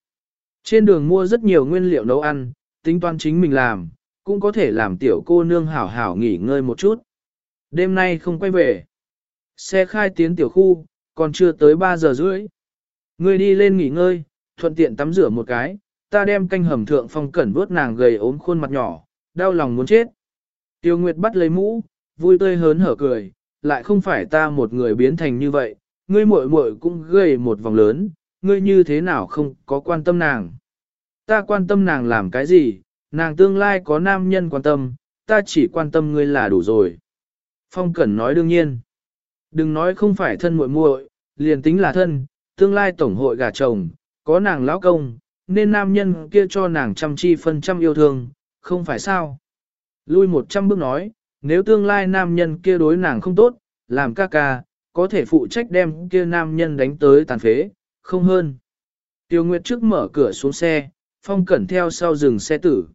Trên đường mua rất nhiều nguyên liệu nấu ăn, tính toán chính mình làm, cũng có thể làm tiểu cô nương hảo hảo nghỉ ngơi một chút. Đêm nay không quay về. Xe khai tiến tiểu khu, còn chưa tới 3 giờ rưỡi. Ngươi đi lên nghỉ ngơi, thuận tiện tắm rửa một cái, ta đem canh hầm thượng phong cẩn vuốt nàng gầy ốm khuôn mặt nhỏ, đau lòng muốn chết. Tiêu Nguyệt bắt lấy mũ, vui tươi hớn hở cười, lại không phải ta một người biến thành như vậy, ngươi muội muội cũng gầy một vòng lớn, ngươi như thế nào không có quan tâm nàng. Ta quan tâm nàng làm cái gì, nàng tương lai có nam nhân quan tâm, ta chỉ quan tâm ngươi là đủ rồi. Phong Cẩn nói đương nhiên. Đừng nói không phải thân muội muội, liền tính là thân, tương lai tổng hội gả chồng, có nàng lão công, nên nam nhân kia cho nàng chăm chi phân trăm yêu thương, không phải sao. Lui một trăm bước nói, nếu tương lai nam nhân kia đối nàng không tốt, làm ca ca, có thể phụ trách đem kia nam nhân đánh tới tàn phế, không hơn. Tiêu Nguyệt trước mở cửa xuống xe, Phong Cẩn theo sau dừng xe tử.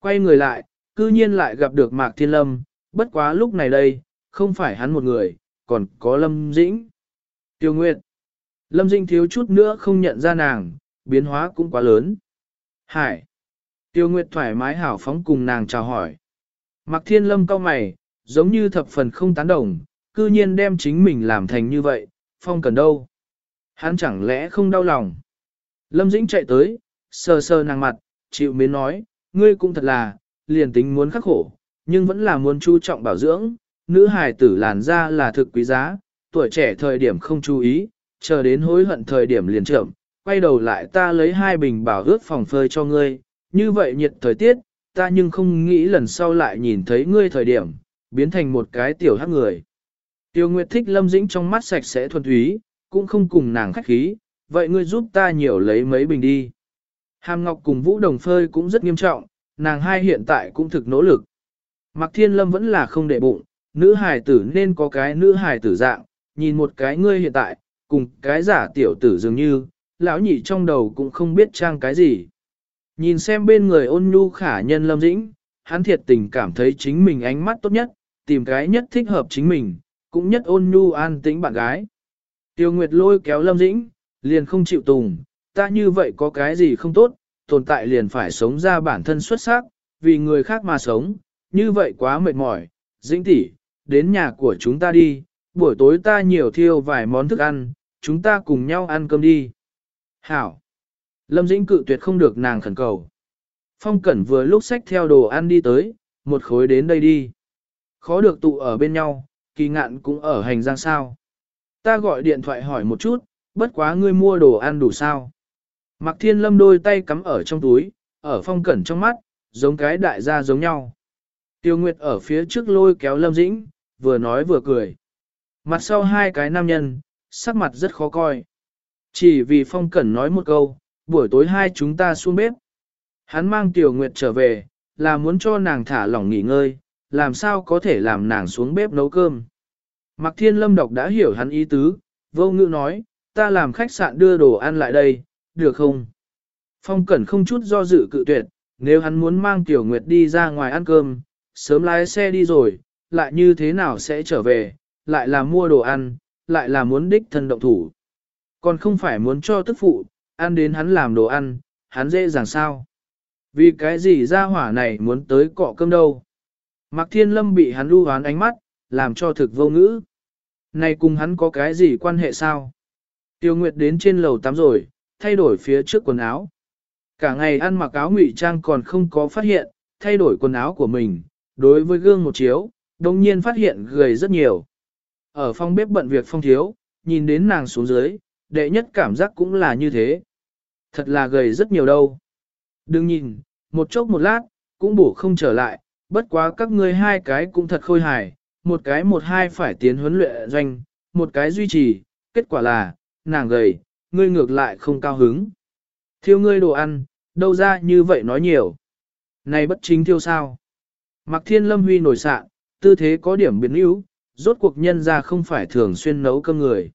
Quay người lại, cư nhiên lại gặp được Mạc Thiên Lâm, bất quá lúc này đây, không phải hắn một người, còn có Lâm Dĩnh. Tiêu Nguyệt. Lâm Dĩnh thiếu chút nữa không nhận ra nàng, biến hóa cũng quá lớn. Hải. Tiêu Nguyệt thoải mái hảo phóng cùng nàng chào hỏi. Mặc Thiên Lâm cau mày, giống như thập phần không tán đồng, cư nhiên đem chính mình làm thành như vậy, phong cần đâu. Hắn chẳng lẽ không đau lòng. Lâm Dĩnh chạy tới, sờ sờ nàng mặt, chịu mến nói, ngươi cũng thật là, liền tính muốn khắc khổ, nhưng vẫn là muốn chú trọng bảo dưỡng, nữ hài tử làn da là thực quý giá, tuổi trẻ thời điểm không chú ý, chờ đến hối hận thời điểm liền trưởng, quay đầu lại ta lấy hai bình bảo ướt phòng phơi cho ngươi, như vậy nhiệt thời tiết, ta nhưng không nghĩ lần sau lại nhìn thấy ngươi thời điểm, biến thành một cái tiểu hát người. Tiêu Nguyệt thích Lâm Dĩnh trong mắt sạch sẽ thuần túy, cũng không cùng nàng khách khí, vậy ngươi giúp ta nhiều lấy mấy bình đi. Hàm Ngọc cùng Vũ Đồng phơi cũng rất nghiêm trọng, nàng hai hiện tại cũng thực nỗ lực. Mặc Thiên Lâm vẫn là không để bụng, nữ hài tử nên có cái nữ hài tử dạng, nhìn một cái ngươi hiện tại, cùng cái giả tiểu tử dường như, lão nhị trong đầu cũng không biết trang cái gì. Nhìn xem bên người ôn nhu khả nhân lâm dĩnh, hắn thiệt tình cảm thấy chính mình ánh mắt tốt nhất, tìm cái nhất thích hợp chính mình, cũng nhất ôn nhu an tĩnh bạn gái. Tiêu Nguyệt lôi kéo lâm dĩnh, liền không chịu tùng, ta như vậy có cái gì không tốt, tồn tại liền phải sống ra bản thân xuất sắc, vì người khác mà sống, như vậy quá mệt mỏi, dĩnh tỷ, đến nhà của chúng ta đi, buổi tối ta nhiều thiêu vài món thức ăn, chúng ta cùng nhau ăn cơm đi. Hảo! Lâm Dĩnh cự tuyệt không được nàng khẩn cầu. Phong Cẩn vừa lúc xách theo đồ ăn đi tới, một khối đến đây đi. Khó được tụ ở bên nhau, kỳ ngạn cũng ở hành giang sao. Ta gọi điện thoại hỏi một chút, bất quá ngươi mua đồ ăn đủ sao. Mặc Thiên Lâm đôi tay cắm ở trong túi, ở Phong Cẩn trong mắt, giống cái đại gia giống nhau. Tiêu Nguyệt ở phía trước lôi kéo Lâm Dĩnh, vừa nói vừa cười. Mặt sau hai cái nam nhân, sắc mặt rất khó coi. Chỉ vì Phong Cẩn nói một câu, buổi tối hai chúng ta xuống bếp. Hắn mang Tiểu Nguyệt trở về, là muốn cho nàng thả lỏng nghỉ ngơi, làm sao có thể làm nàng xuống bếp nấu cơm. Mạc Thiên Lâm đọc đã hiểu hắn ý tứ, vô ngữ nói, ta làm khách sạn đưa đồ ăn lại đây, được không? Phong Cẩn không chút do dự cự tuyệt, nếu hắn muốn mang Tiểu Nguyệt đi ra ngoài ăn cơm, sớm lái xe đi rồi, lại như thế nào sẽ trở về, lại là mua đồ ăn, lại là muốn đích thân động thủ. Còn không phải muốn cho tức phụ, ăn đến hắn làm đồ ăn, hắn dễ dàng sao. Vì cái gì ra hỏa này muốn tới cọ cơm đâu. Mạc Thiên Lâm bị hắn lưu hoán ánh mắt, làm cho thực vô ngữ. Này cùng hắn có cái gì quan hệ sao? Tiêu Nguyệt đến trên lầu tắm rồi, thay đổi phía trước quần áo. Cả ngày ăn mặc áo ngụy trang còn không có phát hiện, thay đổi quần áo của mình, đối với gương một chiếu, đồng nhiên phát hiện gầy rất nhiều. Ở phòng bếp bận việc phong thiếu, nhìn đến nàng xuống dưới, đệ nhất cảm giác cũng là như thế. Thật là gầy rất nhiều đâu. Đừng nhìn, một chốc một lát, cũng bổ không trở lại, bất quá các ngươi hai cái cũng thật khôi hài, một cái một hai phải tiến huấn luyện doanh, một cái duy trì, kết quả là, nàng gầy, ngươi ngược lại không cao hứng. Thiêu ngươi đồ ăn, đâu ra như vậy nói nhiều. Này bất chính thiêu sao? Mặc thiên lâm huy nổi sạn, tư thế có điểm biến yếu, rốt cuộc nhân ra không phải thường xuyên nấu cơm người.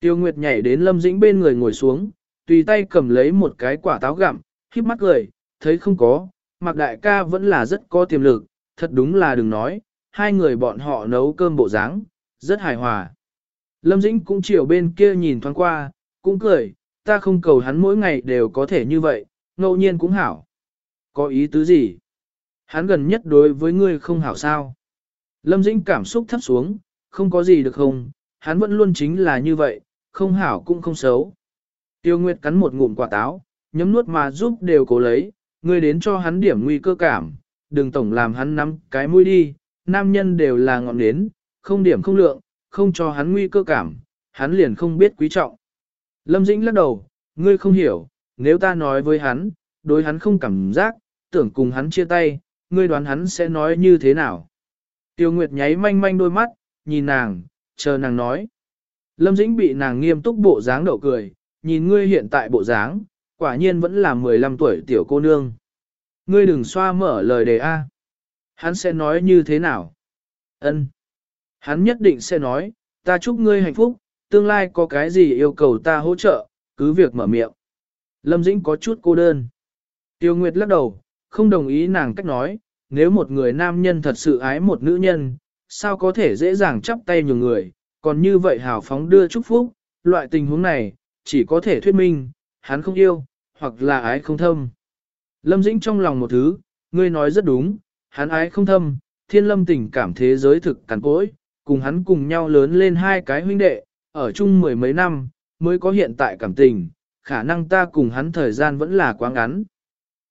Tiêu Nguyệt nhảy đến Lâm Dĩnh bên người ngồi xuống, tùy tay cầm lấy một cái quả táo gặm, khiếp mắt cười, thấy không có, Mạc Đại ca vẫn là rất có tiềm lực, thật đúng là đừng nói, hai người bọn họ nấu cơm bộ dáng, rất hài hòa. Lâm Dĩnh cũng chiều bên kia nhìn thoáng qua, cũng cười, ta không cầu hắn mỗi ngày đều có thể như vậy, ngẫu nhiên cũng hảo. Có ý tứ gì? Hắn gần nhất đối với ngươi không hảo sao? Lâm Dĩnh cảm xúc thấp xuống, không có gì được không, hắn vẫn luôn chính là như vậy, không hảo cũng không xấu. Tiêu Nguyệt cắn một ngụm quả táo, nhấm nuốt mà giúp đều cố lấy, ngươi đến cho hắn điểm nguy cơ cảm, đừng tổng làm hắn nắm cái mũi đi, nam nhân đều là ngọn nến, không điểm không lượng, không cho hắn nguy cơ cảm, hắn liền không biết quý trọng. Lâm Dĩnh lắc đầu, ngươi không hiểu, nếu ta nói với hắn, đối hắn không cảm giác, tưởng cùng hắn chia tay, ngươi đoán hắn sẽ nói như thế nào. Tiêu Nguyệt nháy manh manh đôi mắt, nhìn nàng, chờ nàng nói. Lâm Dĩnh bị nàng nghiêm túc bộ dáng đậu cười, nhìn ngươi hiện tại bộ dáng, quả nhiên vẫn là 15 tuổi tiểu cô nương. Ngươi đừng xoa mở lời đề A. Hắn sẽ nói như thế nào? Ân. Hắn nhất định sẽ nói, ta chúc ngươi hạnh phúc, tương lai có cái gì yêu cầu ta hỗ trợ, cứ việc mở miệng. Lâm Dĩnh có chút cô đơn. Tiêu Nguyệt lắc đầu, không đồng ý nàng cách nói, nếu một người nam nhân thật sự ái một nữ nhân, sao có thể dễ dàng chắp tay nhiều người, còn như vậy hào phóng đưa chúc phúc, loại tình huống này, chỉ có thể thuyết minh, hắn không yêu, hoặc là ái không thâm. Lâm Dĩnh trong lòng một thứ, ngươi nói rất đúng, hắn ái không thâm, thiên lâm tình cảm thế giới thực cằn cỗi, cùng hắn cùng nhau lớn lên hai cái huynh đệ, ở chung mười mấy năm, mới có hiện tại cảm tình, khả năng ta cùng hắn thời gian vẫn là quá ngắn.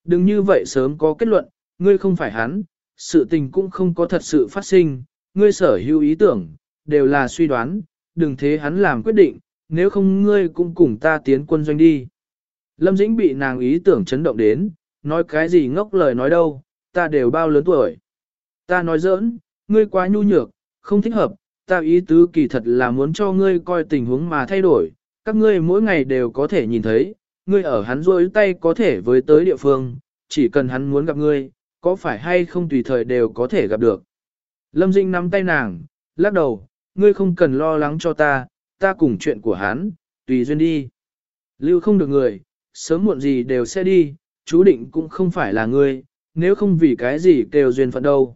Đừng như vậy sớm có kết luận, ngươi không phải hắn, sự tình cũng không có thật sự phát sinh, ngươi sở hữu ý tưởng, đều là suy đoán, đừng thế hắn làm quyết định, nếu không ngươi cũng cùng ta tiến quân doanh đi. Lâm Dĩnh bị nàng ý tưởng chấn động đến, nói cái gì ngốc lời nói đâu, ta đều bao lớn tuổi. Ta nói giỡn, ngươi quá nhu nhược, không thích hợp, ta ý tứ kỳ thật là muốn cho ngươi coi tình huống mà thay đổi, các ngươi mỗi ngày đều có thể nhìn thấy, ngươi ở hắn rôi tay có thể với tới địa phương, chỉ cần hắn muốn gặp ngươi, có phải hay không tùy thời đều có thể gặp được. Lâm Dinh nắm tay nàng, lắc đầu, ngươi không cần lo lắng cho ta, ta cùng chuyện của hắn, tùy duyên đi. Lưu không được người, sớm muộn gì đều sẽ đi, chú định cũng không phải là ngươi, nếu không vì cái gì kêu duyên phận đâu.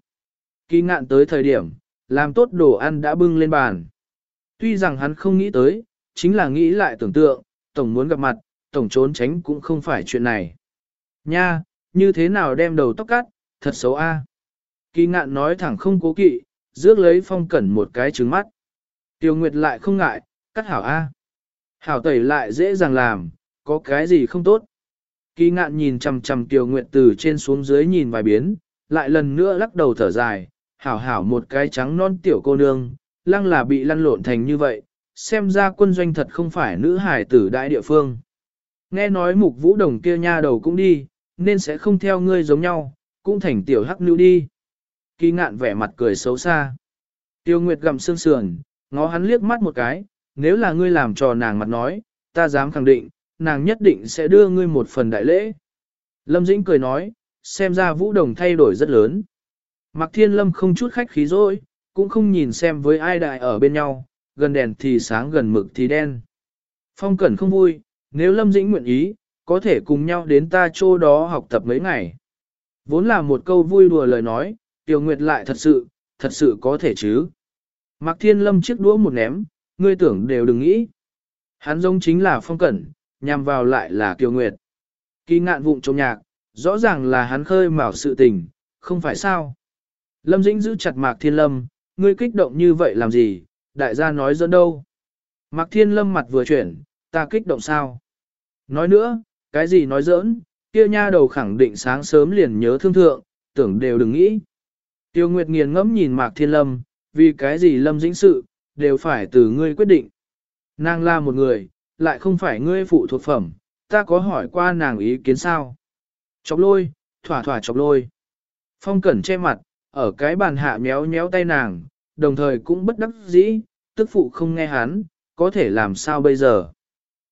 Kỳ ngạn tới thời điểm, làm tốt đồ ăn đã bưng lên bàn. Tuy rằng hắn không nghĩ tới, chính là nghĩ lại tưởng tượng, tổng muốn gặp mặt, tổng trốn tránh cũng không phải chuyện này. Nha, như thế nào đem đầu tóc cắt, thật xấu a. Kỳ ngạn nói thẳng không cố kỵ, rước lấy phong cẩn một cái trứng mắt. Tiêu Nguyệt lại không ngại, cắt hảo a. Hảo tẩy lại dễ dàng làm, có cái gì không tốt. Kỳ ngạn nhìn chằm chằm Tiêu Nguyệt từ trên xuống dưới nhìn vài biến, lại lần nữa lắc đầu thở dài, hảo hảo một cái trắng non tiểu cô nương, lăng là bị lăn lộn thành như vậy, xem ra quân doanh thật không phải nữ hải tử đại địa phương. Nghe nói mục vũ đồng kia nha đầu cũng đi, nên sẽ không theo ngươi giống nhau, cũng thành tiểu hắc nữ đi. Kỳ ngạn vẻ mặt cười xấu xa. Tiêu Nguyệt gặm xương sườn, ngó hắn liếc mắt một cái, nếu là ngươi làm trò nàng mặt nói, ta dám khẳng định, nàng nhất định sẽ đưa ngươi một phần đại lễ. Lâm Dĩnh cười nói, xem ra vũ đồng thay đổi rất lớn. Mạc Thiên Lâm không chút khách khí rồi, cũng không nhìn xem với ai đại ở bên nhau, gần đèn thì sáng gần mực thì đen. Phong Cẩn không vui, nếu Lâm Dĩnh nguyện ý, có thể cùng nhau đến ta chỗ đó học tập mấy ngày. Vốn là một câu vui đùa lời nói, Tiểu Nguyệt lại thật sự, thật sự có thể chứ. Mạc Thiên Lâm chiếc đũa một ném, ngươi tưởng đều đừng nghĩ. Hắn giống chính là Phong Cẩn, nhằm vào lại là Kiều Nguyệt. Kỳ ngạn vụng trong nhạc, rõ ràng là hắn khơi mào sự tình, không phải sao. Lâm Dĩnh giữ chặt Mạc Thiên Lâm, ngươi kích động như vậy làm gì, đại gia nói dẫn đâu. Mạc Thiên Lâm mặt vừa chuyển, ta kích động sao? Nói nữa, cái gì nói giỡn, kia nha đầu khẳng định sáng sớm liền nhớ thương thượng, tưởng đều đừng nghĩ. Tiêu Nguyệt nghiền ngẫm nhìn Mạc Thiên Lâm, vì cái gì Lâm Dĩnh sự, đều phải từ ngươi quyết định. Nàng là một người, lại không phải ngươi phụ thuộc phẩm, ta có hỏi qua nàng ý kiến sao? Chọc lôi, thỏa thỏa chọc lôi. Phong Cẩn che mặt, ở cái bàn hạ méo méo tay nàng, đồng thời cũng bất đắc dĩ, tức phụ không nghe hắn, có thể làm sao bây giờ.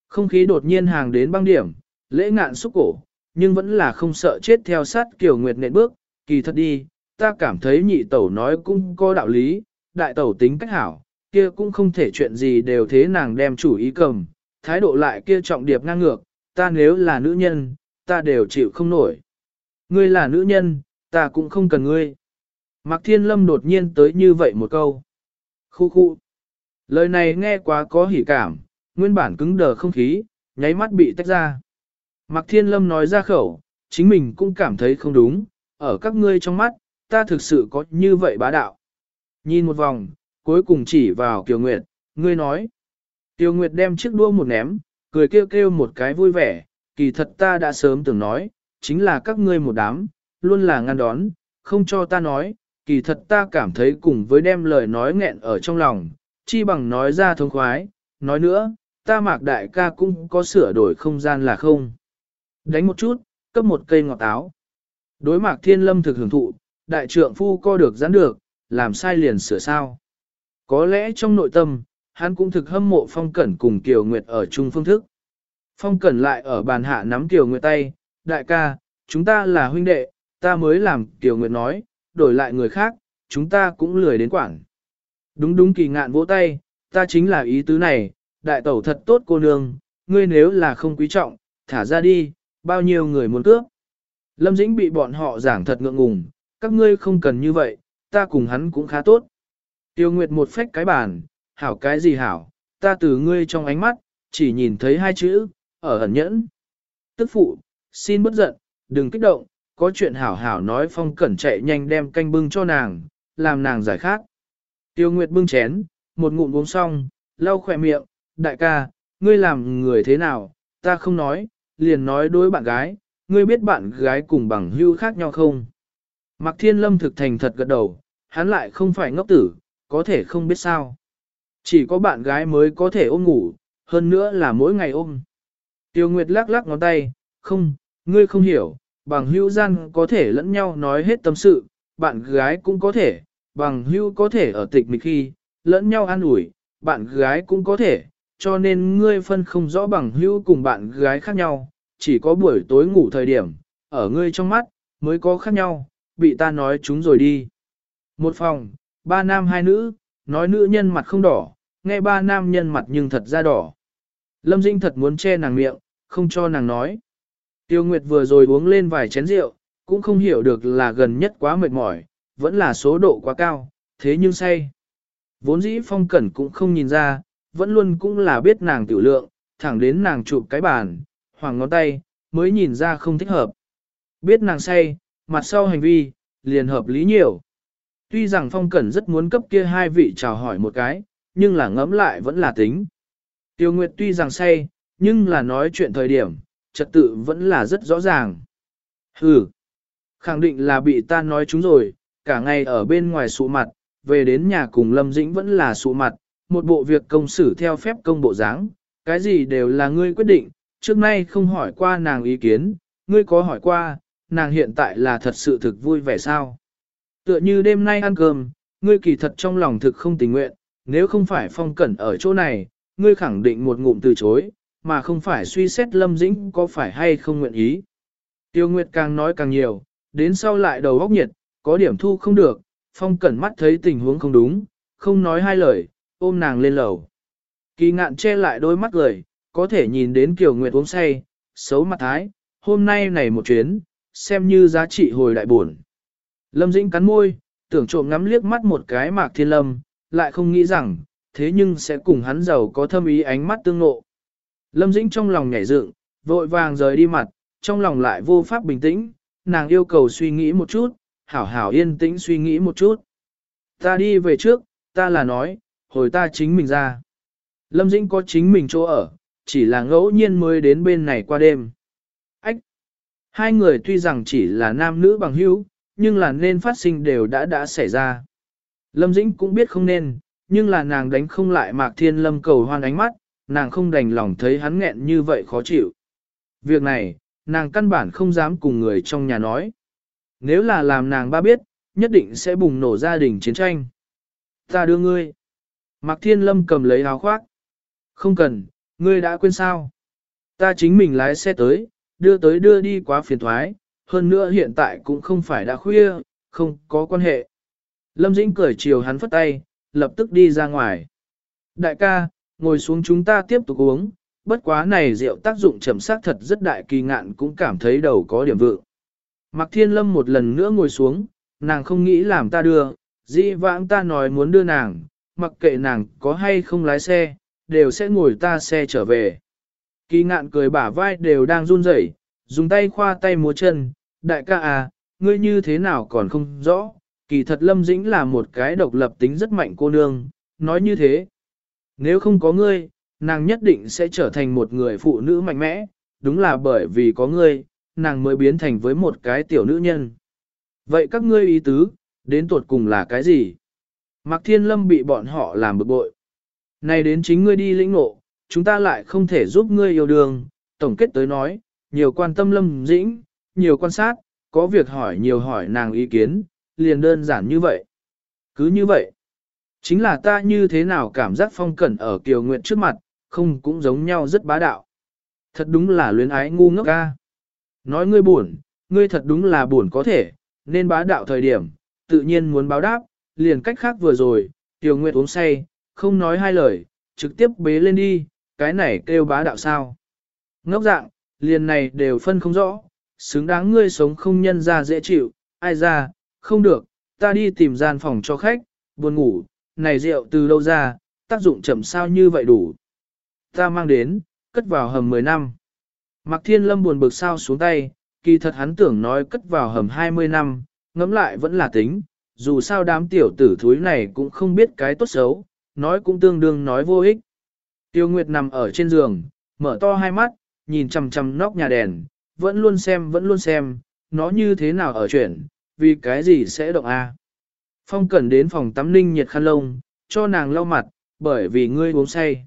Không khí đột nhiên hàng đến băng điểm, lễ ngạn xúc cổ, nhưng vẫn là không sợ chết theo sát kiểu nguyệt nện bước, kỳ thật đi, ta cảm thấy nhị tẩu nói cũng có đạo lý, đại tẩu tính cách hảo, kia cũng không thể chuyện gì đều thế nàng đem chủ ý cầm, thái độ lại kia trọng điệp ngang ngược, ta nếu là nữ nhân, ta đều chịu không nổi. Ngươi là nữ nhân, ta cũng không cần ngươi. Mạc Thiên Lâm đột nhiên tới như vậy một câu. Khu khu. Lời này nghe quá có hỉ cảm, nguyên bản cứng đờ không khí, nháy mắt bị tách ra. Mạc Thiên Lâm nói ra khẩu, chính mình cũng cảm thấy không đúng, ở các ngươi trong mắt, ta thực sự có như vậy bá đạo. Nhìn một vòng, cuối cùng chỉ vào Kiều Nguyệt, ngươi nói. Kiều Nguyệt đem chiếc đua một ném, cười kêu kêu một cái vui vẻ, kỳ thật ta đã sớm từng nói, chính là các ngươi một đám, luôn là ngăn đón, không cho ta nói, kỳ thật ta cảm thấy cùng với đem lời nói nghẹn ở trong lòng, chi bằng nói ra thông khoái, nói nữa, ta mạc đại ca cũng có sửa đổi không gian là không. Đánh một chút, cấp một cây ngọt táo. Đối mạc thiên lâm thực hưởng thụ, đại trượng phu co được giãn được, làm sai liền sửa sao. Có lẽ trong nội tâm, hắn cũng thực hâm mộ phong cẩn cùng Kiều Nguyệt ở chung phương thức. Phong cẩn lại ở bàn hạ nắm Kiều Nguyệt tay, đại ca, chúng ta là huynh đệ, ta mới làm Kiều Nguyệt nói, đổi lại người khác, chúng ta cũng lười đến quảng. Đúng đúng kỳ ngạn vỗ tay, ta chính là ý tứ này, đại tẩu thật tốt cô nương, ngươi nếu là không quý trọng, thả ra đi, bao nhiêu người muốn cướp. Lâm Dĩnh bị bọn họ giảng thật ngượng ngùng, các ngươi không cần như vậy, ta cùng hắn cũng khá tốt. Tiêu Nguyệt một phách cái bàn, hảo cái gì hảo, ta từ ngươi trong ánh mắt, chỉ nhìn thấy hai chữ, ở ẩn nhẫn. tức phụ, xin bất giận, đừng kích động, có chuyện hảo hảo nói phong cẩn chạy nhanh đem canh bưng cho nàng, làm nàng giải khát. Tiêu Nguyệt bưng chén, một ngụm uống xong, lau khỏe miệng, đại ca, ngươi làm người thế nào, ta không nói, liền nói đối bạn gái, ngươi biết bạn gái cùng bằng hưu khác nhau không? Mạc Thiên Lâm thực thành thật gật đầu, hắn lại không phải ngốc tử, có thể không biết sao. Chỉ có bạn gái mới có thể ôm ngủ, hơn nữa là mỗi ngày ôm. Tiêu Nguyệt lắc lắc ngón tay, không, ngươi không hiểu, bằng hưu gian có thể lẫn nhau nói hết tâm sự, bạn gái cũng có thể, bằng hưu có thể ở tịch mịch khi, lẫn nhau an ủi, bạn gái cũng có thể, cho nên ngươi phân không rõ bằng hữu cùng bạn gái khác nhau, chỉ có buổi tối ngủ thời điểm, ở ngươi trong mắt, mới có khác nhau, bị ta nói chúng rồi đi. Một phòng, ba nam hai nữ, nói nữ nhân mặt không đỏ, nghe ba nam nhân mặt nhưng thật ra đỏ. Lâm Dinh thật muốn che nàng miệng, không cho nàng nói. Tiêu Nguyệt vừa rồi uống lên vài chén rượu, cũng không hiểu được là gần nhất quá mệt mỏi, vẫn là số độ quá cao, thế nhưng say. Vốn dĩ phong cẩn cũng không nhìn ra, vẫn luôn cũng là biết nàng tiểu lượng, thẳng đến nàng chụp cái bàn, hoàng ngón tay, mới nhìn ra không thích hợp. Biết nàng say, mặt sau hành vi, liền hợp lý nhiều. Tuy rằng phong cẩn rất muốn cấp kia hai vị chào hỏi một cái, nhưng là ngẫm lại vẫn là tính. Tiêu Nguyệt tuy rằng say, nhưng là nói chuyện thời điểm, trật tự vẫn là rất rõ ràng. Hừ, khẳng định là bị ta nói chúng rồi, cả ngày ở bên ngoài sụ mặt, về đến nhà cùng Lâm Dĩnh vẫn là sụ mặt, một bộ việc công xử theo phép công bộ dáng, cái gì đều là ngươi quyết định, trước nay không hỏi qua nàng ý kiến, ngươi có hỏi qua, nàng hiện tại là thật sự thực vui vẻ sao. Tựa như đêm nay ăn cơm, ngươi kỳ thật trong lòng thực không tình nguyện, nếu không phải phong cẩn ở chỗ này, ngươi khẳng định một ngụm từ chối, mà không phải suy xét lâm dĩnh có phải hay không nguyện ý. Tiêu Nguyệt càng nói càng nhiều, đến sau lại đầu góc nhiệt, có điểm thu không được, phong cẩn mắt thấy tình huống không đúng, không nói hai lời, ôm nàng lên lầu. Kỳ ngạn che lại đôi mắt cười, có thể nhìn đến Kiều Nguyệt uống say, xấu mặt thái, hôm nay này một chuyến, xem như giá trị hồi đại buồn. Lâm Dĩnh cắn môi, tưởng trộm ngắm liếc mắt một cái mạc thiên lâm, lại không nghĩ rằng, thế nhưng sẽ cùng hắn giàu có thâm ý ánh mắt tương ngộ. Lâm Dĩnh trong lòng nhảy dựng, vội vàng rời đi mặt, trong lòng lại vô pháp bình tĩnh, nàng yêu cầu suy nghĩ một chút, hảo hảo yên tĩnh suy nghĩ một chút. Ta đi về trước, ta là nói, hồi ta chính mình ra. Lâm Dĩnh có chính mình chỗ ở, chỉ là ngẫu nhiên mới đến bên này qua đêm. Ách! Hai người tuy rằng chỉ là nam nữ bằng hữu, nhưng là nên phát sinh đều đã đã xảy ra. Lâm Dĩnh cũng biết không nên, nhưng là nàng đánh không lại Mạc Thiên Lâm cầu hoan ánh mắt, nàng không đành lòng thấy hắn nghẹn như vậy khó chịu. Việc này, nàng căn bản không dám cùng người trong nhà nói. Nếu là làm nàng ba biết, nhất định sẽ bùng nổ gia đình chiến tranh. Ta đưa ngươi. Mạc Thiên Lâm cầm lấy áo khoác. Không cần, ngươi đã quên sao. Ta chính mình lái xe tới, đưa tới đưa đi quá phiền thoái, hơn nữa hiện tại cũng không phải đã khuya, không có quan hệ. Lâm Dĩnh cười chiều hắn phất tay, lập tức đi ra ngoài. Đại ca, ngồi xuống chúng ta tiếp tục uống, bất quá này rượu tác dụng chậm sát thật rất đại kỳ ngạn cũng cảm thấy đầu có điểm vượng. Mạc Thiên Lâm một lần nữa ngồi xuống, nàng không nghĩ làm ta đưa, dĩ vãng ta nói muốn đưa nàng, mặc kệ nàng có hay không lái xe, đều sẽ ngồi ta xe trở về. Kỳ ngạn cười bả vai đều đang run rẩy, dùng tay khoa tay múa chân, đại ca à, ngươi như thế nào còn không rõ, kỳ thật Lâm Dĩnh là một cái độc lập tính rất mạnh cô nương, nói như thế. Nếu không có ngươi, nàng nhất định sẽ trở thành một người phụ nữ mạnh mẽ, đúng là bởi vì có ngươi, nàng mới biến thành với một cái tiểu nữ nhân. Vậy các ngươi ý tứ, đến tuột cùng là cái gì? Mạc Thiên Lâm bị bọn họ làm bực bội. Này đến chính ngươi đi lĩnh ngộ, chúng ta lại không thể giúp ngươi yêu đương, tổng kết tới nói, nhiều quan tâm Lâm Dĩnh, nhiều quan sát, có việc hỏi nhiều hỏi nàng ý kiến, liền đơn giản như vậy. Cứ như vậy, chính là ta như thế nào cảm giác phong cẩn ở Kiều Nguyệt trước mặt, không cũng giống nhau rất bá đạo. Thật đúng là luyến ái ngu ngốc ca. Nói ngươi buồn, ngươi thật đúng là buồn có thể, nên bá đạo thời điểm, tự nhiên muốn báo đáp, liền cách khác vừa rồi, Tiểu Nguyệt uống say, không nói hai lời, trực tiếp bế lên đi, cái này kêu bá đạo sao. Ngốc dạng, liền này đều phân không rõ, xứng đáng ngươi sống không nhân ra dễ chịu, ai ra, không được, ta đi tìm gian phòng cho khách, buồn ngủ, này rượu từ đâu ra, tác dụng chậm sao như vậy đủ. Ta mang đến, cất vào hầm 10 năm. Mạc Thiên Lâm buồn bực sao xuống tay, kỳ thật hắn tưởng nói cất vào hầm 20 năm, ngẫm lại vẫn là tính, dù sao đám tiểu tử thúi này cũng không biết cái tốt xấu, nói cũng tương đương nói vô ích. Tiêu Nguyệt nằm ở trên giường, mở to hai mắt, nhìn chằm chằm nóc nhà đèn, vẫn luôn xem vẫn luôn xem, nó như thế nào ở chuyển, vì cái gì sẽ động a? Phong Cẩn đến phòng tắm ninh nhiệt khăn lông, cho nàng lau mặt, bởi vì ngươi uống say.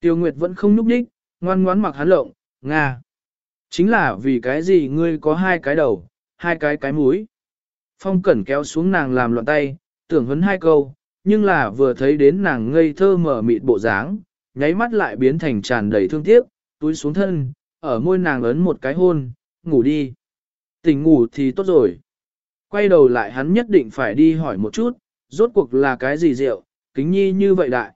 Tiêu Nguyệt vẫn không nhúc nhích, ngoan ngoãn mặc hắn lộng, Nga. Chính là vì cái gì ngươi có hai cái đầu, hai cái cái mũi. Phong Cẩn kéo xuống nàng làm loạn tay, tưởng hấn hai câu, nhưng là vừa thấy đến nàng ngây thơ mở mịt bộ dáng, nháy mắt lại biến thành tràn đầy thương tiếc, túi xuống thân, ở môi nàng ấn một cái hôn, ngủ đi. Tỉnh ngủ thì tốt rồi. Quay đầu lại hắn nhất định phải đi hỏi một chút, rốt cuộc là cái gì rượu, kính nhi như vậy đại.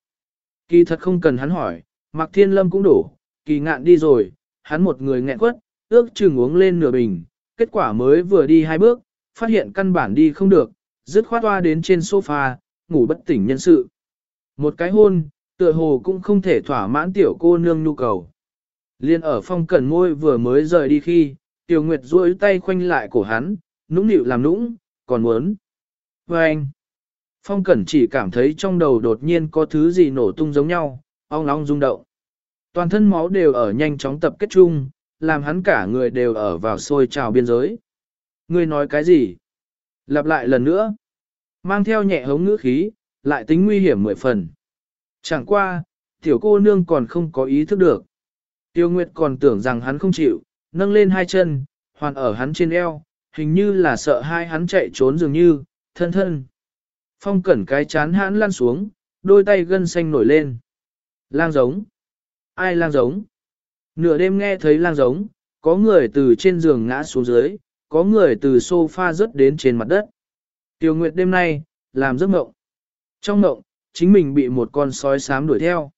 Kỳ thật không cần hắn hỏi, Mạc Thiên Lâm cũng đủ, kỳ ngạn đi rồi, hắn một người nghẹn quất, ước chừng uống lên nửa bình, kết quả mới vừa đi hai bước, phát hiện căn bản đi không được, dứt khoát hoa đến trên sofa, ngủ bất tỉnh nhân sự. Một cái hôn, tựa hồ cũng không thể thỏa mãn tiểu cô nương nhu cầu. Liên ở phong cẩn môi vừa mới rời đi khi, tiểu nguyệt duỗi tay khoanh lại cổ hắn, nũng nịu làm nũng, còn muốn. Và anh, phong cẩn chỉ cảm thấy trong đầu đột nhiên có thứ gì nổ tung giống nhau, ong ong rung động. Toàn thân máu đều ở nhanh chóng tập kết chung, làm hắn cả người đều ở vào sôi trào biên giới. Ngươi nói cái gì? Lặp lại lần nữa. Mang theo nhẹ hống ngữ khí, lại tính nguy hiểm mười phần. Chẳng qua, tiểu cô nương còn không có ý thức được. Tiêu Nguyệt còn tưởng rằng hắn không chịu, nâng lên hai chân, hoàn ở hắn trên eo, hình như là sợ hai hắn chạy trốn dường như, thân thân. Phong cẩn cái chán hắn lăn xuống, đôi tay gân xanh nổi lên. Lang giống. Ai lang giống? Nửa đêm nghe thấy lang giống, có người từ trên giường ngã xuống dưới, có người từ sofa rớt đến trên mặt đất. Tiêu Nguyệt đêm nay, làm giấc mộng. Trong mộng, chính mình bị một con sói xám đuổi theo.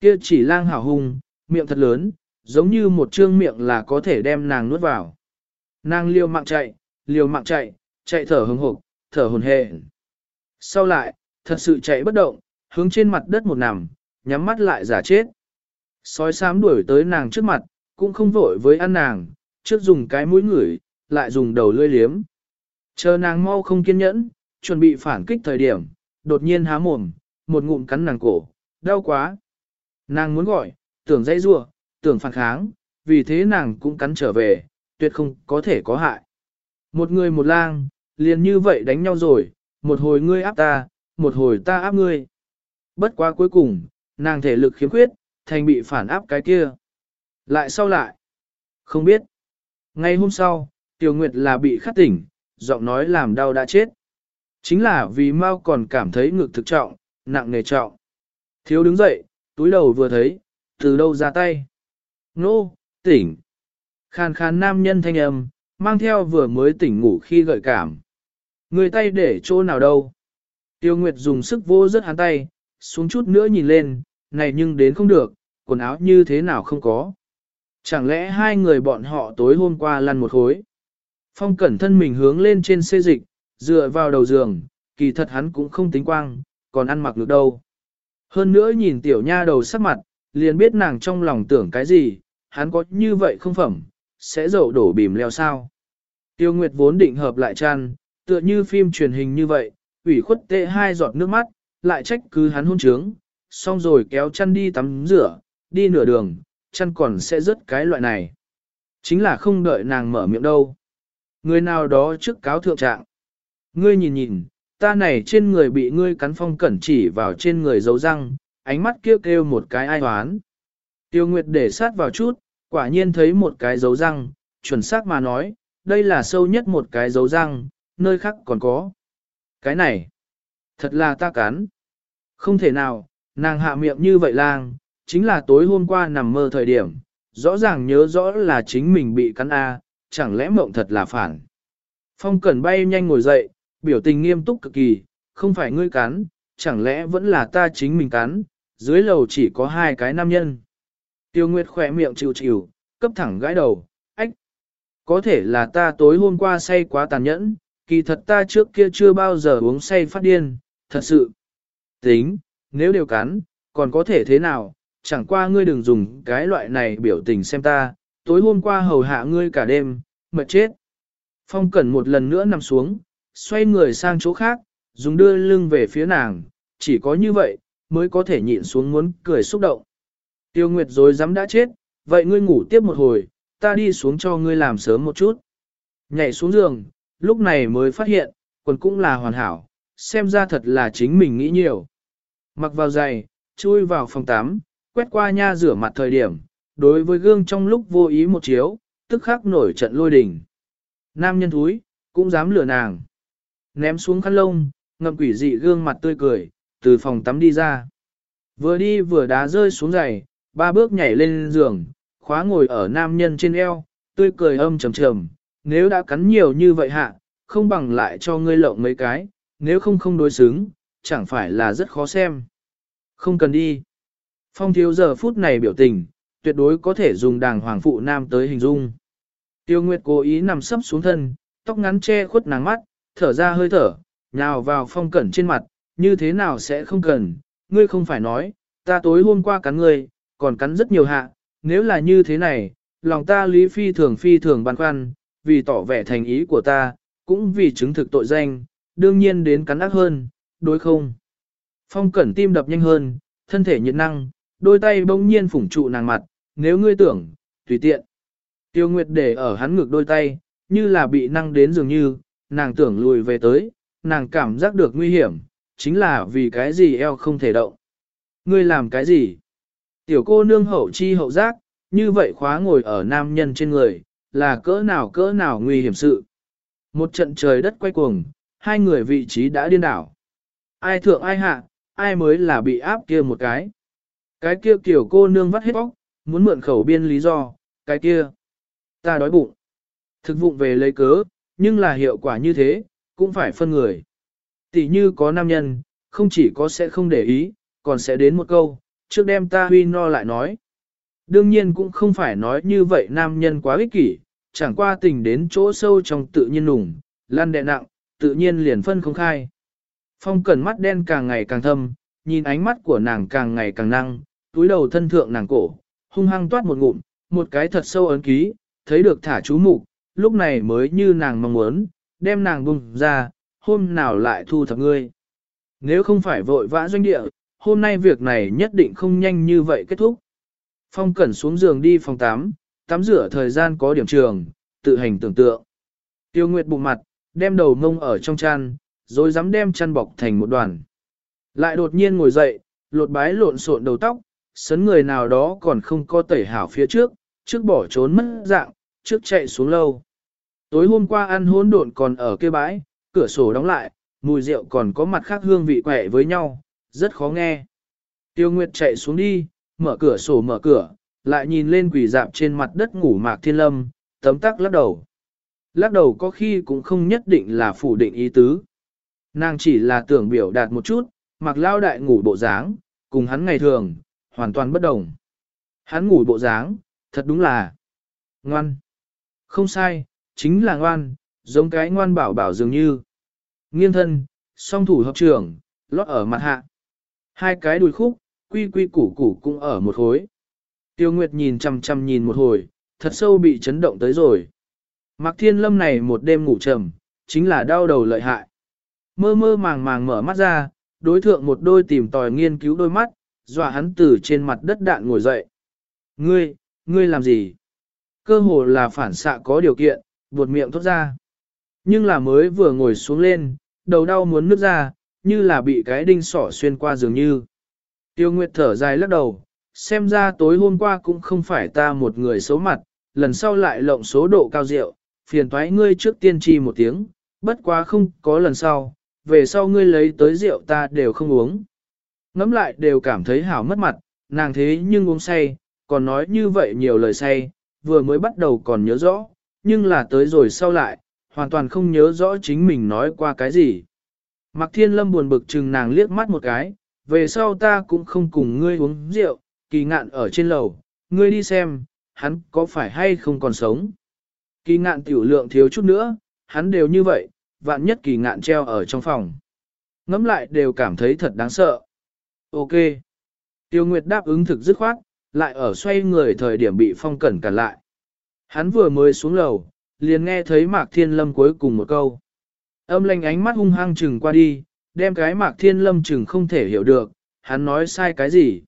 Kia chỉ lang hảo hùng, miệng thật lớn, giống như một trương miệng là có thể đem nàng nuốt vào. Nàng liều mạng chạy, liều mạng chạy, chạy thở hừng hộp, thở hồn hển. Sau lại, thật sự chạy bất động, hướng trên mặt đất một nằm, nhắm mắt lại giả chết. Sói xám đuổi tới nàng trước mặt, cũng không vội với ăn nàng, trước dùng cái mũi ngửi, lại dùng đầu lưỡi liếm. Chờ nàng mau không kiên nhẫn, chuẩn bị phản kích thời điểm, đột nhiên há mồm, một ngụm cắn nàng cổ, đau quá. Nàng muốn gọi, tưởng dây rua, tưởng phản kháng, vì thế nàng cũng cắn trở về, tuyệt không có thể có hại. Một người một lang, liền như vậy đánh nhau rồi, một hồi ngươi áp ta, một hồi ta áp ngươi. Bất quá cuối cùng, nàng thể lực khiếm khuyết, thành bị phản áp cái kia. Lại sau lại, không biết. Ngay hôm sau, Tiểu Nguyệt là bị khát tỉnh, giọng nói làm đau đã chết. Chính là vì Mao còn cảm thấy ngực thực trọng, nặng nề trọng. Thiếu đứng dậy, túi đầu vừa thấy, từ đâu ra tay. Nô, tỉnh. Khàn khàn nam nhân thanh âm, mang theo vừa mới tỉnh ngủ khi gợi cảm. Người tay để chỗ nào đâu. Tiêu Nguyệt dùng sức vô rất hắn tay, xuống chút nữa nhìn lên, này nhưng đến không được, quần áo như thế nào không có. Chẳng lẽ hai người bọn họ tối hôm qua lăn một khối. Phong cẩn thân mình hướng lên trên xê dịch, dựa vào đầu giường, kỳ thật hắn cũng không tính quang, còn ăn mặc được đâu. Hơn nữa nhìn tiểu nha đầu sắc mặt, liền biết nàng trong lòng tưởng cái gì, hắn có như vậy không phẩm, sẽ dậu đổ bìm leo sao. Tiêu Nguyệt vốn định hợp lại chăn, tựa như phim truyền hình như vậy, ủy khuất tệ hai giọt nước mắt, lại trách cứ hắn hôn trướng, xong rồi kéo chăn đi tắm rửa, đi nửa đường, chăn còn sẽ rớt cái loại này. Chính là không đợi nàng mở miệng đâu. Người nào đó trước cáo thượng trạng. Ngươi nhìn nhìn, ta này trên người bị ngươi cắn phong cẩn chỉ vào trên người dấu răng, ánh mắt kêu kêu một cái ai hoán. Tiêu Nguyệt để sát vào chút, quả nhiên thấy một cái dấu răng, chuẩn xác mà nói, đây là sâu nhất một cái dấu răng, nơi khác còn có. Cái này, thật là ta cắn. Không thể nào, nàng hạ miệng như vậy lang, chính là tối hôm qua nằm mơ thời điểm, rõ ràng nhớ rõ là chính mình bị cắn A, chẳng lẽ mộng thật là phản. Phong Cẩn bay nhanh ngồi dậy, biểu tình nghiêm túc cực kỳ, không phải ngươi cắn, chẳng lẽ vẫn là ta chính mình cắn, dưới lầu chỉ có hai cái nam nhân. Tiêu Nguyệt khỏe miệng chịu chịu, cấp thẳng gãi đầu, ách. Có thể là ta tối hôm qua say quá tàn nhẫn, kỳ thật ta trước kia chưa bao giờ uống say phát điên, thật sự. Tính, nếu đều cắn, còn có thể thế nào, chẳng qua ngươi đừng dùng cái loại này biểu tình xem ta, tối hôm qua hầu hạ ngươi cả đêm, mệt chết. Phong Cẩn một lần nữa nằm xuống, xoay người sang chỗ khác, dùng đưa lưng về phía nàng, chỉ có như vậy, mới có thể nhịn xuống muốn cười xúc động. Tiêu Nguyệt rồi dám đã chết, vậy ngươi ngủ tiếp một hồi, ta đi xuống cho ngươi làm sớm một chút. Nhảy xuống giường, lúc này mới phát hiện, quần cũng là hoàn hảo, xem ra thật là chính mình nghĩ nhiều. Mặc vào giày, chui vào phòng tắm, quét qua nha rửa mặt thời điểm, đối với gương trong lúc vô ý một chiếu, tức khắc nổi trận lôi đình. Nam nhân thúi, cũng dám lừa nàng. Ném xuống khăn lông, ngậm quỷ dị gương mặt tươi cười, từ phòng tắm đi ra. Vừa đi vừa đá rơi xuống giày, ba bước nhảy lên giường, khóa ngồi ở nam nhân trên eo, tươi cười âm trầm trầm, nếu đã cắn nhiều như vậy hạ, không bằng lại cho ngươi lộng mấy cái, nếu không không đối xứng, chẳng phải là rất khó xem. Không cần đi. Phong thiếu giờ phút này biểu tình, tuyệt đối có thể dùng đàng hoàng phụ nam tới hình dung. Tiêu Nguyệt cố ý nằm sấp xuống thân, tóc ngắn che khuất nàng mắt, thở ra hơi thở, nhào vào phong cẩn trên mặt, như thế nào sẽ không cần, ngươi không phải nói, ta tối hôm qua cắn ngươi, còn cắn rất nhiều hạ, nếu là như thế này, lòng ta lý phi thường phi thường băn khoăn, vì tỏ vẻ thành ý của ta, cũng vì chứng thực tội danh, đương nhiên đến cắn ác hơn, đối không. Phong cẩn tim đập nhanh hơn, thân thể nhiệt năng, đôi tay bỗng nhiên phủng trụ nàng mặt, nếu ngươi tưởng, tùy tiện. Tiêu Nguyệt để ở hắn ngực đôi tay, như là bị năng đến dường như, nàng tưởng lùi về tới, nàng cảm giác được nguy hiểm, chính là vì cái gì eo không thể động. Ngươi làm cái gì? Tiểu cô nương hậu chi hậu giác, như vậy khóa ngồi ở nam nhân trên người, là cỡ nào cỡ nào nguy hiểm sự. Một trận trời đất quay cuồng, hai người vị trí đã điên đảo. Ai thượng ai hạ, ai mới là bị áp kia một cái. Cái kia kiểu cô nương vắt hết bóc, muốn mượn khẩu biên lý do, cái kia. Ta đói bụng. Thực vụng về lấy cớ, nhưng là hiệu quả như thế, cũng phải phân người. Tỷ như có nam nhân, không chỉ có sẽ không để ý, còn sẽ đến một câu, trước đem ta huy no lại nói. Đương nhiên cũng không phải nói như vậy nam nhân quá ích kỷ, chẳng qua tình đến chỗ sâu trong tự nhiên nùng, lan đẹ nặng, tự nhiên liền phân không khai. Phong cẩn mắt đen càng ngày càng thâm, nhìn ánh mắt của nàng càng ngày càng năng, túi đầu thân thượng nàng cổ, hung hăng toát một ngụm, một cái thật sâu ấn ký, thấy được thả chú mục, lúc này mới như nàng mong muốn, đem nàng bùng ra, hôm nào lại thu thập ngươi. Nếu không phải vội vã doanh địa, hôm nay việc này nhất định không nhanh như vậy kết thúc. Phong cẩn xuống giường đi phòng tắm, tắm rửa thời gian có điểm trường, tự hành tưởng tượng. Tiêu Nguyệt bụng mặt, đem đầu mông ở trong chăn, rồi dám đem chăn bọc thành một đoàn. Lại đột nhiên ngồi dậy, lột bái lộn xộn đầu tóc, sấn người nào đó còn không có tẩy hảo phía trước, trước bỏ trốn mất dạng, trước chạy xuống lâu. Tối hôm qua ăn hỗn độn còn ở kia bãi, cửa sổ đóng lại, mùi rượu còn có mặt khác hương vị quẻ với nhau, rất khó nghe. Tiêu Nguyệt chạy xuống đi, mở cửa sổ mở cửa, lại nhìn lên quỷ dạp trên mặt đất ngủ mạc thiên lâm, tấm tắc lắc đầu. Lắc đầu có khi cũng không nhất định là phủ định ý tứ. Nàng chỉ là tưởng biểu đạt một chút, mặc lao đại ngủ bộ dáng, cùng hắn ngày thường, hoàn toàn bất đồng. Hắn ngủ bộ dáng, thật đúng là ngoan. Không sai, chính là ngoan, giống cái ngoan bảo bảo dường như. Nghiêng thân, song thủ hợp trưởng, lót ở mặt hạ. Hai cái đùi khúc, quy quy củ củ cũng ở một khối. Tiêu Nguyệt nhìn chăm chăm nhìn một hồi, thật sâu bị chấn động tới rồi. Mạc Thiên Lâm này một đêm ngủ trầm, chính là đau đầu lợi hại. Mơ mơ màng màng mở mắt ra, đối thượng một đôi tìm tòi nghiên cứu đôi mắt, dọa hắn từ trên mặt đất đạn ngồi dậy. Ngươi, ngươi làm gì? Cơ hồ là phản xạ có điều kiện, buột miệng thốt ra. Nhưng là mới vừa ngồi xuống lên, đầu đau muốn nứt ra, như là bị cái đinh sỏ xuyên qua dường như. Tiêu Nguyệt thở dài lắc đầu, xem ra tối hôm qua cũng không phải ta một người xấu mặt, lần sau lại lộng số độ cao rượu, phiền thoái ngươi trước tiên tri một tiếng, bất quá không có lần sau, về sau ngươi lấy tới rượu ta đều không uống ngẫm lại đều cảm thấy hảo mất mặt, nàng thế nhưng uống say, còn nói như vậy nhiều lời say, vừa mới bắt đầu còn nhớ rõ, nhưng là tới rồi sau lại, hoàn toàn không nhớ rõ chính mình nói qua cái gì. Mạc Thiên Lâm buồn bực chừng nàng liếc mắt một cái, về sau ta cũng không cùng ngươi uống rượu, kỳ ngạn ở trên lầu, ngươi đi xem, hắn có phải hay không còn sống. Kỳ ngạn tiểu lượng thiếu chút nữa, hắn đều như vậy, vạn nhất kỳ ngạn treo ở trong phòng. Ngắm lại đều cảm thấy thật đáng sợ. Ok. Tiêu Nguyệt đáp ứng thực dứt khoát, lại ở xoay người thời điểm bị phong cẩn cản lại. Hắn vừa mới xuống lầu, liền nghe thấy Mạc Thiên Lâm cuối cùng một câu. Âm lanh ánh mắt hung hăng chừng qua đi, đem cái Mạc Thiên Lâm chừng không thể hiểu được, hắn nói sai cái gì.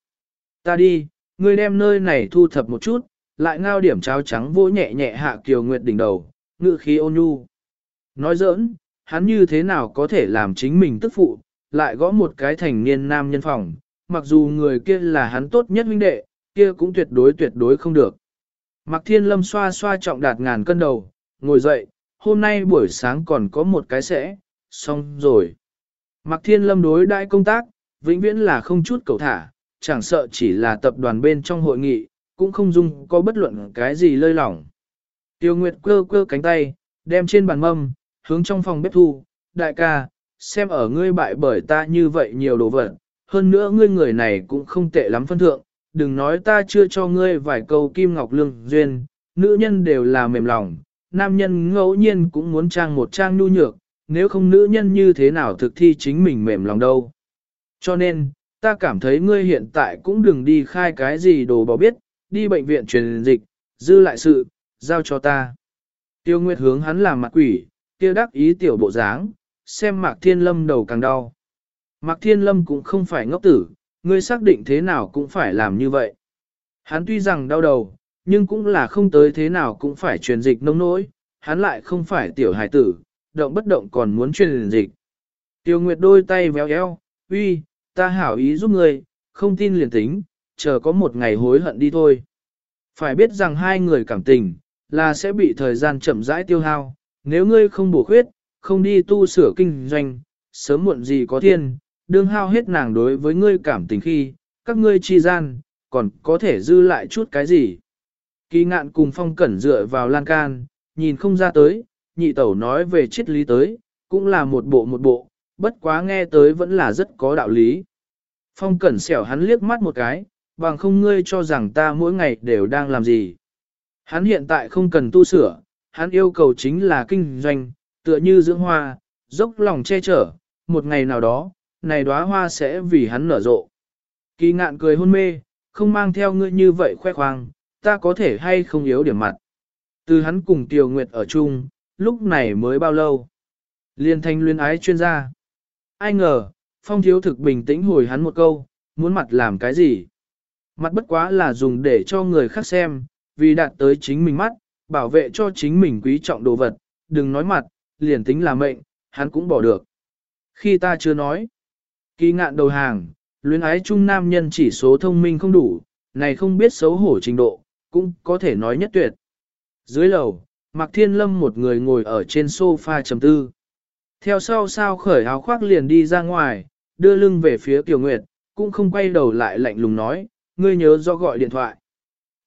Ta đi, ngươi đem nơi này thu thập một chút, lại ngao điểm cháo trắng vỗ nhẹ nhẹ hạ Kiều Nguyệt đỉnh đầu, ngự khí ôn nhu. Nói giỡn, hắn như thế nào có thể làm chính mình tức phụ, lại gõ một cái thành niên nam nhân phòng, mặc dù người kia là hắn tốt nhất huynh đệ, kia cũng tuyệt đối tuyệt đối không được. Mạc Thiên Lâm xoa xoa trọng đạt ngàn cân đầu, ngồi dậy, hôm nay buổi sáng còn có một cái sẽ, xong rồi. Mạc Thiên Lâm đối đại công tác, vĩnh viễn là không chút cầu thả, chẳng sợ chỉ là tập đoàn bên trong hội nghị, cũng không dung có bất luận cái gì lơi lỏng. Tiêu Nguyệt cơ cơ cánh tay, đem trên bàn mâm, hướng trong phòng bếp thu, đại ca, xem ở ngươi bại bởi ta như vậy nhiều đồ vật, hơn nữa ngươi người này cũng không tệ lắm phân thượng, đừng nói ta chưa cho ngươi vài câu kim ngọc lương duyên, nữ nhân đều là mềm lòng, nam nhân ngẫu nhiên cũng muốn trang một trang nhu nhược, nếu không nữ nhân như thế nào thực thi chính mình mềm lòng đâu. Cho nên, ta cảm thấy ngươi hiện tại cũng đừng đi khai cái gì đồ bỏ biết, đi bệnh viện truyền dịch, dư lại sự, giao cho ta. Tiêu Nguyệt hướng hắn làm mặt quỷ, kia đắc ý tiểu bộ dáng, xem Mạc Thiên Lâm đầu càng đau. Mạc Thiên Lâm cũng không phải ngốc tử, ngươi xác định thế nào cũng phải làm như vậy. Hắn tuy rằng đau đầu, nhưng cũng là không tới thế nào cũng phải truyền dịch nông nỗi, hắn lại không phải tiểu hải tử, động bất động còn muốn truyền dịch. Tiêu Nguyệt đôi tay véo eo, uy, ta hảo ý giúp ngươi, không tin liền tính, chờ có một ngày hối hận đi thôi. Phải biết rằng hai người cảm tình, là sẽ bị thời gian chậm rãi tiêu hao, nếu ngươi không bổ khuyết, không đi tu sửa kinh doanh, sớm muộn gì có thiên, đương hao hết nàng đối với ngươi cảm tình khi, các ngươi chi gian, còn có thể dư lại chút cái gì. Kỳ ngạn cùng phong cẩn dựa vào lan can, nhìn không ra tới, nhị tẩu nói về triết lý tới, cũng là một bộ một bộ, bất quá nghe tới vẫn là rất có đạo lý. Phong cẩn xẻo hắn liếc mắt một cái, bằng không ngươi cho rằng ta mỗi ngày đều đang làm gì. Hắn hiện tại không cần tu sửa, hắn yêu cầu chính là kinh doanh, tựa như dưỡng hoa, dốc lòng che chở, một ngày nào đó, này đóa hoa sẽ vì hắn nở rộ. Kỳ ngạn cười hôn mê, không mang theo ngươi như vậy khoe khoang, ta có thể hay không yếu điểm mặt. Từ hắn cùng Tiêu Nguyệt ở chung, lúc này mới bao lâu. Liên thanh luyến ái chuyên gia. Ai ngờ, phong thiếu thực bình tĩnh hồi hắn một câu, muốn mặt làm cái gì. Mặt bất quá là dùng để cho người khác xem, vì đạt tới chính mình mắt, bảo vệ cho chính mình quý trọng đồ vật, đừng nói mặt, liền tính là mệnh, hắn cũng bỏ được. Khi ta chưa nói, kỳ ngạn đầu hàng, luyến ái chung nam nhân chỉ số thông minh không đủ, này không biết xấu hổ trình độ, cũng có thể nói nhất tuyệt. Dưới lầu, Mạc Thiên Lâm một người ngồi ở trên sofa trầm tư. Theo sau sao khởi áo khoác liền đi ra ngoài, đưa lưng về phía Tiểu Nguyệt, cũng không quay đầu lại lạnh lùng nói, ngươi nhớ do gọi điện thoại.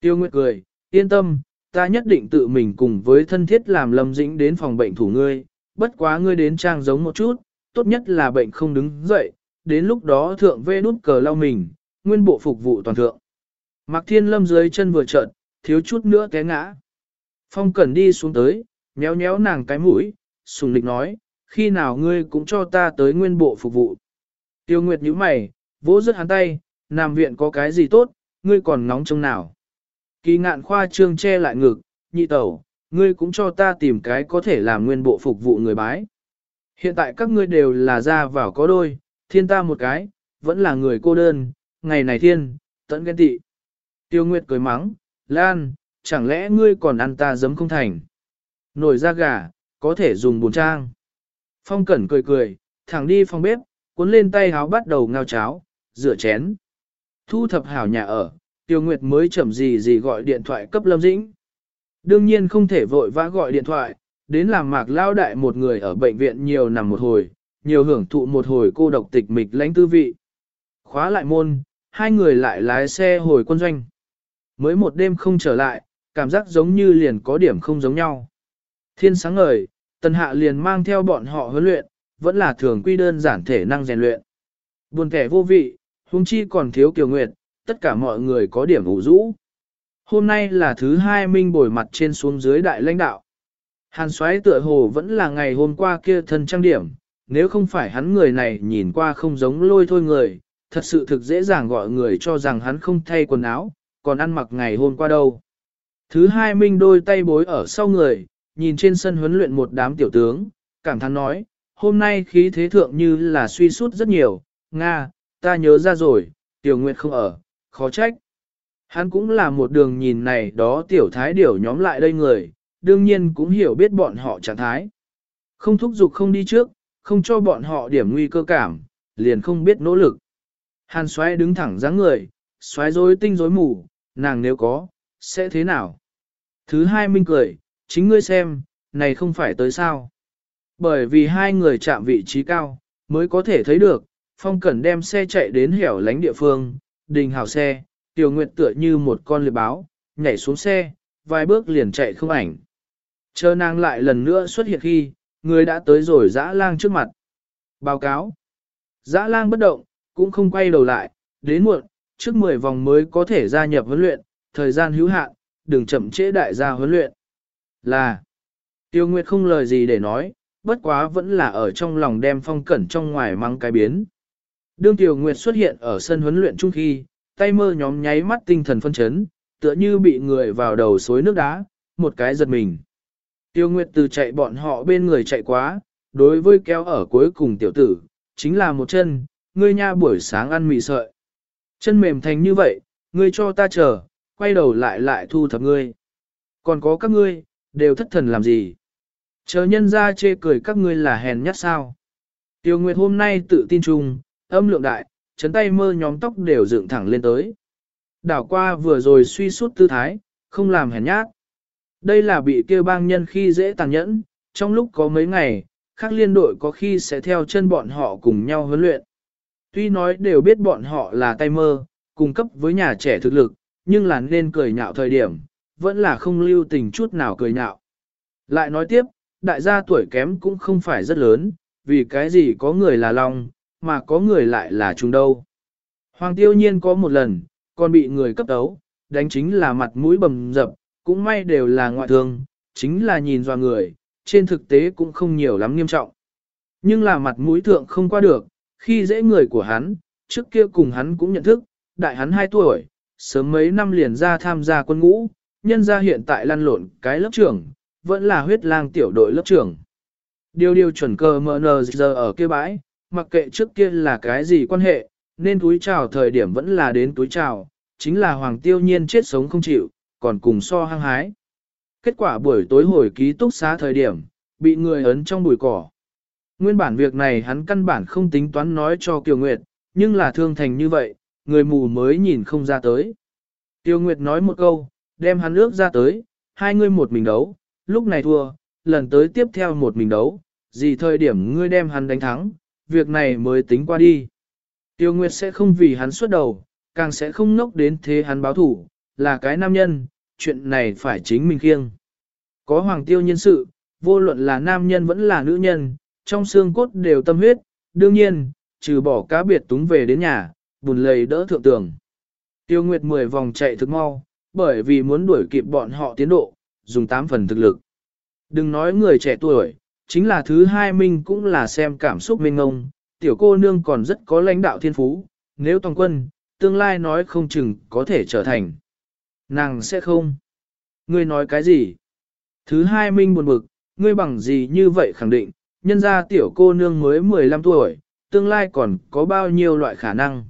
Tiêu Nguyệt cười, yên tâm, ta nhất định tự mình cùng với thân thiết làm Lâm Dĩnh đến phòng bệnh thủ ngươi, bất quá ngươi đến trang giống một chút, tốt nhất là bệnh không đứng dậy, đến lúc đó thượng vê nút cờ lau mình, nguyên bộ phục vụ toàn thượng. Mạc Thiên Lâm dưới chân vừa trợn, thiếu chút nữa té ngã. Phong Cẩn đi xuống tới, nhéo nhéo nàng cái mũi, sùng lịch nói, khi nào ngươi cũng cho ta tới nguyên bộ phục vụ. Tiêu Nguyệt nhíu mày, vỗ rất hắn tay, nam viện có cái gì tốt, ngươi còn nóng trông nào. Kỳ ngạn khoa trương che lại ngực, nhị tẩu, ngươi cũng cho ta tìm cái có thể làm nguyên bộ phục vụ người bái. Hiện tại các ngươi đều là ra vào có đôi, thiên ta một cái, vẫn là người cô đơn, ngày này thiên, tận ghen tị. Tiêu Nguyệt cười mắng, Lan, chẳng lẽ ngươi còn ăn ta giấm không thành? Nổi da gà, có thể dùng bồn trang. Phong Cẩn cười cười, thẳng đi phòng bếp, cuốn lên tay háo bắt đầu ngao cháo, rửa chén. Thu thập hảo nhà ở, Tiêu Nguyệt mới chậm gì gì gọi điện thoại cấp Lâm Dĩnh. Đương nhiên không thể vội vã gọi điện thoại, đến làm mạc lao đại một người ở bệnh viện nhiều nằm một hồi, nhiều hưởng thụ một hồi cô độc tịch mịch lãnh tư vị. Khóa lại môn, hai người lại lái xe hồi quân doanh. Mới một đêm không trở lại, cảm giác giống như liền có điểm không giống nhau. Thiên sáng ngời, tần hạ liền mang theo bọn họ huấn luyện, vẫn là thường quy đơn giản thể năng rèn luyện. Buồn kẻ vô vị, huống chi còn thiếu kiều nguyệt, tất cả mọi người có điểm ủ rũ. Hôm nay là thứ hai minh bồi mặt trên xuống dưới đại lãnh đạo. Hàn xoáy tựa hồ vẫn là ngày hôm qua kia thân trang điểm, nếu không phải hắn người này nhìn qua không giống lôi thôi người, thật sự thực dễ dàng gọi người cho rằng hắn không thay quần áo, còn ăn mặc ngày hôm qua đâu. Thứ hai Minh đôi tay bối ở sau người, nhìn trên sân huấn luyện một đám tiểu tướng, cảm thán nói, hôm nay khí thế thượng như là suy sút rất nhiều, Nga, ta nhớ ra rồi, tiểu nguyệt không ở, khó trách. Hắn cũng là một đường nhìn này đó tiểu thái điểu nhóm lại đây người, đương nhiên cũng hiểu biết bọn họ trạng thái. Không thúc giục không đi trước, không cho bọn họ điểm nguy cơ cảm, liền không biết nỗ lực. Hàn xoáy đứng thẳng dáng người, xoáy rối tinh rối mù, nàng nếu có, sẽ thế nào? Thứ hai minh cười, chính ngươi xem, này không phải tới sao. Bởi vì hai người chạm vị trí cao, mới có thể thấy được, phong cẩn đem xe chạy đến hẻo lánh địa phương, đình hào xe, tiểu nguyệt tựa như một con liệp báo, nhảy xuống xe, vài bước liền chạy không ảnh. Chờ nàng lại lần nữa xuất hiện khi, người đã tới rồi dã lang trước mặt. Báo cáo. Dã lang bất động, cũng không quay đầu lại, đến muộn, trước 10 vòng mới có thể gia nhập huấn luyện, thời gian hữu hạn, đừng chậm trễ đại gia huấn luyện. Là, Tiêu Nguyệt không lời gì để nói, bất quá vẫn là ở trong lòng đem phong cẩn trong ngoài mang cái biến. Đương Tiểu Nguyệt xuất hiện ở sân huấn luyện chung khi, tay mơ nhóm nháy mắt tinh thần phân chấn, tựa như bị người vào đầu suối nước đá, một cái giật mình. Tiêu Nguyệt từ chạy bọn họ bên người chạy quá, đối với kéo ở cuối cùng tiểu tử, chính là một chân, ngươi nha buổi sáng ăn mì sợi. Chân mềm thành như vậy, ngươi cho ta chờ, quay đầu lại lại thu thập ngươi. Còn có các ngươi, đều thất thần làm gì? Chờ nhân ra chê cười các ngươi là hèn nhát sao? Tiêu Nguyệt hôm nay tự tin chung, âm lượng đại, chấn tay mơ nhóm tóc đều dựng thẳng lên tới. Đảo qua vừa rồi suy suốt tư thái, không làm hèn nhát. Đây là bị kêu bang nhân khi dễ tàn nhẫn, trong lúc có mấy ngày, khác liên đội có khi sẽ theo chân bọn họ cùng nhau huấn luyện. Tuy nói đều biết bọn họ là tay mơ, cung cấp với nhà trẻ thực lực, nhưng là nên cười nhạo thời điểm, vẫn là không lưu tình chút nào cười nhạo. Lại nói tiếp, đại gia tuổi kém cũng không phải rất lớn, vì cái gì có người là lòng mà có người lại là chúng đâu. Hoàng tiêu nhiên có một lần, còn bị người cấp đấu, đánh chính là mặt mũi bầm dập, cũng may đều là ngoại thương, chính là nhìn dò người, trên thực tế cũng không nhiều lắm nghiêm trọng. Nhưng là mặt mũi thượng không qua được, khi dễ người của hắn, trước kia cùng hắn cũng nhận thức, đại hắn 2 tuổi, sớm mấy năm liền ra tham gia quân ngũ, nhân ra hiện tại lăn lộn cái lớp trưởng, vẫn là huyết lang tiểu đội lớp trưởng. Điều điều chuẩn cơ mờ nờ giờ ở kia bãi, mặc kệ trước kia là cái gì quan hệ, nên túi chào thời điểm vẫn là đến túi chào, chính là hoàng tiêu nhiên chết sống không chịu, còn cùng so hăng hái. Kết quả buổi tối hồi ký túc xá thời điểm, bị người ấn trong bụi cỏ. Nguyên bản việc này hắn căn bản không tính toán nói cho Kiều Nguyệt, nhưng là thương thành như vậy, người mù mới nhìn không ra tới. Tiêu Nguyệt nói một câu, đem hắn ước ra tới, hai người một mình đấu, lúc này thua, lần tới tiếp theo một mình đấu, gì thời điểm ngươi đem hắn đánh thắng, việc này mới tính qua đi. Tiêu Nguyệt sẽ không vì hắn xuất đầu, càng sẽ không nốc đến thế hắn báo thủ, là cái nam nhân, chuyện này phải chính mình khiêng. Có hoàng tiêu nhân sự, vô luận là nam nhân vẫn là nữ nhân, trong xương cốt đều tâm huyết, đương nhiên, trừ bỏ cá biệt túng về đến nhà, bùn lầy đỡ thượng tường. Tiêu Nguyệt 10 vòng chạy thực mau, bởi vì muốn đuổi kịp bọn họ tiến độ, dùng 8 phần thực lực. Đừng nói người trẻ tuổi, chính là thứ hai minh cũng là xem cảm xúc minh ngông, tiểu cô nương còn rất có lãnh đạo thiên phú, nếu toàn quân, tương lai nói không chừng có thể trở thành. Nàng sẽ không. Ngươi nói cái gì? Thứ hai minh buồn bực, ngươi bằng gì như vậy khẳng định, nhân ra tiểu cô nương mới 15 tuổi, tương lai còn có bao nhiêu loại khả năng.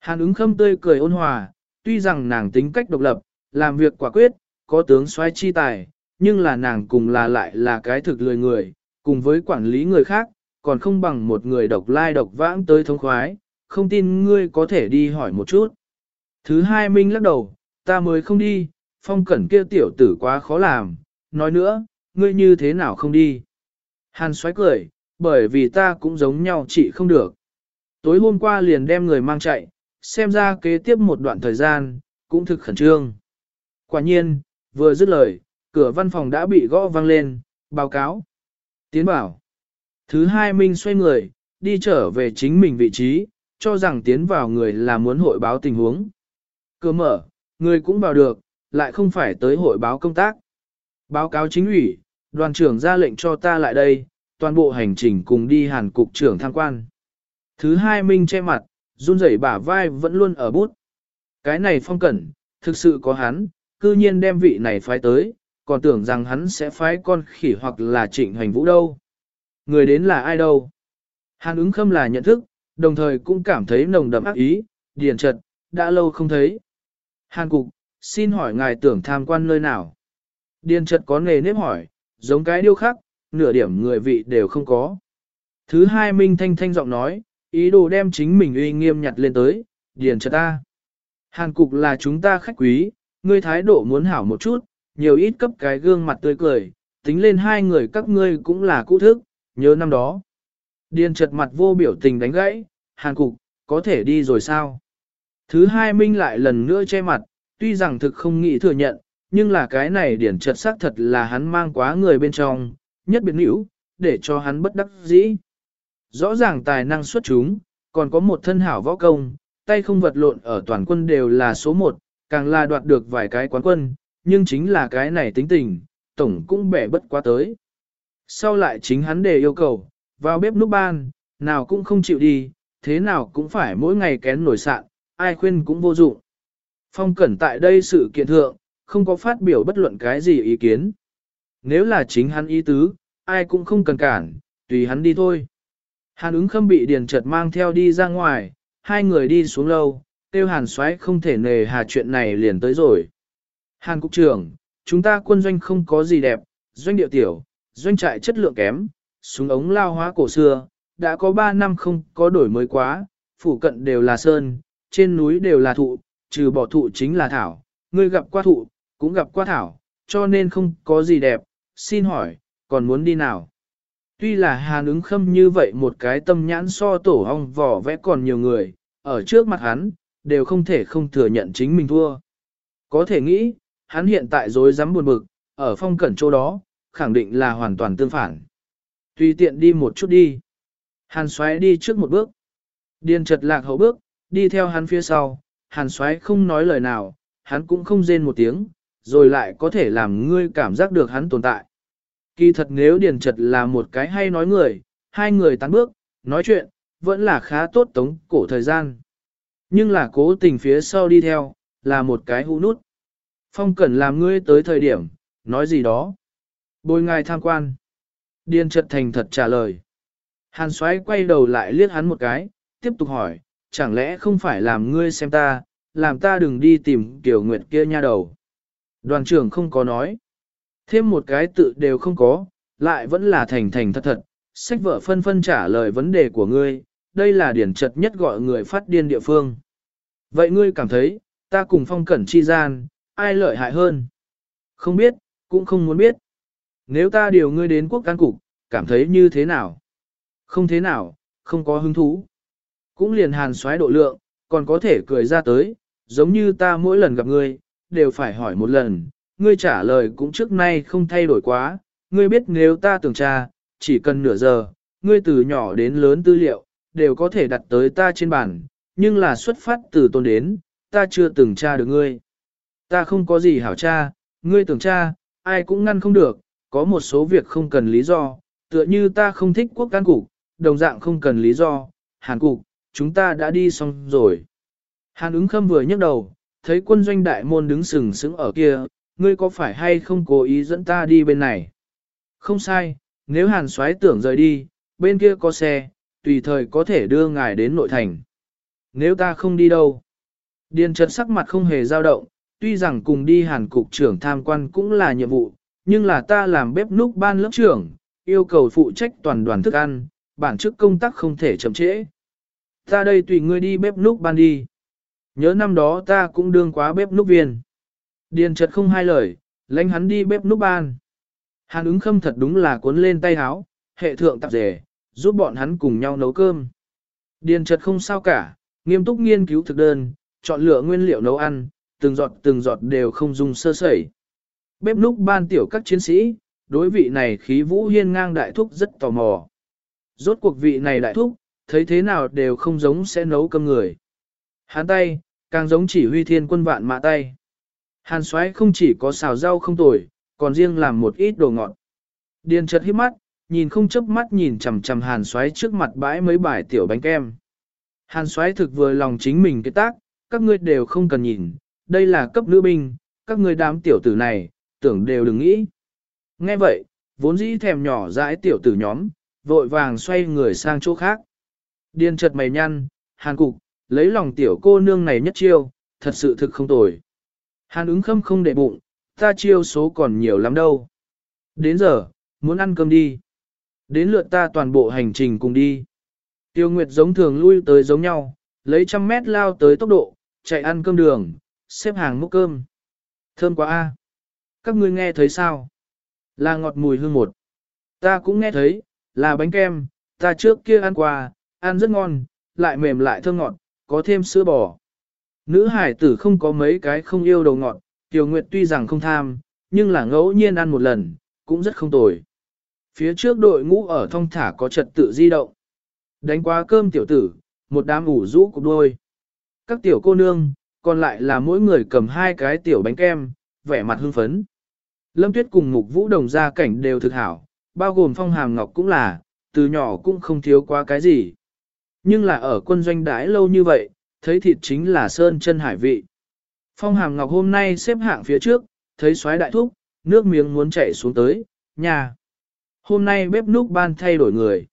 Hàn ứng khâm tươi cười ôn hòa, tuy rằng nàng tính cách độc lập, làm việc quả quyết, có tướng xoay chi tài, nhưng là nàng cùng là lại là cái thực lười người, cùng với quản lý người khác, còn không bằng một người độc lai độc vãng tới thống khoái, không tin ngươi có thể đi hỏi một chút. Thứ hai Minh lắc đầu, ta mới không đi, phong cẩn kia tiểu tử quá khó làm, nói nữa, ngươi như thế nào không đi. Hàn xoáy cười, bởi vì ta cũng giống nhau chị không được. Tối hôm qua liền đem người mang chạy, xem ra kế tiếp một đoạn thời gian, cũng thực khẩn trương. Quả nhiên, vừa dứt lời, cửa văn phòng đã bị gõ vang lên, báo cáo. Tiến bảo. Thứ hai Minh xoay người, đi trở về chính mình vị trí, cho rằng tiến vào người là muốn hội báo tình huống. Cửa mở, người cũng vào được, lại không phải tới hội báo công tác. Báo cáo chính ủy, đoàn trưởng ra lệnh cho ta lại đây, toàn bộ hành trình cùng đi hàn cục trưởng tham quan. Thứ hai Minh che mặt, run rẩy bả vai vẫn luôn ở bút. Cái này phong cẩn, thực sự có hắn, cư nhiên đem vị này phái tới, còn tưởng rằng hắn sẽ phái con khỉ hoặc là trịnh hành vũ đâu. Người đến là ai đâu? Hàn ứng khâm là nhận thức, đồng thời cũng cảm thấy nồng đậm ác ý, điền trật, đã lâu không thấy. Hàn cục, xin hỏi ngài tưởng tham quan nơi nào? Điền trật có nề nếp hỏi, giống cái điêu khắc, nửa điểm người vị đều không có. Thứ hai Minh Thanh Thanh giọng nói, ý đồ đem chính mình uy nghiêm nhặt lên tới, điền trật ta. Hàn cục là chúng ta khách quý, ngươi thái độ muốn hảo một chút, nhiều ít cấp cái gương mặt tươi cười, tính lên hai người các ngươi cũng là cũ thức, nhớ năm đó. Điền chật mặt vô biểu tình đánh gãy, hàn cục, có thể đi rồi sao? Thứ hai Minh lại lần nữa che mặt, tuy rằng thực không nghĩ thừa nhận, nhưng là cái này điển chật xác thật là hắn mang quá người bên trong, nhất biệt nữ, để cho hắn bất đắc dĩ. Rõ ràng tài năng xuất chúng, còn có một thân hảo võ công, tay không vật lộn ở toàn quân đều là số một, càng là đoạt được vài cái quán quân, nhưng chính là cái này tính tình, tổng cũng bẻ bất quá tới. Sau lại chính hắn đề yêu cầu, vào bếp núc ban, nào cũng không chịu đi, thế nào cũng phải mỗi ngày kén nổi sạn, ai khuyên cũng vô dụng. Phong cẩn tại đây sự kiện thượng, không có phát biểu bất luận cái gì ý kiến. Nếu là chính hắn ý tứ, ai cũng không cần cản, tùy hắn đi thôi. Hàn ứng khâm bị điền trật mang theo đi ra ngoài, hai người đi xuống lâu, tiêu hàn xoáy không thể nề hà chuyện này liền tới rồi. Hàn cục trưởng, chúng ta quân doanh không có gì đẹp, doanh địa tiểu, doanh trại chất lượng kém, súng ống lao hóa cổ xưa, đã có 3 năm không có đổi mới quá, phủ cận đều là sơn, trên núi đều là thụ, trừ bỏ thụ chính là thảo, ngươi gặp qua thụ, cũng gặp qua thảo, cho nên không có gì đẹp, xin hỏi, còn muốn đi nào? Tuy là hàn ứng khâm như vậy một cái tâm nhãn so tổ hong vỏ vẽ còn nhiều người, ở trước mặt hắn, đều không thể không thừa nhận chính mình thua. Có thể nghĩ, hắn hiện tại dối dám buồn bực, ở phong cẩn chỗ đó, khẳng định là hoàn toàn tương phản. Tùy tiện đi một chút đi. Hàn xoáy đi trước một bước. Điền trật lạc hậu bước, đi theo hắn phía sau. Hàn xoáy không nói lời nào, hắn cũng không rên một tiếng, rồi lại có thể làm ngươi cảm giác được hắn tồn tại. Kỳ thật nếu điền trật là một cái hay nói người, hai người tán bước, nói chuyện, vẫn là khá tốt tống cổ thời gian. Nhưng là cố tình phía sau đi theo, là một cái hũ nút. Phong cẩn làm ngươi tới thời điểm, nói gì đó. Bồi ngài tham quan. Điền trật thành thật trả lời. Hàn xoáy quay đầu lại liếc hắn một cái, tiếp tục hỏi, chẳng lẽ không phải làm ngươi xem ta, làm ta đừng đi tìm kiểu nguyệt kia nha đầu. Đoàn trưởng không có nói. Thêm một cái tự đều không có, lại vẫn là thành thành thật thật, sách vợ phân phân trả lời vấn đề của ngươi, đây là điển trật nhất gọi người phát điên địa phương. Vậy ngươi cảm thấy, ta cùng phong cẩn chi gian, ai lợi hại hơn? Không biết, cũng không muốn biết. Nếu ta điều ngươi đến quốc can cục, cảm thấy như thế nào? Không thế nào, không có hứng thú. Cũng liền hàn xoáy độ lượng, còn có thể cười ra tới, giống như ta mỗi lần gặp ngươi, đều phải hỏi một lần, ngươi trả lời cũng trước nay không thay đổi quá, ngươi biết nếu ta tưởng tra, chỉ cần nửa giờ, ngươi từ nhỏ đến lớn tư liệu, đều có thể đặt tới ta trên bàn, nhưng là xuất phát từ tôn đến, ta chưa từng tra được ngươi. Ta không có gì hảo cha, ngươi tưởng cha, ai cũng ngăn không được, có một số việc không cần lý do, tựa như ta không thích quốc can cục, đồng dạng không cần lý do, hàn cục, chúng ta đã đi xong rồi. Hàn ứng khâm vừa nhấc đầu, thấy quân doanh đại môn đứng sừng sững ở kia, ngươi có phải hay không cố ý dẫn ta đi bên này? Không sai, nếu hàn Soái tưởng rời đi, bên kia có xe, tùy thời có thể đưa ngài đến nội thành. Nếu ta không đi đâu? Điền trật sắc mặt không hề dao động, tuy rằng cùng đi hàn cục trưởng tham quan cũng là nhiệm vụ, nhưng là ta làm bếp núc ban lớp trưởng, yêu cầu phụ trách toàn đoàn thức ăn, bản chức công tác không thể chậm trễ. Ta đây tùy ngươi đi bếp núc ban đi. Nhớ năm đó ta cũng đương quá bếp núc viên. Điền chợt không hai lời, lãnh hắn đi bếp núc ban. Hàn ứng khâm thật đúng là cuốn lên tay háo, hệ thượng tạp rể, giúp bọn hắn cùng nhau nấu cơm. Điền chợt không sao cả, nghiêm túc nghiên cứu thực đơn, chọn lựa nguyên liệu nấu ăn, từng giọt từng giọt đều không dùng sơ sẩy. Bếp núc ban tiểu các chiến sĩ, đối vị này khí vũ hiên ngang đại thúc rất tò mò. Rốt cuộc vị này đại thúc, thấy thế nào đều không giống sẽ nấu cơm người. Hán tay, càng giống chỉ huy thiên quân vạn mã tay. Hàn xoáy không chỉ có xào rau không tồi, còn riêng làm một ít đồ ngọt. Điền chợt hít mắt, nhìn không chớp mắt nhìn chằm chằm hàn xoáy trước mặt bãi mấy bài tiểu bánh kem. Hàn xoáy thực vừa lòng chính mình cái tác, các ngươi đều không cần nhìn, đây là cấp nữ binh, các người đám tiểu tử này, tưởng đều đừng nghĩ. Nghe vậy, vốn dĩ thèm nhỏ dãi tiểu tử nhóm, vội vàng xoay người sang chỗ khác. Điên chật mày nhăn, hàn cục, lấy lòng tiểu cô nương này nhất chiêu, thật sự thực không tồi. Hàn ứng khâm không để bụng, ta chiêu số còn nhiều lắm đâu. Đến giờ, muốn ăn cơm đi. Đến lượt ta toàn bộ hành trình cùng đi. Tiêu Nguyệt giống thường lui tới giống nhau, lấy trăm mét lao tới tốc độ, chạy ăn cơm đường, xếp hàng múc cơm. Thơm quá a. Các ngươi nghe thấy sao? Là ngọt mùi hương một. Ta cũng nghe thấy, là bánh kem, ta trước kia ăn qua, ăn rất ngon, lại mềm lại thơm ngọt, có thêm sữa bò. Nữ hải tử không có mấy cái không yêu đầu ngọt, Tiểu Nguyệt tuy rằng không tham, nhưng là ngẫu nhiên ăn một lần, cũng rất không tồi. Phía trước đội ngũ ở thông thả có trật tự di động. Đánh qua cơm tiểu tử, một đám ủ rũ cục đôi. Các tiểu cô nương, còn lại là mỗi người cầm hai cái tiểu bánh kem, vẻ mặt hưng phấn. Lâm Tuyết cùng Mục Vũ Đồng gia cảnh đều thực hảo, bao gồm phong hàm ngọc cũng là, từ nhỏ cũng không thiếu quá cái gì. Nhưng là ở quân doanh đãi lâu như vậy, thấy thịt chính là sơn chân hải vị. Phong hàm ngọc hôm nay xếp hạng phía trước, thấy soái đại thúc, nước miếng muốn chảy xuống tới, nhà. Hôm nay bếp núc ban thay đổi người.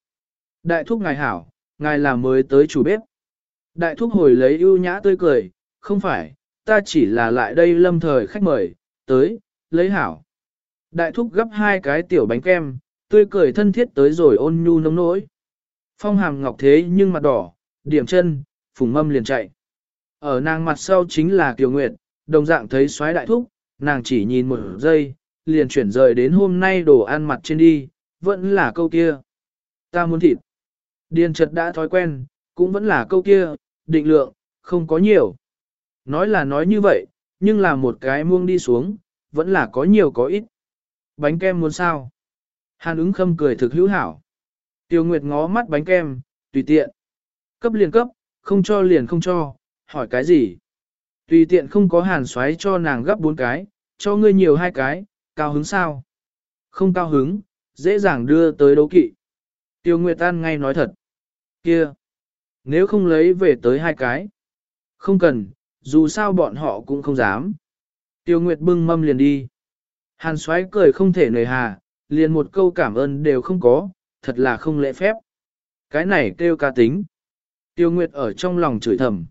Đại thúc ngài hảo, ngài là mới tới chủ bếp. Đại thúc hồi lấy ưu nhã tươi cười, không phải, ta chỉ là lại đây lâm thời khách mời, tới, lấy hảo. Đại thúc gấp hai cái tiểu bánh kem, tươi cười thân thiết tới rồi ôn nhu nông nỗi. Phong hàm ngọc thế nhưng mặt đỏ, điểm chân, phùng mâm liền chạy. Ở nàng mặt sau chính là Kiều Nguyệt, đồng dạng thấy xoáy đại thúc, nàng chỉ nhìn một giây, liền chuyển rời đến hôm nay đồ ăn mặt trên đi, vẫn là câu kia. Ta muốn thịt. Điền trật đã thói quen, cũng vẫn là câu kia, định lượng, không có nhiều. Nói là nói như vậy, nhưng là một cái muông đi xuống, vẫn là có nhiều có ít. Bánh kem muốn sao? Hàn ứng khâm cười thực hữu hảo. Tiêu Nguyệt ngó mắt bánh kem, tùy tiện. Cấp liền cấp, không cho liền không cho, hỏi cái gì? Tùy tiện không có hàn xoáy cho nàng gấp bốn cái, cho ngươi nhiều hai cái, cao hứng sao? Không cao hứng, dễ dàng đưa tới đấu kỵ. Tiêu Nguyệt An ngay nói thật. Kia! Nếu không lấy về tới hai cái. Không cần, dù sao bọn họ cũng không dám. Tiêu Nguyệt bưng mâm liền đi. Hàn xoáy cười không thể nời hà, liền một câu cảm ơn đều không có, thật là không lễ phép. Cái này kêu ca tính. Tiêu Nguyệt ở trong lòng chửi thầm.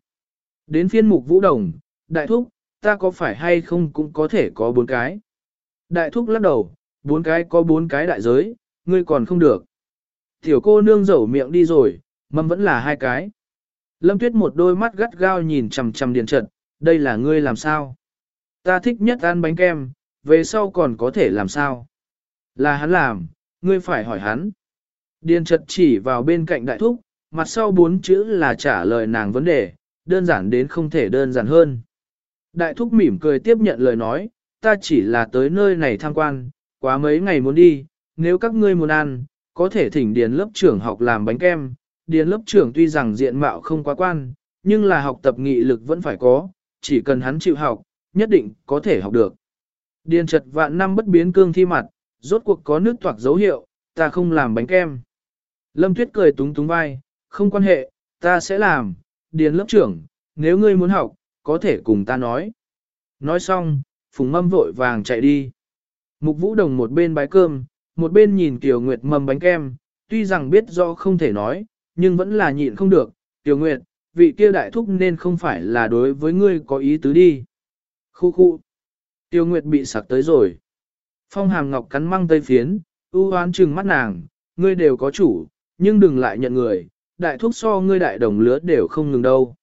Đến phiên mục vũ đồng, đại thúc, ta có phải hay không cũng có thể có bốn cái. Đại thúc lắc đầu, bốn cái có bốn cái đại giới, ngươi còn không được. Tiểu cô nương dẩu miệng đi rồi, mâm vẫn là hai cái. Lâm tuyết một đôi mắt gắt gao nhìn chằm chằm Điền trận, đây là ngươi làm sao? Ta thích nhất ăn bánh kem, về sau còn có thể làm sao? Là hắn làm, ngươi phải hỏi hắn. Điền trật chỉ vào bên cạnh đại thúc, mặt sau bốn chữ là trả lời nàng vấn đề, đơn giản đến không thể đơn giản hơn. Đại thúc mỉm cười tiếp nhận lời nói, ta chỉ là tới nơi này tham quan, quá mấy ngày muốn đi, nếu các ngươi muốn ăn, có thể thỉnh điền lớp trưởng học làm bánh kem. Điền lớp trưởng tuy rằng diện mạo không quá quan, nhưng là học tập nghị lực vẫn phải có, chỉ cần hắn chịu học, nhất định có thể học được. Điền trật vạn năm bất biến cương thi mặt, rốt cuộc có nước toạc dấu hiệu, ta không làm bánh kem. Lâm Tuyết cười túng túng vai, không quan hệ, ta sẽ làm, điền lớp trưởng, nếu ngươi muốn học, có thể cùng ta nói. Nói xong, Phùng Mâm vội vàng chạy đi. Mục Vũ Đồng một bên bái cơm, một bên nhìn Kiều Nguyệt mâm bánh kem, tuy rằng biết do không thể nói, nhưng vẫn là nhịn không được. tiểu Nguyệt, vị kia đại thúc nên không phải là đối với ngươi có ý tứ đi. Khu khu. tiểu Nguyệt bị sặc tới rồi. Phong hàm ngọc cắn măng tây phiến, ưu hoán trừng mắt nàng, ngươi đều có chủ, nhưng đừng lại nhận người, đại thúc so ngươi đại đồng lứa đều không ngừng đâu.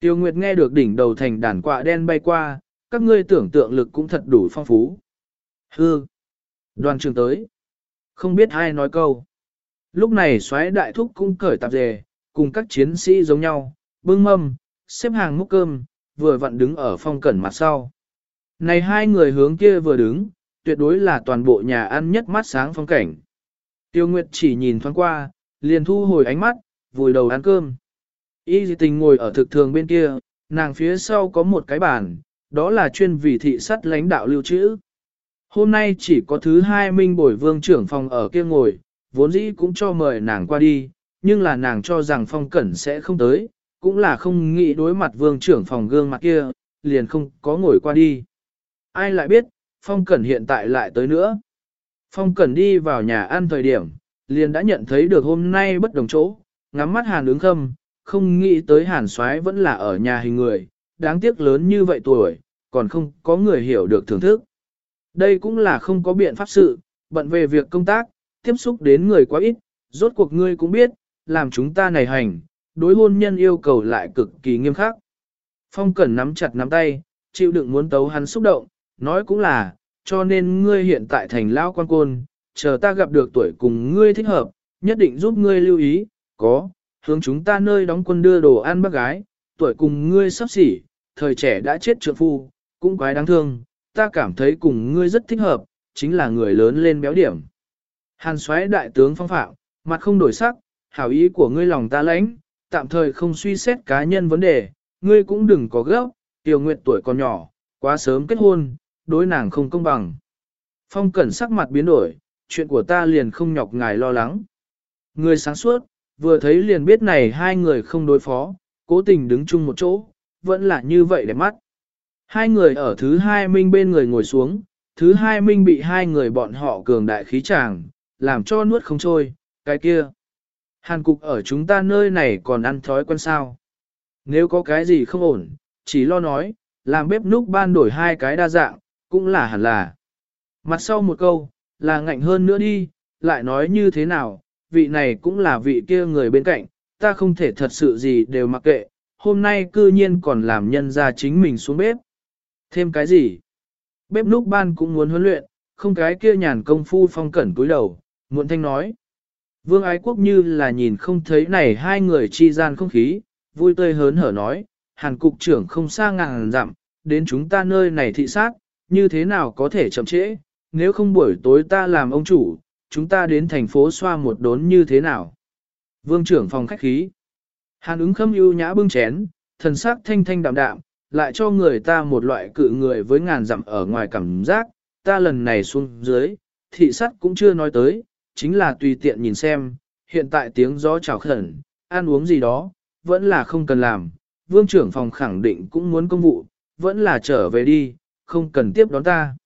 Tiêu Nguyệt nghe được đỉnh đầu thành đàn quạ đen bay qua, các ngươi tưởng tượng lực cũng thật đủ phong phú. Hư! Đoàn trường tới. Không biết ai nói câu. Lúc này xoáy đại thúc cũng cởi tạp dề, cùng các chiến sĩ giống nhau, bưng mâm, xếp hàng múc cơm, vừa vặn đứng ở phong cẩn mặt sau. Này hai người hướng kia vừa đứng, tuyệt đối là toàn bộ nhà ăn nhất mắt sáng phong cảnh. Tiêu Nguyệt chỉ nhìn thoáng qua, liền thu hồi ánh mắt, vùi đầu ăn cơm. Y dị tình ngồi ở thực thường bên kia, nàng phía sau có một cái bàn, đó là chuyên vì thị sắt lãnh đạo lưu trữ. Hôm nay chỉ có thứ hai minh bồi vương trưởng phòng ở kia ngồi, vốn dĩ cũng cho mời nàng qua đi, nhưng là nàng cho rằng phong cẩn sẽ không tới, cũng là không nghĩ đối mặt vương trưởng phòng gương mặt kia, liền không có ngồi qua đi. Ai lại biết, Phong Cẩn hiện tại lại tới nữa. Phong Cẩn đi vào nhà ăn thời điểm, liền đã nhận thấy được hôm nay bất đồng chỗ, ngắm mắt hàn ứng khâm, không nghĩ tới hàn soái vẫn là ở nhà hình người, đáng tiếc lớn như vậy tuổi, còn không có người hiểu được thưởng thức. Đây cũng là không có biện pháp sự, bận về việc công tác, tiếp xúc đến người quá ít, rốt cuộc ngươi cũng biết, làm chúng ta này hành, đối hôn nhân yêu cầu lại cực kỳ nghiêm khắc. Phong Cẩn nắm chặt nắm tay, chịu đựng muốn tấu hắn xúc động, nói cũng là, cho nên ngươi hiện tại thành lão quan côn, chờ ta gặp được tuổi cùng ngươi thích hợp, nhất định giúp ngươi lưu ý, có, hướng chúng ta nơi đóng quân đưa đồ ăn bác gái, tuổi cùng ngươi sắp xỉ, thời trẻ đã chết trượng phu, cũng quái đáng thương, ta cảm thấy cùng ngươi rất thích hợp, chính là người lớn lên béo điểm. Hàn xoáy đại tướng phong phạm, mặt không đổi sắc, hảo ý của ngươi lòng ta lãnh, tạm thời không suy xét cá nhân vấn đề, ngươi cũng đừng có gấp, tiểu nguyệt tuổi còn nhỏ, quá sớm kết hôn, đối nàng không công bằng. Phong cẩn sắc mặt biến đổi, chuyện của ta liền không nhọc ngài lo lắng. Người sáng suốt, vừa thấy liền biết này hai người không đối phó, cố tình đứng chung một chỗ, vẫn là như vậy để mắt. Hai người ở thứ hai minh bên người ngồi xuống, thứ hai minh bị hai người bọn họ cường đại khí tràng, làm cho nuốt không trôi, cái kia. Hàn cục ở chúng ta nơi này còn ăn thói quen sao. Nếu có cái gì không ổn, chỉ lo nói, làm bếp núc ban đổi hai cái đa dạng, cũng là hẳn là. Mặt sau một câu, là ngạnh hơn nữa đi, lại nói như thế nào, vị này cũng là vị kia người bên cạnh, ta không thể thật sự gì đều mặc kệ, hôm nay cư nhiên còn làm nhân ra chính mình xuống bếp. Thêm cái gì? Bếp núc ban cũng muốn huấn luyện, không cái kia nhàn công phu phong cẩn cúi đầu, muộn thanh nói. Vương ái quốc như là nhìn không thấy này hai người chi gian không khí, vui tươi hớn hở nói, hàn cục trưởng không xa ngàn dặm, đến chúng ta nơi này thị sát, như thế nào có thể chậm trễ, nếu không buổi tối ta làm ông chủ, chúng ta đến thành phố xoa một đốn như thế nào. Vương trưởng phòng khách khí. Hàn ứng khâm ưu nhã bưng chén, thần sắc thanh thanh đạm đạm, lại cho người ta một loại cự người với ngàn dặm ở ngoài cảm giác, ta lần này xuống dưới, thị sát cũng chưa nói tới, chính là tùy tiện nhìn xem, hiện tại tiếng gió chào khẩn, ăn uống gì đó, vẫn là không cần làm, vương trưởng phòng khẳng định cũng muốn công vụ, vẫn là trở về đi, không cần tiếp đón ta.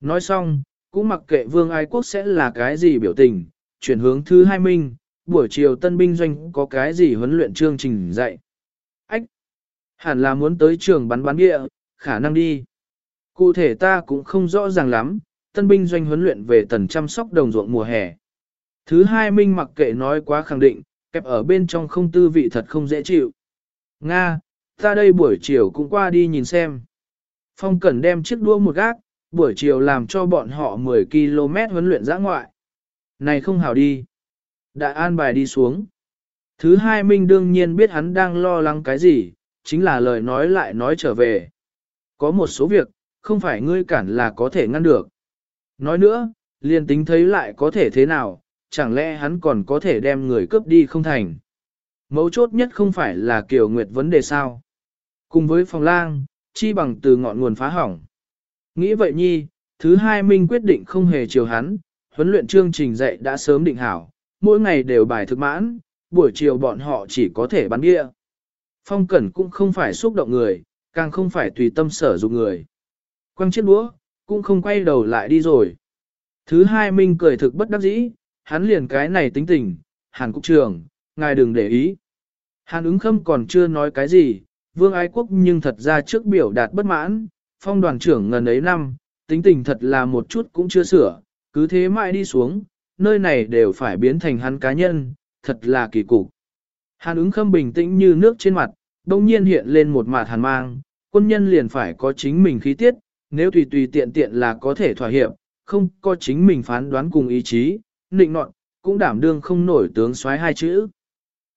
Nói xong, cũng mặc kệ vương ái quốc sẽ là cái gì biểu tình, chuyển hướng thứ hai minh, buổi chiều tân binh doanh có cái gì huấn luyện chương trình dạy. Ách! Hẳn là muốn tới trường bắn bắn địa, khả năng đi. Cụ thể ta cũng không rõ ràng lắm, tân binh doanh huấn luyện về tần chăm sóc đồng ruộng mùa hè. Thứ hai minh mặc kệ nói quá khẳng định, kẹp ở bên trong không tư vị thật không dễ chịu. Nga, ta đây buổi chiều cũng qua đi nhìn xem. Phong Cẩn đem chiếc đua một gác, buổi chiều làm cho bọn họ 10 km huấn luyện giã ngoại. Này không hảo đi. Đại an bài đi xuống. Thứ hai Minh đương nhiên biết hắn đang lo lắng cái gì, chính là lời nói lại nói trở về. Có một số việc, không phải ngươi cản là có thể ngăn được. Nói nữa, liền tính thấy lại có thể thế nào, chẳng lẽ hắn còn có thể đem người cướp đi không thành. Mấu chốt nhất không phải là kiểu nguyệt vấn đề sao. Cùng với phòng lang, chi bằng từ ngọn nguồn phá hỏng. Nghĩ vậy nhi, thứ hai Minh quyết định không hề chiều hắn, huấn luyện chương trình dạy đã sớm định hảo, mỗi ngày đều bài thực mãn, buổi chiều bọn họ chỉ có thể bắn bia. Phong Cẩn cũng không phải xúc động người, càng không phải tùy tâm sở dụng người. Quăng chiếc đũa, cũng không quay đầu lại đi rồi. Thứ hai Minh cười thực bất đắc dĩ, hắn liền cái này tính tình, Hàn Cục trưởng, ngài đừng để ý. Hàn ứng khâm còn chưa nói cái gì, vương ái quốc nhưng thật ra trước biểu đạt bất mãn, phong đoàn trưởng ngần ấy năm, tính tình thật là một chút cũng chưa sửa, cứ thế mãi đi xuống, nơi này đều phải biến thành hắn cá nhân, thật là kỳ cục. Hàn ứng khâm bình tĩnh như nước trên mặt, đông nhiên hiện lên một mặt hàn mang, quân nhân liền phải có chính mình khí tiết, nếu tùy tùy tiện tiện là có thể thỏa hiệp, không có chính mình phán đoán cùng ý chí, nịnh nọt, cũng đảm đương không nổi tướng soái hai chữ.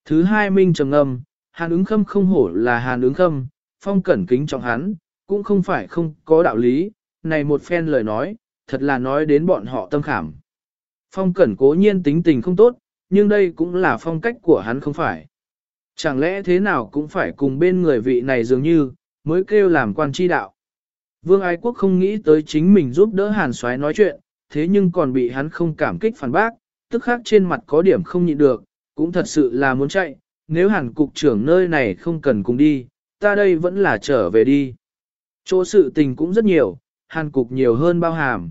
Thứ hai minh trầm ngâm, hàn ứng khâm không hổ là hàn ứng khâm, phong cẩn kính trọng hắn, cũng không phải không có đạo lý, này một phen lời nói, thật là nói đến bọn họ tâm khảm. Phong cẩn cố nhiên tính tình không tốt, nhưng đây cũng là phong cách của hắn không phải. Chẳng lẽ thế nào cũng phải cùng bên người vị này dường như, mới kêu làm quan tri đạo. Vương Ái Quốc không nghĩ tới chính mình giúp đỡ Hàn Soái nói chuyện, thế nhưng còn bị hắn không cảm kích phản bác, tức khác trên mặt có điểm không nhịn được, cũng thật sự là muốn chạy, nếu Hàn cục trưởng nơi này không cần cùng đi, ta đây vẫn là trở về đi. Chỗ sự tình cũng rất nhiều, hàn cục nhiều hơn bao hàm.